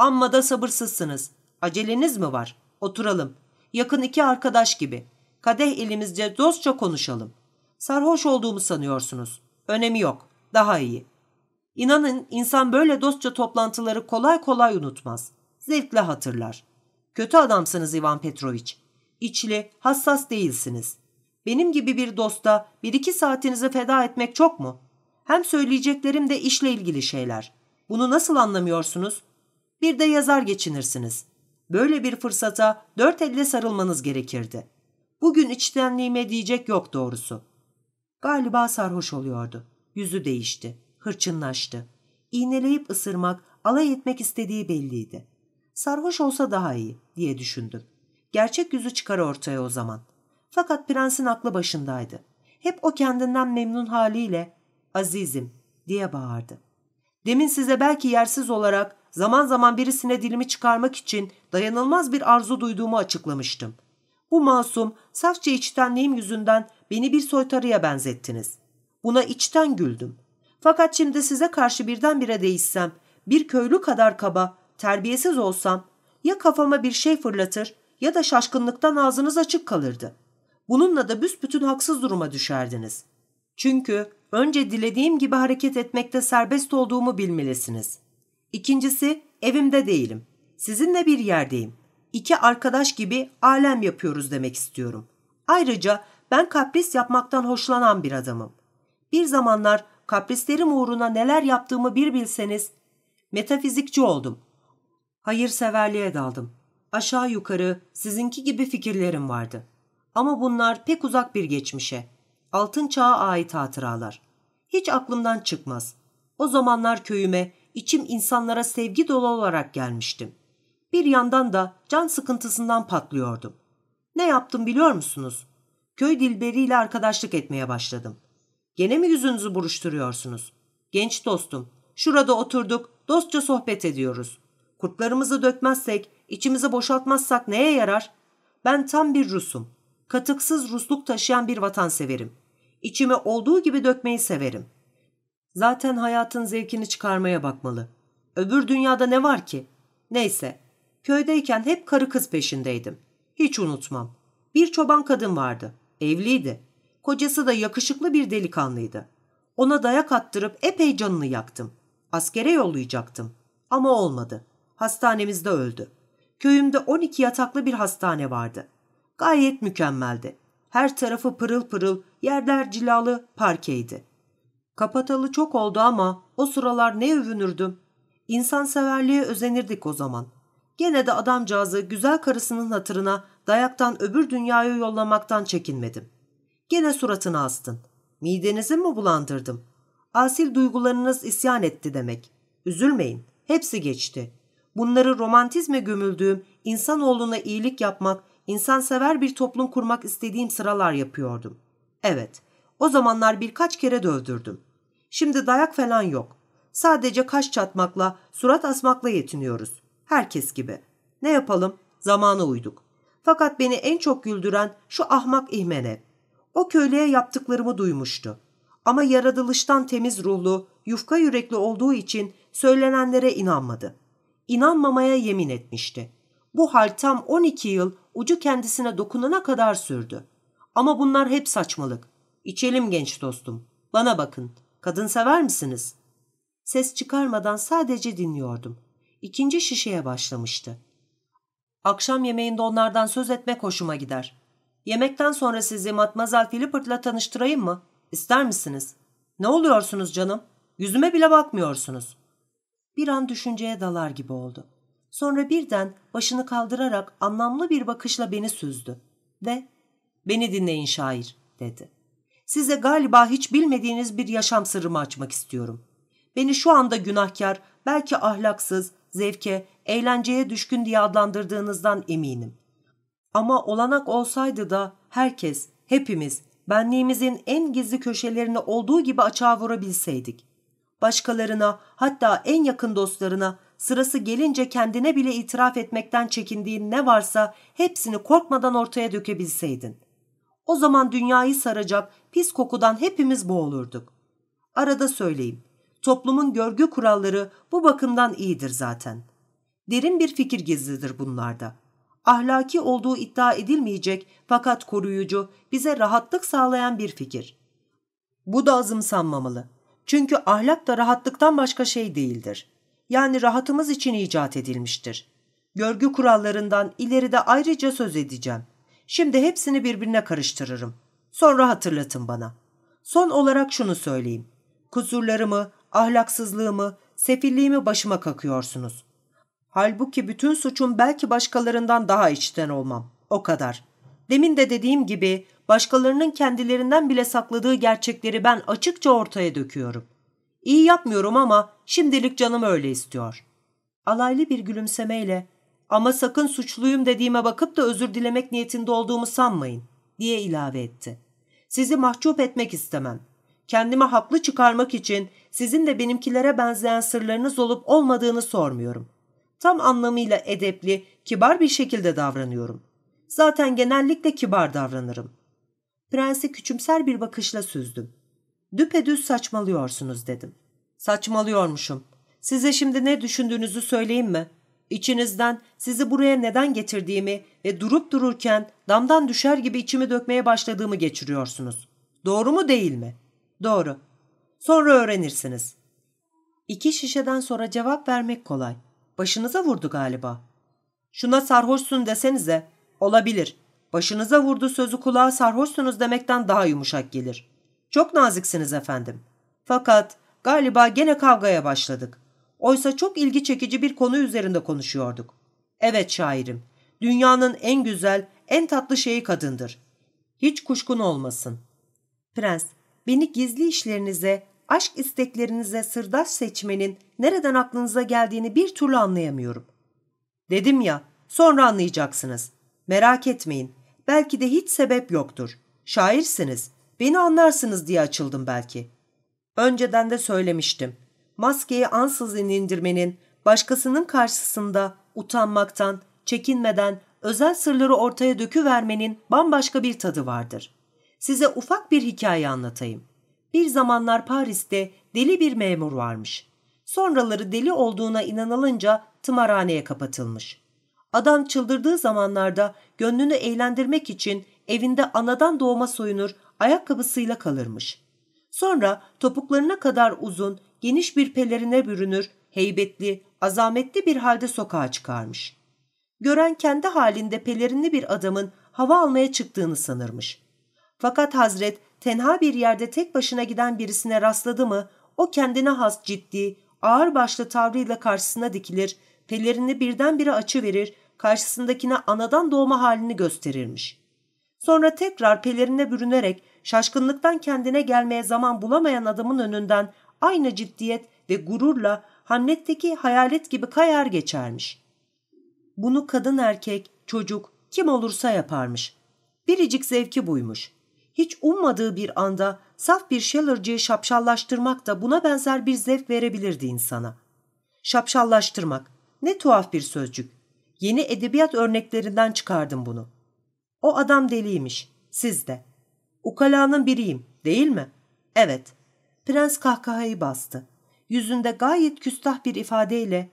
S2: Amma da sabırsızsınız. Aceleniz mi var? Oturalım. Yakın iki arkadaş gibi. Kadeh elimizce dostça konuşalım. Sarhoş olduğumu sanıyorsunuz. Önemi yok. Daha iyi. İnanın insan böyle dostça toplantıları kolay kolay unutmaz. Zevkle hatırlar. Kötü adamsınız Ivan Petroviç. İçli, hassas değilsiniz. Benim gibi bir dosta bir iki saatinizi feda etmek çok mu? Hem söyleyeceklerim de işle ilgili şeyler. Bunu nasıl anlamıyorsunuz? Bir de yazar geçinirsiniz. Böyle bir fırsata dört elle sarılmanız gerekirdi. Bugün içtenliğime diyecek yok doğrusu. Galiba sarhoş oluyordu. Yüzü değişti. Hırçınlaştı. İğneleyip ısırmak, alay etmek istediği belliydi. Sarhoş olsa daha iyi diye düşündüm. Gerçek yüzü çıkar ortaya o zaman. Fakat prensin aklı başındaydı. Hep o kendinden memnun haliyle azizim diye bağırdı. Demin size belki yersiz olarak zaman zaman birisine dilimi çıkarmak için dayanılmaz bir arzu duyduğumu açıklamıştım. Bu masum, safça içtenliğim yüzünden beni bir soytarıya benzettiniz. Buna içten güldüm. Fakat şimdi size karşı birdenbire değişsem, bir köylü kadar kaba, terbiyesiz olsam, ya kafama bir şey fırlatır ya da şaşkınlıktan ağzınız açık kalırdı. Bununla da büsbütün haksız duruma düşerdiniz. Çünkü önce dilediğim gibi hareket etmekte serbest olduğumu bilmelisiniz. İkincisi, evimde değilim. Sizinle bir yerdeyim. İki arkadaş gibi alem yapıyoruz demek istiyorum. Ayrıca ben kapris yapmaktan hoşlanan bir adamım. Bir zamanlar kaprislerim uğruna neler yaptığımı bir bilseniz, metafizikçi oldum. Hayırseverliğe daldım. Aşağı yukarı sizinki gibi fikirlerim vardı. Ama bunlar pek uzak bir geçmişe. Altın çağa ait hatıralar. Hiç aklımdan çıkmaz. O zamanlar köyüme, içim insanlara sevgi dolu olarak gelmiştim. Bir yandan da can sıkıntısından patlıyordum. Ne yaptım biliyor musunuz? Köy dilberiyle arkadaşlık etmeye başladım. Gene mi yüzünüzü buruşturuyorsunuz? Genç dostum, şurada oturduk, dostça sohbet ediyoruz. Kurtlarımızı dökmezsek, içimizi boşaltmazsak neye yarar? Ben tam bir Rusum. Katıksız Rusluk taşıyan bir vatanseverim. İçimi olduğu gibi dökmeyi severim. Zaten hayatın zevkini çıkarmaya bakmalı. Öbür dünyada ne var ki? Neyse, köydeyken hep karı kız peşindeydim. Hiç unutmam. Bir çoban kadın vardı. Evliydi. Kocası da yakışıklı bir delikanlıydı. Ona dayak attırıp epey canını yaktım. Askere yollayacaktım. Ama olmadı. Hastanemizde öldü. Köyümde 12 yataklı bir hastane vardı. Gayet mükemmeldi. Her tarafı pırıl pırıl, yerler cilalı, parkeydi. Kapatalı çok oldu ama o sıralar ne övünürdüm. İnsanseverliğe özenirdik o zaman. Gene de adamcağızı güzel karısının hatırına dayaktan öbür dünyaya yollamaktan çekinmedim. Gene suratını astın. Midenizi mi bulandırdım? Asil duygularınız isyan etti demek. Üzülmeyin, hepsi geçti. Bunları romantizme gömüldüğüm, insanoğluna iyilik yapmak, insansever bir toplum kurmak istediğim sıralar yapıyordum. Evet, o zamanlar birkaç kere dövdürdüm. Şimdi dayak falan yok. Sadece kaş çatmakla, surat asmakla yetiniyoruz. Herkes gibi. Ne yapalım? Zamana uyduk. Fakat beni en çok güldüren şu ahmak ihmene. O köylüye yaptıklarımı duymuştu. Ama yaratılıştan temiz ruhlu, yufka yürekli olduğu için söylenenlere inanmadı. İnanmamaya yemin etmişti. Bu hal tam 12 yıl ucu kendisine dokunana kadar sürdü. Ama bunlar hep saçmalık. İçelim genç dostum. Bana bakın. Kadın sever misiniz? Ses çıkarmadan sadece dinliyordum. İkinci şişeye başlamıştı. Akşam yemeğinde onlardan söz etmek hoşuma gider. Yemekten sonra sizi Matmazel Philippert'la tanıştırayım mı? İster misiniz? Ne oluyorsunuz canım? Yüzüme bile bakmıyorsunuz. Bir an düşünceye dalar gibi oldu.
S1: Sonra birden başını kaldırarak anlamlı bir bakışla beni süzdü ve ''Beni dinleyin şair'' dedi. ''Size galiba hiç bilmediğiniz bir yaşam sırrımı açmak istiyorum. Beni şu anda günahkar, belki ahlaksız, zevke, eğlenceye düşkün diye adlandırdığınızdan eminim. Ama olanak olsaydı da herkes, hepimiz benliğimizin en gizli köşelerini olduğu gibi açığa vurabilseydik. Başkalarına, hatta en yakın dostlarına sırası gelince kendine bile itiraf etmekten çekindiğin ne varsa hepsini korkmadan ortaya dökebilseydin. O zaman dünyayı saracak pis kokudan hepimiz boğulurduk. Arada söyleyeyim, toplumun görgü kuralları bu bakımdan iyidir zaten. Derin bir fikir gizlidir bunlarda. Ahlaki olduğu iddia edilmeyecek fakat koruyucu, bize rahatlık sağlayan bir fikir. Bu da azımsanmamalı. Çünkü ahlak da rahatlıktan başka şey değildir. Yani rahatımız için icat edilmiştir. Görgü kurallarından ileride ayrıca söz edeceğim. Şimdi hepsini birbirine karıştırırım. Sonra hatırlatın bana. Son olarak şunu söyleyeyim. Kusurlarımı, ahlaksızlığımı, sefilliğimi başıma kakıyorsunuz. Halbuki bütün suçum belki başkalarından daha içten olmam. O kadar. Demin de dediğim gibi başkalarının kendilerinden bile sakladığı gerçekleri ben açıkça ortaya döküyorum. İyi yapmıyorum ama şimdilik canım öyle istiyor. Alaylı bir gülümsemeyle ama sakın suçluyum dediğime bakıp da özür dilemek niyetinde olduğumu sanmayın diye ilave etti. Sizi mahcup etmek istemem. Kendimi haklı çıkarmak için sizin de benimkilere benzeyen sırlarınız olup olmadığını sormuyorum. Tam anlamıyla edepli, kibar bir şekilde davranıyorum. Zaten genellikle kibar davranırım. Prensi küçümser bir bakışla süzdüm. Düpedüz saçmalıyorsunuz dedim. Saçmalıyormuşum. Size şimdi ne düşündüğünüzü söyleyeyim mi? İçinizden sizi buraya neden getirdiğimi ve durup dururken damdan düşer gibi içimi dökmeye başladığımı geçiriyorsunuz. Doğru mu değil mi? Doğru. Sonra öğrenirsiniz. İki şişeden sonra cevap vermek kolay. Başınıza vurdu galiba. Şuna sarhoşsun desenize. Olabilir. Başınıza vurdu sözü kulağa sarhoşsunuz demekten daha yumuşak gelir. Çok naziksiniz efendim. Fakat galiba gene kavgaya başladık. Oysa çok ilgi çekici bir konu üzerinde konuşuyorduk. Evet şairim, dünyanın en güzel, en tatlı şeyi kadındır. Hiç kuşkun olmasın. Prens, beni gizli işlerinize, aşk isteklerinize sırdaş seçmenin nereden aklınıza geldiğini bir türlü anlayamıyorum. Dedim ya, sonra anlayacaksınız. Merak etmeyin, belki de hiç sebep yoktur. Şairsiniz, beni anlarsınız diye açıldım belki. Önceden de söylemiştim. Maskeyi ansızın indirmenin, başkasının karşısında utanmaktan, çekinmeden özel sırları ortaya döküvermenin bambaşka bir tadı vardır. Size ufak bir hikaye anlatayım. Bir zamanlar Paris'te deli bir memur varmış. Sonraları deli olduğuna inanılınca tımarhaneye kapatılmış. Adam çıldırdığı zamanlarda gönlünü eğlendirmek için evinde anadan doğma soyunur, ayakkabısıyla kalırmış. Sonra topuklarına kadar uzun, geniş bir pelerine bürünür, heybetli, azametli bir halde sokağa çıkarmış. Gören kendi halinde pelerinli bir adamın hava almaya çıktığını sanırmış. Fakat Hazret tenha bir yerde tek başına giden birisine rastladı mı o kendine has ciddi, ağır başlı tavrıyla karşısına dikilir, pelerini birdenbire açı verir, karşısındakine anadan doğma halini gösterirmiş. Sonra tekrar pelerine bürünerek şaşkınlıktan kendine gelmeye zaman bulamayan adamın önünden aynı ciddiyet ve gururla Hamlet'teki hayalet gibi kayar geçermiş. Bunu kadın erkek, çocuk, kim olursa yaparmış. Biricik zevki buymuş. Hiç ummadığı bir anda saf bir Scheller'cığı şapşallaştırmak da buna benzer bir zevk verebilirdi insana. Şapşallaştırmak, ne tuhaf bir sözcük. Yeni edebiyat örneklerinden çıkardım bunu. O adam deliymiş, siz de. Ukalanın biriyim, değil mi? Evet. Prens kahkahayı bastı. Yüzünde gayet küstah bir ifadeyle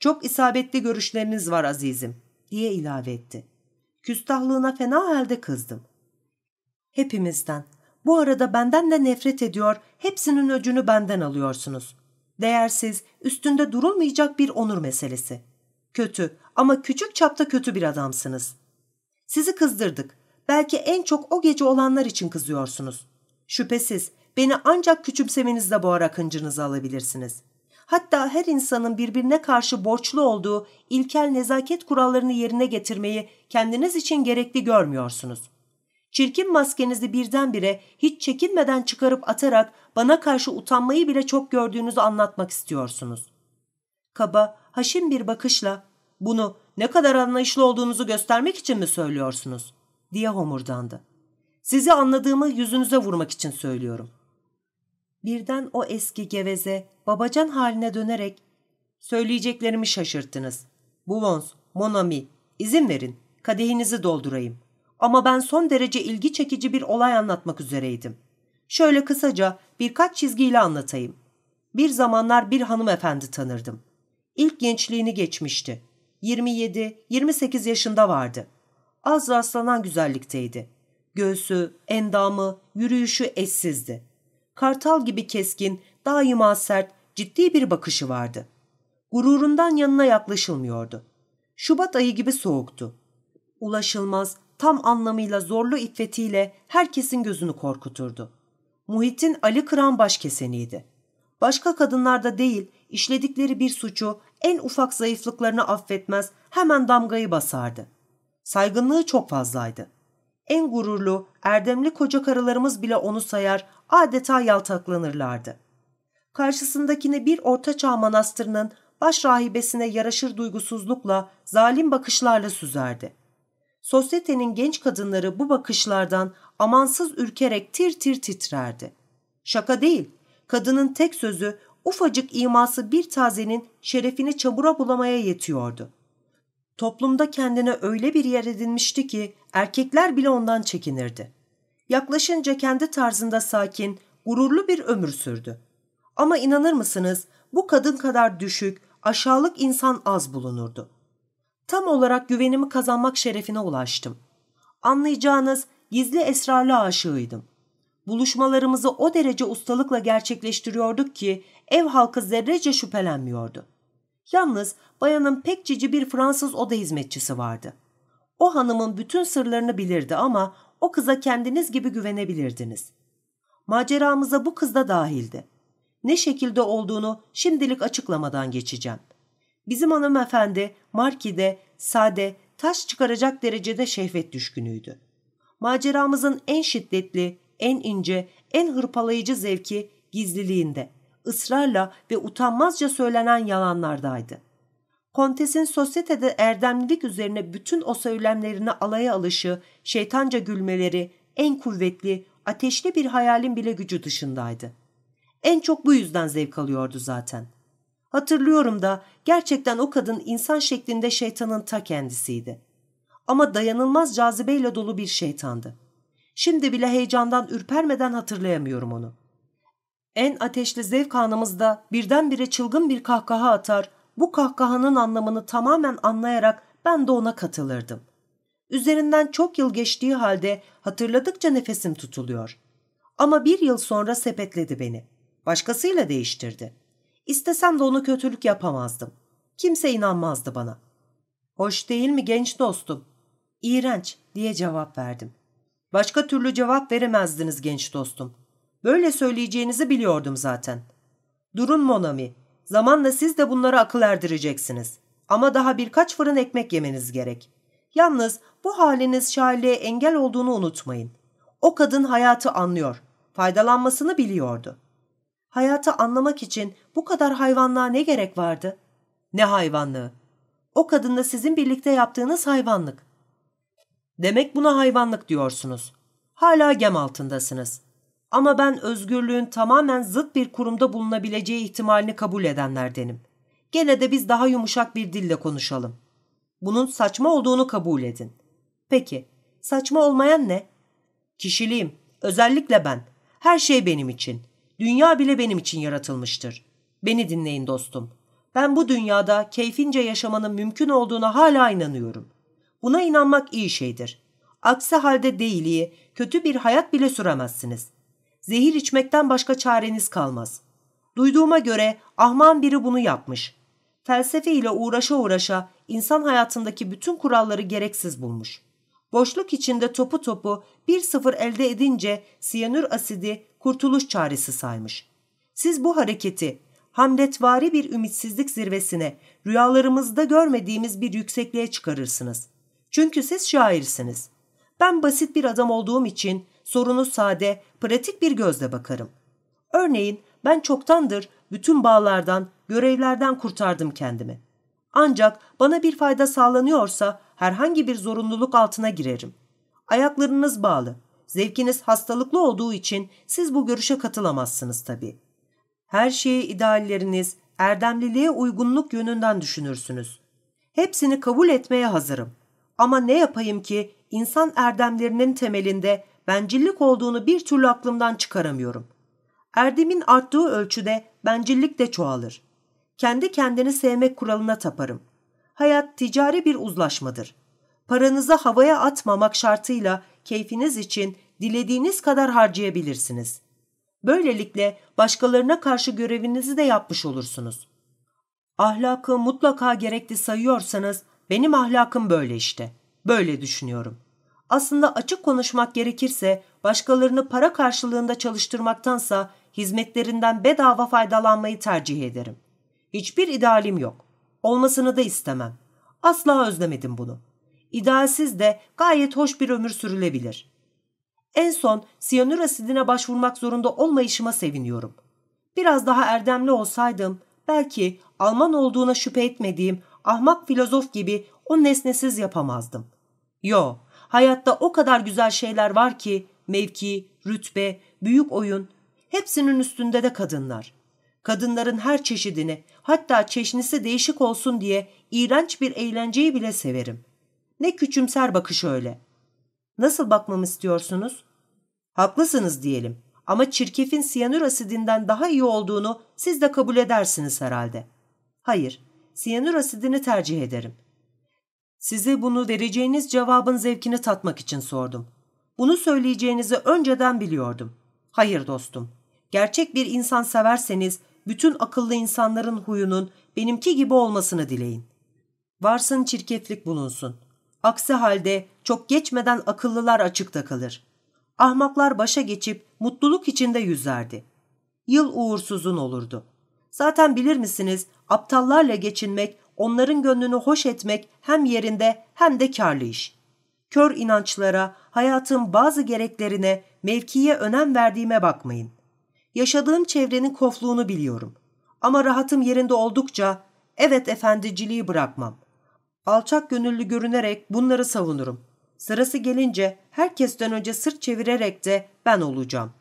S1: ''Çok isabetli görüşleriniz var azizim.'' diye ilave etti. Küstahlığına fena halde kızdım. Hepimizden. Bu arada benden de nefret ediyor, hepsinin öcünü benden alıyorsunuz. Değersiz, üstünde durulmayacak bir onur meselesi. Kötü ama küçük çapta kötü bir adamsınız. Sizi kızdırdık. Belki en çok o gece olanlar için kızıyorsunuz. Şüphesiz beni ancak küçümsemenizle boğarak hıncınızı alabilirsiniz.
S2: Hatta her insanın birbirine karşı borçlu olduğu ilkel nezaket kurallarını yerine getirmeyi kendiniz için gerekli görmüyorsunuz. Çirkin maskenizi birdenbire hiç çekinmeden çıkarıp atarak bana karşı utanmayı bile çok gördüğünüzü anlatmak istiyorsunuz. Kaba, haşin bir bakışla bunu ne kadar anlayışlı olduğunuzu göstermek için mi söylüyorsunuz? diye homurdandı. Sizi anladığımı yüzünüze vurmak için söylüyorum. Birden o eski geveze, babacan haline dönerek söyleyeceklerimi şaşırttınız. Buvons, Monami, izin verin, kadehinizi doldurayım. Ama ben son derece ilgi çekici bir olay anlatmak üzereydim. Şöyle kısaca birkaç çizgiyle anlatayım. Bir zamanlar bir hanımefendi tanırdım. İlk gençliğini geçmişti. 27-28 yaşında vardı. Az rastlanan güzellikteydi. Göğsü, endamı, yürüyüşü eşsizdi. Kartal gibi keskin, daima sert, ciddi bir bakışı vardı. Gururundan yanına yaklaşılmıyordu. Şubat ayı gibi soğuktu. Ulaşılmaz, tam anlamıyla zorlu iffetiyle herkesin gözünü korkuturdu. Muhit'in Ali Kıran başkeseniydi. Başka kadınlarda değil, işledikleri bir suçu en ufak zayıflıklarını affetmez, hemen damgayı basardı. Saygınlığı çok fazlaydı. En gururlu, erdemli koca karılarımız bile onu sayar, adeta yaltaklanırlardı. Karşısındakini bir ortaçağ manastırının baş rahibesine yaraşır duygusuzlukla, zalim bakışlarla süzerdi. Sosyetenin genç kadınları bu bakışlardan amansız ürkerek tir tir titrerdi. Şaka değil, kadının tek sözü ufacık iması bir tazenin şerefini çamura bulamaya yetiyordu. Toplumda kendine öyle bir yer edinmişti ki erkekler bile ondan çekinirdi. Yaklaşınca kendi tarzında sakin, gururlu bir ömür sürdü. Ama inanır mısınız bu kadın kadar düşük, aşağılık insan az bulunurdu. Tam olarak güvenimi kazanmak şerefine ulaştım. Anlayacağınız gizli esrarlı aşığıydım. Buluşmalarımızı o derece ustalıkla gerçekleştiriyorduk ki ev halkı zerrece şüphelenmiyordu. Yalnız bayanın pek cici bir Fransız oda hizmetçisi vardı. O hanımın bütün sırlarını bilirdi ama o kıza kendiniz gibi güvenebilirdiniz. Maceramıza bu kız da dahildi. Ne şekilde olduğunu şimdilik açıklamadan geçeceğim. Bizim hanımefendi Marki'de sade, taş çıkaracak derecede şehvet düşkünüydü. Maceramızın en şiddetli, en ince, en hırpalayıcı zevki gizliliğinde, ısrarla ve utanmazca söylenen yalanlardaydı. Kontes'in sosyetede erdemlilik üzerine bütün o söylemlerini alaya alışı, şeytanca gülmeleri, en kuvvetli, ateşli bir hayalin bile gücü dışındaydı. En çok bu yüzden zevk alıyordu zaten. Hatırlıyorum da gerçekten o kadın insan şeklinde şeytanın ta kendisiydi. Ama dayanılmaz cazibeyle dolu bir şeytandı. Şimdi bile heyecandan ürpermeden hatırlayamıyorum onu. En ateşli zevk anımızda birdenbire çılgın bir kahkaha atar, bu kahkahanın anlamını tamamen anlayarak ben de ona katılırdım. Üzerinden çok yıl geçtiği halde hatırladıkça nefesim tutuluyor. Ama bir yıl sonra sepetledi beni. Başkasıyla değiştirdi. İstesem de onu kötülük yapamazdım. Kimse inanmazdı bana. Hoş değil mi genç dostum? İğrenç diye cevap verdim. Başka türlü cevap veremezdiniz genç dostum. Böyle söyleyeceğinizi biliyordum zaten. Durun Monami. Zamanla siz de bunlara akıl erdireceksiniz. Ama daha birkaç fırın ekmek yemeniz gerek. Yalnız bu haliniz şairliğe engel olduğunu unutmayın. O kadın hayatı anlıyor. Faydalanmasını biliyordu. Hayatı anlamak için bu kadar hayvanlığa ne gerek vardı? Ne hayvanlığı? O kadınla sizin birlikte yaptığınız hayvanlık. Demek buna hayvanlık diyorsunuz. Hala gem altındasınız. Ama ben özgürlüğün tamamen zıt bir kurumda bulunabileceği ihtimalini kabul edenlerdenim. Gene de biz daha yumuşak bir dille konuşalım. Bunun saçma olduğunu kabul edin. Peki, saçma olmayan ne? Kişiliğim, özellikle ben. Her şey benim için. Dünya bile benim için yaratılmıştır. Beni dinleyin dostum. Ben bu dünyada keyfince yaşamanın mümkün olduğuna hala inanıyorum. Buna inanmak iyi şeydir. Aksi halde değiliği, kötü bir hayat bile süremezsiniz. Zehir içmekten başka çareniz kalmaz. Duyduğuma göre ahman biri bunu yapmış. Felsefe ile uğraşa uğraşa insan hayatındaki bütün kuralları gereksiz bulmuş. Boşluk içinde topu topu bir sıfır elde edince siyanür asidi kurtuluş çaresi saymış. Siz bu hareketi Hamletvari bir ümitsizlik zirvesine, rüyalarımızda görmediğimiz bir yüksekliğe çıkarırsınız. Çünkü siz şairsiniz. Ben basit bir adam olduğum için sorunu sade, pratik bir gözle bakarım. Örneğin ben çoktandır bütün bağlardan, görevlerden kurtardım kendimi. Ancak bana bir fayda sağlanıyorsa herhangi bir zorunluluk altına girerim. Ayaklarınız bağlı. Zevkiniz hastalıklı olduğu için siz bu görüşe katılamazsınız tabii. Her şeyi idealleriniz, erdemliliğe uygunluk yönünden düşünürsünüz. Hepsini kabul etmeye hazırım. Ama ne yapayım ki insan erdemlerinin temelinde bencillik olduğunu bir türlü aklımdan çıkaramıyorum. Erdemin arttığı ölçüde bencillik de çoğalır. Kendi kendini sevmek kuralına taparım. Hayat ticari bir uzlaşmadır. Paranızı havaya atmamak şartıyla keyfiniz için dilediğiniz kadar harcayabilirsiniz. Böylelikle başkalarına karşı görevinizi de yapmış olursunuz. Ahlakı mutlaka gerekli sayıyorsanız benim ahlakım böyle işte. Böyle düşünüyorum. Aslında açık konuşmak gerekirse başkalarını para karşılığında çalıştırmaktansa hizmetlerinden bedava faydalanmayı tercih ederim. Hiçbir idealim yok. Olmasını da istemem. Asla özlemedim bunu. İdealsiz de gayet hoş bir ömür sürülebilir. En son siyanür asidine başvurmak zorunda olmayışıma seviniyorum. Biraz daha erdemli olsaydım belki Alman olduğuna şüphe etmediğim ahmak filozof gibi o nesnesiz yapamazdım. Yo, hayatta o kadar güzel şeyler var ki mevki, rütbe, büyük oyun, hepsinin üstünde de kadınlar. Kadınların her çeşidini, hatta çeşnisi değişik olsun diye iğrenç bir eğlenceyi bile severim. Ne küçümser bakış öyle. Nasıl bakmamı istiyorsunuz? Haklısınız diyelim ama çirkefin siyanür asidinden daha iyi olduğunu siz de kabul edersiniz herhalde. Hayır, siyanür asidini tercih ederim. Size bunu vereceğiniz cevabın zevkini tatmak için sordum. Bunu söyleyeceğinizi önceden biliyordum. Hayır dostum, gerçek bir insan severseniz bütün akıllı insanların huyunun benimki gibi olmasını dileyin. Varsın çirkeflik bulunsun. Aksi halde çok geçmeden akıllılar açıkta kalır. Ahmaklar başa geçip mutluluk içinde yüzerdi. Yıl uğursuzun olurdu. Zaten bilir misiniz aptallarla geçinmek, onların gönlünü hoş etmek hem yerinde hem de karlı iş. Kör inançlara, hayatın bazı gereklerine, mevkiye önem verdiğime bakmayın. Yaşadığım çevrenin kofluğunu biliyorum. Ama rahatım yerinde oldukça, evet efendiciliği bırakmam. Alçak gönüllü görünerek bunları savunurum. Sırası gelince herkesten önce sırt çevirerek de ben olacağım.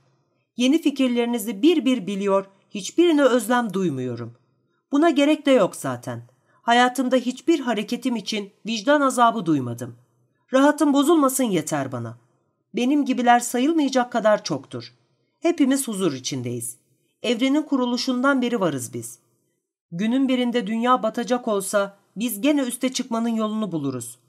S2: Yeni fikirlerinizi bir bir biliyor, hiçbirine özlem duymuyorum. Buna gerek de yok zaten. Hayatımda hiçbir hareketim için vicdan azabı duymadım. Rahatım bozulmasın yeter bana. Benim gibiler sayılmayacak kadar çoktur. Hepimiz huzur içindeyiz. Evrenin kuruluşundan beri varız biz. Günün birinde dünya batacak olsa biz gene üste çıkmanın yolunu buluruz.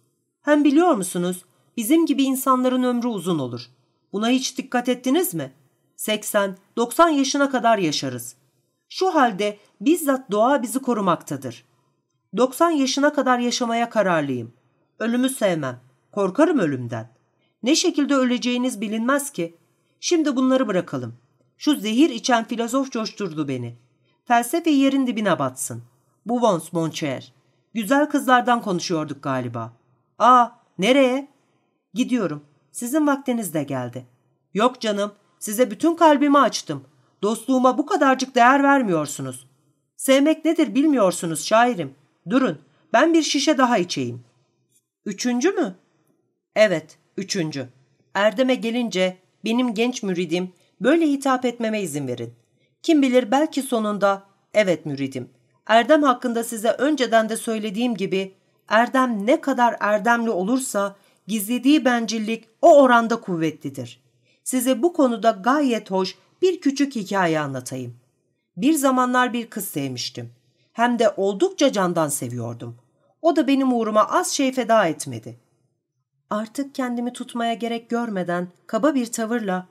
S2: Hem biliyor musunuz bizim gibi insanların ömrü uzun olur. Buna hiç dikkat ettiniz mi? 80, 90 yaşına kadar yaşarız. Şu halde bizzat doğa bizi korumaktadır. 90 yaşına kadar yaşamaya kararlıyım. Ölümü sevmem. Korkarım ölümden. Ne şekilde öleceğiniz bilinmez ki. Şimdi bunları bırakalım. Şu zehir içen filozof coşturdu beni. Felsefe yerin dibine batsın. Bu Vons Moncher. Güzel kızlardan konuşuyorduk galiba. Aa, nereye? Gidiyorum. Sizin vaktiniz de geldi. Yok canım, size bütün kalbimi açtım. Dostluğuma bu kadarcık değer vermiyorsunuz. Sevmek nedir bilmiyorsunuz şairim. Durun, ben bir şişe daha içeyim. Üçüncü mü? Evet, üçüncü. Erdem'e gelince benim genç müridim böyle hitap etmeme izin verin. Kim bilir belki sonunda evet müridim. Erdem hakkında size önceden de söylediğim gibi Erdem ne kadar erdemli olursa gizlediği bencillik o oranda kuvvetlidir. Size bu konuda gayet hoş bir küçük hikaye anlatayım. Bir zamanlar bir kız sevmiştim. Hem de oldukça candan seviyordum. O da benim uğruma az şey feda etmedi. Artık kendimi tutmaya gerek görmeden kaba bir tavırla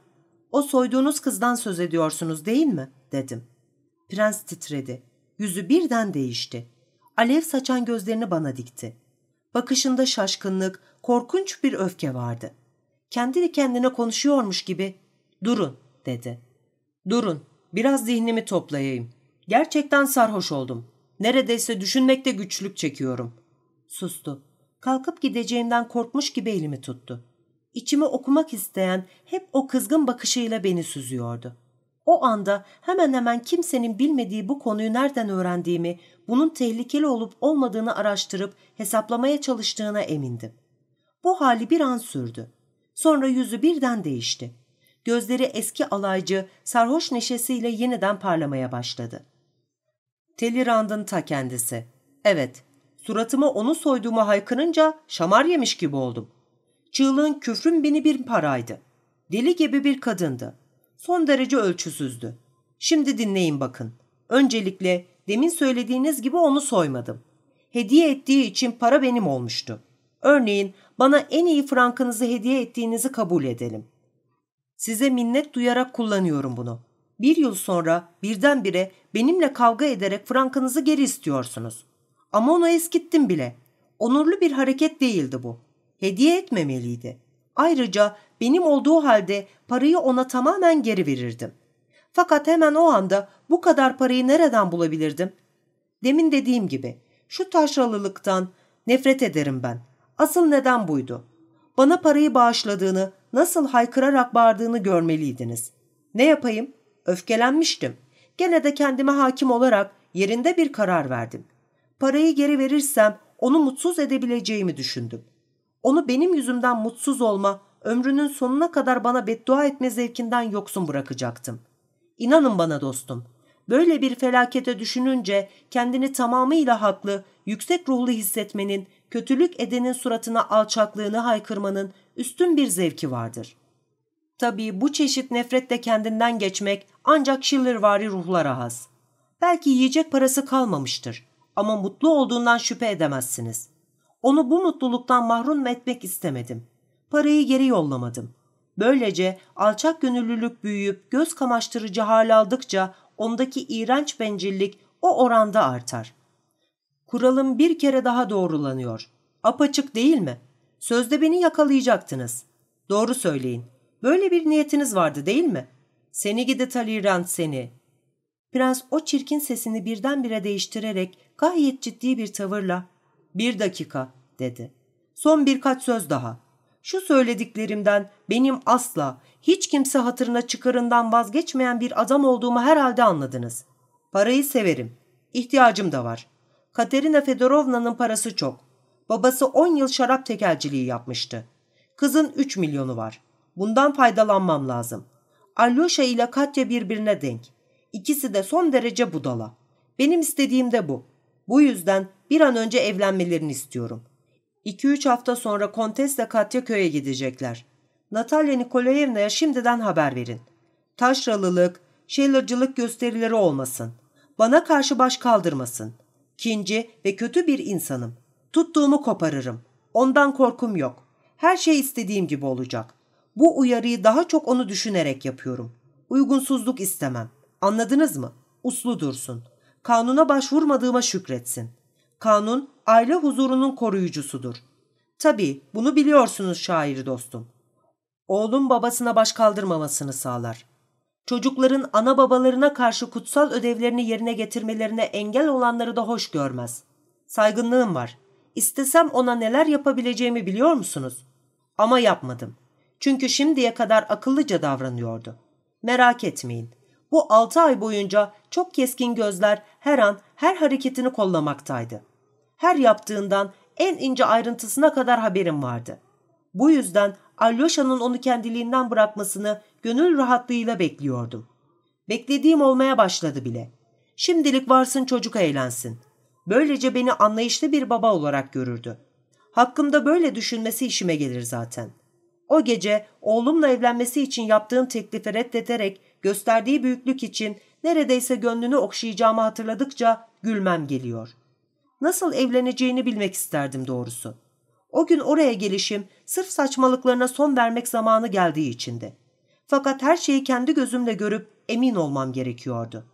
S2: ''O soyduğunuz kızdan söz ediyorsunuz değil mi?'' dedim. Prens titredi. Yüzü birden değişti. Alev saçan gözlerini bana dikti. Bakışında şaşkınlık, korkunç bir öfke vardı. Kendi kendine konuşuyormuş gibi ''Durun'' dedi. ''Durun, biraz zihnimi toplayayım. Gerçekten sarhoş oldum. Neredeyse düşünmekte güçlük çekiyorum.
S1: Sustu. Kalkıp gideceğimden korkmuş gibi elimi tuttu. İçimi okumak isteyen hep o kızgın bakışıyla beni süzüyordu. O anda hemen hemen kimsenin bilmediği bu konuyu nereden öğrendiğimi, bunun tehlikeli olup olmadığını araştırıp hesaplamaya çalıştığına emindim. Bu hali bir an sürdü. Sonra yüzü birden değişti. Gözleri eski alaycı, sarhoş neşesiyle yeniden parlamaya başladı.
S2: Telirand'ın ta kendisi. Evet, suratıma onu soyduğumu haykırınca şamar yemiş gibi oldum. Çığlığın küfrün beni bir paraydı. Deli gibi bir kadındı. Son derece ölçüsüzdü. Şimdi dinleyin bakın. Öncelikle demin söylediğiniz gibi onu soymadım. Hediye ettiği için para benim olmuştu. Örneğin bana en iyi frankınızı hediye ettiğinizi kabul edelim. Size minnet duyarak kullanıyorum bunu. Bir yıl sonra birdenbire benimle kavga ederek frankınızı geri istiyorsunuz. Ama onu eskittim bile. Onurlu bir hareket değildi bu. Hediye etmemeliydi. Ayrıca benim olduğu halde parayı ona tamamen geri verirdim. Fakat hemen o anda bu kadar parayı nereden bulabilirdim? Demin dediğim gibi şu taşralılıktan nefret ederim ben. Asıl neden buydu. Bana parayı bağışladığını, nasıl haykırarak bağırdığını görmeliydiniz. Ne yapayım? Öfkelenmiştim. Gene de kendime hakim olarak yerinde bir karar verdim. Parayı geri verirsem onu mutsuz edebileceğimi düşündüm. Onu benim yüzümden mutsuz olma, ömrünün sonuna kadar bana beddua etme zevkinden yoksun bırakacaktım. İnanın bana dostum, böyle bir felakete düşününce kendini tamamıyla haklı, yüksek ruhlu hissetmenin, kötülük edenin suratına alçaklığını haykırmanın üstün bir zevki vardır. Tabii bu çeşit nefretle kendinden geçmek ancak Schillervari ruhlara has. Belki yiyecek parası kalmamıştır ama mutlu olduğundan şüphe edemezsiniz. Onu bu mutluluktan mahrum etmek istemedim. Parayı geri yollamadım. Böylece alçak gönüllülük büyüyüp göz kamaştırıcı hal aldıkça ondaki iğrenç bencillik o oranda artar. Kuralım bir kere daha doğrulanıyor. Apaçık değil mi? Sözde beni yakalayacaktınız. Doğru söyleyin. Böyle bir niyetiniz vardı değil mi? Seni gidi Talirant seni.
S1: Prens o çirkin sesini birdenbire değiştirerek gayet ciddi bir tavırla
S2: ''Bir dakika'' dedi. ''Son birkaç söz daha. Şu söylediklerimden benim asla hiç kimse hatırına çıkarından vazgeçmeyen bir adam olduğumu herhalde anladınız. Parayı severim. İhtiyacım da var. Katerina Fedorovna'nın parası çok. Babası 10 yıl şarap tekelciliği yapmıştı. Kızın 3 milyonu var. Bundan faydalanmam lazım. Alyosha ile Katya birbirine denk. İkisi de son derece budala. Benim istediğim de bu. Bu yüzden bir an önce evlenmelerini istiyorum. 2-3 hafta sonra Kontesle Katya köye gidecekler. Natalya Nikolayevna'ya şimdiden haber verin. Taşralılık, şeylercılık gösterileri olmasın. Bana karşı baş kaldırmasın. Kinci ve kötü bir insanım. Tuttuğumu koparırım. Ondan korkum yok. Her şey istediğim gibi olacak. Bu uyarıyı daha çok onu düşünerek yapıyorum. Uygunsuzluk istemem. Anladınız mı? Uslu dursun. Kanuna başvurmadığıma şükretsin. Kanun aile huzurunun koruyucusudur. Tabii bunu biliyorsunuz şairi dostum. Oğlum babasına baş kaldırmamasını sağlar. Çocukların ana babalarına karşı kutsal ödevlerini yerine getirmelerine engel olanları da hoş görmez. Saygınlığım var. İstesem ona neler yapabileceğimi biliyor musunuz? Ama yapmadım. Çünkü şimdiye kadar akıllıca davranıyordu. Merak etmeyin. Bu altı ay boyunca çok keskin gözler her an her hareketini kollamaktaydı. Her yaptığından en ince ayrıntısına kadar haberim vardı. Bu yüzden Alyosha'nın onu kendiliğinden bırakmasını gönül rahatlığıyla bekliyordum. Beklediğim olmaya başladı bile. Şimdilik varsın çocuk eğlensin. Böylece beni anlayışlı bir baba olarak görürdü. Hakkımda böyle düşünmesi işime gelir zaten. O gece oğlumla evlenmesi için yaptığım teklifi reddeterek gösterdiği büyüklük için neredeyse gönlünü okşayacağımı hatırladıkça gülmem geliyor. Nasıl evleneceğini bilmek isterdim doğrusu. O gün oraya gelişim sırf saçmalıklarına son vermek zamanı geldiği içindi. Fakat her şeyi kendi gözümle görüp emin olmam gerekiyordu.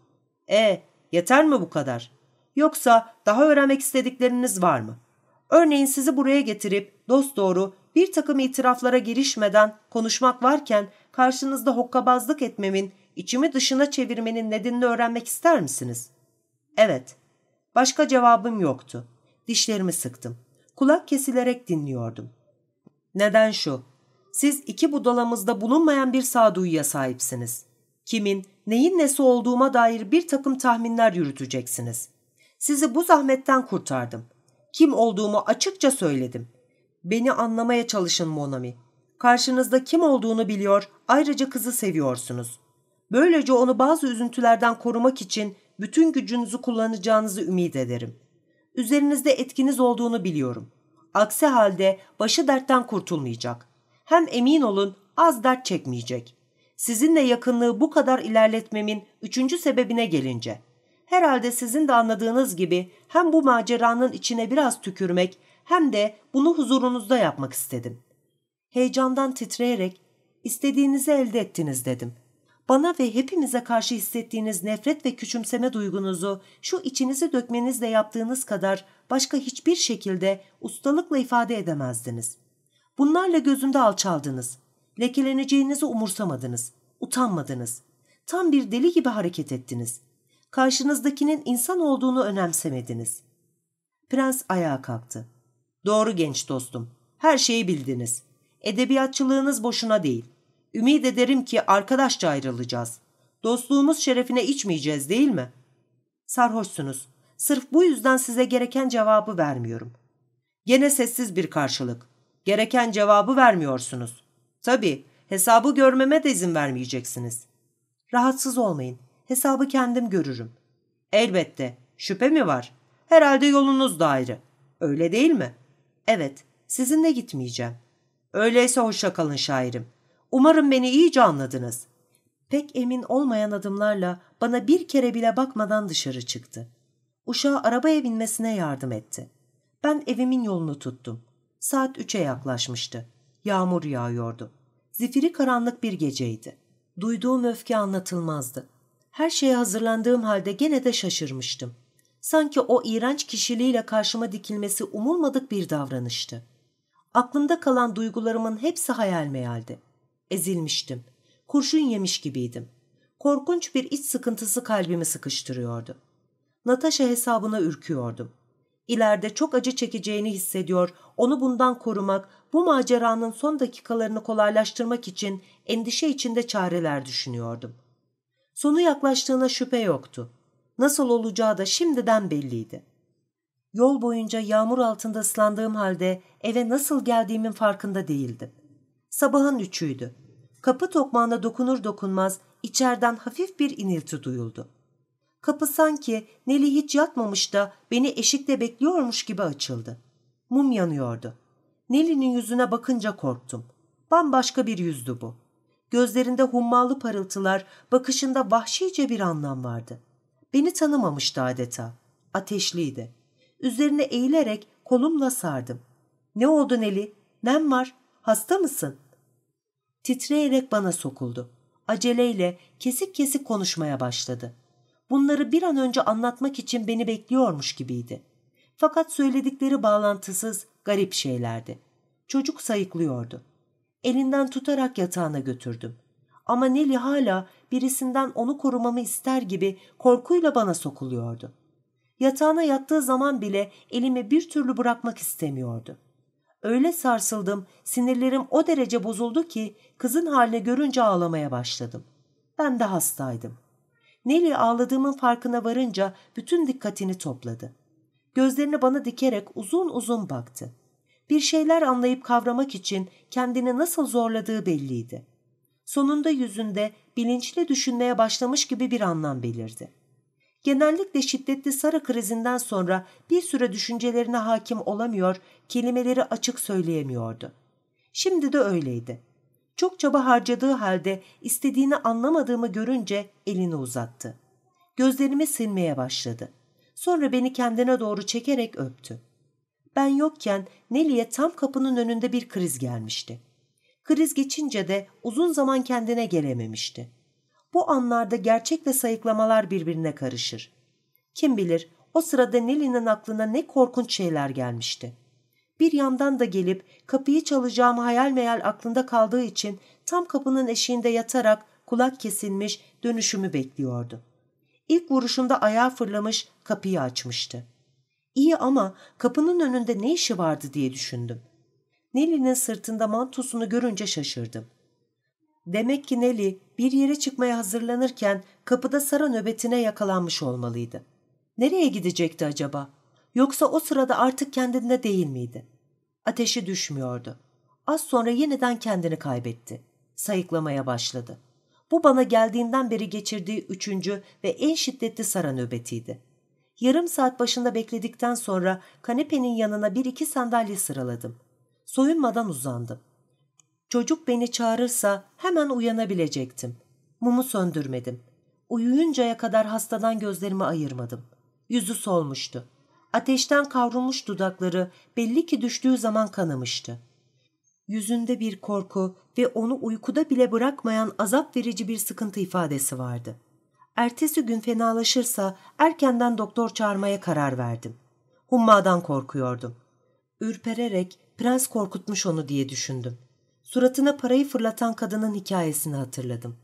S2: E, yeter mi bu kadar? Yoksa daha öğrenmek istedikleriniz var mı? Örneğin sizi buraya getirip dost doğru bir takım itiraflara girişmeden konuşmak varken karşınızda hokkabazlık etmemin, içimi dışına çevirmenin nedenini öğrenmek ister misiniz? Evet. Başka cevabım yoktu. Dişlerimi sıktım. Kulak kesilerek dinliyordum. Neden şu? Siz iki budalamızda bulunmayan bir sağduyuya sahipsiniz. Kimin, neyin nesi olduğuma dair bir takım tahminler yürüteceksiniz. Sizi bu zahmetten kurtardım. Kim olduğumu açıkça söyledim. Beni anlamaya çalışın Monami. Karşınızda kim olduğunu biliyor, ayrıca kızı seviyorsunuz. Böylece onu bazı üzüntülerden korumak için bütün gücünüzü kullanacağınızı ümit ederim. Üzerinizde etkiniz olduğunu biliyorum. Aksi halde başı dertten kurtulmayacak. Hem emin olun az dert çekmeyecek. Sizinle yakınlığı bu kadar ilerletmemin üçüncü sebebine gelince. Herhalde sizin de anladığınız gibi hem bu maceranın içine biraz tükürmek hem de bunu huzurunuzda yapmak istedim. Heyecandan titreyerek istediğinizi elde ettiniz dedim. Bana ve hepimize karşı hissettiğiniz nefret ve küçümseme duygunuzu şu içinizi dökmenizle yaptığınız kadar başka hiçbir şekilde ustalıkla ifade edemezdiniz. Bunlarla gözümde alçaldınız. Lekeleneceğinizi umursamadınız. Utanmadınız. Tam bir deli gibi hareket ettiniz. Karşınızdakinin insan olduğunu önemsemediniz. Prens ayağa kalktı. Doğru genç dostum. Her şeyi bildiniz. Edebiyatçılığınız boşuna değil. Ümid ederim ki arkadaşça ayrılacağız. Dostluğumuz şerefine içmeyeceğiz değil mi? Sarhoşsunuz. Sırf bu yüzden size gereken cevabı vermiyorum. Gene sessiz bir karşılık. Gereken cevabı vermiyorsunuz. Tabii, hesabı görmeme de izin vermeyeceksiniz. Rahatsız olmayın. Hesabı kendim görürüm. Elbette. Şüphe mi var? Herhalde yolunuz da ayrı. Öyle değil mi? Evet, sizinle gitmeyeceğim. Öyleyse hoşça kalın şairim. Umarım beni iyice anladınız. Pek emin olmayan adımlarla bana bir kere bile bakmadan dışarı çıktı. Uşağı arabaya binmesine yardım etti. Ben evimin yolunu tuttum. Saat üçe yaklaşmıştı. Yağmur yağıyordu. Zifiri karanlık bir geceydi. Duyduğum öfke anlatılmazdı. Her şeye hazırlandığım halde gene de şaşırmıştım. Sanki o iğrenç kişiliğiyle karşıma dikilmesi umulmadık bir davranıştı. Aklımda kalan duygularımın hepsi hayal meyaldi. Ezilmiştim. Kurşun yemiş gibiydim. Korkunç bir iç sıkıntısı kalbimi sıkıştırıyordu. Natasha hesabına ürküyordum. İleride çok acı çekeceğini hissediyor, onu bundan korumak, bu maceranın son dakikalarını kolaylaştırmak için endişe içinde çareler düşünüyordum. Sonu yaklaştığına şüphe yoktu. Nasıl olacağı da şimdiden belliydi. Yol boyunca yağmur altında ıslandığım halde eve nasıl geldiğimin farkında değildim. Sabahın üçüydü. Kapı tokmağına dokunur dokunmaz içeriden hafif bir inilti duyuldu. Kapı sanki Neli hiç yatmamış da beni eşikte bekliyormuş gibi açıldı. Mum yanıyordu. Neli'nin yüzüne bakınca korktum. Bambaşka bir yüzdü bu. Gözlerinde hummalı parıltılar, bakışında vahşice bir anlam vardı. Beni tanımamıştı adeta. Ateşliydi. Üzerine eğilerek kolumla sardım. Ne oldu Neli? Nem var? Hasta mısın? Titreyerek bana sokuldu. Aceleyle kesik kesik konuşmaya başladı. Bunları bir an önce anlatmak için beni bekliyormuş gibiydi. Fakat söyledikleri bağlantısız, garip şeylerdi. Çocuk sayıklıyordu. Elinden tutarak yatağına götürdüm. Ama Nelly hala birisinden onu korumamı ister gibi korkuyla bana sokuluyordu. Yatağına yattığı zaman bile elimi bir türlü bırakmak istemiyordu. Öyle sarsıldım, sinirlerim o derece bozuldu ki kızın halini görünce ağlamaya başladım. Ben de hastaydım. Nelly ağladığımın farkına varınca bütün dikkatini topladı. Gözlerini bana dikerek uzun uzun baktı. Bir şeyler anlayıp kavramak için kendini nasıl zorladığı belliydi. Sonunda yüzünde bilinçli düşünmeye başlamış gibi bir anlam belirdi. Genellikle şiddetli sarı krizinden sonra bir süre düşüncelerine hakim olamıyor, kelimeleri açık söyleyemiyordu. Şimdi de öyleydi. Çok çaba harcadığı halde istediğini anlamadığımı görünce elini uzattı. Gözlerimi silmeye başladı. Sonra beni kendine doğru çekerek öptü. Ben yokken Nelly'e tam kapının önünde bir kriz gelmişti. Kriz geçince de uzun zaman kendine gelememişti. Bu anlarda gerçekle sayıklamalar birbirine karışır. Kim bilir o sırada Nelly'nin aklına ne korkunç şeyler gelmişti. Bir yandan da gelip kapıyı çalacağım hayal meyal aklında kaldığı için tam kapının eşiğinde yatarak kulak kesilmiş dönüşümü bekliyordu. İlk vuruşunda ayağa fırlamış kapıyı açmıştı. İyi ama kapının önünde ne işi vardı diye düşündüm. Nelly'nin sırtında mantosunu görünce şaşırdım. Demek ki Nelly bir yere çıkmaya hazırlanırken kapıda Sara nöbetine yakalanmış olmalıydı. Nereye gidecekti acaba? Yoksa o sırada artık kendinde değil miydi? Ateşi düşmüyordu. Az sonra yeniden kendini kaybetti. Sayıklamaya başladı. Bu bana geldiğinden beri geçirdiği üçüncü ve en şiddetli Sara nöbetiydi. Yarım saat başında bekledikten sonra kanepenin yanına bir iki sandalye sıraladım. Soyunmadan uzandım. Çocuk beni çağırırsa hemen uyanabilecektim. Mumu söndürmedim. Uyuyuncaya kadar hastadan gözlerimi ayırmadım. Yüzü solmuştu. Ateşten kavrulmuş dudakları belli ki düştüğü zaman kanamıştı. Yüzünde bir korku ve onu uykuda bile bırakmayan azap verici bir sıkıntı ifadesi vardı. Ertesi gün fenalaşırsa erkenden doktor çağırmaya karar verdim. Hummadan korkuyordum. Ürpererek prens korkutmuş onu diye düşündüm. Suratına parayı fırlatan kadının hikayesini hatırladım.